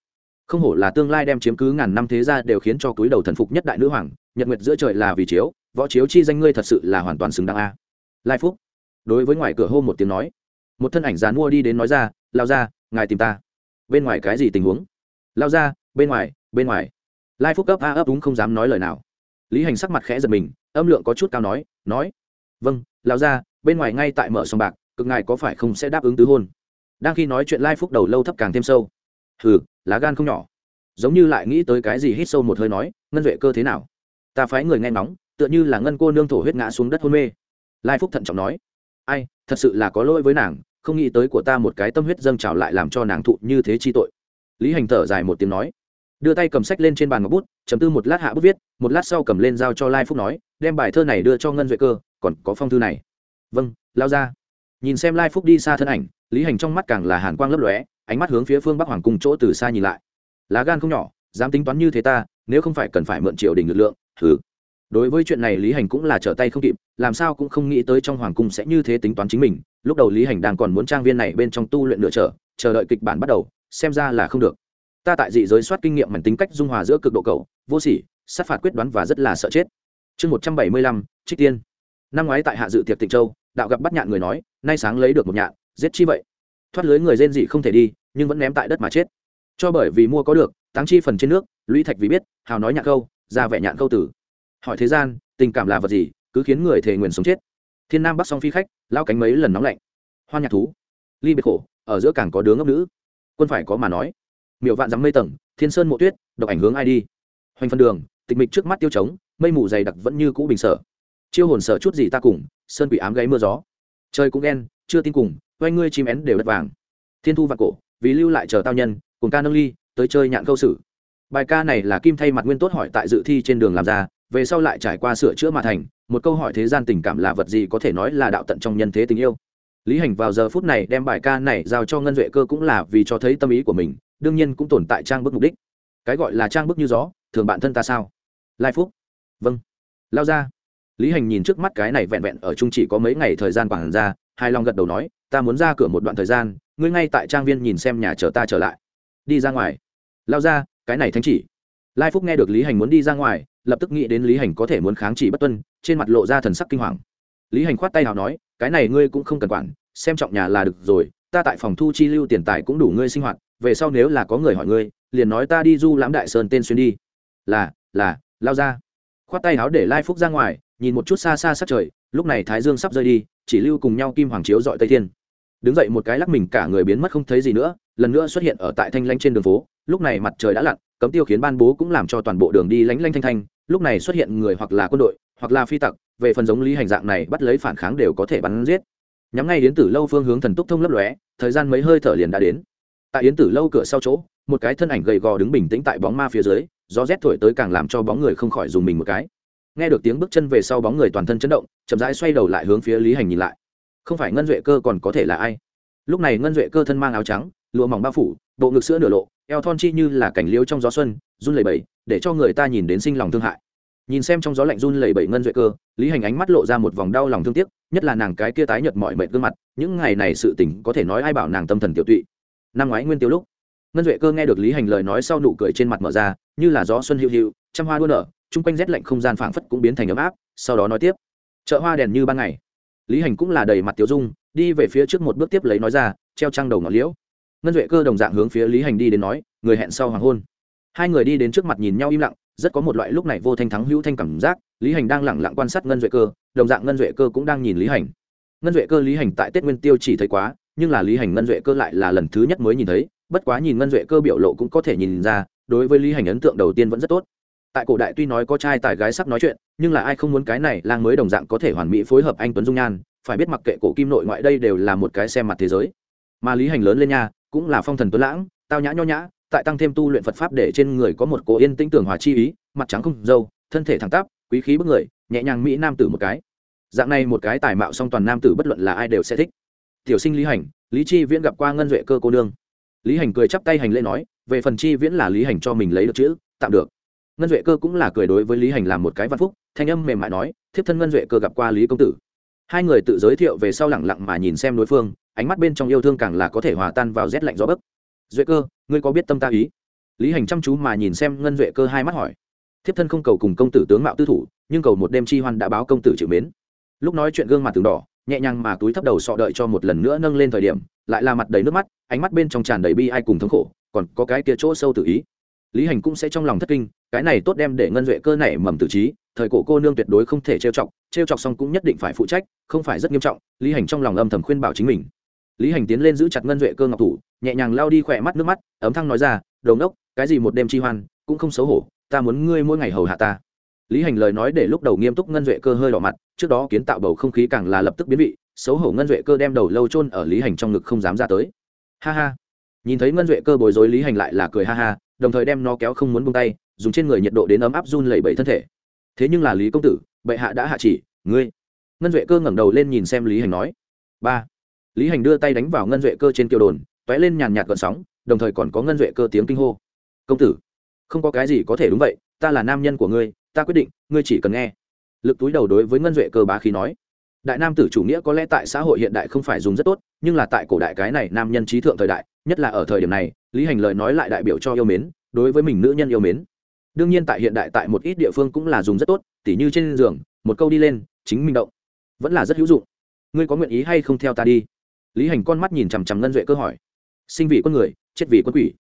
Không hổ là tương lai đem chiếm cứ ngàn năm thế gia đều khiến cho túi đầu thần phục nhất đại nữ hoàng, nhật nguyệt giữa trời là vì chiếu, võ chiếu chi danh ngươi thật sự là hoàn toàn xứng đáng a. Lai phúc. Đối với ngoài cửa hô một tiếng nói một thân ảnh dán mua đi đến nói ra, lao ra, ngài tìm ta. Bên ngoài cái gì tình huống? Lao ra, bên ngoài bên ngoài. Lai phúc cấp a ấp đúng không dám nói lời nào. Lý hành sắc mặt khẽ giật mình, âm lượng có chút cao nói nói. Vâng lao ra, bên ngoài ngay tại mở sòng bạc, cực ngài có phải không sẽ đáp ứng tứ hôn? Đang khi nói chuyện lai phúc đầu lâu thấp càng thêm sâu. Hừ, lá gan không nhỏ. Giống như lại nghĩ tới cái gì hít sâu một hơi nói, ngân duệ cơ thế nào? Ta phái người nghe nóng tựa như là ngân cô nương thổ huyết ngã xuống đất hôn mê. Lai phúc thận trọng nói ai, thật sự là có lỗi với nàng, không nghĩ tới của ta một cái tâm huyết dâng trào lại làm cho nàng thụ như thế chi tội. Lý hành thở dài một tiếng nói, đưa tay cầm sách lên trên bàn ngọc bút, chấm tư một lát hạ bút viết, một lát sau cầm lên giao cho lai phúc nói, đem bài thơ này đưa cho ngân duệ cơ, còn có phong thư này. Vâng lao ra. Nhìn xem lai phúc đi xa thân ảnh, lý hành trong mắt càng là hàn quang lấp lóe, ánh mắt hướng phía phương bắc hoàng cung chỗ từ xa nhìn lại. Lá gan không nhỏ, dám tính toán như thế ta, nếu không phải cần phải mượn triều đình lực lượng thử đối với chuyện này lý hành cũng là trở tay không kịp, làm sao cũng không nghĩ tới trong hoàng cung sẽ như thế tính toán chính mình. Lúc đầu lý hành đang còn muốn trang viên này bên trong tu luyện nửa trở, chờ đợi kịch bản bắt đầu, xem ra là không được. Ta tại dị giới soát kinh nghiệm mảnh tính cách dung hòa giữa cực độ cầu vô sỉ, sát phạt quyết đoán và rất là sợ chết. Chương một trăm bảy mươi lăm, trích tiên. Năm ngoái tại hạ dự tiệc tịnh châu, đạo gặp bắt nhạn người nói, nay sáng lấy được một nhạn, giết chi vậy? Thoát lưới người rên dị không thể đi, nhưng vẫn ném tại đất mà chết. Cho bởi vì mua có được, táng chi phần trên nước, lũy thạch vì biết, hào nói nhạn câu, ra vẻ nhạn câu tử hỏi thế gian, tình cảm là vật gì, cứ khiến người thề nguyền sống chết. Thiên nam bắc song phi khách lao cánh mấy lần nóng lạnh. Hoan nhạc thú. Ly biệt khổ, ở giữa càng có đứa ngốc nữ. Quân phải có mà nói. Miệu vạn dắm mây tầng, thiên sơn mộ tuyết, độc ảnh hướng ai đi? Hoành phân đường, tịch mịch trước mắt tiêu trống, mây mù dày đặc vẫn như cũ bình sở. Chiêu hồn sở chút gì ta cùng, sơn quỷ ám gáy mưa gió. Trời cũng ghen chưa tin cùng, oanh ngươi chim én đều đất vàng. Thiên thu vạn cổ, vì lưu lại chờ tao nhân, cùng ca nâng ly, tới chơi nhạn câu sử bài ca này là kim thay mặt nguyên tốt hỏi tại dự thi trên đường làm ra về sau lại trải qua sửa chữa mà thành, một câu hỏi thế gian tình cảm là vật gì có thể nói là đạo tận trong nhân thế tình yêu. Lý hành vào giờ phút này đem bài ca này giao cho ngân duệ cơ cũng là vì cho thấy tâm ý của mình, đương nhiên cũng tồn tại trang bức mục đích. Cái gọi là trang bức như gió, thường bạn thân ta sao? Lai phúc. Vâng. Lao ra. Lý hành nhìn trước mắt cái này vẹn vẹn ở chung chỉ có mấy ngày thời gian quản ra hai long gật đầu nói, ta muốn ra cửa một đoạn thời gian, ngươi ngay tại trang viên nhìn xem nhà chờ ta trở lại. Đi ra ngoài. Lao ra, cái này thánh chỉ lai phúc nghe được lý hành muốn đi ra ngoài, lập tức nghĩ đến lý hành có thể muốn kháng chỉ bất tuân, trên mặt lộ ra thần sắc kinh hoàng. Lý hành khoát tay nào nói, cái này ngươi cũng không cần quản, xem trọng nhà là được rồi, ta tại phòng thu chi lưu tiền tài cũng đủ ngươi sinh hoạt, về sau nếu là có người hỏi ngươi, liền nói ta đi du lãm đại sơn tên xuyên đi. Là là, lao ra. Khoát tay áo để lai phúc ra ngoài, nhìn một chút xa xa sát trời, lúc này thái dương sắp rơi đi, chỉ lưu cùng nhau kim hoàng chiếu dọi tây thiên. Đứng dậy một cái lắc mình, cả người biến mất không thấy gì nữa, lần nữa xuất hiện ở tại thanh lanh trên đường phố, lúc này mặt trời đã lặn cấm tiêu khiến ban bố cũng làm cho toàn bộ đường đi lánh lanh thanh thanh, lúc này xuất hiện người hoặc là quân đội, hoặc là phi tặc, về phần giống lý hành dạng này bắt lấy phản kháng đều có thể bắn giết. Nhắm ngay yến tử lâu phương hướng thần túc thông lấp lóe, thời gian mấy hơi thở liền đã đến. Tại yến tử lâu cửa sau chỗ, một cái thân ảnh gầy gò đứng bình tĩnh tại bóng ma phía dưới, gió rét thổi tới càng làm cho bóng người không khỏi dùng mình một cái. Nghe được tiếng bước chân về sau bóng người toàn thân chấn động, chậm rãi xoay đầu lại hướng phía lý hành nhìn lại. Không phải ngân duệ cơ còn có thể là ai? Lúc này ngân duệ cơ thân mang áo trắng, lụa mỏng bao phủ, bộ ngực sữa nửa lộ, eo thon chi như là cảnh liêu trong gió xuân, run lẩy bẩy, để cho người ta nhìn đến sinh lòng thương hại. Nhìn xem trong gió lạnh run lẩy bẩy ngân duệ cơ, lý hành ánh mắt lộ ra một vòng đau lòng thương tiếc, nhất là nàng cái kia tái nhợt mọi mệt gương mặt, những ngày này sự tình có thể nói ai bảo nàng tâm thần tiểu tụy. Năm ngoái nguyên tiêu lúc, ngân duệ cơ nghe được lý hành lời nói sau nụ cười trên mặt mở ra, như là gió xuân hữu hữu trăm hoa đua nở, chung quanh rét lạnh không gian phảng phất cũng biến thành ấm áp, sau đó nói tiếp, chợ hoa đèn như ban ngày lý hành cũng là đầy mặt tiểu dung, đi về phía trước một bước tiếp lấy nói ra, treo trăng đầu ngọn liễu. Ngân duệ cơ đồng dạng hướng phía lý hành đi đến nói, người hẹn sau hoàng hôn. Hai người đi đến trước mặt nhìn nhau im lặng, rất có một loại lúc này vô thanh thắng hữu thanh cảm giác, lý hành đang lẳng lặng quan sát ngân duệ cơ, đồng dạng ngân duệ cơ cũng đang nhìn lý hành. Ngân duệ cơ lý hành tại tết nguyên tiêu chỉ thấy quá, nhưng là lý hành ngân duệ cơ lại là lần thứ nhất mới nhìn thấy, bất quá nhìn ngân duệ cơ biểu lộ cũng có thể nhìn ra, đối với lý hành ấn tượng đầu tiên vẫn rất tốt tại cổ đại tuy nói có trai tài gái sắc nói chuyện, nhưng là ai không muốn cái này lang mới đồng dạng có thể hoàn mỹ phối hợp anh tuấn dung nhan, phải biết mặc kệ cổ kim nội ngoại đây đều là một cái xem mặt thế giới. Mà lý hành lớn lên nha, cũng là phong thần tuấn lãng, tao nhã nho nhã, tại tăng thêm tu luyện phật pháp để trên người có một cổ yên tĩnh tưởng hòa chi ý, mặt trắng không dâu, thân thể thẳng tắp, quý khí bức người, nhẹ nhàng mỹ nam tử một cái. Dạng này một cái tài mạo song toàn nam tử bất luận là ai đều sẽ thích. Tiểu sinh lý hành, lý chi viễn gặp qua ngân duệ cơ cô nương. Lý hành cười chắp tay hành lễ nói, về phần chi viễn là lý hành cho mình lấy được chữ, tạm được ngân duệ cơ cũng là cười đối với lý hành làm một cái văn phúc, thanh âm mềm mại nói, thiếp thân ngân duệ cơ gặp qua lý công tử. Hai người tự giới thiệu về sau lẳng lặng mà nhìn xem đối phương, ánh mắt bên trong yêu thương càng là có thể hòa tan vào rét lạnh gió bấc. Duệ cơ, ngươi có biết tâm ta ý? Lý hành chăm chú mà nhìn xem ngân duệ cơ hai mắt hỏi. Thiếp thân không cầu cùng công tử tướng mạo tư thủ, nhưng cầu một đêm chi hoan đã báo công tử chịu mến. Lúc nói chuyện gương mặt từng đỏ, nhẹ nhàng mà túi thấp đầu sọ đợi cho một lần nữa nâng lên thời điểm, lại là mặt đầy nước mắt, ánh mắt bên trong tràn đầy bi ai cùng thống khổ, còn có cái kia chỗ sâu tự ý. Lý hành cũng sẽ trong lòng thất kinh cái này tốt đem để ngân duệ cơ nảy mầm tử trí, thời cổ cô nương tuyệt đối không thể trêu chọc trêu chọc xong cũng nhất định phải phụ trách, không phải rất nghiêm trọng, lý hành trong lòng âm thầm khuyên bảo chính mình. Lý hành tiến lên giữ chặt ngân duệ cơ ngọc thủ, nhẹ nhàng lao đi khỏe mắt nước mắt, ấm thăng nói ra đầu ngốc, cái gì một đêm chi hoan, cũng không xấu hổ, ta muốn ngươi mỗi ngày hầu hạ ta. Lý hành lời nói để lúc đầu nghiêm túc ngân duệ cơ hơi đỏ mặt, trước đó kiến tạo bầu không khí càng là lập tức biến vị, xấu hổ ngân duệ cơ đem đầu lâu chôn ở lý hành trong ngực không dám ra tới. Ha ha. Nhìn thấy ngân duệ cơ bồi dối lý hành lại là cười ha ha, đồng thời đem nó kéo không muốn buông tay dùng trên người nhiệt độ đến ấm áp run lẩy bẩy thân thể. Thế nhưng là lý công tử, bệ hạ đã hạ chỉ, ngươi. Ngân duệ cơ ngẩng đầu lên nhìn xem lý hành nói. Ba. Lý hành đưa tay đánh vào ngân duệ cơ trên kiều đồn t ó é lên nhàn nhạt gợn sóng, đồng thời còn có ngân duệ cơ tiếng kinh hô. Công tử, không có cái gì có thể đúng vậy, ta là nam nhân của ngươi, ta quyết định, ngươi chỉ cần nghe. Lực túi đầu đối với ngân duệ cơ bá khí nói. Đại nam tử chủ nghĩa có lẽ tại xã hội hiện đại không phải dùng rất tốt, nhưng là tại cổ đại cái này nam nhân trí thượng thời đại, nhất là ở thời điểm này, lý hành lời nói lại đại biểu cho yêu mến, đối với mình nữ nhân yêu mến đương nhiên tại hiện đại tại một ít địa phương cũng là dùng rất tốt, tỉ như trên giường, một câu đi lên, chính mình động, vẫn là rất hữu dụng. Ngươi có nguyện ý hay không theo ta đi? Lý hành con mắt nhìn chằm chằm ngân duệ cơ hỏi. Sinh vị con người, chết vì con quỷ.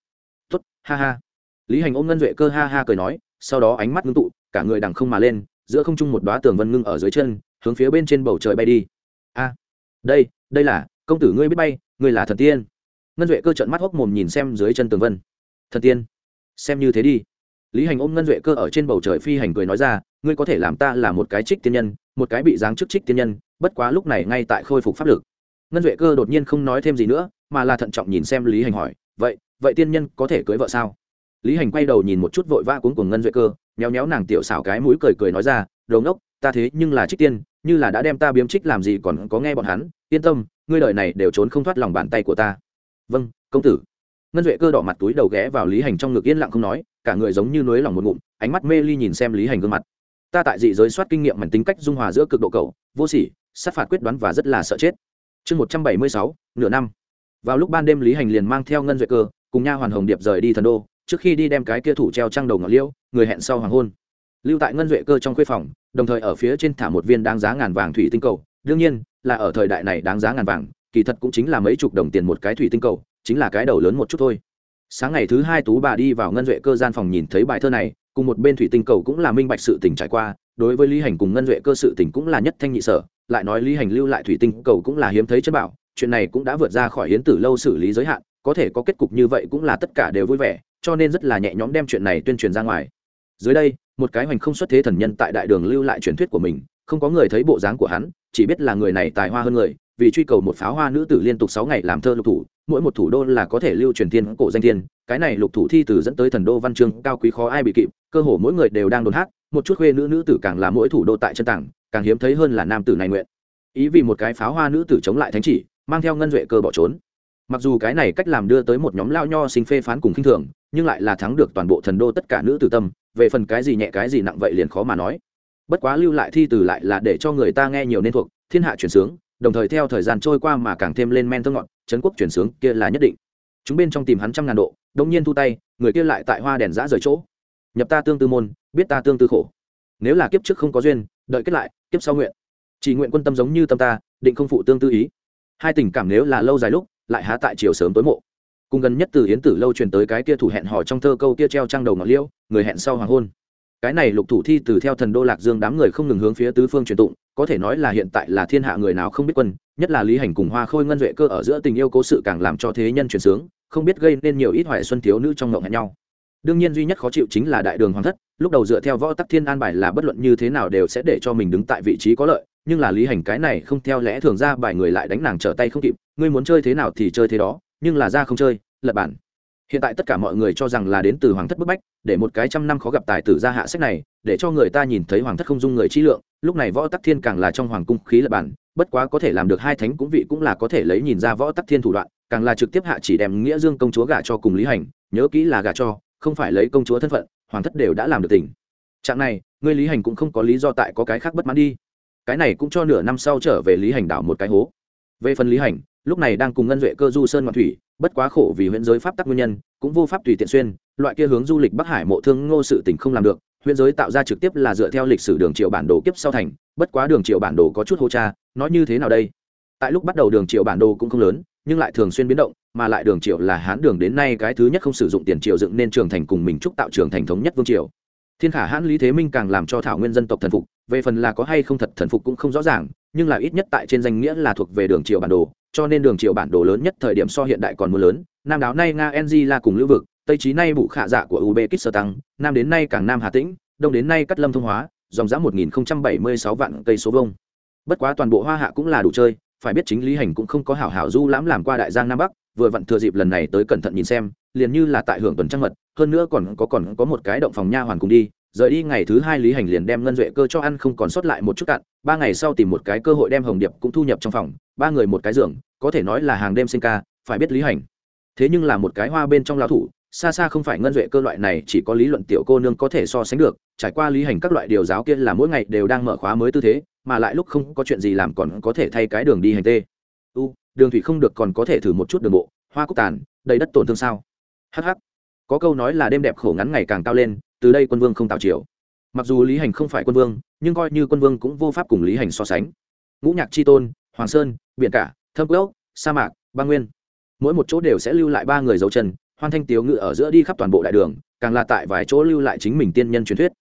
Tuất ha ha. Lý hành ôm ngân duệ cơ ha ha cười nói, sau đó ánh mắt ngưng tụ, cả người đằng không mà lên, giữa không trung một đoá tường vân ngưng ở dưới chân, hướng phía bên trên bầu trời bay đi. A, đây đây là, công tử ngươi biết bay, ngươi là thần tiên. Ngân duệ cơ trận mắt hốc mồm nhìn xem dưới chân tường vân. Thần tiên, xem như thế đi lý hành ôm ngân duệ cơ ở trên bầu trời phi hành cười nói ra, ngươi có thể làm ta là một cái trích tiên nhân, một cái bị giáng chức trích tiên nhân, bất quá lúc này ngay tại khôi phục pháp lực. Ngân duệ cơ đột nhiên không nói thêm gì nữa, mà là thận trọng nhìn xem lý hành hỏi, vậy vậy tiên nhân có thể cưới vợ sao? Lý hành quay đầu nhìn một chút vội vã cuốn cùng ngân duệ cơ nhéo nhéo nàng tiểu xảo cái mũi cười cười nói ra đầu ngốc, ta thế nhưng là trích tiên, như là đã đem ta biếm trích làm gì còn có nghe bọn hắn, yên tâm, ngươi đời này đều trốn không thoát lòng bàn tay của ta. Vâng công tử ngân duệ cơ đỏ mặt túi đầu ghé vào lý hành trong ngực yên lặng không nói, cả người giống như núi lòng một ngụm, ánh mắt mê ly nhìn xem lý hành gương mặt. Ta tại dị giới soát kinh nghiệm mảnh tính cách dung hòa giữa cực độ cầu vô sỉ, sát phạt quyết đoán và rất là sợ chết. Chương một trăm bảy mươi sáu, nửa năm. Vào lúc ban đêm lý hành liền mang theo ngân duệ cơ, cùng nha hoàn hồng điệp rời đi thần đô, trước khi đi đem cái kia thủ treo trăng đầu ngọc liêu người hẹn sau hoàng hôn. Lưu tại ngân duệ cơ trong khuê phòng, đồng thời ở phía trên thả một viên đáng giá ngàn vàng thủy tinh cầu. Đương nhiên, là ở thời đại này đáng giá ngàn vàng, kỳ thật cũng chính là mấy chục đồng tiền một cái thủy tinh cầu chính là cái đầu lớn một chút thôi. Sáng ngày thứ hai tú bà đi vào ngân duệ cơ gian phòng nhìn thấy bài thơ này, cùng một bên thủy tinh cầu cũng là minh bạch sự tình trải qua, đối với lý hành cùng ngân duệ cơ sự tình cũng là nhất thanh nhị sở, lại nói lý hành lưu lại thủy tinh cầu cũng là hiếm thấy chất bảo, chuyện này cũng đã vượt ra khỏi hiến tử lâu xử lý giới hạn, có thể có kết cục như vậy cũng là tất cả đều vui vẻ, cho nên rất là nhẹ nhõm đem chuyện này tuyên truyền ra ngoài. Dưới đây, một cái hoành không xuất thế thần nhân tại đại đường lưu lại truyền thuyết của mình, không có người thấy bộ dáng của hắn, chỉ biết là người này tài hoa hơn người vì truy cầu một pháo hoa nữ tử liên tục sáu ngày làm thơ lục thủ, mỗi một thủ đô là có thể lưu truyền thiên cổ danh thiên. Cái này lục thủ thi từ dẫn tới thần đô văn chương cao quý khó ai bị kịp, cơ hồ mỗi người đều đang đồn hát, một chút khuê nữ nữ tử càng là mỗi thủ đô tại chân tảng, càng hiếm thấy hơn là nam tử này nguyện. Ý vì một cái pháo hoa nữ tử chống lại thánh chỉ, mang theo ngân duệ cơ bỏ trốn. Mặc dù cái này cách làm đưa tới một nhóm lao nho sinh phê phán cùng khinh thường, nhưng lại là thắng được toàn bộ thần đô tất cả nữ tử tâm, về phần cái gì nhẹ cái gì nặng vậy liền khó mà nói. Bất quá lưu lại thi từ lại là để cho người ta nghe nhiều nên thuộc, thiên hạ chuyển sướng đồng thời theo thời gian trôi qua mà càng thêm lên men thơ ngọn trấn quốc chuyển sướng kia là nhất định. Chúng bên trong tìm hắn trăm ngàn độ, đông nhiên thu tay, người kia lại tại hoa đèn giã rời chỗ. Nhập ta tương tư môn, biết ta tương tư khổ. Nếu là kiếp trước không có duyên, đợi kết lại, kiếp sau nguyện. Chỉ nguyện quân tâm giống như tâm ta, định không phụ tương tư ý. Hai tình cảm nếu là lâu dài lúc, lại há tại chiều sớm tối mộ. Cùng gần nhất từ yến tử lâu truyền tới cái kia thủ hẹn hò trong thơ câu kia treo trang đầu ngọc liêu người hẹn sau hoàng hôn cái này lục thủ thi từ theo thần đô lạc dương đám người không ngừng hướng phía tứ phương truyền tụng, có thể nói là hiện tại là thiên hạ người nào không biết quân, nhất là lý hành cùng hoa khôi ngân duệ cơ ở giữa tình yêu cố sự càng làm cho thế nhân truyền sướng, không biết gây nên nhiều ít hoài xuân thiếu nữ trong ngộng hẹn nhau. Đương nhiên duy nhất khó chịu chính là đại đường hoàng thất, lúc đầu dựa theo võ tắc thiên an bài là bất luận như thế nào đều sẽ để cho mình đứng tại vị trí có lợi, nhưng là lý hành cái này không theo lẽ thường ra bài người lại đánh nàng trở tay không kịp, ngươi muốn chơi thế nào thì chơi thế đó, nhưng là ra không chơi lật bản hiện tại tất cả mọi người cho rằng là đến từ hoàng thất bức bách, để một cái trăm năm khó gặp tài tử ra hạ sách này, để cho người ta nhìn thấy hoàng thất không dung người trí lượng, lúc này võ tắc thiên càng là trong hoàng cung khí lập bản, bất quá có thể làm được hai thánh cũng vị cũng là có thể lấy nhìn ra võ tắc thiên thủ đoạn, càng là trực tiếp hạ chỉ đem nghĩa dương công chúa gả cho cùng lý hành, nhớ kỹ là gả cho, không phải lấy công chúa thân phận, hoàng thất đều đã làm được tình. Trạng này ngươi lý hành cũng không có lý do tại có cái khác bất mãn đi. Cái này cũng cho nửa năm sau trở về lý hành đảo một cái hố. Về phần lý hành lúc này đang cùng ngân duệ cơ du sơn ngoạn thủy, bất quá khổ vì huyện giới pháp tắc nguyên nhân, cũng vô pháp tùy tiện xuyên, loại kia hướng du lịch bắc hải mộ thương ngô sự tỉnh không làm được huyện giới tạo ra trực tiếp là dựa theo lịch sử đường triệu bản đồ kiếp sau thành, bất quá đường triệu bản đồ có chút hô cha nói như thế nào đây? Tại lúc bắt đầu đường triệu bản đồ cũng không lớn, nhưng lại thường xuyên biến động, mà lại đường triệu là hán đường đến nay cái thứ nhất không sử dụng tiền triệu dựng nên trường thành cùng mình trúc tạo trường thành thống nhất vương triều. Thiên khả hãn lý thế minh càng làm cho thảo nguyên dân tộc thần phục về phần là có hay không thật thần phục cũng không rõ ràng, nhưng là ít nhất tại trên danh nghĩa là thuộc về đường triều bản đồ, cho nên đường triều bản đồ lớn nhất thời điểm so hiện đại còn mưa lớn, nam đáo nay nga ng là cùng lưu vực, tây trí nay bụ khạ dạ của uzbekistan nam đến nay càng nam hà tĩnh, đông đến nay cắt lâm thông hóa, dòng dã một nghìn bảy mươi sáu vạn cây số vông bất quá toàn bộ hoa hạ cũng là đủ chơi, phải biết chính lý hành cũng không có hảo hảo du lãm làm qua đại giang nam bắc, vừa vặn thừa dịp lần này tới cẩn thận nhìn xem, liền như là tại hưởng tuần trăng mật, hơn nữa còn có còn có một cái động phòng nha hoàn cùng đi rời đi ngày thứ hai lý hành liền đem ngân duệ cơ cho ăn không còn sót lại một chút cạn, ba ngày sau tìm một cái cơ hội đem hồng điệp cũng thu nhập trong phòng, ba người một cái giường, có thể nói là hàng đêm sinh ca, phải biết lý hành. Thế nhưng là một cái hoa bên trong lao thủ, xa xa không phải ngân duệ cơ loại này, chỉ có lý luận tiểu cô nương có thể so sánh được, trải qua lý hành các loại điều giáo kia là mỗi ngày đều đang mở khóa mới tư thế, mà lại lúc không có chuyện gì làm còn có thể thay cái đường đi hành tê. U, đường thủy không được còn có thể thử một chút đường bộ, hoa cúc tàn, đầy đất tổn thương sao? Hh có câu nói là đêm đẹp khổ ngắn ngày càng cao lên từ đây quân vương không tạo triều, mặc dù lý hành không phải quân vương nhưng coi như quân vương cũng vô pháp cùng lý hành so sánh. Ngũ nhạc tri tôn hoàng sơn biển cả thâm quốc sa mạc băng nguyên. Mỗi một chỗ đều sẽ lưu lại ba người dấu chân hoan thanh tiếu ngự ở giữa đi khắp toàn bộ đại đường càng là tại vài chỗ lưu lại chính mình tiên nhân truyền thuyết.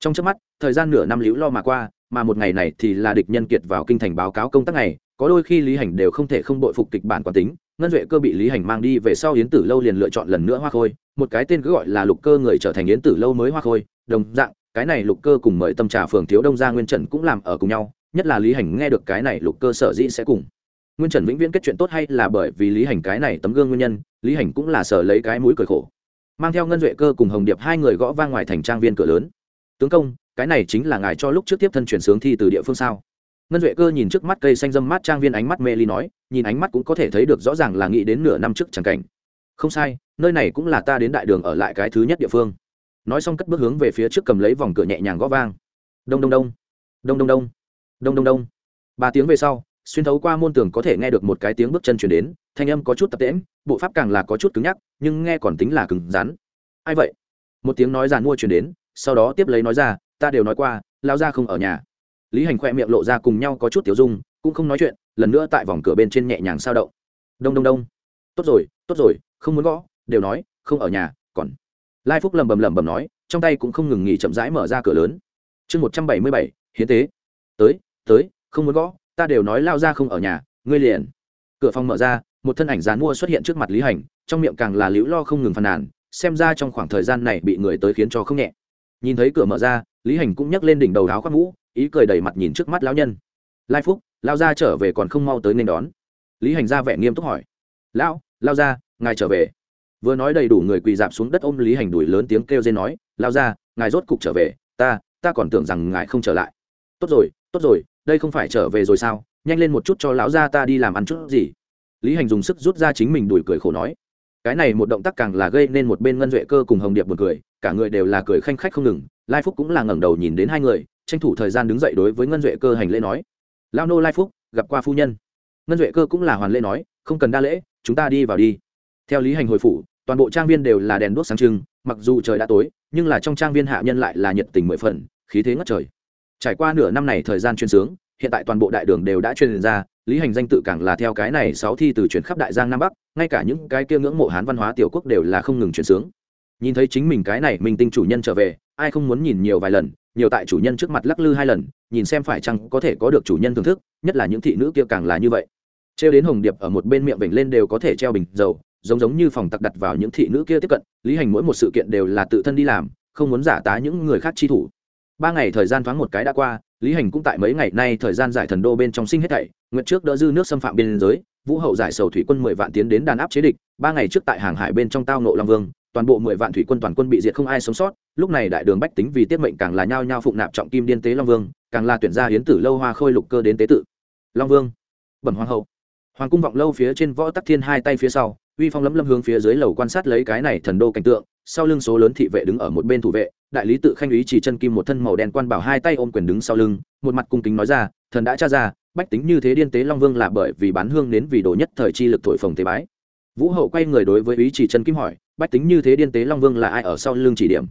Trong trước mắt thời gian nửa năm liễu lo mà qua mà một ngày này thì là địch nhân kiệt vào kinh thành báo cáo công tác này có đôi khi lý hành đều không thể không bội phục kịch bản quán tính ngân duệ cơ bị lý hành mang đi về sau yến tử lâu liền lựa chọn lần nữa hoa khôi, một cái tên cứ gọi là lục cơ người trở thành yến tử lâu mới hoa khôi, đồng dạng, cái này lục cơ cùng mời tâm trà phường thiếu đông gia nguyên trần cũng làm ở cùng nhau, nhất là lý hành nghe được cái này lục cơ sở dĩ sẽ cùng. Nguyên trần vĩnh viễn kết chuyện tốt hay là bởi vì lý hành cái này tấm gương nguyên nhân, lý hành cũng là sở lấy cái mũi cười khổ. Mang theo ngân duệ cơ cùng hồng điệp hai người gõ vang ngoài thành trang viên cửa lớn. Tướng công, cái này chính là ngài cho lúc trước tiếp thân chuyển sướng thi từ địa phương sao? Ngân duệ cơ nhìn trước mắt cây xanh dâm mát trang viên ánh mắt mê ly nói, nhìn ánh mắt cũng có thể thấy được rõ ràng là nghĩ đến nửa năm trước chẳng cảnh. Không sai, nơi này cũng là ta đến đại đường ở lại cái thứ nhất địa phương. Nói xong cất bước hướng về phía trước cầm lấy vòng cửa nhẹ nhàng gõ vang. Đông đông đông. Đông đông đông. Đông đông đông. Ba tiếng về sau, xuyên thấu qua môn tường có thể nghe được một cái tiếng bước chân chuyển đến, thanh âm có chút tập tễm, bộ pháp càng là có chút cứng nhắc, nhưng nghe còn tính là cứng rắn. Ai vậy? Một tiếng nói giàn mua chuyển đến, sau đó tiếp lấy nói ra, ta đều nói qua lao ra không ở nhà lý hành khoe miệng lộ ra cùng nhau có chút tiểu dung, cũng không nói chuyện, lần nữa tại vòng cửa bên trên nhẹ nhàng sao động. Đông đông đông. Tốt rồi tốt rồi, không muốn gõ, đều nói, không ở nhà, còn. Lai phúc lầm bầm lầm bầm nói, trong tay cũng không ngừng nghỉ chậm rãi mở ra cửa lớn. Chương một trăm bảy mươi bảy, hiến tế. Tới tới, không muốn gõ, ta đều nói lao ra không ở nhà, ngươi liền. Cửa phòng mở ra, một thân ảnh dán mua xuất hiện trước mặt lý hành, trong miệng càng là liễu lo không ngừng phàn nàn, xem ra trong khoảng thời gian này bị người tới khiến cho không nhẹ. Nhìn thấy cửa mở ra, lý hành cũng nhấc lên đỉnh đầu áo khoác mũ ý cười đầy mặt nhìn trước mắt lão nhân. Lai phúc lao ra trở về còn không mau tới nên đón. Lý hành ra vẻ nghiêm túc hỏi. Lão lao ra ngài trở về. Vừa nói đầy đủ người quỳ dạp xuống đất ôm lý hành đùi lớn tiếng kêu dên nói lao ra ngài rốt cục trở về. Ta ta còn tưởng rằng ngài không trở lại. Tốt rồi tốt rồi, đây không phải trở về rồi sao? Nhanh lên một chút cho lão gia ta đi làm ăn chút gì. Lý hành dùng sức rút ra chính mình đùi cười khổ nói. Cái này một động tác càng là gây nên một bên ngân duệ cơ cùng hồng điệp một cười, cả người đều là cười khanh khách không ngừng. Lai phúc cũng là ngẩng đầu nhìn đến hai người tranh thủ thời gian đứng dậy đối với ngân duệ cơ hành lễ nói lao nô lai phúc, gặp qua phu nhân. Ngân duệ cơ cũng là hoàn lễ nói, không cần đa lễ, chúng ta đi vào đi. Theo lý hành hồi phủ, toàn bộ trang viên đều là đèn đuốc sáng trưng, mặc dù trời đã tối, nhưng là trong trang viên hạ nhân lại là nhiệt tình mười phần, khí thế ngất trời. Trải qua nửa năm này thời gian chuyên sướng, hiện tại toàn bộ đại đường đều đã truyền ra, lý hành danh tự càng là theo cái này sáu thi từ chuyển khắp đại giang nam bắc, ngay cả những cái kia ngưỡng mộ hán văn hóa tiểu quốc đều là không ngừng chuyển sướng. Nhìn thấy chính mình cái này mình tinh chủ nhân trở về, ai không muốn nhìn nhiều vài lần nhiều tại chủ nhân trước mặt lắc lư hai lần, nhìn xem phải chăng có thể có được chủ nhân thưởng thức, nhất là những thị nữ kia càng là như vậy. Treo đến hồng điệp ở một bên miệng vểnh lên đều có thể treo bình dầu, giống giống như phòng tặc đặt vào những thị nữ kia tiếp cận, lý hành mỗi một sự kiện đều là tự thân đi làm, không muốn giả tá những người khác chi thủ. Ba ngày thời gian thoáng một cái đã qua, lý hành cũng tại mấy ngày nay thời gian giải thần đô bên trong sinh hết thảy, nguyện trước đỡ dư nước xâm phạm biên giới, vũ hậu giải sầu thủy quân mười vạn tiến đến đàn áp chế địch, ba ngày trước tại hàng hải bên trong tao nộ long vương toàn bộ mười vạn thủy quân toàn quân bị diệt không ai sống sót, lúc này đại đường bách tính vì tiết mệnh càng là nhao nhao phụng nạp trọng kim điên tế long vương, càng là tuyển gia hiến tử lâu hoa khôi lục cơ đến tế tự. Long vương, bẩm hoàng hậu. Hoàng cung vọng lâu phía trên võ tắc thiên hai tay phía sau, uy phong lấm lâm hướng phía dưới lầu quan sát lấy cái này thần đô cảnh tượng, sau lưng số lớn thị vệ đứng ở một bên thủ vệ, đại lý tự khanh ý chỉ chân kim một thân màu đen quan bảo hai tay ôm quyền đứng sau lưng, một mặt cung kính nói ra, thần đã tra ra, bách tính như thế điên tế long vương là bởi vì bán hương đến vì đồ nhất thời chi lực thổi phồng tế bái. Vũ hậu quay người đối với ý chỉ chân kim hỏi bách tính như thế điên tế long vương là ai ở sau lưng chỉ điểm?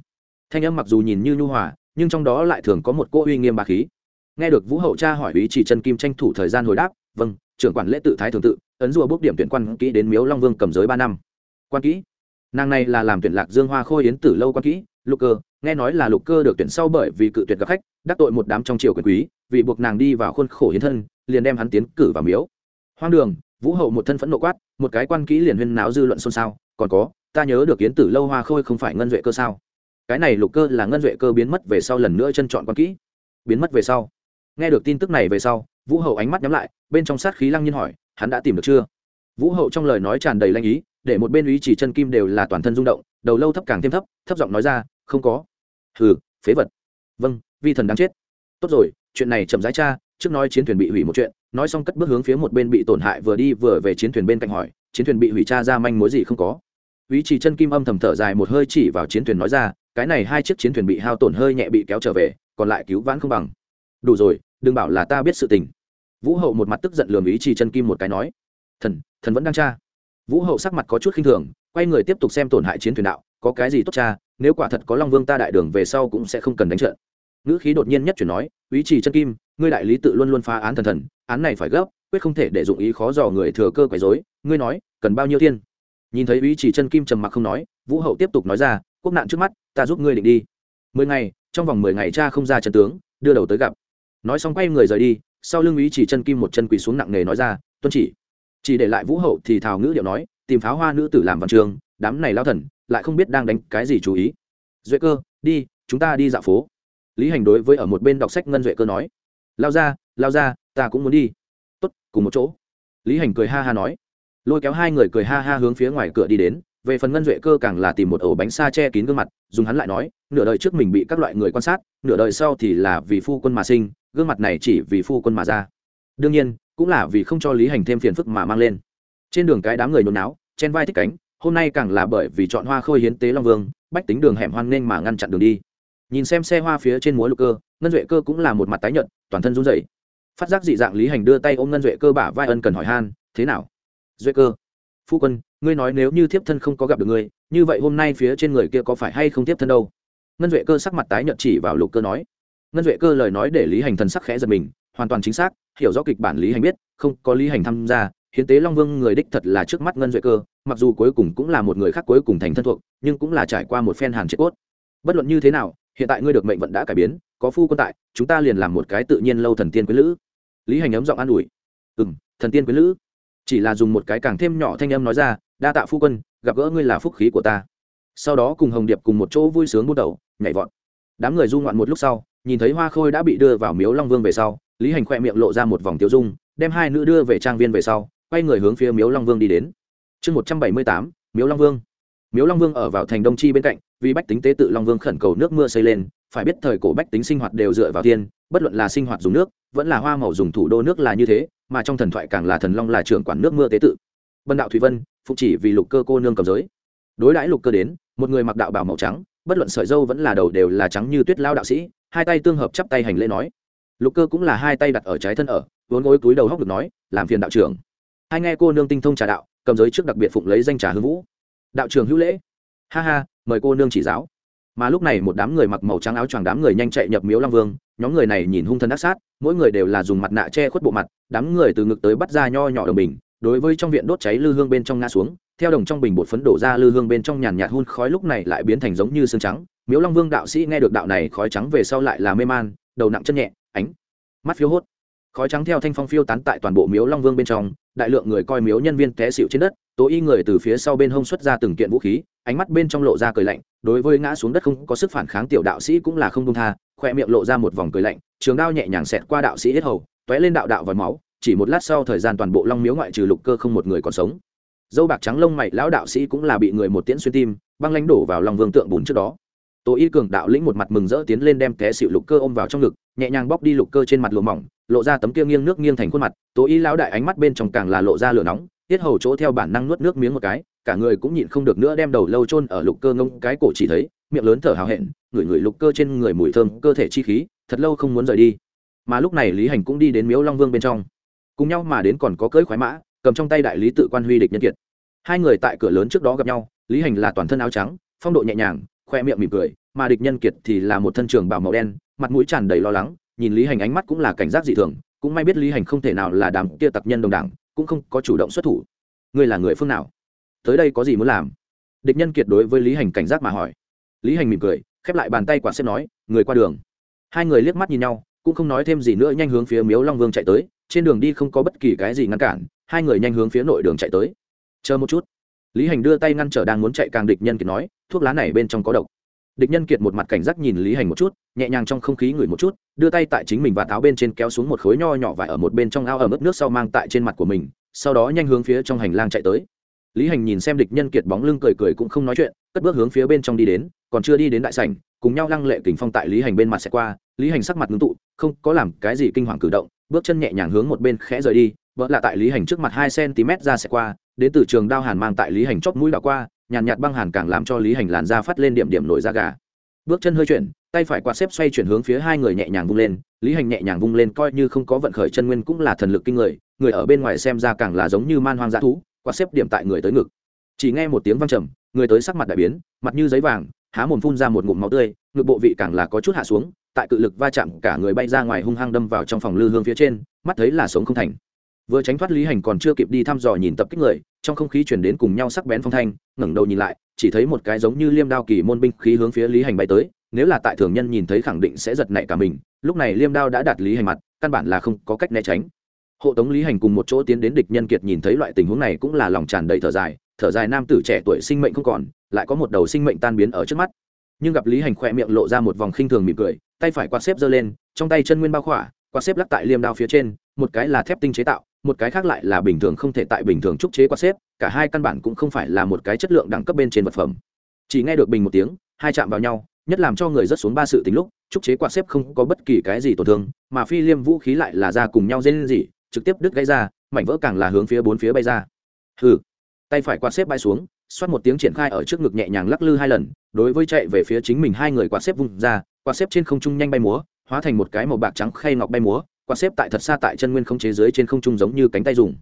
Thanh âm mặc dù nhìn như nhu hòa, nhưng trong đó lại thường có một cô uy nghiêm bà khí. Nghe được vũ hậu cha hỏi ý chỉ chân kim tranh thủ thời gian hồi đáp vâng trưởng quản lễ tự thái thường tự, ấn rùa bốc điểm tuyển quan kỹ đến miếu long vương cầm giới ba năm. Quan kỹ? Nàng này là làm tuyển lạc dương hoa khôi yến tử lâu quan kỹ, lục cơ, nghe nói là lục cơ được tuyển sau bởi vì cự tuyệt gặp khách, đắc tội một đám trong triều quyền quý, vì buộc nàng đi vào khuôn khổ hiến thân, liền đem hắn tiến cử vào miếu. Hoang đường, vũ hậu một thân phẫn nộ quát, một cái quan kỹ liền huyên náo dư luận xôn xao, còn có ta nhớ được yến tử lâu hoa khôi không phải ngân duệ cơ sao? Cái này lục cơ là ngân duệ cơ biến mất về sau lần nữa chân chọn quan kỹ. Biến mất về sau. Nghe được tin tức này về sau, vũ hậu ánh mắt nhắm lại, bên trong sát khí lăng nhiên hỏi, hắn đã tìm được chưa? Vũ hậu trong lời nói tràn đầy lanh ý, để một bên ý chỉ chân kim đều là toàn thân rung động, đầu lâu thấp càng thêm thấp thấp giọng nói ra, không có. Hừ, phế vật. Vâng vi thần đáng chết. Tốt rồi, chuyện này chậm rãi cha trước nói chiến thuyền bị hủy một chuyện, nói xong cất bước hướng phía một bên bị tổn hại vừa đi vừa về chiến thuyền bên cạnh hỏi, chiến thuyền bị hủy tra ra manh mối gì không có? Úy chỉ chân kim âm thầm thở dài một hơi chỉ vào chiến thuyền nói ra, cái này hai chiếc chiến thuyền bị hao tổn hơi nhẹ bị kéo trở về, còn lại cứu vãn không bằng. Đủ rồi, đừng bảo là ta biết sự tình. Vũ hậu một mặt tức giận lườm Úy chỉ chân kim một cái nói, thần thần vẫn đang tra. Vũ hậu sắc mặt có chút khinh thường, quay người tiếp tục xem tổn hại chiến thuyền đạo, có cái gì tốt cha nếu quả thật có long vương ta đại đường về sau cũng sẽ không cần đánh trận. Ngữ khí đột nhiên nhất chuyển nói "Úy chỉ chân kim, ngươi đại lý tự luôn luôn phá án thần thần, án này phải gấp, quyết không thể để dụng ý khó dò người thừa cơ quấy rối. Ngươi nói, cần bao nhiêu thiên? Nhìn thấy ý chỉ chân kim trầm mặc không nói, vũ hậu tiếp tục nói ra, quốc nạn trước mắt, ta giúp ngươi định đi. Mười ngày, trong vòng mười ngày cha không ra chân tướng, đưa đầu tới gặp. Nói xong quay người rời đi, sau lưng ý chỉ chân kim một chân quỳ xuống nặng nề nói ra, tuân chỉ. Chỉ để lại vũ hậu thì thào ngữ điệu nói, tìm pháo hoa nữ tử làm văn trường, đám này lao thần lại không biết đang đánh cái gì chú ý. Duệ cơ, đi, chúng ta đi dạo phố. Lý hành đối với ở một bên đọc sách ngân duệ cơ nói, lao ra lao ra, ta cũng muốn đi. Tốt, cùng một chỗ. Lý hành cười ha ha nói lôi kéo hai người cười ha ha hướng phía ngoài cửa đi đến về phần ngân duệ cơ càng là tìm một ổ bánh xa che kín gương mặt dùng hắn lại nói nửa đời trước mình bị các loại người quan sát nửa đời sau thì là vì phu quân mà sinh gương mặt này chỉ vì phu quân mà ra đương nhiên cũng là vì không cho lý hành thêm phiền phức mà mang lên trên đường cái đám người nôn náo chen vai thích cánh hôm nay càng là bởi vì chọn hoa khôi hiến tế long vương bách tính đường hẻm hoan nghênh mà ngăn chặn đường đi nhìn xem xe hoa phía trên múa lục cơ ngân duệ cơ cũng là một mặt tái nhợt toàn thân run rẩy phát giác dị dạng lý hành đưa tay ôm ngân duệ cơ bả vai ân cần hỏi han thế nào duệ cơ, phu quân, ngươi nói nếu như thiếp thân không có gặp được ngươi, như vậy hôm nay phía trên người kia có phải hay không thiếp thân đâu? Ngân duệ cơ sắc mặt tái nhợt chỉ vào lục cơ nói. Ngân duệ cơ lời nói để lý hành thần sắc khẽ giật mình, hoàn toàn chính xác, hiểu rõ kịch bản lý hành biết, không có lý hành tham gia, hiến tế long vương người đích thật là trước mắt ngân duệ cơ, mặc dù cuối cùng cũng là một người khác cuối cùng thành thân thuộc, nhưng cũng là trải qua một phen hàn chết cốt. Bất luận như thế nào, hiện tại ngươi được mệnh vận đã cải biến, có phu quân tại, chúng ta liền làm một cái tự nhiên lâu thần tiên quý lữ. Lý hành ấm giọng an ủi. Ừ m thần tiên quý lữ chỉ là dùng một cái càng thêm nhỏ thanh âm nói ra, đa tạ phu quân, gặp gỡ ngươi là phúc khí của ta. Sau đó cùng hồng điệp cùng một chỗ vui sướng buôn đầu, nhảy vọt. Đám người du ngoạn một lúc sau, nhìn thấy hoa khôi đã bị đưa vào miếu long vương về sau, lý hành khoe miệng lộ ra một vòng tiêu dung, đem hai nữ đưa về trang viên về sau, quay người hướng phía miếu long vương đi đến. Chương một trăm bảy mươi tám, miếu long vương miếu long vương ở vào thành đông chi bên cạnh, vì bách tính tế tự long vương khẩn cầu nước mưa xây lên, phải biết thời cổ bách tính sinh hoạt đều dựa vào thiên, bất luận là sinh hoạt dùng nước, vẫn là hoa màu dùng thủ đô nước là như thế, mà trong thần thoại càng là thần long là trưởng quản nước mưa tế tự. Bần đạo thủy vân phục chỉ vì lục cơ cô nương cầm giới. Đối đãi lục cơ đến, một người mặc đạo bảo màu trắng, bất luận sợi dâu vẫn là đầu đều là trắng như tuyết lao đạo sĩ, hai tay tương hợp chắp tay hành lễ nói. Lục cơ cũng là hai tay đặt ở trái thân ở, vốn gối túi đầu hóc được nói, làm phiền đạo trưởng. Hai nghe cô nương tinh thông trà đạo, cầm giới trước đặc biệt phụng lấy danh trà hương vũ đạo trường hữu lễ. Ha ha, mời cô nương chỉ giáo. Mà lúc này một đám người mặc màu trắng áo choàng đám người nhanh chạy nhập miếu long vương, nhóm người này nhìn hung thần ác sát, mỗi người đều là dùng mặt nạ che khuất bộ mặt, đám người từ ngực tới bắt ra nho nhỏ đồng bình, đối với trong viện đốt cháy lư hương bên trong ngã xuống, theo đồng trong bình bột phấn đổ ra lư hương bên trong nhàn nhạt hun khói lúc này lại biến thành giống như xương trắng. Miếu long vương đạo sĩ nghe được đạo này khói trắng về sau lại là mê man, đầu nặng chân nhẹ, ánh mắt phiếu hốt khói trắng theo thanh phong phiêu tán tại toàn bộ miếu long vương bên trong, đại lượng người coi miếu nhân viên té xịu trên đất, tố y người từ phía sau bên hông xuất ra từng kiện vũ khí, ánh mắt bên trong lộ ra cười lạnh, đối với ngã xuống đất không có sức phản kháng tiểu đạo sĩ cũng là không công tha, khoe miệng lộ ra một vòng cười lạnh, trường đao nhẹ nhàng xẹt qua đạo sĩ hết hầu t lên đạo đạo vòi máu, chỉ một lát sau thời gian toàn bộ long miếu ngoại trừ lục cơ không một người còn sống. Dâu bạc trắng lông mày lão đạo sĩ cũng là bị người một tiễn xuyên tim, băng lãnh đổ vào lòng vương tượng bùn trước đó. Tô y cường đạo lĩnh một mặt mừng rỡ tiến lên đem té xịu lục cơ ôm vào trong ngực, nhẹ nhàng bóc đi lục cơ trên mặt lùa mỏng lộ ra tấm kia nghiêng nước nghiêng thành khuôn mặt, tố ý lão đại ánh mắt bên trong càng là lộ ra lửa nóng, tiết hầu chỗ theo bản năng nuốt nước miếng một cái, cả người cũng nhịn không được nữa đem đầu lâu chôn ở lục cơ ngông, cái cổ chỉ thấy, miệng lớn thở hào hẹn, ngửi ngửi lục cơ trên người mùi thơm, cơ thể chi khí, thật lâu không muốn rời đi. Mà lúc này lý hành cũng đi đến miếu long vương bên trong. Cùng nhau mà đến còn có cưỡi khoái mã, cầm trong tay đại lý tự quan huy địch nhân kiệt. Hai người tại cửa lớn trước đó gặp nhau, lý hành là toàn thân áo trắng, phong độ nhẹ nhàng, khoe miệng mỉm cười, mà địch nhân kiệt thì là một thân trường bảo màu đen, mặt mũi tràn đầy lo lắng nhìn lý hành ánh mắt cũng là cảnh giác dị thường, cũng may biết lý hành không thể nào là đám kia tặc nhân đồng đảng, cũng không có chủ động xuất thủ. Ngươi là người phương nào? Tới đây có gì muốn làm? Địch nhân kiệt đối với lý hành cảnh giác mà hỏi. Lý hành mỉm cười, khép lại bàn tay quả xếp nói, người qua đường. Hai người liếc mắt nhìn nhau, cũng không nói thêm gì nữa, nhanh hướng phía miếu long vương chạy tới. Trên đường đi không có bất kỳ cái gì ngăn cản, hai người nhanh hướng phía nội đường chạy tới. Chờ một chút. Lý hành đưa tay ngăn trở đang muốn chạy càng địch nhân kiệt nói, thuốc lá này bên trong có độc địch nhân kiệt một mặt cảnh giác nhìn lý hành một chút, nhẹ nhàng trong không khí ngửi một chút, đưa tay tại chính mình và táo bên trên kéo xuống một khối nho nhỏ vải ở một bên trong ao ở mức nước sau mang tại trên mặt của mình, sau đó nhanh hướng phía trong hành lang chạy tới. Lý hành nhìn xem địch nhân kiệt bóng lưng cười cười cũng không nói chuyện, cất bước hướng phía bên trong đi đến, còn chưa đi đến đại sảnh, cùng nhau lăng lệ kình phong tại lý hành bên mặt sẽ qua, lý hành sắc mặt ngưng tụ, không có làm cái gì kinh hoàng cử động, bước chân nhẹ nhàng hướng một bên khẽ rời đi, vợ lạ tại lý hành trước mặt hai cm ra sẽ qua, đến từ trường đao hàn mang tại lý hành chóp mũi đảo qua nhàn nhạt băng hàn càng làm cho lý hành làn da phát lên điểm điểm nổi da gà. Bước chân hơi chuyển, tay phải quạt xếp xoay chuyển hướng phía hai người nhẹ nhàng vung lên, lý hành nhẹ nhàng vung lên coi như không có vận khởi chân nguyên cũng là thần lực kinh người người ở bên ngoài xem ra càng là giống như man hoang dã thú, quạt xếp điểm tại người tới ngực. Chỉ nghe một tiếng văng trầm, người tới sắc mặt đại biến, mặt như giấy vàng, há mồm phun ra một ngụm máu tươi, ngực bộ vị càng là có chút hạ xuống, tại cự lực va chạm cả người bay ra ngoài hung hăng đâm vào trong phòng lư hương phía trên, mắt thấy là sống không thành vừa tránh thoát lý hành còn chưa kịp đi thăm dò nhìn tập kích người, trong không khí chuyển đến cùng nhau sắc bén phong thanh, ngẩng đầu nhìn lại, chỉ thấy một cái giống như liêm đao kỳ môn binh khí hướng phía lý hành bay tới, nếu là tại thường nhân nhìn thấy khẳng định sẽ giật nảy cả mình, lúc này liêm đao đã đạt lý hành mặt, căn bản là không có cách né tránh. Hộ tống lý hành cùng một chỗ tiến đến địch nhân kiệt nhìn thấy loại tình huống này cũng là lòng tràn đầy thở dài thở dài nam tử trẻ tuổi sinh mệnh không còn, lại có một đầu sinh mệnh tan biến ở trước mắt. Nhưng gặp lý hành khỏe miệng lộ ra một vòng khinh thường mỉm cười, tay phải quạt xếp giơ lên, trong tay chân nguyên bao khỏa, quạt xếp lắc tại liêm đao phía trên, một cái là thép tinh chế tạo một cái khác lại là bình thường không thể tại bình thường trúc chế quạt xếp, cả hai căn bản cũng không phải là một cái chất lượng đẳng cấp bên trên vật phẩm. Chỉ nghe được bình một tiếng, hai chạm vào nhau, nhất làm cho người rất xuống ba sự tính lúc, trúc chế quạt xếp không có bất kỳ cái gì tổn thương, mà phi liêm vũ khí lại là ra cùng nhau dên gì trực tiếp đứt gãy ra, mảnh vỡ càng là hướng phía bốn phía bay ra. Hừ. Tay phải quạt xếp bay xuống, xoát một tiếng triển khai ở trước ngực nhẹ nhàng lắc lư hai lần, đối với chạy về phía chính mình hai người quạt xếp vung ra, quạt xếp trên không trung nhanh bay múa, hóa thành một cái màu bạc trắng khay ngọc bay múa quạt xếp tại thật xa tại chân nguyên không chế dưới trên không trung giống như cánh tay dùng.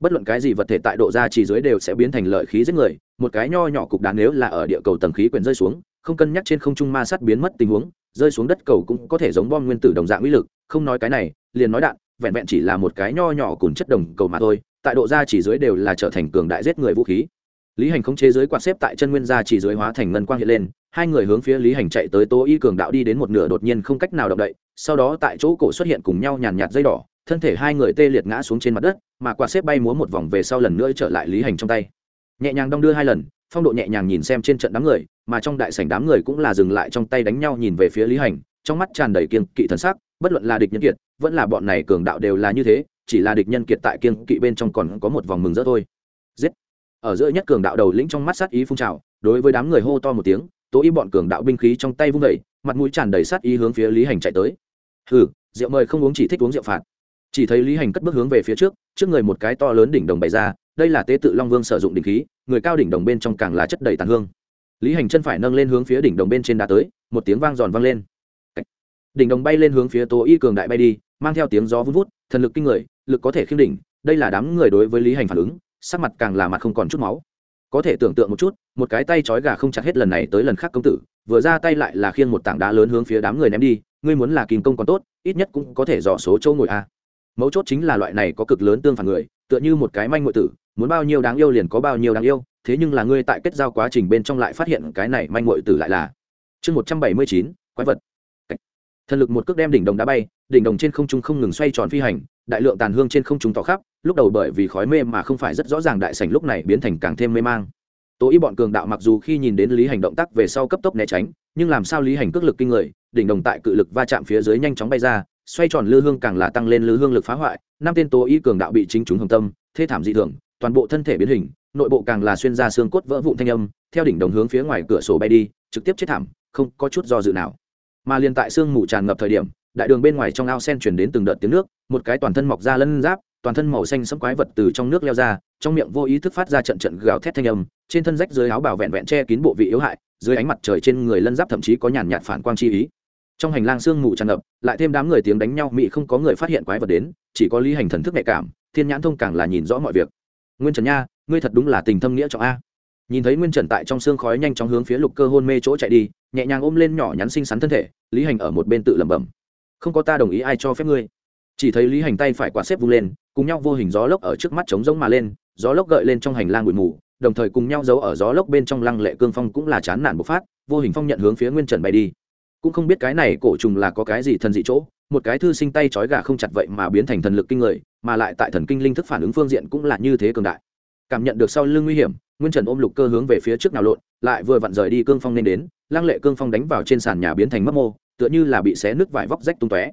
Bất luận cái gì vật thể tại độ ra chỉ dưới đều sẽ biến thành lợi khí giết người, một cái nho nhỏ cục đá nếu là ở địa cầu tầng khí quyển rơi xuống, không cân nhắc trên không trung ma sát biến mất tình huống, rơi xuống đất cầu cũng có thể giống bom nguyên tử đồng dạng uy lực, không nói cái này, liền nói đạn, vẹn vẹn chỉ là một cái nho nhỏ cùng chất đồng cầu mà thôi, tại độ ra chỉ dưới đều là trở thành cường đại giết người vũ khí. Lý hành không chế dưới quạt xếp tại chân nguyên ra chỉ dưới hóa thành ngân quang hiện lên hai người hướng phía lý hành chạy tới tố y cường đạo đi đến một nửa đột nhiên không cách nào động đậy, sau đó tại chỗ cổ xuất hiện cùng nhau nhàn nhạt dây đỏ, thân thể hai người tê liệt ngã xuống trên mặt đất, mà quạt xếp bay múa một vòng về sau lần nữa trở lại lý hành trong tay. Nhẹ nhàng đong đưa hai lần, phong độ nhẹ nhàng nhìn xem trên trận đám người, mà trong đại sảnh đám người cũng là dừng lại trong tay đánh nhau nhìn về phía lý hành, trong mắt tràn đầy kiên kỵ thần sắc, bất luận là địch nhân kiệt, vẫn là bọn này cường đạo đều là như thế, chỉ là địch nhân kiệt tại kiên kỵ bên trong còn có một vòng mừng rỡ thôi. Giết! Ở giữa nhất cường đạo đầu lĩnh trong mắt sát ý phun trào, đối với đám người hô to một tiếng tố y bọn cường đạo binh khí trong tay vung vẩy mặt mũi tràn đầy sát ý hướng phía lý hành chạy tới. Hừ, rượu mời không uống chỉ thích uống rượu phạt. Chỉ thấy lý hành cất bước hướng về phía trước trước người một cái to lớn đỉnh đồng bày ra, đây là tế tự long vương sử dụng đỉnh khí, người cao đỉnh đồng bên trong càng là chất đầy tàn hương. Lý hành chân phải nâng lên hướng phía đỉnh đồng bên trên đá tới, một tiếng vang giòn vang lên. Đỉnh đồng bay lên hướng phía tố y cường đại bay đi, mang theo tiếng gió vun vút, thần lực kinh người, lực có thể khiêm đỉnh, đây là đám người đối với lý hành phản ứng, sắc mặt càng là mặt không còn chút máu có thể tưởng tượng một chút, một cái tay trói gà không chặt hết lần này tới lần khác công tử, vừa ra tay lại là khiêng một tảng đá lớn hướng phía đám người ném đi, ngươi muốn là kìm công còn tốt, ít nhất cũng có thể dò số châu ngồi a. Mấu chốt chính là loại này có cực lớn tương phản người, tựa như một cái manh ngội tử, muốn bao nhiêu đáng yêu liền có bao nhiêu đáng yêu, thế nhưng là ngươi tại kết giao quá trình bên trong lại phát hiện cái này manh ngội tử lại là chương một trăm bảy mươi chín, quái vật. Thần lực một cước đem đỉnh đồng đá bay, đỉnh đồng trên không trung không ngừng xoay tròn phi hành, đại lượng tàn hương trên không trung tỏ khắp lúc đầu bởi vì khói mê mà không phải rất rõ ràng đại sảnh lúc này biến thành càng thêm mê mang. Tố y bọn cường đạo mặc dù khi nhìn đến lý hành động tác về sau cấp tốc né tránh, nhưng làm sao lý hành cước lực kinh người, đỉnh đồng tại cự lực va chạm phía dưới nhanh chóng bay ra, xoay tròn lư hương càng là tăng lên lư hương lực phá hoại, năm tên tố y cường đạo bị chính chúng hồng tâm, thê thảm dị thường, toàn bộ thân thể biến hình, nội bộ càng là xuyên ra xương cốt vỡ vụn thanh âm, theo đỉnh đồng hướng phía ngoài cửa sổ bay đi, trực tiếp chết thảm, không có chút do dự nào. Mà liền tại sương mù tràn ngập thời điểm, đại đường bên ngoài trong ao sen chuyển đến từng đợt tiếng nước, một cái toàn thân mọc ra lân giáp toàn thân màu xanh sẫm quái vật từ trong nước leo ra, trong miệng vô ý thức phát ra trận trận gào thét thanh âm, trên thân rách dưới áo bảo vẹn vẹn che kín bộ vị yếu hại, dưới ánh mặt trời trên người lân giáp thậm chí có nhàn nhạt phản quang chi ý. Trong hành lang sương mù tràn ngập, lại thêm đám người tiếng đánh nhau, mị không có người phát hiện quái vật đến, chỉ có lý hành thần thức nhạy cảm, thiên nhãn thông càng là nhìn rõ mọi việc. Nguyên trần nha, ngươi thật đúng là tình thâm nghĩa trọng a. Nhìn thấy nguyên trần tại trong sương khói nhanh chóng hướng phía lục cơ hôn mê chỗ chạy đi, nhẹ nhàng ôm lên nhỏ nhắn xinh xắn thân thể, lý hành ở một bên tự lẩm bẩm. Không có ta đồng ý ai cho phép ngươi. Chỉ thấy lý hành tay phải quạt xếp vung lên cùng nhau vô hình gió lốc ở trước mắt trống rỗng mà lên, gió lốc gợi lên trong hành lang bụi mù, đồng thời cùng nhau giấu ở gió lốc bên trong lăng lệ cương phong cũng là chán nản bộc phát, vô hình phong nhận hướng phía nguyên trần bay đi. Cũng không biết cái này cổ trùng là có cái gì thần dị chỗ, một cái thư sinh tay trói gà không chặt vậy mà biến thành thần lực kinh người, mà lại tại thần kinh linh thức phản ứng phương diện cũng là như thế cường đại. Cảm nhận được sau lưng nguy hiểm, nguyên trần ôm lục cơ hướng về phía trước nào lộn, lại vừa vặn rời đi cương phong nên đến, lăng lệ cương phong đánh vào trên sàn nhà biến thành mất mô, tựa như là bị xé nứt vải vóc rách tung tóe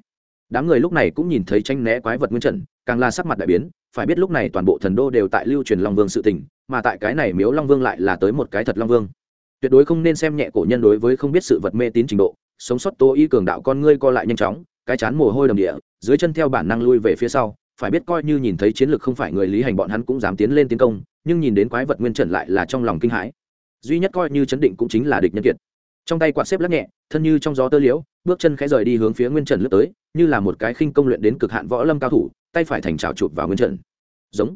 đám người lúc này cũng nhìn thấy tranh né quái vật nguyên trần, càng là sắc mặt đại biến, phải biết lúc này toàn bộ thần đô đều tại lưu truyền long vương sự tình, mà tại cái này miếu long vương lại là tới một cái thật long vương. Tuyệt đối không nên xem nhẹ cổ nhân đối với không biết sự vật mê tín trình độ, sống sót tô y cường đạo con ngươi co lại nhanh chóng, cái chán mồ hôi đầm địa, dưới chân theo bản năng lui về phía sau, phải biết coi như nhìn thấy chiến lược không phải người lý hành bọn hắn cũng dám tiến lên tiến công, nhưng nhìn đến quái vật nguyên trần lại là trong lòng kinh hãi. Duy nhất coi như chấn định cũng chính là địch nhân kiệt trong tay quạt xếp lắc nhẹ, thân như trong gió tơ liễu, bước chân khẽ rời đi hướng phía nguyên trần lướt tới, như là một cái khinh công luyện đến cực hạn võ lâm cao thủ, tay phải thành trào chụp vào nguyên trần. Giống.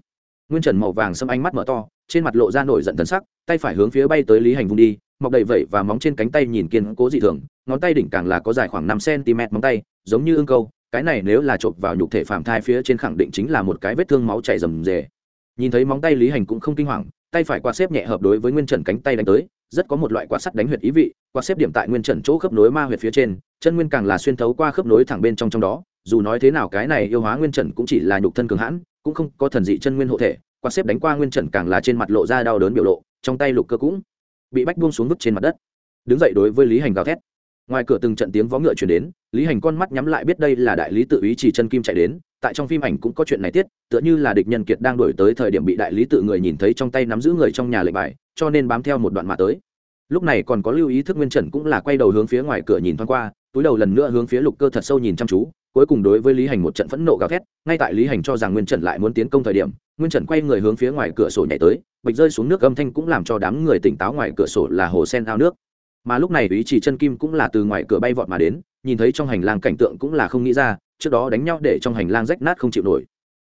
Nguyên trần màu vàng xâm ánh mắt mở to, trên mặt lộ ra nổi giận thân sắc, tay phải hướng phía bay tới lý hành vùng đi, mọc đầy vẩy và móng trên cánh tay nhìn kiên cố dị thường, ngón tay đỉnh càng là có dài khoảng năm cm móng tay, giống như ương câu, cái này nếu là chộp vào nhục thể phạm thai phía trên khẳng định chính là một cái vết thương máu chảy rầm rề. Nhìn thấy móng tay lý hành cũng không kinh hoàng tay phải quạt xếp nhẹ hợp đối với nguyên trần cánh tay đánh tới, rất có một loại quạt sắt đánh huyệt ý vị, quạt xếp điểm tại nguyên trần chỗ khớp nối ma huyệt phía trên, chân nguyên càng là xuyên thấu qua khớp nối thẳng bên trong trong đó, dù nói thế nào cái này yêu hóa nguyên trần cũng chỉ là nhục thân cường hãn, cũng không có thần dị chân nguyên hộ thể, quạt xếp đánh qua nguyên trần càng là trên mặt lộ ra đau đớn biểu lộ, trong tay lục cơ cũng bị bách buông xuống vứt trên mặt đất. Đứng dậy đối với lý hành gào thét ngoài cửa từng trận tiếng vó ngựa chuyển đến, lý hành con mắt nhắm lại biết đây là đại lý tự ý chỉ chân kim chạy đến, tại trong phim ảnh cũng có chuyện này tiết, tựa như là địch nhân kiệt đang đổi tới thời điểm bị đại lý tự người nhìn thấy trong tay nắm giữ người trong nhà lệnh bài, cho nên bám theo một đoạn mà tới. Lúc này còn có lưu ý thức nguyên trần cũng là quay đầu hướng phía ngoài cửa nhìn thoáng qua, túi đầu lần nữa hướng phía lục cơ thật sâu nhìn chăm chú, cuối cùng đối với lý hành một trận phẫn nộ gào thét, ngay tại lý hành cho rằng nguyên trần lại muốn tiến công thời điểm, nguyên trần quay người hướng phía ngoài cửa sổ nhảy tới, bịch rơi xuống nước âm thanh cũng làm cho đám người tỉnh táo ngoài cửa sổ là hồ sen ao nước mà lúc này ý chỉ chân kim cũng là từ ngoài cửa bay vọt mà đến, nhìn thấy trong hành lang cảnh tượng cũng là không nghĩ ra, trước đó đánh nhau để trong hành lang rách nát không chịu nổi.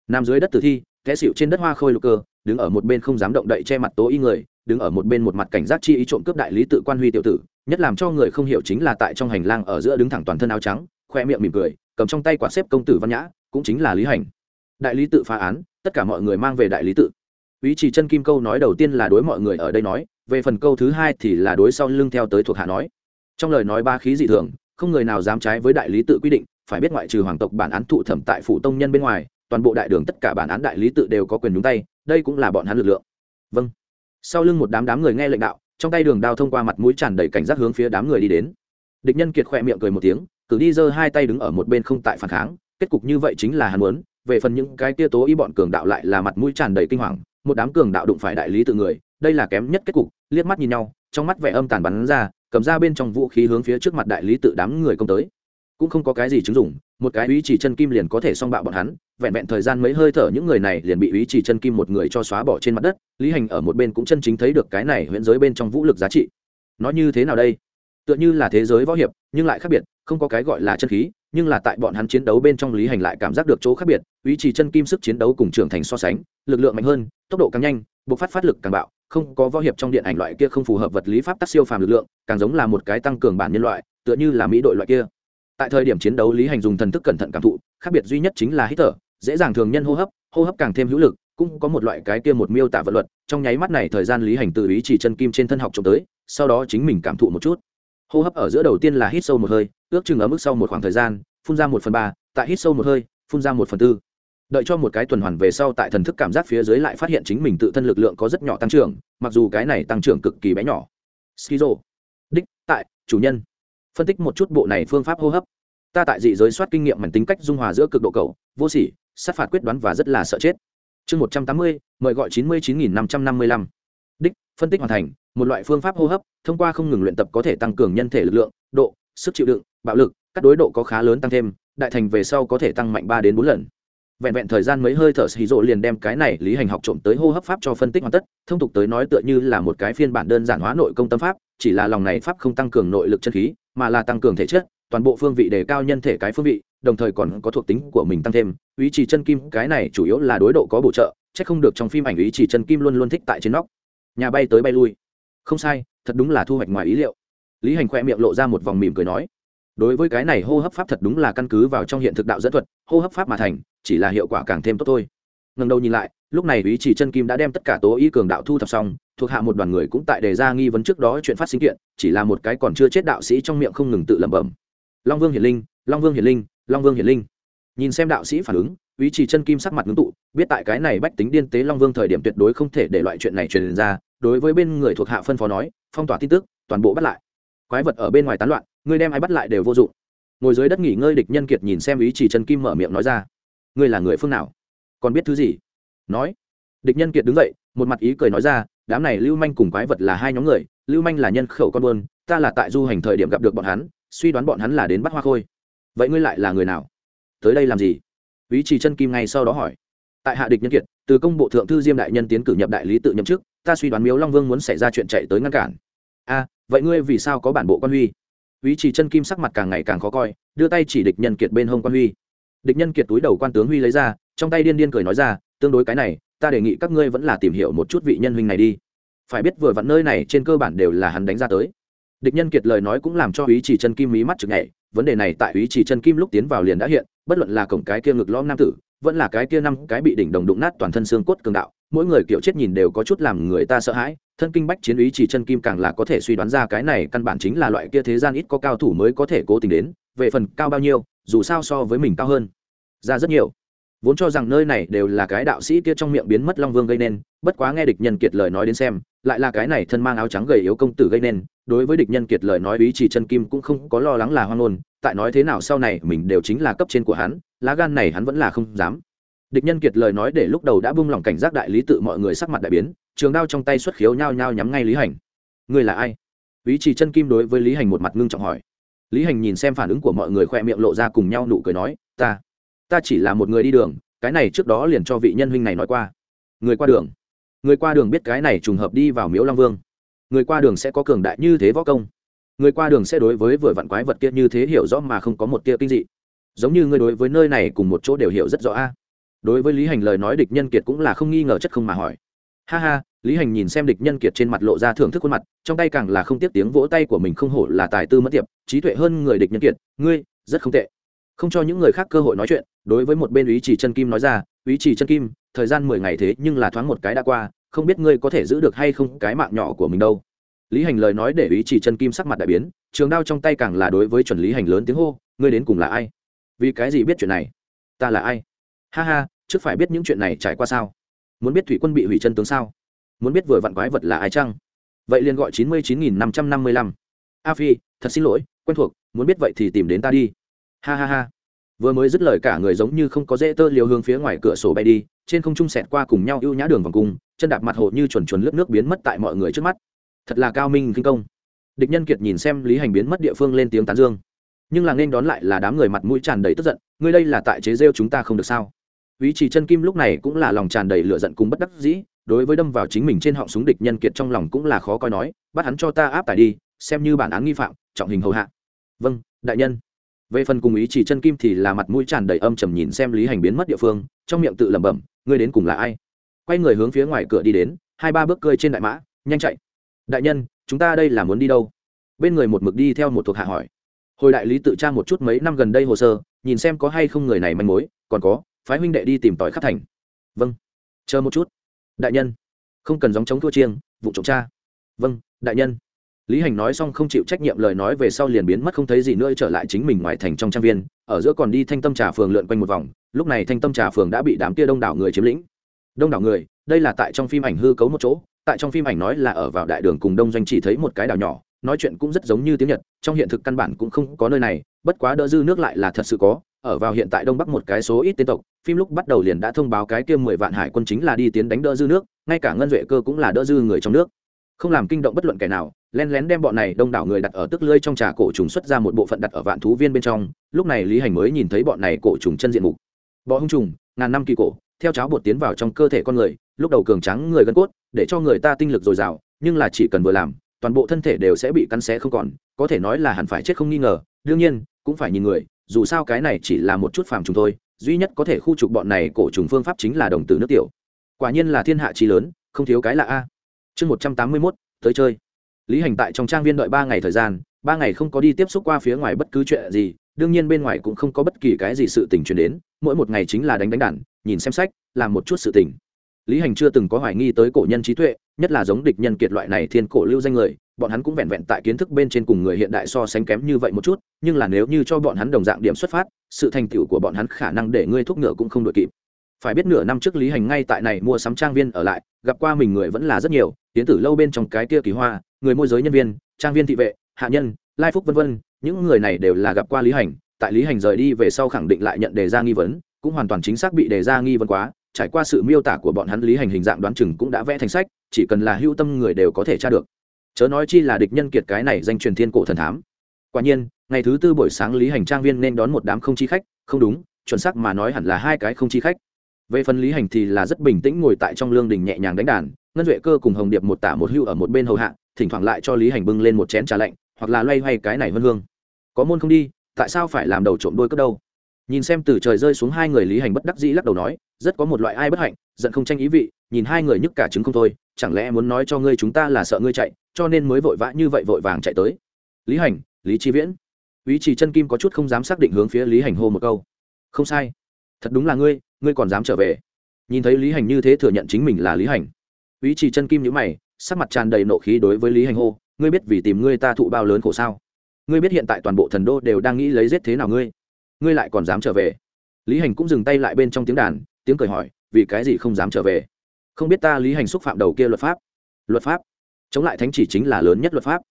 Nằm dưới đất tử thi té xịu trên đất hoa khôi lục cơ, đứng ở một bên không dám động đậy che mặt tố y người, đứng ở một bên một mặt cảnh giác chi ý trộm cướp đại lý tự quan huy tiểu tử, nhất làm cho người không hiểu chính là tại trong hành lang ở giữa đứng thẳng toàn thân áo trắng, khoe miệng mỉm cười, cầm trong tay quả xếp công tử văn nhã, cũng chính là lý hành. Đại lý tự phá án, tất cả mọi người mang về đại lý tự. Ý chỉ chân kim câu nói đầu tiên là đối mọi người ở đây nói về phần câu thứ hai thì là đối sau lưng theo tới thuộc hạ nói. Trong lời nói ba khí dị thường, không người nào dám trái với đại lý tự quy định, phải biết ngoại trừ hoàng tộc bản án thụ thẩm tại phủ tông nhân bên ngoài, toàn bộ đại đường tất cả bản án đại lý tự đều có quyền đúng tay, đây cũng là bọn hắn lực lượng. Vâng. Sau lưng một đám đám người nghe lệnh đạo, trong tay đường đao thông qua mặt mũi tràn đầy cảnh giác hướng phía đám người đi đến. Địch nhân kiệt khỏe miệng cười một tiếng, cử đi giơ hai tay đứng ở một bên không tại phản kháng, kết cục như vậy chính là hắn muốn, về phần những cái tia tố ý bọn cường đạo lại là mặt mũi tràn đầy kinh hoàng, một đám cường đạo đụng phải đại lý tự người, đây là kém nhất kết cục liếc mắt nhìn nhau, trong mắt vẻ âm tàn bắn ra, cầm ra bên trong vũ khí hướng phía trước mặt đại lý tự đám người công tới. Cũng không có cái gì chứng dụng, một cái ý chỉ chân kim liền có thể xong bạo bọn hắn, vẹn vẹn thời gian mấy hơi thở những người này liền bị ý chỉ chân kim một người cho xóa bỏ trên mặt đất, lý hành ở một bên cũng chân chính thấy được cái này huyễn giới bên trong vũ lực giá trị. Nó như thế nào đây? Tựa như là thế giới võ hiệp, nhưng lại khác biệt, không có cái gọi là chân khí, nhưng là tại bọn hắn chiến đấu bên trong lý hành lại cảm giác được chỗ khác biệt, ý chỉ chân kim sức chiến đấu cùng trưởng thành so sánh, lực lượng mạnh hơn, tốc độ càng nhanh buộc phát phát lực càng bạo không có võ hiệp trong điện ảnh loại kia không phù hợp vật lý pháp tắc siêu phàm lực lượng, càng giống là một cái tăng cường bản nhân loại, tựa như là mỹ đội loại kia. Tại thời điểm chiến đấu, lý hành dùng thần thức cẩn thận cảm thụ, khác biệt duy nhất chính là hít thở dễ dàng thường nhân hô hấp hô hấp càng thêm hữu lực, cũng có một loại cái kia một miêu tả vật luật, trong nháy mắt này thời gian lý hành tự ý chỉ chân kim trên thân học trộm tới, sau đó chính mình cảm thụ một chút. Hô hấp ở giữa đầu tiên là hít sâu một hơi, ước chừng ở mức sau một khoảng thời gian, phun ra một phần ba, tại hít sâu một hơi, phun ra một phần tư đợi cho một cái tuần hoàn về sau tại thần thức cảm giác phía dưới lại phát hiện chính mình tự thân lực lượng có rất nhỏ tăng trưởng, mặc dù cái này tăng trưởng cực kỳ bé nhỏ. Skizo đích, tại, chủ nhân. Phân tích một chút bộ này phương pháp hô hấp. Ta tại dị giới soát kinh nghiệm mảnh tính cách dung hòa giữa cực độ cầu, vô sỉ, sát phạt quyết đoán và rất là sợ chết. Chương một trăm tám mươi, mời gọi chín mươi chín nghìn năm trăm năm mươi lăm. Đích, phân tích hoàn thành, một loại phương pháp hô hấp, thông qua không ngừng luyện tập có thể tăng cường nhân thể lực lượng, độ, sức chịu đựng, bạo lực các đối độ có khá lớn tăng thêm, đại thành về sau có thể tăng mạnh ba đến bốn lần vẹn vẹn thời gian mấy hơi thở xì rộ liền đem cái này lý hành học trộm tới hô hấp pháp cho phân tích hoàn tất, thông tục tới nói tựa như là một cái phiên bản đơn giản hóa nội công tâm pháp, chỉ là lòng này pháp không tăng cường nội lực chân khí, mà là tăng cường thể chất, toàn bộ phương vị đề cao nhân thể cái phương vị, đồng thời còn có thuộc tính của mình tăng thêm, ý chỉ chân kim, cái này chủ yếu là đối độ có bổ trợ, chắc không được trong phim ảnh ý chỉ chân kim luôn luôn thích tại trên nóc. Nhà bay tới bay lui. Không sai, thật đúng là thu hoạch ngoài ý liệu. Lý hành khoe miệng lộ ra một vòng mỉm cười nói, đối với cái này hô hấp pháp thật đúng là căn cứ vào trong hiện thực đạo dẫn thuật, hô hấp pháp mà thành chỉ là hiệu quả càng thêm tốt thôi. Ngần đầu nhìn lại, lúc này ý chỉ chân kim đã đem tất cả tố y cường đạo thu thập xong, thuộc hạ một đoàn người cũng tại đề ra nghi vấn trước đó chuyện phát sinh kiện, chỉ là một cái còn chưa chết đạo sĩ trong miệng không ngừng tự lẩm bẩm. Long vương hiển linh, long vương hiển linh, long vương hiển linh. Nhìn xem đạo sĩ phản ứng, ý chỉ chân kim sắc mặt ngưng tụ, biết tại cái này bách tính điên tế long vương thời điểm tuyệt đối không thể để loại chuyện này truyền ra, đối với bên người thuộc hạ phân phó nói, phong tỏa tin tức, toàn bộ bắt lại. Quái vật ở bên ngoài tán loạn, ngươi đem ai bắt lại đều vô dụng. Ngồi dưới đất nghỉ ngơi địch nhân kiệt nhìn xem ý chỉ chân kim mở miệng nói ra ngươi là người phương nào? Còn biết thứ gì? Nói. Địch nhân kiệt đứng dậy, một mặt ý cười nói ra, đám này lưu manh cùng quái vật là hai nhóm người, lưu manh là nhân khẩu con buôn, ta là tại du hành thời điểm gặp được bọn hắn, suy đoán bọn hắn là đến bắt hoa khôi. Vậy ngươi lại là người nào? Tới đây làm gì? Ý chỉ chân kim ngay sau đó hỏi. Tại hạ địch nhân kiệt, từ công bộ thượng thư diêm đại nhân tiến cử nhập đại lý tự nhậm chức, ta suy đoán miếu long vương muốn xảy ra chuyện chạy tới ngăn cản. A, vậy ngươi vì sao có bản bộ quan huy? Ý chỉ chân kim sắc mặt càng ngày càng khó coi, đưa tay chỉ địch nhân kiệt bên hông quan huy địch nhân kiệt túi đầu quan tướng huy lấy ra, trong tay điên điên cười nói ra, tương đối cái này, ta đề nghị các ngươi vẫn là tìm hiểu một chút vị nhân huynh này đi. Phải biết vừa vặn nơi này trên cơ bản đều là hắn đánh ra tới. Địch nhân kiệt lời nói cũng làm cho ý chỉ chân kim mí mắt chực nhảy, vấn đề này tại ý chỉ chân kim lúc tiến vào liền đã hiện, bất luận là cổng cái kia ngực lõm nam tử, vẫn là cái kia năm cái bị đỉnh đồng đụng nát toàn thân xương cốt cường đạo, mỗi người kiểu chết nhìn đều có chút làm người ta sợ hãi, thân kinh bách chiến ý chỉ chân kim càng là có thể suy đoán ra cái này căn bản chính là loại kia thế gian ít có cao thủ mới có thể cố tình đến, về phần cao bao nhiêu dù sao so với mình cao hơn. Ra rất nhiều. Vốn cho rằng nơi này đều là cái đạo sĩ kia trong miệng biến mất long vương gây nên, bất quá nghe địch nhân kiệt lời nói đến xem, lại là cái này thân mang áo trắng gầy yếu công tử gây nên, đối với địch nhân kiệt lời nói ý chỉ chân kim cũng không có lo lắng là hoang ngôn, tại nói thế nào sau này mình đều chính là cấp trên của hắn, lá gan này hắn vẫn là không dám. Địch nhân kiệt lời nói để lúc đầu đã bung lỏng cảnh giác đại lý tự mọi người sắc mặt đại biến, trường đao trong tay xuất khiếu nhao nhao nhắm ngay lý hành. Người là ai? Ý chỉ chân kim đối với lý hành một mặt ngưng trọng hỏi lý hành nhìn xem phản ứng của mọi người khoe miệng lộ ra cùng nhau nụ cười nói, ta ta chỉ là một người đi đường, cái này trước đó liền cho vị nhân huynh này nói qua. Người qua đường? Người qua đường biết cái này trùng hợp đi vào miếu long vương. Người qua đường sẽ có cường đại như thế võ công. Người qua đường sẽ đối với vừa vặn quái vật kia như thế hiểu rõ mà không có một tia kinh dị. Giống như ngươi đối với nơi này cùng một chỗ đều hiểu rất rõ a. Đối với lý hành lời nói địch nhân kiệt cũng là không nghi ngờ chất không mà hỏi. Ha ha lý hành nhìn xem địch nhân kiệt trên mặt lộ ra thưởng thức khuôn mặt, trong tay càng là không tiếp tiếng vỗ tay của mình không hổ là tài tư mất tiệp trí tuệ hơn người địch nhân kiệt, ngươi, rất không tệ. Không cho những người khác cơ hội nói chuyện, đối với một bên ý chỉ chân kim nói ra ý chỉ chân kim, thời gian mười ngày thế nhưng là thoáng một cái đã qua, không biết ngươi có thể giữ được hay không cái mạng nhỏ của mình đâu. Lý hành lời nói để ý chỉ chân kim sắc mặt đại biến, trường đao trong tay càng là đối với chuẩn lý hành lớn tiếng hô, ngươi đến cùng là ai? Vì cái gì biết chuyện này? Ta là ai? Ha ha, trước phải biết những chuyện này trải qua sao? Muốn biết thủy quân bị hủy chân tướng sao? Muốn biết vừa vặn quái vật là ai chăng? Vậy liền gọi chín mươi chín nghìn năm trăm năm mươi lăm. A phi, thật xin lỗi, quen thuộc, muốn biết vậy thì tìm đến ta đi. Ha ha ha. Vừa mới dứt lời cả người giống như không có dễ tơ liều hướng phía ngoài cửa sổ bay đi, trên không trung sẹt qua cùng nhau ưu nhã đường vòng cung, chân đạp mặt hồ như chuẩn chuẩn lướt nước biến mất tại mọi người trước mắt. Thật là cao minh kinh công. Địch nhân kiệt nhìn xem lý hành biến mất địa phương lên tiếng tán dương. Nhưng là nên đón lại là đám người mặt mũi tràn đầy tức giận, ngươi đây là tại chế rêu chúng ta không được sao? Ý chỉ chân kim lúc này cũng là lòng tràn đầy lửa giận cùng bất đắc dĩ đối với đâm vào chính mình trên họng súng địch nhân kiệt trong lòng cũng là khó coi nói, bắt hắn cho ta áp tải đi, xem như bản án nghi phạm, trọng hình hầu hạ. Vâng đại nhân. Về phần cùng ý chỉ chân kim thì là mặt mũi tràn đầy âm trầm nhìn xem lý hành biến mất địa phương, trong miệng tự lẩm bẩm, ngươi đến cùng là ai? Quay người hướng phía ngoài cửa đi đến, hai ba bước cơi trên đại mã, nhanh chạy. Đại nhân, chúng ta đây là muốn đi đâu? Bên người một mực đi theo một thuộc hạ hỏi. Hồi đại lý tự tra một chút mấy năm gần đây hồ sơ, nhìn xem có hay không người này manh mối, còn có, phái huynh đệ đi tìm tòi khắc thành. Vâng chờ một chút đại nhân, không cần dòng chống thua chiêng, vụ trộm cha. Vâng đại nhân. Lý hành nói xong không chịu trách nhiệm lời nói về sau liền biến mất không thấy gì nữa, trở lại chính mình ngoài thành trong trang viên, ở giữa còn đi thanh tâm trà phường lượn quanh một vòng. Lúc này thanh tâm trà phường đã bị đám kia đông đảo người chiếm lĩnh. Đông đảo người, đây là tại trong phim ảnh hư cấu một chỗ, tại trong phim ảnh nói là ở vào đại đường cùng đông doanh chỉ thấy một cái đảo nhỏ nói chuyện cũng rất giống như tiếng nhật, trong hiện thực căn bản cũng không có nơi này, bất quá đỡ dư nước lại là thật sự có, ở vào hiện tại đông bắc một cái số ít tên tộc, phim lúc bắt đầu liền đã thông báo cái kia mười vạn hải quân chính là đi tiến đánh đỡ dư nước, ngay cả ngân duệ cơ cũng là đỡ dư người trong nước. Không làm kinh động bất luận kẻ nào, len lén đem bọn này đông đảo người đặt ở tức lưới trong trà cổ trùng xuất ra một bộ phận đặt ở vạn thú viên bên trong, lúc này lý hành mới nhìn thấy bọn này cổ trùng chân diện mục. Bọ hung trùng, ngàn năm kỳ cổ, theo cháo bột tiến vào trong cơ thể con người, lúc đầu cường trắng người gân cốt, để cho người ta tinh lực dồi dào, nhưng là chỉ cần vừa làm toàn bộ thân thể đều sẽ bị cắn xé không còn, có thể nói là hẳn phải chết không nghi ngờ. Đương nhiên, cũng phải nhìn người, dù sao cái này chỉ là một chút phàm trùng thôi, duy nhất có thể khu trục bọn này cổ trùng phương pháp chính là đồng tử nước tiểu. Quả nhiên là thiên hạ trí lớn, không thiếu cái là a. Chương một trăm tám mươi mốt, tới chơi. Lý hành tại trong trang viên đợi ba ngày thời gian, ba ngày không có đi tiếp xúc qua phía ngoài bất cứ chuyện gì, đương nhiên bên ngoài cũng không có bất kỳ cái gì sự tình truyền đến, mỗi một ngày chính là đánh đánh đản nhìn xem sách, làm một chút sự tình lý hành chưa từng có hoài nghi tới cổ nhân trí tuệ, nhất là giống địch nhân kiệt loại này thiên cổ lưu danh người, bọn hắn cũng vẹn vẹn tại kiến thức bên trên cùng người hiện đại so sánh kém như vậy một chút, nhưng là nếu như cho bọn hắn đồng dạng điểm xuất phát, sự thành tựu của bọn hắn khả năng để ngươi thúc ngựa cũng không đội kịp. Phải biết nửa năm trước lý hành ngay tại này mua sắm trang viên ở lại, gặp qua mình người vẫn là rất nhiều, tiến tử lâu bên trong cái kia kỳ hoa, người môi giới nhân viên, trang viên thị vệ, hạ nhân, lai phúc vân vân, những người này đều là gặp qua lý hành, tại lý hành rời đi về sau khẳng định lại nhận đề ra nghi vấn, cũng hoàn toàn chính xác bị đề ra nghi vấn quá trải qua sự miêu tả của bọn hắn, lý hành hình dạng đoán chừng cũng đã vẽ thành sách, chỉ cần là hưu tâm người đều có thể tra được. Chớ nói chi là địch nhân kiệt cái này danh truyền thiên cổ thần thám. Quả nhiên, ngày thứ tư buổi sáng, lý hành trang viên nên đón một đám không chi khách, không đúng, chuẩn xác mà nói hẳn là hai cái không chi khách. Về phần lý hành thì là rất bình tĩnh ngồi tại trong lương đình nhẹ nhàng đánh đàn, ngân duệ cơ cùng hồng điệp một tả một hưu ở một bên hầu hạ, thỉnh thoảng lại cho lý hành bưng lên một chén trà lạnh, hoặc là loay hoay cái này vân hương. Có môn không đi, tại sao phải làm đầu trộm đôi cất đâu? Nhìn xem từ trời rơi xuống hai người lý hành bất đắc dĩ lắc đầu nói, rất có một loại ai bất hạnh, giận không tranh ý vị, nhìn hai người nhức cả trứng không thôi, chẳng lẽ muốn nói cho ngươi chúng ta là sợ ngươi chạy, cho nên mới vội vã như vậy vội vàng chạy tới. Lý hành, lý chi viễn. Ý chỉ chân kim có chút không dám xác định hướng phía lý hành hô một câu. Không sai. Thật đúng là ngươi ngươi còn dám trở về. Nhìn thấy lý hành như thế thừa nhận chính mình là lý hành. Ý chỉ chân kim nhữ mày, sắc mặt tràn đầy nộ khí đối với lý hành hô, ngươi biết vì tìm ngươi ta thụ bao lớn khổ sao? Ngươi biết hiện tại toàn bộ thần đô đều đang nghĩ lấy giết thế nào ngươi? Ngươi lại còn dám trở về? Lý hành cũng dừng tay lại bên trong tiếng đàn, tiếng cười hỏi, vì cái gì không dám trở về? Không biết ta lý hành xúc phạm đầu kia luật pháp? Luật pháp? Chống lại thánh chỉ chính là lớn nhất luật pháp.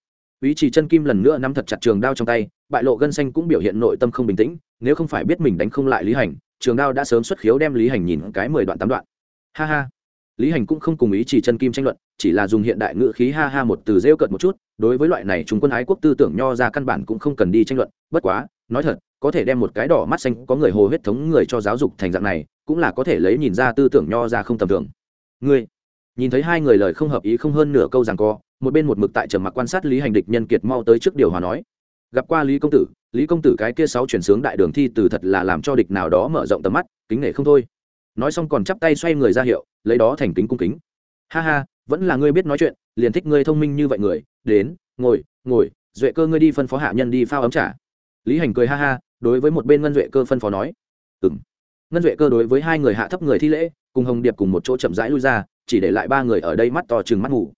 Ý chỉ chân kim lần nữa nắm thật chặt trường đao trong tay, bại lộ gân xanh cũng biểu hiện nội tâm không bình tĩnh, nếu không phải biết mình đánh không lại lý hành, trường đao đã sớm xuất khiếu đem lý hành nhìn cái mười đoạn tám đoạn. Ha ha lý hành cũng không cùng ý chỉ chân kim tranh luận, chỉ là dùng hiện đại ngữ khí ha ha một từ rêu cợt một chút, đối với loại này chúng quân ái quốc tư tưởng nho ra căn bản cũng không cần đi tranh luận. Bất quá, nói thật, có thể đem một cái đỏ mắt xanh, có người hồ huyết thống người cho giáo dục thành dạng này, cũng là có thể lấy nhìn ra tư tưởng nho ra không tầm thường. Ngươi, nhìn thấy hai người lời không hợp ý không hơn nửa câu rằng co, một bên một mực tại trầm mặc quan sát lý hành địch nhân kiệt mau tới trước điều hòa nói. Gặp qua lý công tử, lý công tử cái kia sáu chuyển sướng đại đường thi từ thật là làm cho địch nào đó mở rộng tầm mắt, kính nể không thôi nói xong còn chắp tay xoay người ra hiệu, lấy đó thành kính cung kính. Ha ha, vẫn là ngươi biết nói chuyện, liền thích ngươi thông minh như vậy người, đến, ngồi ngồi, duệ cơ ngươi đi phân phó hạ nhân đi phao ấm trả lý hành cười ha ha, đối với một bên ngân duệ cơ phân phó nói. Ừ m ngân duệ cơ đối với hai người hạ thấp người thi lễ, cùng hồng điệp cùng một chỗ chậm rãi lui ra, chỉ để lại ba người ở đây mắt to chừng mắt ngủ.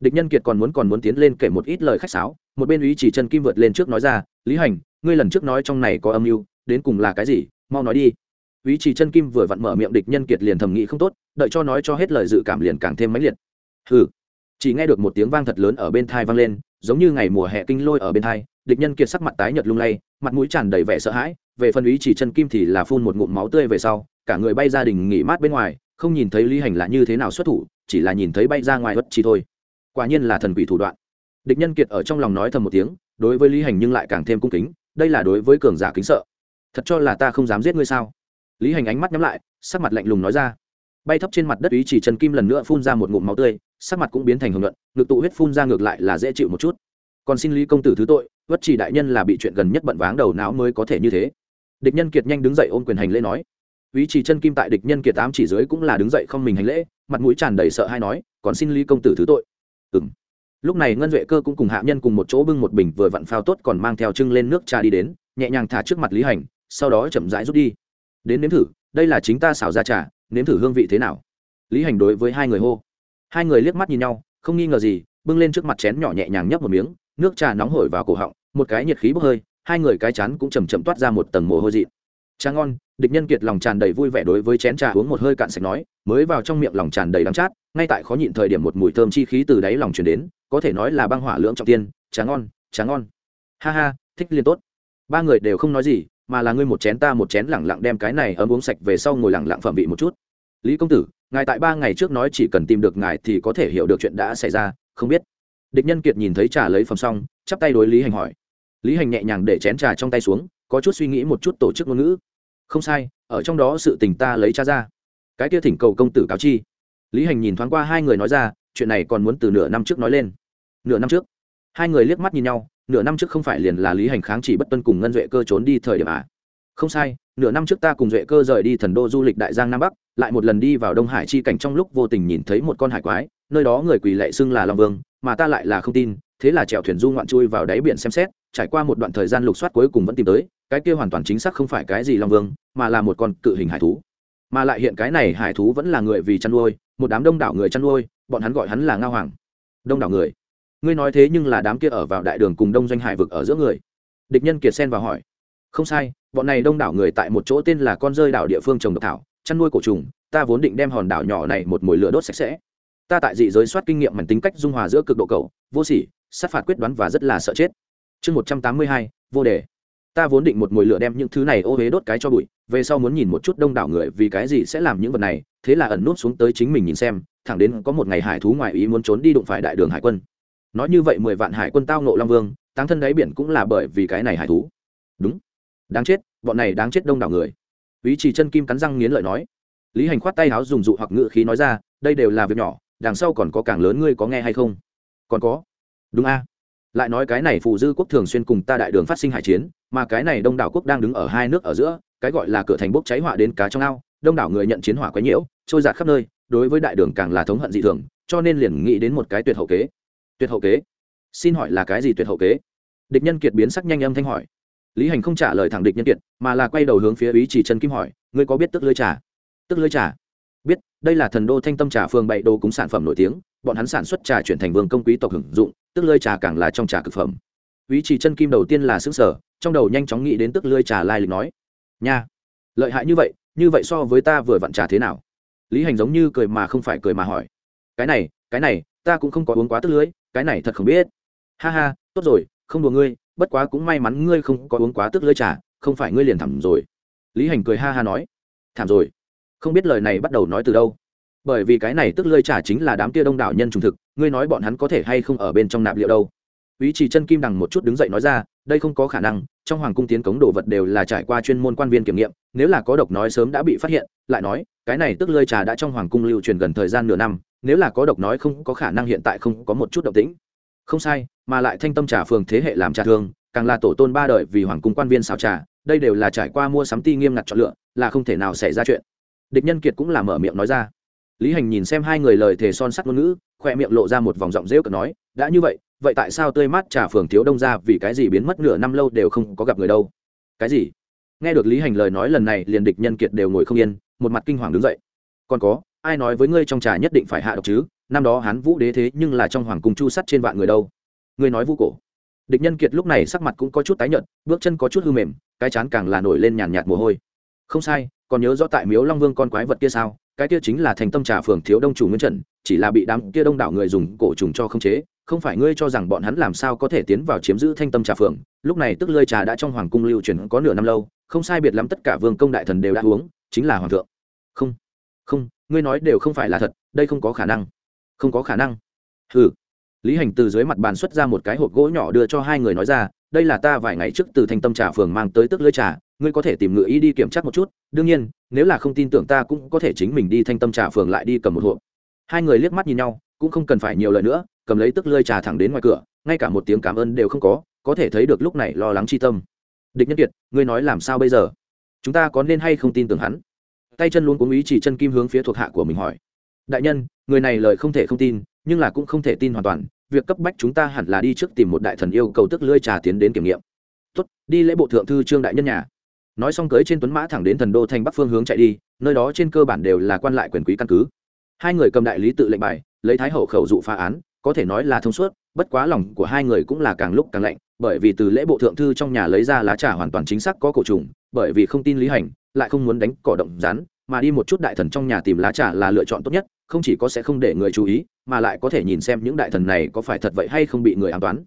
Địch nhân kiệt còn muốn còn muốn tiến lên kể một ít lời khách sáo, một bên ý chỉ chân kim vượt lên trước nói ra, lý hành, ngươi lần trước nói trong này có âm mưu, đến cùng là cái gì? Mau nói đi ý chỉ chân kim vừa vặn mở miệng địch nhân kiệt liền thầm nghĩ không tốt, đợi cho nói cho hết lời dự cảm liền càng thêm mãnh liệt. Hừ. Chỉ nghe được một tiếng vang thật lớn ở bên thai vang lên, giống như ngày mùa hè kinh lôi ở bên thai, địch nhân kiệt sắc mặt tái nhợt lung lay, mặt mũi tràn đầy vẻ sợ hãi, về phần ý chỉ chân kim thì là phun một ngụm máu tươi về sau, cả người bay ra đình nghỉ mát bên ngoài, không nhìn thấy lý hành là như thế nào xuất thủ, chỉ là nhìn thấy bay ra ngoài bất chỉ thôi. Quả nhiên là thần quỷ thủ đoạn. Địch nhân kiệt ở trong lòng nói thầm một tiếng, đối với lý hành nhưng lại càng thêm cung kính, đây là đối với cường giả kính sợ. Thật cho là ta không dám giết ngươi sao? Lý hành ánh mắt nhắm lại, sắc mặt lạnh lùng nói ra. Bay thấp trên mặt đất ý chỉ trần kim lần nữa phun ra một ngụm máu tươi, sắc mặt cũng biến thành hồng luận ngực tụ huyết phun ra ngược lại là dễ chịu một chút. Còn xin lý công tử thứ tội vất chỉ đại nhân là bị chuyện gần nhất bận váng đầu não mới có thể như thế. Địch nhân kiệt nhanh đứng dậy ôm quyền hành lễ nói. Ý chỉ chân kim tại địch nhân kiệt tám chỉ dưới cũng là đứng dậy không mình hành lễ, mặt mũi tràn đầy sợ hay nói, còn xin lý công tử thứ tội. Ừ m lúc này ngân duệ cơ cũng cùng hạ nhân cùng một chỗ bưng một bình vừa vặn phao tốt còn mang theo trưng lên nước trà đi đến, nhẹ nhàng thả trước mặt lý hành, sau đó chậm rãi rút đi đến nếm thử, đây là chính ta xảo ra trà, nếm thử hương vị thế nào? Lý hành đối với hai người hô. Hai người liếc mắt nhìn nhau, không nghi ngờ gì, bưng lên trước mặt chén nhỏ nhẹ nhàng nhấp một miếng, nước trà nóng hổi vào cổ họng, một cái nhiệt khí bốc hơi, hai người cái chán cũng chầm chậm toát ra một tầng mồ hôi dị. Trà ngon, địch nhân kiệt lòng tràn đầy vui vẻ đối với chén trà uống một hơi cạn sạch nói, mới vào trong miệng lòng tràn đầy đắng chát, ngay tại khó nhịn thời điểm một mùi thơm chi khí từ đáy lòng truyền đến, có thể nói là băng hỏa lưỡng trọng tiên, trà ngon trà ngon. Ha ha, thích liên tốt. Ba người đều không nói gì mà là ngươi một chén ta một chén lẳng lặng đem cái này ấm uống sạch về sau ngồi lẳng lặng phẩm vị một chút. Lý công tử, ngài tại ba ngày trước nói chỉ cần tìm được ngài thì có thể hiểu được chuyện đã xảy ra, không biết. Địch nhân kiệt nhìn thấy trà lấy phẩm xong, chắp tay đối lý hành hỏi. Lý hành nhẹ nhàng để chén trà trong tay xuống, có chút suy nghĩ một chút tổ chức ngôn ngữ. Không sai, ở trong đó sự tình ta lấy cha ra. Cái kia thỉnh cầu công tử cáo chi. Lý hành nhìn thoáng qua hai người nói ra, chuyện này còn muốn từ nửa năm trước nói lên. Nửa năm trước, hai người liếc mắt nhìn nhau nửa năm trước không phải liền là lý hành kháng chỉ bất tuân cùng ngân duệ cơ trốn đi thời điểm à. không sai, nửa năm trước ta cùng duệ cơ rời đi thần đô du lịch đại giang nam bắc, lại một lần đi vào đông hải chi cảnh trong lúc vô tình nhìn thấy một con hải quái, nơi đó người quỳ lệ xưng là long vương, mà ta lại là không tin, thế là chèo thuyền du ngoạn chui vào đáy biển xem xét, trải qua một đoạn thời gian lục soát cuối cùng vẫn tìm tới, cái kia hoàn toàn chính xác không phải cái gì long vương, mà là một con cự hình hải thú. Mà lại hiện cái này hải thú vẫn là người vì chăn nuôi, một đám đông đảo người chăn nuôi, bọn hắn gọi hắn là ngao hoàng. Đông đảo người ngươi nói thế nhưng là đám kia ở vào đại đường cùng đông doanh hải vực ở giữa người. Địch nhân kiệt sen vào hỏi. Không sai, bọn này đông đảo người tại một chỗ tên là con rơi đảo địa phương trồng độc thảo, chăn nuôi cổ trùng, ta vốn định đem hòn đảo nhỏ này một mồi lửa đốt sạch sẽ. Ta tại dị giới soát kinh nghiệm mảnh tính cách dung hòa giữa cực độ cầu, vô sỉ, sát phạt quyết đoán và rất là sợ chết. Chương một trăm tám mươi hai, vô đề. Ta vốn định một mồi lửa đem những thứ này ô huế đốt cái cho bụi, về sau muốn nhìn một chút đông đảo người vì cái gì sẽ làm những vật này, thế là ẩn nút xuống tới chính mình nhìn xem, thẳng đến có một ngày hải thú ngoại ý muốn trốn đi đụng phải đại đường hải quân nói như vậy mười vạn hải quân tao nộ long vương, táng thân đáy biển cũng là bởi vì cái này hải thú. Đúng. Đáng chết, bọn này đáng chết đông đảo người. Ý chỉ chân kim cắn răng nghiến lợi nói. Lý hành khoát tay áo dùng dụ hoặc ngự khí nói ra, đây đều là việc nhỏ, đằng sau còn có càng lớn ngươi có nghe hay không? Còn có. Đúng a. Lại nói cái này phụ dư quốc thường xuyên cùng ta đại đường phát sinh hải chiến, mà cái này đông đảo quốc đang đứng ở hai nước ở giữa, cái gọi là cửa thành bốc cháy họa đến cá trong ao, đông đảo người nhận chiến hỏa quấy nhiễu, trôi giạt khắp nơi, đối với đại đường càng là thống hận dị thường, cho nên liền nghĩ đến một cái tuyệt hậu kế tuyệt hậu kế. Xin hỏi là cái gì tuyệt hậu kế? Địch nhân kiệt biến sắc nhanh âm thanh hỏi. Lý hành không trả lời thẳng địch nhân kiệt, mà là quay đầu hướng phía ý chỉ trần kim hỏi, ngươi có biết tức lưới trà? Tức lưới trà? Biết, đây là thần đô thanh tâm trà phường bậy đồ cúng sản phẩm nổi tiếng, bọn hắn sản xuất trà chuyển thành vương công quý tộc hưởng dụng, tức lưới trà càng là trong trà cực phẩm. Ý chỉ chân kim đầu tiên là xứ sở trong đầu nhanh chóng nghĩ đến tức lưới trà lai lịch nói, nha, lợi hại như vậy như vậy so với ta vừa vặn trà thế nào? Lý hành giống như cười mà không phải cười mà hỏi, cái này cái này, ta cũng không có uống quá tức lưới cái này thật không biết. Ha ha, tốt rồi, không đùa ngươi, bất quá cũng may mắn ngươi không có uống quá tức lưỡi trà, không phải ngươi liền thảm rồi. Lý hành cười ha ha nói. Thảm rồi. Không biết lời này bắt đầu nói từ đâu. Bởi vì cái này tức lơi trà chính là đám kia đông đảo nhân trùng thực, ngươi nói bọn hắn có thể hay không ở bên trong nạp liệu đâu? Ý chỉ chân kim đằng một chút đứng dậy nói ra, đây không có khả năng, trong hoàng cung tiến cống đồ vật đều là trải qua chuyên môn quan viên kiểm nghiệm, nếu là có độc nói sớm đã bị phát hiện, lại nói, cái này tức lơi trà đã trong hoàng cung lưu truyền gần thời gian nửa năm nếu là có độc nói không có khả năng hiện tại không có một chút động tĩnh. Không sai, mà lại thanh tâm trà phường thế hệ làm trà thương càng là tổ tôn ba đời vì hoàng cung quan viên xào trà, đây đều là trải qua mua sắm ti nghiêm ngặt chọn lựa, là không thể nào xảy ra chuyện. Địch nhân kiệt cũng là mở miệng nói ra. Lý hành nhìn xem hai người lời thề son sắt ngôn ngữ khoe miệng lộ ra một vòng giọng rêu cợt nói, đã như vậy vậy tại sao tươi mát trà phường thiếu đông ra vì cái gì biến mất nửa năm lâu đều không có gặp người đâu? Cái gì? Nghe được lý hành lời nói lần này, liền địch nhân kiệt đều ngồi không yên, một mặt kinh hoàng đứng dậy. Còn có ai nói với ngươi trong trà nhất định phải hạ độc chứ? Năm đó hán vũ đế thế nhưng là trong hoàng cung chu sắt trên vạn người đâu. Ngươi nói vũ cổ. Địch nhân kiệt lúc này sắc mặt cũng có chút tái nhợt, bước chân có chút hư mềm, cái chán càng là nổi lên nhàn nhạt mồ hôi. Không sai, còn nhớ rõ tại miếu long vương con quái vật kia sao? Cái kia chính là thành tâm trà phường thiếu đông chủ nguyên trần, chỉ là bị đám kia đông đảo người dùng cổ trùng cho không chế. Không phải ngươi cho rằng bọn hắn làm sao có thể tiến vào chiếm giữ thanh tâm trà phường? Lúc này tức lơi trà đã trong hoàng cung lưu truyền có nửa năm lâu, không sai biệt lắm tất cả vương công đại thần đều đã uống, chính là hoàng thượng. Không không, ngươi nói đều không phải là thật, đây không có khả năng. Không có khả năng. Ừ lý hành từ dưới mặt bàn xuất ra một cái hộp gỗ nhỏ đưa cho hai người nói ra, đây là ta vài ngày trước từ thanh tâm trà phường mang tới tức lưới trà, ngươi có thể tìm ngựa ý đi kiểm tra một chút, đương nhiên, nếu là không tin tưởng ta cũng có thể chính mình đi thanh tâm trà phường lại đi cầm một hộp. Hai người liếc mắt nhìn nhau, cũng không cần phải nhiều lời nữa, cầm lấy tức lơi trà thẳng đến ngoài cửa, ngay cả một tiếng cảm ơn đều không có có thể thấy được lúc này lo lắng chi tâm. Địch nhân kiệt, ngươi nói làm sao bây giờ? Chúng ta có nên hay không tin tưởng hắn? Tay chân luôn cố ý chỉ chân kim hướng phía thuộc hạ của mình hỏi. Đại nhân, người này lời không thể không tin, nhưng là cũng không thể tin hoàn toàn, việc cấp bách chúng ta hẳn là đi trước tìm một đại thần yêu cầu tức lưỡi trà tiến đến kiểm nghiệm. Tốt, đi lễ bộ thượng thư trương đại nhân nhà. Nói xong cưới trên tuấn mã thẳng đến thần đô thành bắc phương hướng chạy đi, nơi đó trên cơ bản đều là quan lại quyền quý căn cứ. Hai người cầm đại lý tự lệnh bài, lấy thái hậu khẩu dụ phá án, có thể nói là thông suốt, bất quá lòng của hai người cũng là càng lúc càng lạnh, bởi vì từ lễ bộ thượng thư trong nhà lấy ra lá trà hoàn toàn chính xác có cổ trùng, bởi vì không tin lý hành lại không muốn đánh cỏ động rắn, mà đi một chút đại thần trong nhà tìm lá trà là lựa chọn tốt nhất, không chỉ có sẽ không để người chú ý, mà lại có thể nhìn xem những đại thần này có phải thật vậy hay không bị người an toán.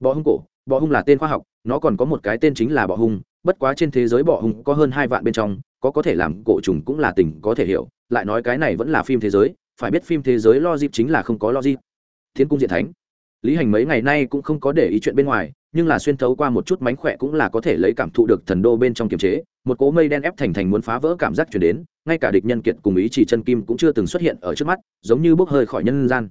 Bọ hung cổ, bọ hung là tên khoa học, nó còn có một cái tên chính là bọ hung, bất quá trên thế giới bọ hung có hơn hai vạn bên trong, có có thể làm cổ trùng cũng là tình có thể hiểu, lại nói cái này vẫn là phim thế giới, phải biết phim thế giới logic chính là không có logic. Thiên cung diện thánh lý hành mấy ngày nay cũng không có để ý chuyện bên ngoài, nhưng là xuyên thấu qua một chút mánh khỏe cũng là có thể lấy cảm thụ được thần đô bên trong kiềm chế. Một cỗ mây đen ép thành thành muốn phá vỡ cảm giác chuyển đến, ngay cả địch nhân kiệt cùng ý chỉ chân kim cũng chưa từng xuất hiện ở trước mắt, giống như bốc hơi khỏi nhân gian.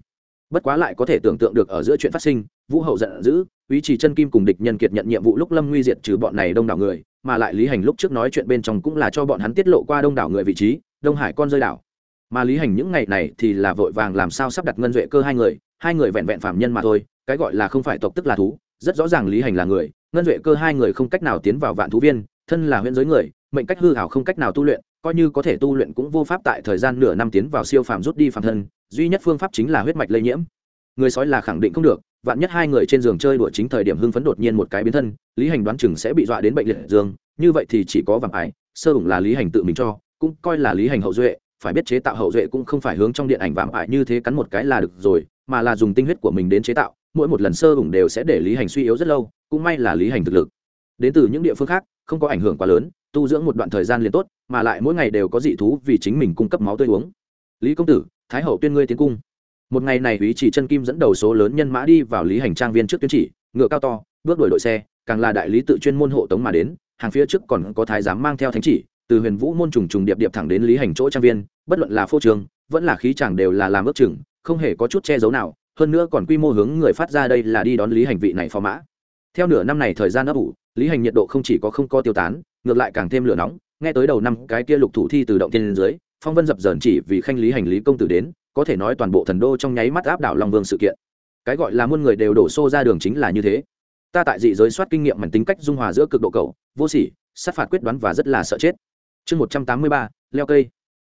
Bất quá lại có thể tưởng tượng được ở giữa chuyện phát sinh, vũ hậu giận dữ, ý chỉ chân kim cùng địch nhân kiệt nhận nhiệm vụ lúc lâm nguy diệt trừ bọn này đông đảo người, mà lại lý hành lúc trước nói chuyện bên trong cũng là cho bọn hắn tiết lộ qua đông đảo người vị trí, đông hải con rơi đảo. Mà lý hành những ngày này thì là vội vàng làm sao sắp đặt ngân duệ cơ hai người hai người vẹn vẹn phạm nhân mà thôi, cái gọi là không phải tộc tức là thú, rất rõ ràng lý hành là người, ngân duệ cơ hai người không cách nào tiến vào vạn thú viên, thân là huyện giới người, mệnh cách hư hảo không cách nào tu luyện, coi như có thể tu luyện cũng vô pháp tại thời gian nửa năm tiến vào siêu phàm rút đi phàm thân, duy nhất phương pháp chính là huyết mạch lây nhiễm. Người sói là khẳng định không được, vạn nhất hai người trên giường chơi đùa chính thời điểm hưng phấn đột nhiên một cái biến thân, lý hành đoán chừng sẽ bị dọa đến bệnh liệt dương như vậy thì chỉ có vàng ải, sơ ủng là lý hành tự mình cho, cũng coi là lý hành hậu duệ, phải biết chế tạo hậu duệ cũng không phải hướng trong điện ảnh vàng ải như thế cắn một cái là được rồi mà là dùng tinh huyết của mình đến chế tạo, mỗi một lần sơ ủng đều sẽ để lý hành suy yếu rất lâu, cũng may là lý hành thực lực. Đến từ những địa phương khác, không có ảnh hưởng quá lớn, tu dưỡng một đoạn thời gian liền tốt, mà lại mỗi ngày đều có dị thú vì chính mình cung cấp máu tươi uống. Lý công tử, thái hậu tuyên ngươi tiến cung. Một ngày này, ý chỉ chân kim dẫn đầu số lớn nhân mã đi vào lý hành trang viên trước tuyến chỉ, ngựa cao to, bước đuổi đội xe, càng là đại lý tự chuyên môn hộ tống mà đến, hàng phía trước còn có thái giám mang theo thánh chỉ, từ huyền vũ môn trùng trùng điệp điệp thẳng đến lý hành chỗ trang viên, bất luận là phô trường, vẫn là khí chàng đều là làm ước chừng không hề có chút che giấu nào, hơn nữa còn quy mô hướng người phát ra đây là đi đón lý hành vị này phò mã. Theo nửa năm này thời gian ấp ủ, lý hành nhiệt độ không chỉ có không có tiêu tán, ngược lại càng thêm lửa nóng. Nghe tới đầu năm, cái kia lục thủ thi từ động tiên dưới, phong vân dập dờn chỉ vì khanh lý hành lý công tử đến, có thể nói toàn bộ thần đô trong nháy mắt áp đảo long vương sự kiện. Cái gọi là muôn người đều đổ xô ra đường chính là như thế. Ta tại dị giới soát kinh nghiệm mảnh tính cách dung hòa giữa cực độ cầu, vô sỉ, sát phạt quyết đoán và rất là sợ chết. Chương một trăm tám mươi ba, leo cây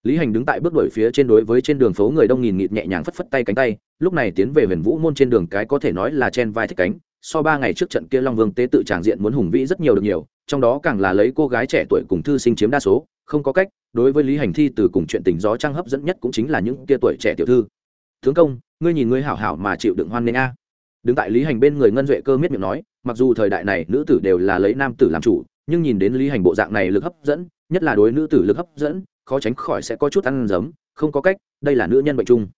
lý hành đứng tại bước đổi phía trên đối với trên đường phố người đông nghìn nghịt nhẹ nhàng phất phất tay cánh tay, lúc này tiến về huyền vũ môn trên đường cái có thể nói là chen vai thích cánh. So ba ngày trước trận kia long vương tế tự tràng diện muốn hùng vĩ rất nhiều được nhiều, trong đó càng là lấy cô gái trẻ tuổi cùng thư sinh chiếm đa số, không có cách, đối với lý hành thi từ cùng chuyện tình gió trăng hấp dẫn nhất cũng chính là những kia tuổi trẻ tiểu thư. Tướng công, ngươi nhìn ngươi hảo hảo mà chịu đựng hoan nghênh a. Đứng tại lý hành bên người ngân duệ cơ miết miệng nói, mặc dù thời đại này nữ tử đều là lấy nam tử làm chủ nhưng nhìn đến lý hành bộ dạng này lực hấp dẫn, nhất là đối nữ tử lực hấp dẫn, khó tránh khỏi sẽ có chút ăn giấm, không có cách, đây là nữ nhân bệnh chung.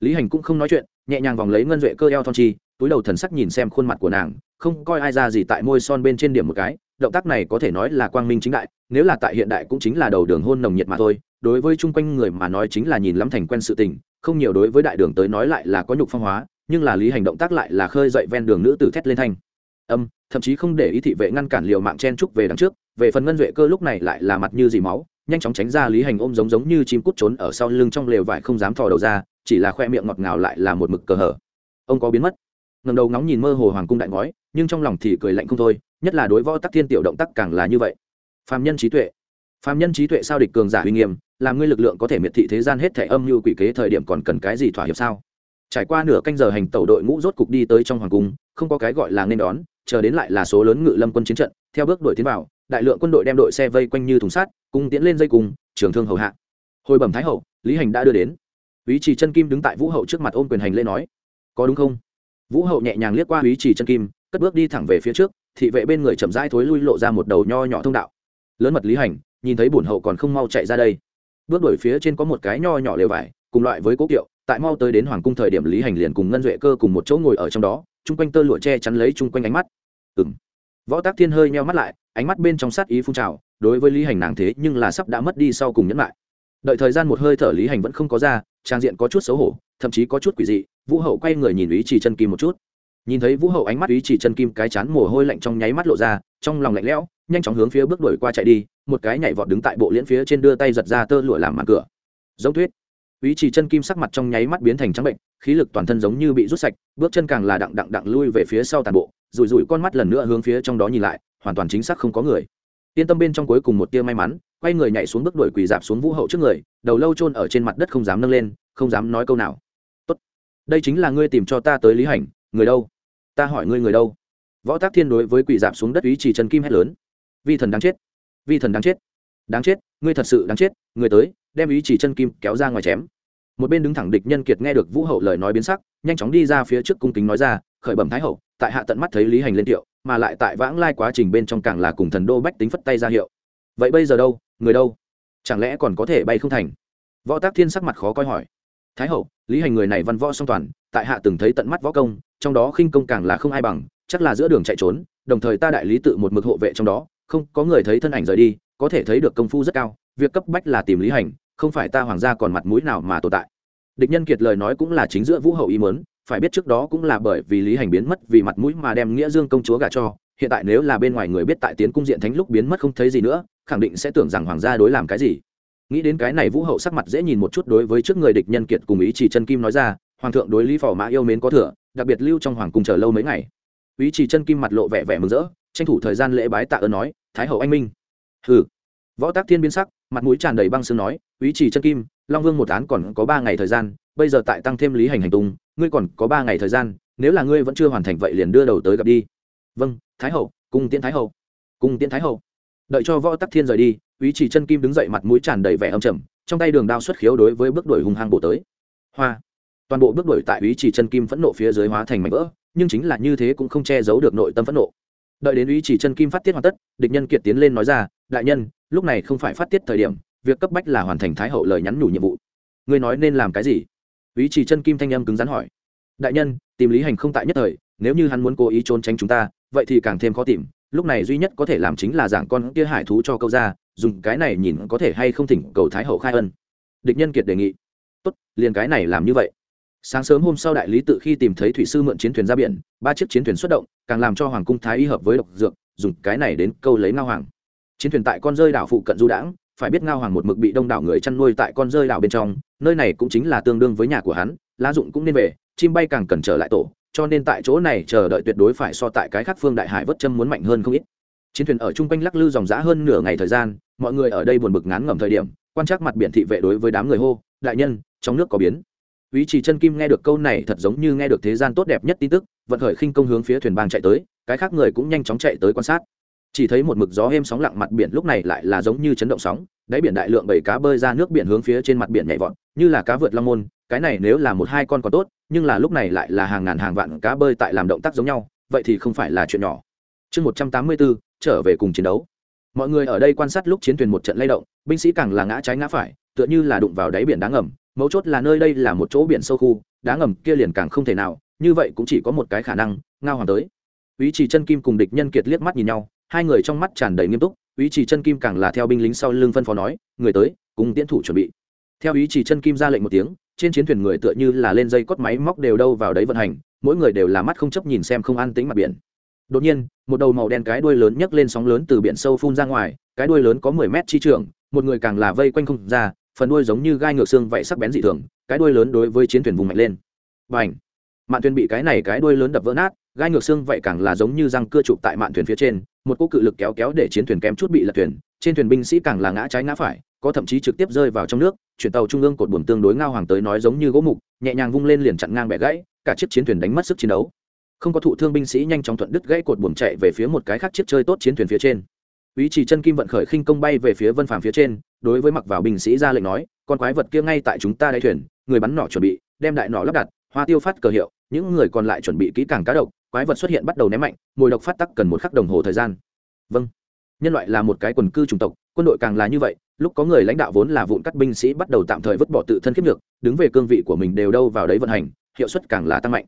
Lý hành cũng không nói chuyện, nhẹ nhàng vòng lấy ngân duệ cơ eo thon chi, túi đầu thần sắc nhìn xem khuôn mặt của nàng, không coi ai ra gì tại môi son bên trên điểm một cái, động tác này có thể nói là quang minh chính đại, nếu là tại hiện đại cũng chính là đầu đường hôn nồng nhiệt mà thôi, đối với chung quanh người mà nói chính là nhìn lắm thành quen sự tình, không nhiều đối với đại đường tới nói lại là có nhục phong hóa, nhưng là lý hành động tác lại là khơi dậy ven đường nữ tử thét lên thanh âm, thậm chí không để ý thị vệ ngăn cản liều mạng chen trúc về đằng trước, về phần ngân duệ cơ lúc này lại là mặt như dì máu, nhanh chóng tránh ra lý hành ôm giống giống như chim cút trốn ở sau lưng trong lều vải không dám thò đầu ra, chỉ là khoe miệng ngọt ngào lại là một mực cờ hở. Ông có biến mất. Ngầm đầu ngóng nhìn mơ hồ hoàng cung đại ngói, nhưng trong lòng thì cười lạnh không thôi, nhất là đối võ tắc thiên tiểu động tác càng là như vậy. Phạm nhân trí tuệ. Phạm nhân trí tuệ sao địch cường giả uy nghiêm, làm ngươi lực lượng có thể miệt thị thế gian hết thể âm như quỷ kế thời điểm còn cần cái gì thỏa hiệp sao? Trải qua nửa canh giờ hành tẩu đội ngũ rốt cục đi tới trong hoàng cung, không có cái gọi là nên đón chờ đến lại là số lớn ngự lâm quân chiến trận, theo bước đội tiến vào, đại lượng quân đội đem đội xe vây quanh như thùng sát cùng tiến lên dây cùng, trường thương hầu hạ. Hồi bẩm thái hậu, lý hành đã đưa đến. Ý chỉ chân kim đứng tại vũ hậu trước mặt ôm quyền hành lễ nói, có đúng không? Vũ hậu nhẹ nhàng liếc qua ý chỉ chân kim, cất bước đi thẳng về phía trước, thị vệ bên người chậm rãi thối lui lộ ra một đầu nho nhỏ thông đạo. Lớn mật lý hành, nhìn thấy bổn hậu còn không mau chạy ra đây. Bước đổi phía trên có một cái nho nhỏ lều vải, cùng loại với cố kiệu, tại mau tới đến hoàng cung thời điểm lý hành liền cùng ngân duệ cơ cùng một chỗ ngồi ở trong đó chung quanh tơ lụa che chắn lấy chung quanh ánh mắt. Ừng võ tác thiên hơi meo mắt lại, ánh mắt bên trong sát ý phun trào, đối với lý hành nàng thế nhưng là sắp đã mất đi sau cùng nhẫn lại. Đợi thời gian một hơi thở lý hành vẫn không có ra, trang diện có chút xấu hổ, thậm chí có chút quỷ dị, vũ hậu quay người nhìn ý chỉ chân kim một chút. Nhìn thấy vũ hậu ánh mắt ý chỉ chân kim cái chán mồ hôi lạnh trong nháy mắt lộ ra, trong lòng lạnh lẽo, nhanh chóng hướng phía bước đuổi qua chạy đi, một cái nhảy vọt đứng tại bộ liễn phía trên đưa tay giật ra tơ lụa làm màn cửa. Giống thuyết ý chỉ chân kim sắc mặt trong nháy mắt biến thành trắng bệnh, khí lực toàn thân giống như bị rút sạch, bước chân càng là đặng đặng đặng lui về phía sau tàn bộ, rủi rủi con mắt lần nữa hướng phía trong đó nhìn lại, hoàn toàn chính xác không có người. Yên tâm bên trong cuối cùng một tia may mắn, quay người nhảy xuống bước đuổi quỳ dạp xuống vũ hậu trước người, đầu lâu chôn ở trên mặt đất không dám nâng lên, không dám nói câu nào. Tốt, đây chính là ngươi tìm cho ta tới lý hành, người đâu? Ta hỏi ngươi người đâu? Võ tác thiên đối với quỳ dạp xuống đất ý chỉ chân kim hét lớn. Vi thần đáng chết, vi thần đáng chết đáng chết, ngươi thật sự đáng chết, người tới, đem ý chỉ chân kim kéo ra ngoài chém một bên đứng thẳng địch nhân kiệt nghe được vũ hậu lời nói biến sắc, nhanh chóng đi ra phía trước cung kính nói ra, khởi bẩm thái hậu, tại hạ tận mắt thấy lý hành lên tiệu, mà lại tại vãng lai quá trình bên trong càng là cùng thần đô bách tính phất tay ra hiệu. Vậy bây giờ đâu, người đâu? Chẳng lẽ còn có thể bay không thành? Võ tác thiên sắc mặt khó coi hỏi. Thái hậu, lý hành người này văn võ song toàn, tại hạ từng thấy tận mắt võ công, trong đó khinh công càng là không ai bằng, chắc là giữa đường chạy trốn, đồng thời ta đại lý tự một mực hộ vệ trong đó, không có người thấy thân ảnh rời đi, có thể thấy được công phu rất cao, việc cấp bách là tìm lý hành không phải ta hoàng gia còn mặt mũi nào mà tồn tại. Địch nhân kiệt lời nói cũng là chính giữa vũ hậu ý mớn phải biết trước đó cũng là bởi vì lý hành biến mất vì mặt mũi mà đem nghĩa dương công chúa gả cho. Hiện tại nếu là bên ngoài người biết tại tiến cung diện thánh lúc biến mất không thấy gì nữa, khẳng định sẽ tưởng rằng hoàng gia đối làm cái gì. Nghĩ đến cái này vũ hậu sắc mặt dễ nhìn một chút đối với trước người địch nhân kiệt cùng ý chỉ chân kim nói ra, hoàng thượng đối lý phò mã yêu mến có thừa, đặc biệt lưu trong hoàng cung chờ lâu mấy ngày. Ý chỉ chân kim mặt lộ vẻ vẻ mừng rỡ, tranh thủ thời gian lễ bái tạ ơn nói, thái hậu anh minh. Hừ. Võ tác thiên biến sắc mặt mũi tràn đầy băng sương nói, ý chỉ chân kim, long vương một án còn có ba ngày thời gian, bây giờ tại tăng thêm lý hành hành tung, ngươi còn có ba ngày thời gian, nếu là ngươi vẫn chưa hoàn thành vậy liền đưa đầu tới gặp đi. Vâng thái hậu cung tiễn thái hậu. Cung tiễn thái hậu. Đợi cho võ tắc thiên rời đi, ý chỉ chân kim đứng dậy mặt mũi tràn đầy vẻ âm trầm, trong tay đường đao xuất khiếu đối với bước đuổi hung hăng bổ tới. Hoa! Toàn bộ bước đuổi tại ý chỉ chân kim phẫn nộ phía dưới hóa thành mảnh vỡ, nhưng chính là như thế cũng không che giấu được nội tâm phẫn nộ. Đợi đến ý chỉ chân kim phát tiết hoàn tất, địch nhân kiệt tiến lên nói ra, đại nhân lúc này không phải phát tiết thời điểm, việc cấp bách là hoàn thành thái hậu lời nhắn nhủ nhiệm vụ. Ngươi nói nên làm cái gì? Ý chỉ chân kim thanh âm cứng rắn hỏi. Đại nhân, tìm lý hành không tại nhất thời, nếu như hắn muốn cố ý trốn tránh chúng ta, vậy thì càng thêm khó tìm, lúc này duy nhất có thể làm chính là giảng con kia hải thú cho câu ra, dùng cái này nhìn có thể hay không thỉnh cầu thái hậu khai ân. Địch nhân kiệt đề nghị. Tốt, liền cái này làm như vậy. Sáng sớm hôm sau đại lý tự khi tìm thấy thủy sư mượn chiến thuyền ra biển, ba chiếc chiến thuyền xuất động, càng làm cho hoàng cung thái y hợp với độc dược, dùng cái này đến câu lấy ngao hoàng chiến thuyền tại con rơi đảo phụ cận du đãng, phải biết ngao hoàng một mực bị đông đảo người chăn nuôi tại con rơi đảo bên trong, nơi này cũng chính là tương đương với nhà của hắn, lá dụng cũng nên về, chim bay càng cần trở lại tổ, cho nên tại chỗ này chờ đợi tuyệt đối phải so tại cái khác phương đại hải vớt châm muốn mạnh hơn không ít. Chiến thuyền ở chung quanh lắc lư dòng giã hơn nửa ngày thời gian, mọi người ở đây buồn bực ngán ngẩm thời điểm, quan trắc mặt biển thị vệ đối với đám người hô, đại nhân, trong nước có biến. Ý chỉ chân kim nghe được câu này thật giống như nghe được thế gian tốt đẹp nhất tin tức, vận khởi khinh công hướng phía thuyền bang chạy tới, cái khác người cũng nhanh chóng chạy tới quan sát chỉ thấy một mực gió êm sóng lặng mặt biển lúc này lại là giống như chấn động sóng, đáy biển đại lượng bảy cá bơi ra nước biển hướng phía trên mặt biển nhảy vọt, như là cá vượt long môn, cái này nếu là một hai con còn tốt, nhưng là lúc này lại là hàng ngàn hàng vạn cá bơi tại làm động tác giống nhau, vậy thì không phải là chuyện nhỏ. Chương một trăm tám mươi bốn trở về cùng chiến đấu. Mọi người ở đây quan sát lúc chiến thuyền một trận lay động, binh sĩ càng là ngã trái ngã phải, tựa như là đụng vào đáy biển đá ngầm, mấu chốt là nơi đây là một chỗ biển sâu khu, đá ngầm kia liền càng không thể nào, như vậy cũng chỉ có một cái khả năng, ngao hoàng tới. Ý chỉ chân kim cùng địch nhân kiệt liếc mắt nhìn nhau hai người trong mắt tràn đầy nghiêm túc, ý chỉ chân kim càng là theo binh lính sau lưng phân phó nói, người tới, cùng tiến thủ chuẩn bị. Theo ý chỉ chân kim ra lệnh một tiếng, trên chiến thuyền người tựa như là lên dây cốt máy móc đều đâu vào đấy vận hành, mỗi người đều là mắt không chấp nhìn xem không an tính mặt biển. Đột nhiên, một đầu màu đen cái đuôi lớn nhấc lên sóng lớn từ biển sâu phun ra ngoài, cái đuôi lớn có mười mét chi trường, một người càng là vây quanh không ra, phần đuôi giống như gai ngược xương vậy sắc bén dị thường, cái đuôi lớn đối với chiến thuyền vùng mạnh lên. Và ảnh mạn thuyền bị cái này cái đuôi lớn đập vỡ nát gai ngược xương vậy càng là giống như răng cưa chụp tại mạn thuyền phía trên, một cỗ cự lực kéo kéo để chiến thuyền kém chút bị lật thuyền, trên thuyền binh sĩ càng là ngã trái ngã phải, có thậm chí trực tiếp rơi vào trong nước, chuyển tàu trung ương cột buồm tương đối ngao hoàng tới nói giống như gỗ mục, nhẹ nhàng vung lên liền chặn ngang bẻ gãy, cả chiếc chiến thuyền đánh mất sức chiến đấu. Không có thụ thương binh sĩ nhanh chóng thuận đứt gãy cột buồm chạy về phía một cái khác chiếc chơi tốt chiến thuyền phía trên. Ý chỉ chân kim vận khởi khinh công bay về phía vân phàm phía trên, đối với mặc vào binh sĩ ra lệnh nói, con quái vật kia ngay tại chúng ta đáy thuyền, người bắn nỏ chuẩn bị, đem đại nỏ lắp đặt, hoa tiêu phát cờ hiệu, những người còn lại chuẩn bị kỹ càng cá độc quái vật xuất hiện bắt đầu ném mạnh, mồi độc phát tắc cần một khắc đồng hồ thời gian. Vâng. Nhân loại là một cái quần cư chủng tộc, quân đội càng là như vậy, lúc có người lãnh đạo vốn là vụn cắt binh sĩ bắt đầu tạm thời vứt bỏ tự thân khiếp được đứng về cương vị của mình đều đâu vào đấy vận hành, hiệu suất càng là tăng mạnh.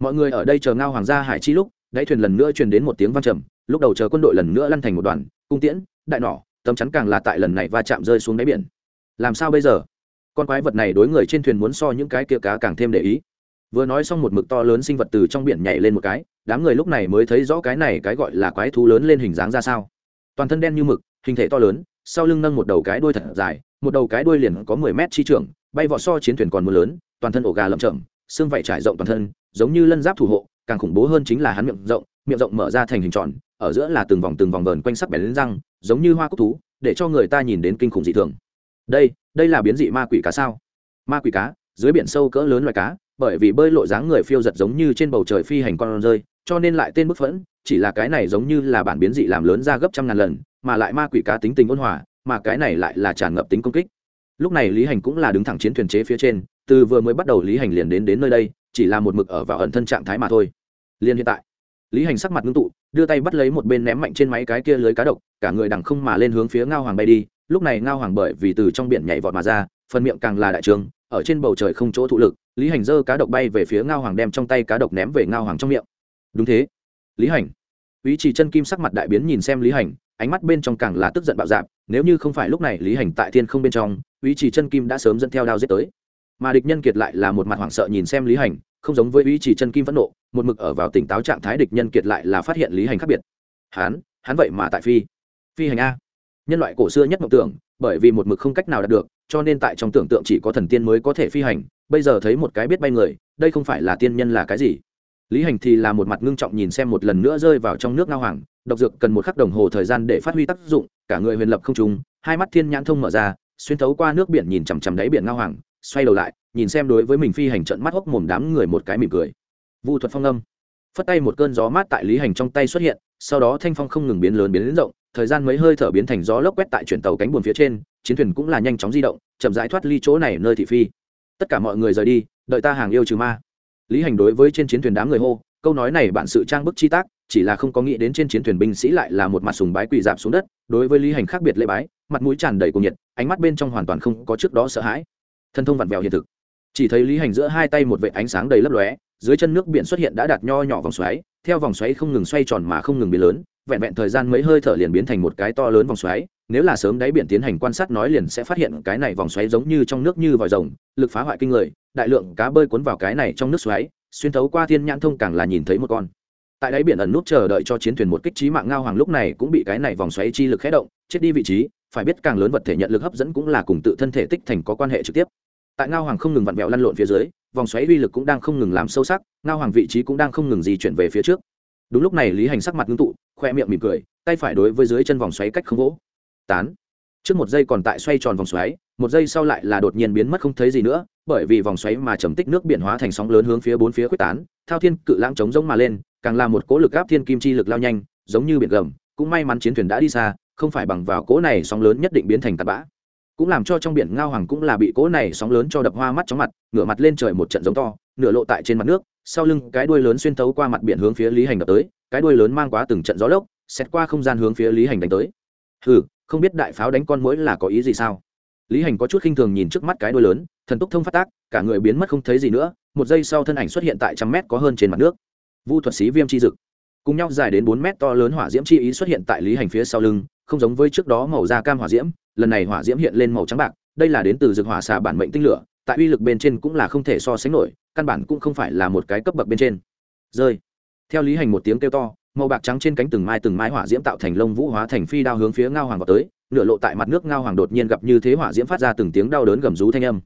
Mọi người ở đây chờ ngao hoàng gia hải chi lúc, đáy thuyền lần nữa truyền đến một tiếng vang trầm, lúc đầu chờ quân đội lần nữa lăn thành một đoàn, cung tiễn, đại nỏ, tấm chắn càng là tại lần này va chạm rơi xuống đáy biển. Làm sao bây giờ? Con quái vật này đối người trên thuyền muốn so những cái kia cá càng thêm để ý vừa nói xong một mực to lớn sinh vật từ trong biển nhảy lên một cái, đám người lúc này mới thấy rõ cái này cái gọi là quái thú lớn lên hình dáng ra sao. Toàn thân đen như mực, hình thể to lớn, sau lưng nâng một đầu cái đuôi thật dài, một đầu cái đuôi liền có mười mét chi trưởng bay vọt so chiến thuyền còn mưa lớn, toàn thân ổ gà lậm chậm xương vảy trải rộng toàn thân, giống như lân giáp thủ hộ, càng khủng bố hơn chính là hắn miệng rộng miệng rộng mở ra thành hình tròn, ở giữa là từng vòng từng vòng vờn quanh sắc bén lên răng, giống như hoa cúc thú, để cho người ta nhìn đến kinh khủng dị thường. Đây đây là biến dị ma quỷ cá sao? Ma quỷ cá, dưới biển sâu cỡ lớn loài cá bởi vì bơi lội dáng người phiêu giật giống như trên bầu trời phi hành con rơi, cho nên lại tên bức phẫn, chỉ là cái này giống như là bản biến dị làm lớn ra gấp trăm ngàn lần, mà lại ma quỷ cá tính tình ôn hòa, mà cái này lại là tràn ngập tính công kích. Lúc này lý hành cũng là đứng thẳng chiến thuyền chế phía trên, từ vừa mới bắt đầu lý hành liền đến đến nơi đây, chỉ là một mực ở vào ẩn thân trạng thái mà thôi. Liền hiện tại, lý hành sắc mặt ngưng tụ, đưa tay bắt lấy một bên ném mạnh trên máy cái kia lưới cá độc, cả người đằng không mà lên hướng phía ngao hoàng bay đi. Lúc này ngao hoàng bởi vì từ trong biển nhảy vọt mà ra, phần miệng càng là đại trường ở trên bầu trời không chỗ thụ lực, lý hành dơ cá độc bay về phía ngao hoàng đem trong tay cá độc ném về ngao hoàng trong miệng. Đúng thế. Lý hành. Ý chỉ chân kim sắc mặt đại biến nhìn xem lý hành, ánh mắt bên trong càng là tức giận bạo dạp nếu như không phải lúc này lý hành tại thiên không bên trong, ý chỉ chân kim đã sớm dẫn theo đao giết tới. Mà địch nhân kiệt lại là một mặt hoảng sợ nhìn xem lý hành, không giống với ý chỉ chân kim phẫn nộ, một mực ở vào tỉnh táo trạng thái địch nhân kiệt lại là phát hiện lý hành khác biệt. Hắn hắn vậy mà tại phi. Phi hành a. Nhân loại cổ xưa nhất mộng tưởng bởi vì một mực không cách nào đạt được, cho nên tại trong tưởng tượng chỉ có thần tiên mới có thể phi hành, bây giờ thấy một cái biết bay người, đây không phải là tiên nhân là cái gì? Lý hành thì là một mặt ngưng trọng nhìn xem một lần nữa rơi vào trong nước ngao hoàng, độc dược cần một khắc đồng hồ thời gian để phát huy tác dụng, cả người huyền lập không trùng hai mắt thiên nhãn thông mở ra, xuyên thấu qua nước biển nhìn chằm chằm đáy biển ngao hoàng, xoay đầu lại, nhìn xem đối với mình phi hành trận mắt hốc mồm đám người một cái mỉm cười. Vu thuật phong âm. Phất tay một cơn gió mát tại lý hành trong tay xuất hiện, sau đó thanh phong không ngừng biến lớn biến lớn rộng thời gian mấy hơi thở biến thành gió lốc quét tại chuyển tàu cánh buồm phía trên, chiến thuyền cũng là nhanh chóng di động, chậm rãi thoát ly chỗ này nơi thị phi. Tất cả mọi người rời đi, đợi ta hàng yêu trừ ma. Lý hành đối với trên chiến thuyền đám người hô, câu nói này bạn sự trang bức chi tác, chỉ là không có nghĩ đến trên chiến thuyền binh sĩ lại là một mặt sùng bái quỳ dạp xuống đất, đối với lý hành khác biệt lễ bái, mặt mũi tràn đầy cuồng nhiệt, ánh mắt bên trong hoàn toàn không có trước đó sợ hãi. Thân thông vặn vẹo hiện thực. Chỉ thấy lý hành giữa hai tay một vệ ánh sáng đầy lấp lóe, dưới chân nước biển xuất hiện đã đạt nho nhỏ vòng xoáy, theo vòng xoáy không ngừng xoay tròn mà không ngừng biến lớn vẹn vẹn thời gian mấy hơi thở liền biến thành một cái to lớn vòng xoáy, nếu là sớm đáy biển tiến hành quan sát nói liền sẽ phát hiện cái này vòng xoáy giống như trong nước như vòi rồng, lực phá hoại kinh người, đại lượng cá bơi cuốn vào cái này trong nước xoáy, xuyên thấu qua thiên nhãn thông càng là nhìn thấy một con. Tại đáy biển ẩn nút chờ đợi cho chiến thuyền một kích trí mạng ngao hoàng lúc này cũng bị cái này vòng xoáy chi lực khé động, chết đi vị trí, phải biết càng lớn vật thể nhận lực hấp dẫn cũng là cùng tự thân thể tích thành có quan hệ trực tiếp. Tại ngao hoàng không ngừng vặn vẹo lăn lộn phía dưới, vòng xoáy uy lực cũng đang không ngừng làm sâu sắc, ngao hoàng vị trí cũng đang không ngừng di chuyển về phía trước. Đúng lúc này lý hành sắc mặt ngưng tụ khoe miệng mỉm cười, tay phải đối với dưới chân vòng xoáy cách không gỗ tán. Trước một giây còn tại xoay tròn vòng xoáy, một giây sau lại là đột nhiên biến mất không thấy gì nữa, bởi vì vòng xoáy mà trầm tích nước biển hóa thành sóng lớn hướng phía bốn phía quyết tán, thao thiên cự lãng trống rỗng mà lên, càng là một cỗ lực áp thiên kim chi lực lao nhanh, giống như biển gầm, cũng may mắn chiến thuyền đã đi xa, không phải bằng vào cỗ này sóng lớn nhất định biến thành tạt bã. Cũng làm cho trong biển ngao hoàng cũng là bị cỗ này sóng lớn cho đập hoa mắt chóng mặt, ngửa mặt lên trời một trận giống to, nửa lộ tại trên mặt nước, sau lưng cái đuôi lớn xuyên thấu qua mặt biển hướng phía lý hành đập tới cái đuôi lớn mang quá từng trận gió lốc xét qua không gian hướng phía lý hành đánh tới. Hừ, không biết đại pháo đánh con mũi là có ý gì sao? Lý hành có chút khinh thường nhìn trước mắt cái đuôi lớn, thần túc thông phát tác, cả người biến mất không thấy gì nữa, một giây sau thân ảnh xuất hiện tại trăm mét có hơn trên mặt nước. Vu thuật sĩ viêm chi dực. Cùng nhau dài đến bốn mét to lớn hỏa diễm chi ý xuất hiện tại lý hành phía sau lưng, không giống với trước đó màu da cam hỏa diễm, lần này hỏa diễm hiện lên màu trắng bạc, đây là đến từ dược hỏa xà bản mệnh tinh lửa, tại uy lực bên trên cũng là không thể so sánh nổi, căn bản cũng không phải là một cái cấp bậc bên trên. Rơi theo lý hành một tiếng kêu to, màu bạc trắng trên cánh từng mai từng mai hỏa diễm tạo thành lông vũ hóa thành phi đao hướng phía ngao hoàng vào tới, nửa lộ tại mặt nước ngao hoàng đột nhiên gặp như thế hỏa diễm phát ra từng tiếng đau đớn gầm rú thanh âm.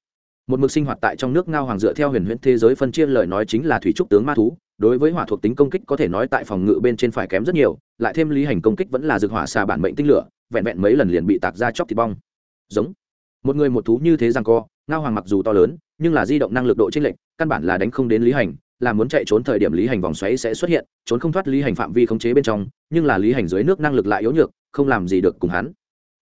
Một mực sinh hoạt tại trong nước ngao hoàng dựa theo huyền huyễn thế giới phân chia lời nói chính là thủy trúc tướng ma thú, đối với hỏa thuộc tính công kích có thể nói tại phòng ngự bên trên phải kém rất nhiều, lại thêm lý hành công kích vẫn là dược hỏa xà bản mệnh tinh lửa, vẹn vẹn mấy lần liền bị tạc ra chóc thịt bong. Giống. Một người một thú như thế rằng co, ngao hoàng mặc dù to lớn, nhưng là di động năng lực độ chênh lệch, căn bản là đánh không đến lý hành là muốn chạy trốn thời điểm lý hành vòng xoáy sẽ xuất hiện, trốn không thoát lý hành phạm vi khống chế bên trong, nhưng là lý hành dưới nước năng lực lại yếu nhược, không làm gì được cùng hắn.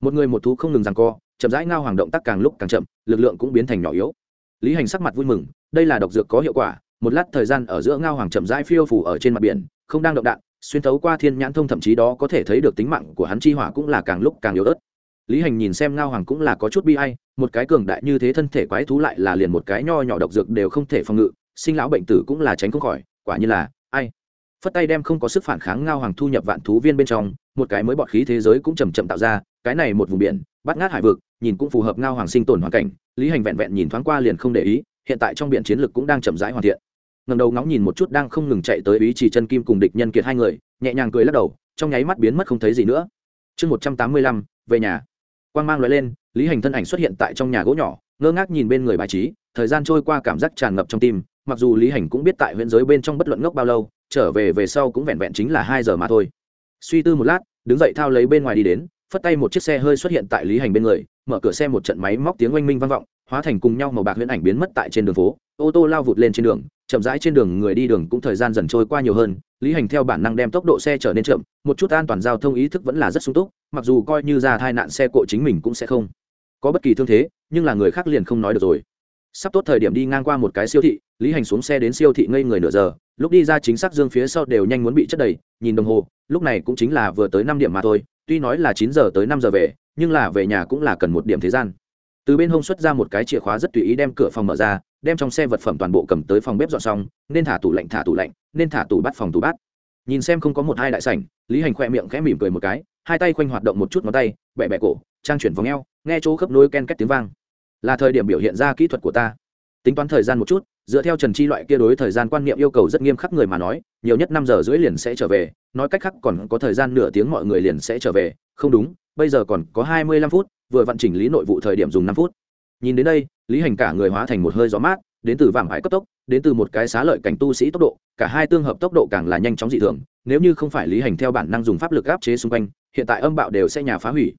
Một người một thú không ngừng rằng co, chậm rãi ngao hoàng động tác càng lúc càng chậm, lực lượng cũng biến thành nhỏ yếu. Lý hành sắc mặt vui mừng, đây là độc dược có hiệu quả, một lát thời gian ở giữa ngao hoàng chậm rãi phiêu phủ ở trên mặt biển, không đang động đạn, xuyên thấu qua thiên nhãn thông thậm chí đó có thể thấy được tính mạng của hắn chi hỏa cũng là càng lúc càng yếu ớt. Lý hành nhìn xem ngao hoàng cũng là có chút bi hay một cái cường đại như thế thân thể quái thú lại là liền một cái nho nhỏ độc dược đều không thể phòng ngự sinh lão bệnh tử cũng là tránh không khỏi, quả như là, ai? Phất tay đem không có sức phản kháng ngao hoàng thu nhập vạn thú viên bên trong, một cái mới bọt khí thế giới cũng chầm chậm tạo ra, cái này một vùng biển, bắt ngát hải vực, nhìn cũng phù hợp ngao hoàng sinh tồn hoàn cảnh, lý hành vẹn vẹn nhìn thoáng qua liền không để ý, hiện tại trong biển chiến lực cũng đang chậm rãi hoàn thiện. Ngầm đầu ngóng nhìn một chút đang không ngừng chạy tới ý chỉ chân kim cùng địch nhân kiệt hai người, nhẹ nhàng cười lắc đầu, trong nháy mắt biến mất không thấy gì nữa. Chương một trăm tám mươi lăm, về nhà. Quang mang loại lên, lý hành thân ảnh xuất hiện tại trong nhà gỗ nhỏ, ngơ ngác nhìn bên người bài trí, thời gian trôi qua cảm giác tràn ngập trong tim mặc dù lý hành cũng biết tại huyện giới bên trong bất luận ngốc bao lâu, trở về về sau cũng vẹn vẹn chính là hai giờ mà thôi. Suy tư một lát, đứng dậy thao lấy bên ngoài đi đến, phất tay một chiếc xe hơi xuất hiện tại lý hành bên người, mở cửa xe một trận máy móc tiếng oanh minh vang vọng, hóa thành cùng nhau màu bạc huyễn ảnh biến mất tại trên đường phố. Ô tô lao vụt lên trên đường, chậm rãi trên đường người đi đường cũng thời gian dần trôi qua nhiều hơn. Lý hành theo bản năng đem tốc độ xe trở nên chậm, một chút an toàn giao thông ý thức vẫn là rất sung túc, mặc dù coi như ra tai nạn xe cộ chính mình cũng sẽ không có bất kỳ thương thế, nhưng là người khác liền không nói được rồi. Sắp tốt thời điểm đi ngang qua một cái siêu thị lý hành xuống xe đến siêu thị ngây người nửa giờ, lúc đi ra chính xác dương phía sau đều nhanh muốn bị chất đầy, nhìn đồng hồ, lúc này cũng chính là vừa tới năm điểm mà thôi, tuy nói là chín giờ tới năm giờ về, nhưng là về nhà cũng là cần một điểm thời gian. Từ bên hông xuất ra một cái chìa khóa rất tùy ý đem cửa phòng mở ra, đem trong xe vật phẩm toàn bộ cầm tới phòng bếp dọn xong, nên thả tủ lạnh, thả tủ lạnh, nên thả tủ bắt phòng tủ bát. Nhìn xem không có một hai đại sảnh, lý hành khoe miệng khẽ mỉm cười một cái, hai tay khoanh hoạt động một chút ngón tay bẹ bẹ cổ, trang chuyển vòng eo, nghe chỗ khớp nối ken két tiếng vang. Là thời điểm biểu hiện ra kỹ thuật của ta tính toán thời gian một chút dựa theo trần chi loại kia đối thời gian quan niệm yêu cầu rất nghiêm khắc người mà nói nhiều nhất năm giờ rưỡi liền sẽ trở về nói cách khác còn có thời gian nửa tiếng mọi người liền sẽ trở về không đúng bây giờ còn có hai mươi lăm phút vừa vận chỉnh lý nội vụ thời điểm dùng năm phút. Nhìn đến đây lý hành cả người hóa thành một hơi gió mát đến từ vàng hải cấp tốc đến từ một cái xá lợi cảnh tu sĩ tốc độ cả hai tương hợp tốc độ càng là nhanh chóng dị thường nếu như không phải lý hành theo bản năng dùng pháp lực áp chế xung quanh hiện tại âm bạo đều sẽ nhà phá hủy.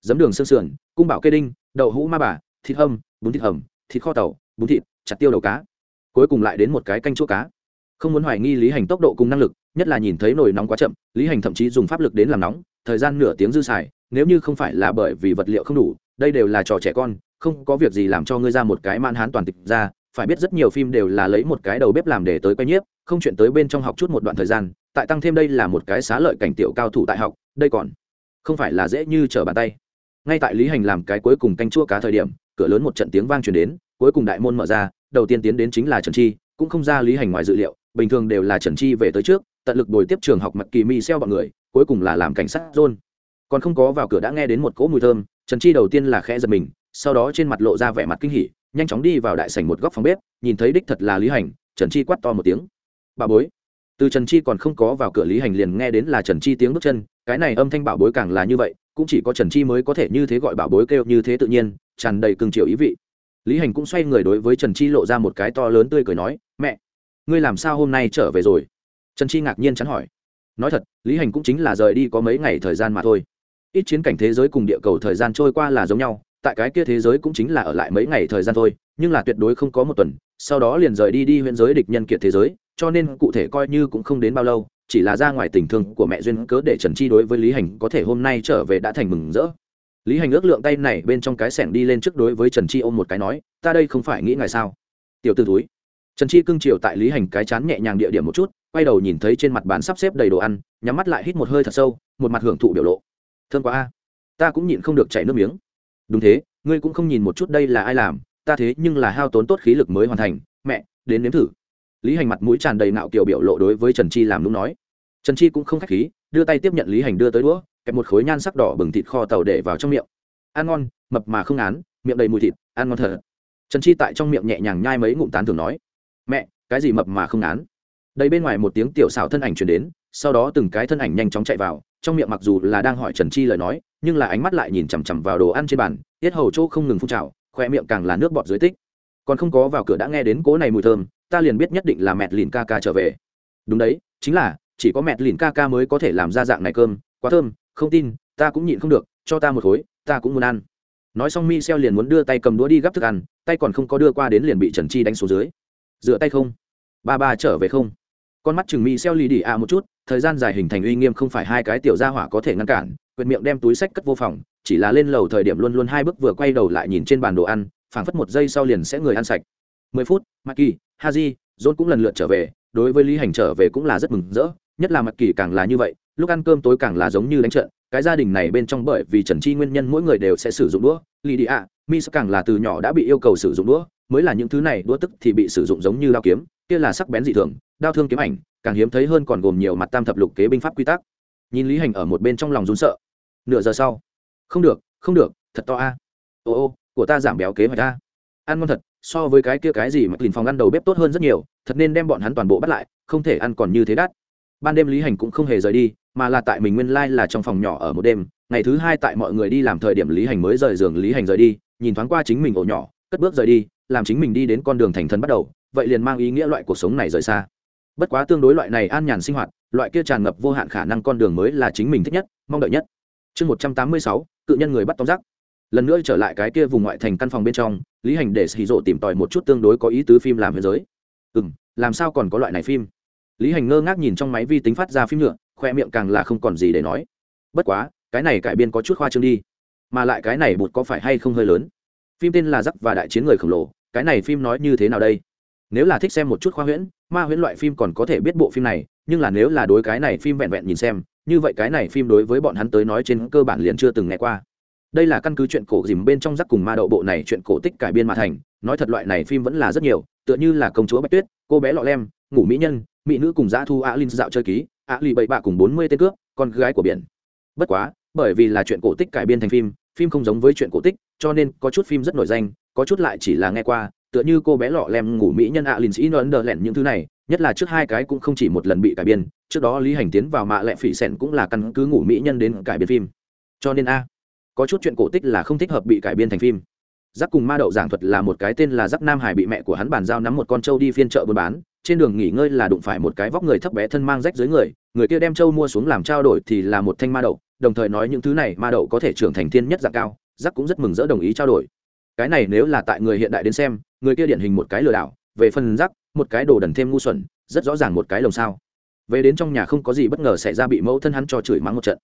Giấm đường sương sườn cung bảo kê đinh đậu hũ ma bà thịt hầm, bún thịt hầm thịt kho tàu bún thịt, chặt tiêu đầu cá. Cuối cùng lại đến một cái canh chua cá. Không muốn hoài nghi lý hành tốc độ cùng năng lực, nhất là nhìn thấy nồi nóng quá chậm, lý hành thậm chí dùng pháp lực đến làm nóng, thời gian nửa tiếng dư xài, nếu như không phải là bởi vì vật liệu không đủ, đây đều là trò trẻ con, không có việc gì làm cho ngươi ra một cái man hán toàn tịch ra, phải biết rất nhiều phim đều là lấy một cái đầu bếp làm để tới quay nhiếp, không chuyện tới bên trong học chút một đoạn thời gian, tại tăng thêm đây là một cái xá lợi cảnh tiểu cao thủ tại học, đây còn không phải là dễ như trở bàn tay. Ngay tại lý hành làm cái cuối cùng canh chua cá thời điểm, cửa lớn một trận tiếng vang truyền đến cuối cùng đại môn mở ra, đầu tiên tiến đến chính là trần chi, cũng không ra lý hành ngoài dự liệu, bình thường đều là trần chi về tới trước, tận lực đổi tiếp trường học mặt kỳ mi xeo bọn người, cuối cùng là làm cảnh sát john còn không có vào cửa đã nghe đến một cỗ mùi thơm, trần chi đầu tiên là khẽ giật mình, sau đó trên mặt lộ ra vẻ mặt kinh hỉ, nhanh chóng đi vào đại sảnh một góc phòng bếp, nhìn thấy đích thật là lý hành, trần chi quát to một tiếng. Bà bối. Từ trần chi còn không có vào cửa lý hành liền nghe đến là trần chi tiếng bước chân, cái này âm thanh bảo bối càng là như vậy, cũng chỉ có trần chi mới có thể như thế gọi bảo bối kêu như thế tự nhiên, tràn đầy cương triều ý vị lý hành cũng xoay người đối với trần chi lộ ra một cái to lớn tươi cười nói, mẹ, ngươi làm sao hôm nay trở về rồi? Trần chi ngạc nhiên chắn hỏi. Nói thật, lý hành cũng chính là rời đi có mấy ngày thời gian mà thôi. Ít chiến cảnh thế giới cùng địa cầu thời gian trôi qua là giống nhau, tại cái kia thế giới cũng chính là ở lại mấy ngày thời gian thôi, nhưng là tuyệt đối không có một tuần, sau đó liền rời đi đi huyện giới địch nhân kiệt thế giới, cho nên cụ thể coi như cũng không đến bao lâu, chỉ là ra ngoài tình thương của mẹ duyên cớ để trần chi đối với lý hành có thể hôm nay trở về đã thành mừng rỡ lý hành ước lượng tay này bên trong cái sẻng đi lên trước đối với trần chi ôm một cái nói, ta đây không phải nghĩ ngài sao? Tiểu t ử túi trần chi cưng chiều tại lý hành cái chán nhẹ nhàng địa điểm một chút, quay đầu nhìn thấy trên mặt bàn sắp xếp đầy đồ ăn, nhắm mắt lại hít một hơi thật sâu, một mặt hưởng thụ biểu lộ. Thương quá a, ta cũng nhịn không được chảy nước miếng. Đúng thế, ngươi cũng không nhìn một chút đây là ai làm, ta thế nhưng là hao tốn tốt khí lực mới hoàn thành, mẹ, đến nếm thử. Lý hành mặt mũi tràn đầy nạo kiều biểu lộ đối với trần chi làm đúng nói. Trần chi cũng không k h á c h khí, đưa tay tiếp nhận lý hành đưa tới đũa kẹp một khối nhan sắc đỏ bừng thịt kho tàu để vào trong miệng. Ăn ngon, mập mà không án miệng đầy mùi thịt, ăn ngon thở. trần chi tại trong miệng nhẹ nhàng nhai mấy ngụm tán thường nói, mẹ, cái gì mập mà không án đây bên ngoài một tiếng tiểu xảo thân ảnh chuyển đến, sau đó từng cái thân ảnh nhanh chóng chạy vào, trong miệng mặc dù là đang hỏi trần chi lời nói, nhưng là ánh mắt lại nhìn chằm chằm vào đồ ăn trên bàn, tiết hầu chỗ không ngừng phun trào, khoe miệng càng là nước bọt dưới tích. Còn không có vào cửa đã nghe đến cố này mùi thơm, ta liền biết nhất định là mẹt lìn ca ca trở về. Đúng đấy, chính là, chỉ có mẹt lìn ca ca mới có thể làm ra dạng này cơm, quá thơm không tin, ta cũng nhịn không được, cho ta một khối, ta cũng muốn ăn. Nói xong mi xeo liền muốn đưa tay cầm đũa đi gắp thức ăn, tay còn không có đưa qua đến liền bị trần chi đánh xuống dưới. Dựa tay không? Ba ba trở về không? Con mắt chừng mi xeo lì đi à một chút, thời gian dài hình thành uy nghiêm không phải hai cái tiểu gia hỏa có thể ngăn cản, quyệt miệng đem túi sách cất vô phòng, chỉ là lên lầu thời điểm luôn luôn hai bước vừa quay đầu lại nhìn trên bàn đồ ăn, phảng phất một giây sau liền sẽ người ăn sạch. Mười phút maki haji, john cũng lần lượt trở về, đối với lý hành trở về cũng là rất mừng rỡ, nhất là mặt kỳ càng là như vậy lúc ăn cơm tối càng là giống như đánh trận, cái gia đình này bên trong bởi vì trần chi nguyên nhân mỗi người đều sẽ sử dụng đũa lì đi ạ mi càng là từ nhỏ đã bị yêu cầu sử dụng đũa, mới là những thứ này đũa tức thì bị sử dụng giống như đao kiếm, kia là sắc bén dị thường, đao thương kiếm ảnh, càng hiếm thấy hơn còn gồm nhiều mặt tam thập lục kế binh pháp quy tắc. Nhìn lý hành ở một bên trong lòng rún sợ. Nửa giờ sau. Không được không được, thật to a. Ô ô, của ta giảm béo kế hoạch a. Ăn ngon thật, so với cái kia cái gì mà lìn phòng ăn đầu bếp tốt hơn rất nhiều, thật nên đem bọn hắn toàn bộ bắt lại, không thể ăn còn như thế đắt. Ban đêm lý hành cũng không hề rời đi mà là tại mình nguyên lai là trong phòng nhỏ ở một đêm, ngày thứ hai tại mọi người đi làm thời điểm lý hành mới rời giường, lý hành rời đi, nhìn thoáng qua chính mình ổ nhỏ, cất bước rời đi, làm chính mình đi đến con đường thành thân bắt đầu, vậy liền mang ý nghĩa loại cuộc sống này rời xa. Bất quá tương đối loại này an nhàn sinh hoạt, loại kia tràn ngập vô hạn khả năng con đường mới là chính mình thích nhất, mong đợi nhất. Chương một trăm tám mươi sáu, cự nhân người bắt tóm giác lần nữa trở lại cái kia vùng ngoại thành căn phòng bên trong, lý hành để xì rộ tìm tòi một chút tương đối có ý tứ phim làm thế giới. Ừ m làm sao còn có loại này phim? Lý hành ngơ ngác nhìn trong máy vi tính phát ra phim nhựa khoe miệng càng là không còn gì để nói. Bất quá, cái này cải biên có chút khoa trương đi. Mà lại cái này bụt có phải hay không hơi lớn? Phim tên là giắc và đại chiến người khổng lồ, cái này phim nói như thế nào đây? Nếu là thích xem một chút khoa huyễn, ma huyễn loại phim còn có thể biết bộ phim này, nhưng là nếu là đối cái này phim vẹn vẹn nhìn xem, như vậy cái này phim đối với bọn hắn tới nói trên cơ bản liền chưa từng nghe qua. Đây là căn cứ chuyện cổ dìm bên trong giắc cùng ma đậu bộ này chuyện cổ tích cải biên mà thành, nói thật loại này phim vẫn là rất nhiều, tựa như là công chúa bạch tuyết, cô bé lọ lem, ngủ mỹ nhân, mỹ nữ cùng dã thu á linh dạo chơi ký ạ lì bậy bạ cùng bốn mươi tên cướp, con gái của biển. Bất quá, bởi vì là chuyện cổ tích cải biên thành phim phim không giống với chuyện cổ tích, cho nên có chút phim rất nổi danh, có chút lại chỉ là nghe qua, tựa như cô bé lọ lem ngủ mỹ nhân ạ lìn sĩ ấn đờ lẹn những thứ này, nhất là trước hai cái cũng không chỉ một lần bị cải biên, trước đó lý hành tiến vào mạ lẹ phỉ sẻn cũng là căn cứ ngủ mỹ nhân đến cải biên phim. Cho nên a, có chút chuyện cổ tích là không thích hợp bị cải biên thành phim. Giác cùng ma đậu giảng thuật là một cái tên là giác nam hải bị mẹ của hắn bàn giao nắm một con trâu đi phiên chợ buôn bán trên đường nghỉ ngơi là đụng phải một cái vóc người thấp bé thân mang rách dưới người người kia đem trâu mua xuống làm trao đổi thì là một thanh ma đậu, đồng thời nói những thứ này ma đậu có thể trưởng thành thiên nhất dạng cao giác cũng rất mừng rỡ đồng ý trao đổi. Cái này nếu là tại người hiện đại đến xem, người kia điển hình một cái lừa đảo, về phần giác một cái đồ đần thêm ngu xuẩn, rất rõ ràng một cái lồng sao. Về đến trong nhà không có gì bất ngờ xảy ra bị mẫu thân hắn cho chửi mắng một trận,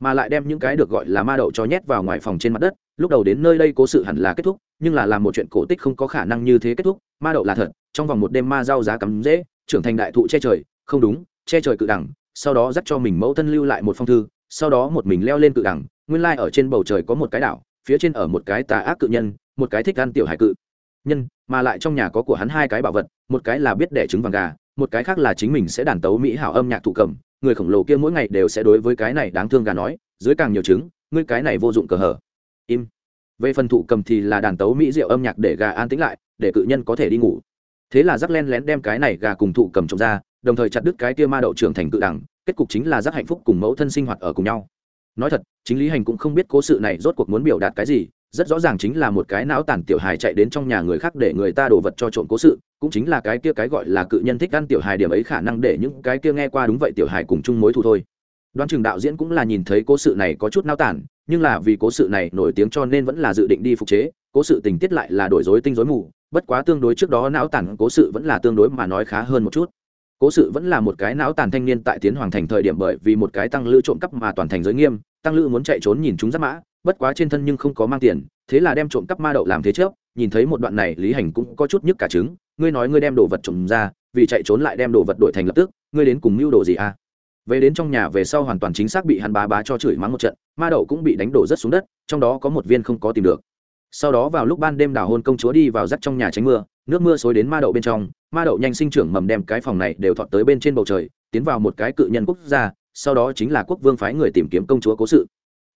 mà lại đem những cái được gọi là ma đậu cho nhét vào ngoài phòng trên mặt đất, lúc đầu đến nơi đây cố sự hẳn là kết thúc, nhưng là làm một chuyện cổ tích không có khả năng như thế kết thúc, ma đậu là thật trong vòng một đêm ma rau giá cắm dễ, trưởng thành đại thụ che trời, không đúng, che trời cự đẳng, sau đó dắt cho mình mẫu thân lưu lại một phong thư, sau đó một mình leo lên cự đẳng, nguyên lai ở trên bầu trời có một cái đảo, phía trên ở một cái tà ác cự nhân, một cái thích ăn tiểu hải cự nhân, mà lại trong nhà có của hắn hai cái bảo vật, một cái là biết đẻ trứng vàng gà, một cái khác là chính mình sẽ đàn tấu mỹ hảo âm nhạc thụ cầm, người khổng lồ kia mỗi ngày đều sẽ đối với cái này đáng thương gà nói, dưới càng nhiều trứng, ngươi cái này vô dụng cờ hở im. Về phần thụ cầm thì là đàn tấu mỹ rượu âm nhạc để gà an tĩnh lại, để cự nhân có thể đi ngủ thế là rắc len lén đem cái này gà cùng thụ cầm trộm ra, đồng thời chặt đứt cái tia ma đậu trưởng thành cự đẳng, kết cục chính là rắc hạnh phúc cùng mẫu thân sinh hoạt ở cùng nhau. Nói thật, chính lý hành cũng không biết cố sự này rốt cuộc muốn biểu đạt cái gì, rất rõ ràng chính là một cái não tàn tiểu hài chạy đến trong nhà người khác để người ta đổ vật cho trộm cố sự, cũng chính là cái kia cái gọi là cự nhân thích ăn tiểu hài điểm ấy khả năng để những cái kia nghe qua đúng vậy tiểu hài cùng chung mối thù thôi. Đoán chừng đạo diễn cũng là nhìn thấy cố sự này có chút nao tản nhưng là vì cố sự này nổi tiếng cho nên vẫn là dự định đi phục chế, cố sự tình tiết lại là đổi dối tinh dối mù bất quá tương đối trước đó não tản cố sự vẫn là tương đối mà nói khá hơn một chút. Cố sự vẫn là một cái não tàn thanh niên tại tiến hoàng thành thời điểm bởi vì một cái tăng lữ trộm cắp mà toàn thành giới nghiêm, tăng lữ muốn chạy trốn nhìn chúng giáp mã, bất quá trên thân nhưng không có mang tiền, thế là đem trộm cắp ma đậu làm thế trước nhìn thấy một đoạn này, lý hành cũng có chút nhức cả trứng, ngươi nói ngươi đem đồ vật trộm ra, vì chạy trốn lại đem đồ vật đổi thành lập tức, ngươi đến cùng mưu đồ gì à? Về đến trong nhà về sau hoàn toàn chính xác bị hắn bá bá cho chửi mắng một trận, ma đậu cũng bị đánh đổ rất xuống đất, trong đó có một viên không có tìm được sau đó vào lúc ban đêm đào hôn công chúa đi vào rắt trong nhà tránh mưa, nước mưa xối đến ma đậu bên trong, ma đậu nhanh sinh trưởng mầm đem cái phòng này đều thọt tới bên trên bầu trời, tiến vào một cái cự nhân quốc gia, sau đó chính là quốc vương phái người tìm kiếm công chúa cố sự.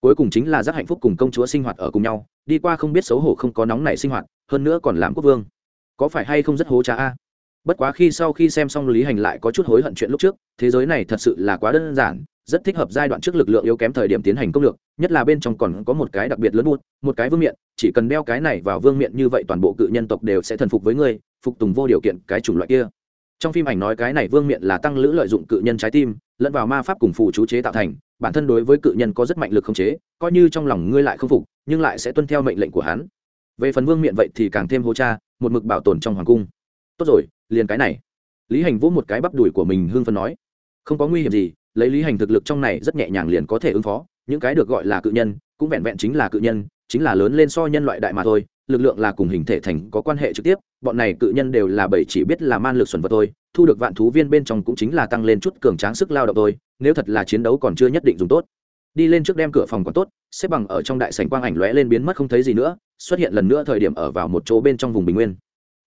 Cuối cùng chính là giác hạnh phúc cùng công chúa sinh hoạt ở cùng nhau, đi qua không biết xấu hổ không có nóng này sinh hoạt, hơn nữa còn làm quốc vương. Có phải hay không rất hố trá a? Bất quá khi sau khi xem xong lý hành lại có chút hối hận chuyện lúc trước, thế giới này thật sự là quá đơn giản rất thích hợp giai đoạn trước lực lượng yếu kém thời điểm tiến hành công lược, nhất là bên trong còn có một cái đặc biệt lớn bút, một cái vương miện, chỉ cần đeo cái này vào vương miện như vậy toàn bộ cự nhân tộc đều sẽ thần phục với ngươi, phục tùng vô điều kiện cái chủng loại kia. Trong phim ảnh nói cái này vương miện là tăng lữ lợi dụng cự nhân trái tim, lẫn vào ma pháp cùng phù chú chế tạo thành, bản thân đối với cự nhân có rất mạnh lực khống chế, coi như trong lòng ngươi lại không phục, nhưng lại sẽ tuân theo mệnh lệnh của hắn. Về phần vương miện vậy thì càng thêm hô cha, một mực bảo tồn trong hoàng cung. Tốt rồi, liền cái này. Lý hành vỗ một cái bắp đùi của mình hương phân nói, không có nguy hiểm gì lấy lý hành thực lực trong này rất nhẹ nhàng liền có thể ứng phó, những cái được gọi là cự nhân, cũng vẹn vẹn chính là cự nhân, chính là lớn lên so nhân loại đại mà thôi, lực lượng là cùng hình thể thành có quan hệ trực tiếp, bọn này cự nhân đều là bảy chỉ biết là man lực xuẩn vật thôi, thu được vạn thú viên bên trong cũng chính là tăng lên chút cường tráng sức lao động thôi, nếu thật là chiến đấu còn chưa nhất định dùng tốt. Đi lên trước đem cửa phòng còn tốt, xếp bằng ở trong đại sảnh quang ảnh lóe lên biến mất không thấy gì nữa, xuất hiện lần nữa thời điểm ở vào một chỗ bên trong vùng bình nguyên.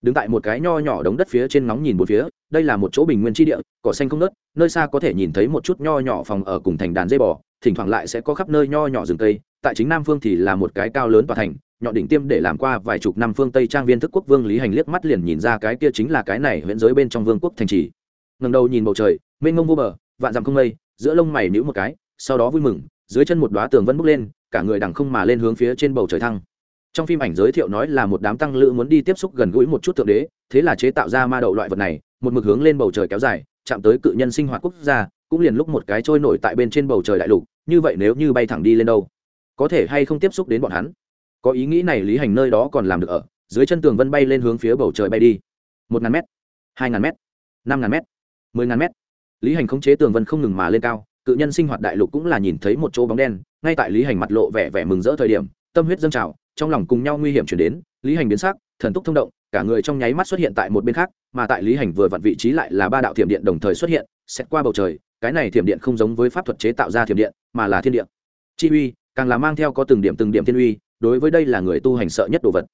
Đứng tại một cái nho nhỏ đống đất phía trên nóng nhìn một phía đây là một chỗ bình nguyên tri địa, cỏ xanh không nớt, nơi xa có thể nhìn thấy một chút nho nhỏ phòng ở cùng thành đàn dây bò, thỉnh thoảng lại sẽ có khắp nơi nho nhỏ rừng cây, tại chính nam phương thì là một cái cao lớn tòa thành, nhọn đỉnh tiêm để làm qua vài chục năm phương tây trang viên thức quốc vương lý hành liếc mắt liền nhìn ra cái kia chính là cái này huyện giới bên trong vương quốc thành trì. Ngầm đầu nhìn bầu trời, mênh mông vô bờ, vạn dặm không mây, giữa lông mày níu một cái, sau đó vui mừng, dưới chân một đoá tường vân bốc lên, cả người đằng không mà lên hướng phía trên bầu trời thăng. Trong phim ảnh giới thiệu nói là một đám tăng lữ muốn đi tiếp xúc gần gũi một chút thượng đế, thế là chế tạo ra ma đậu loại vật này một mực hướng lên bầu trời kéo dài, chạm tới cự nhân sinh hoạt quốc gia, cũng liền lúc một cái trôi nổi tại bên trên bầu trời đại lục, như vậy nếu như bay thẳng đi lên đâu? Có thể hay không tiếp xúc đến bọn hắn? Có ý nghĩ này lý hành nơi đó còn làm được ở, dưới chân tường vân bay lên hướng phía bầu trời bay đi. Một ngàn m hai ngàn m năm ngàn m mười ngàn m lý hành khống chế tường vân không ngừng mà lên cao, cự nhân sinh hoạt đại lục cũng là nhìn thấy một chỗ bóng đen, ngay tại lý hành mặt lộ vẻ vẻ mừng rỡ thời điểm, tâm huyết dâng trào, trong lòng cùng nhau nguy hiểm chuyển đến, lý hành biến sắc, thần túc thông động cả người trong nháy mắt xuất hiện tại một bên khác, mà tại lý hành vừa vặn vị trí lại là ba đạo thiểm điện đồng thời xuất hiện, xét qua bầu trời, cái này thiểm điện không giống với pháp thuật chế tạo ra thiểm điện, mà là thiên điện chi uy, càng là mang theo có từng điểm từng điểm thiên uy, đối với đây là người tu hành sợ nhất đồ vật.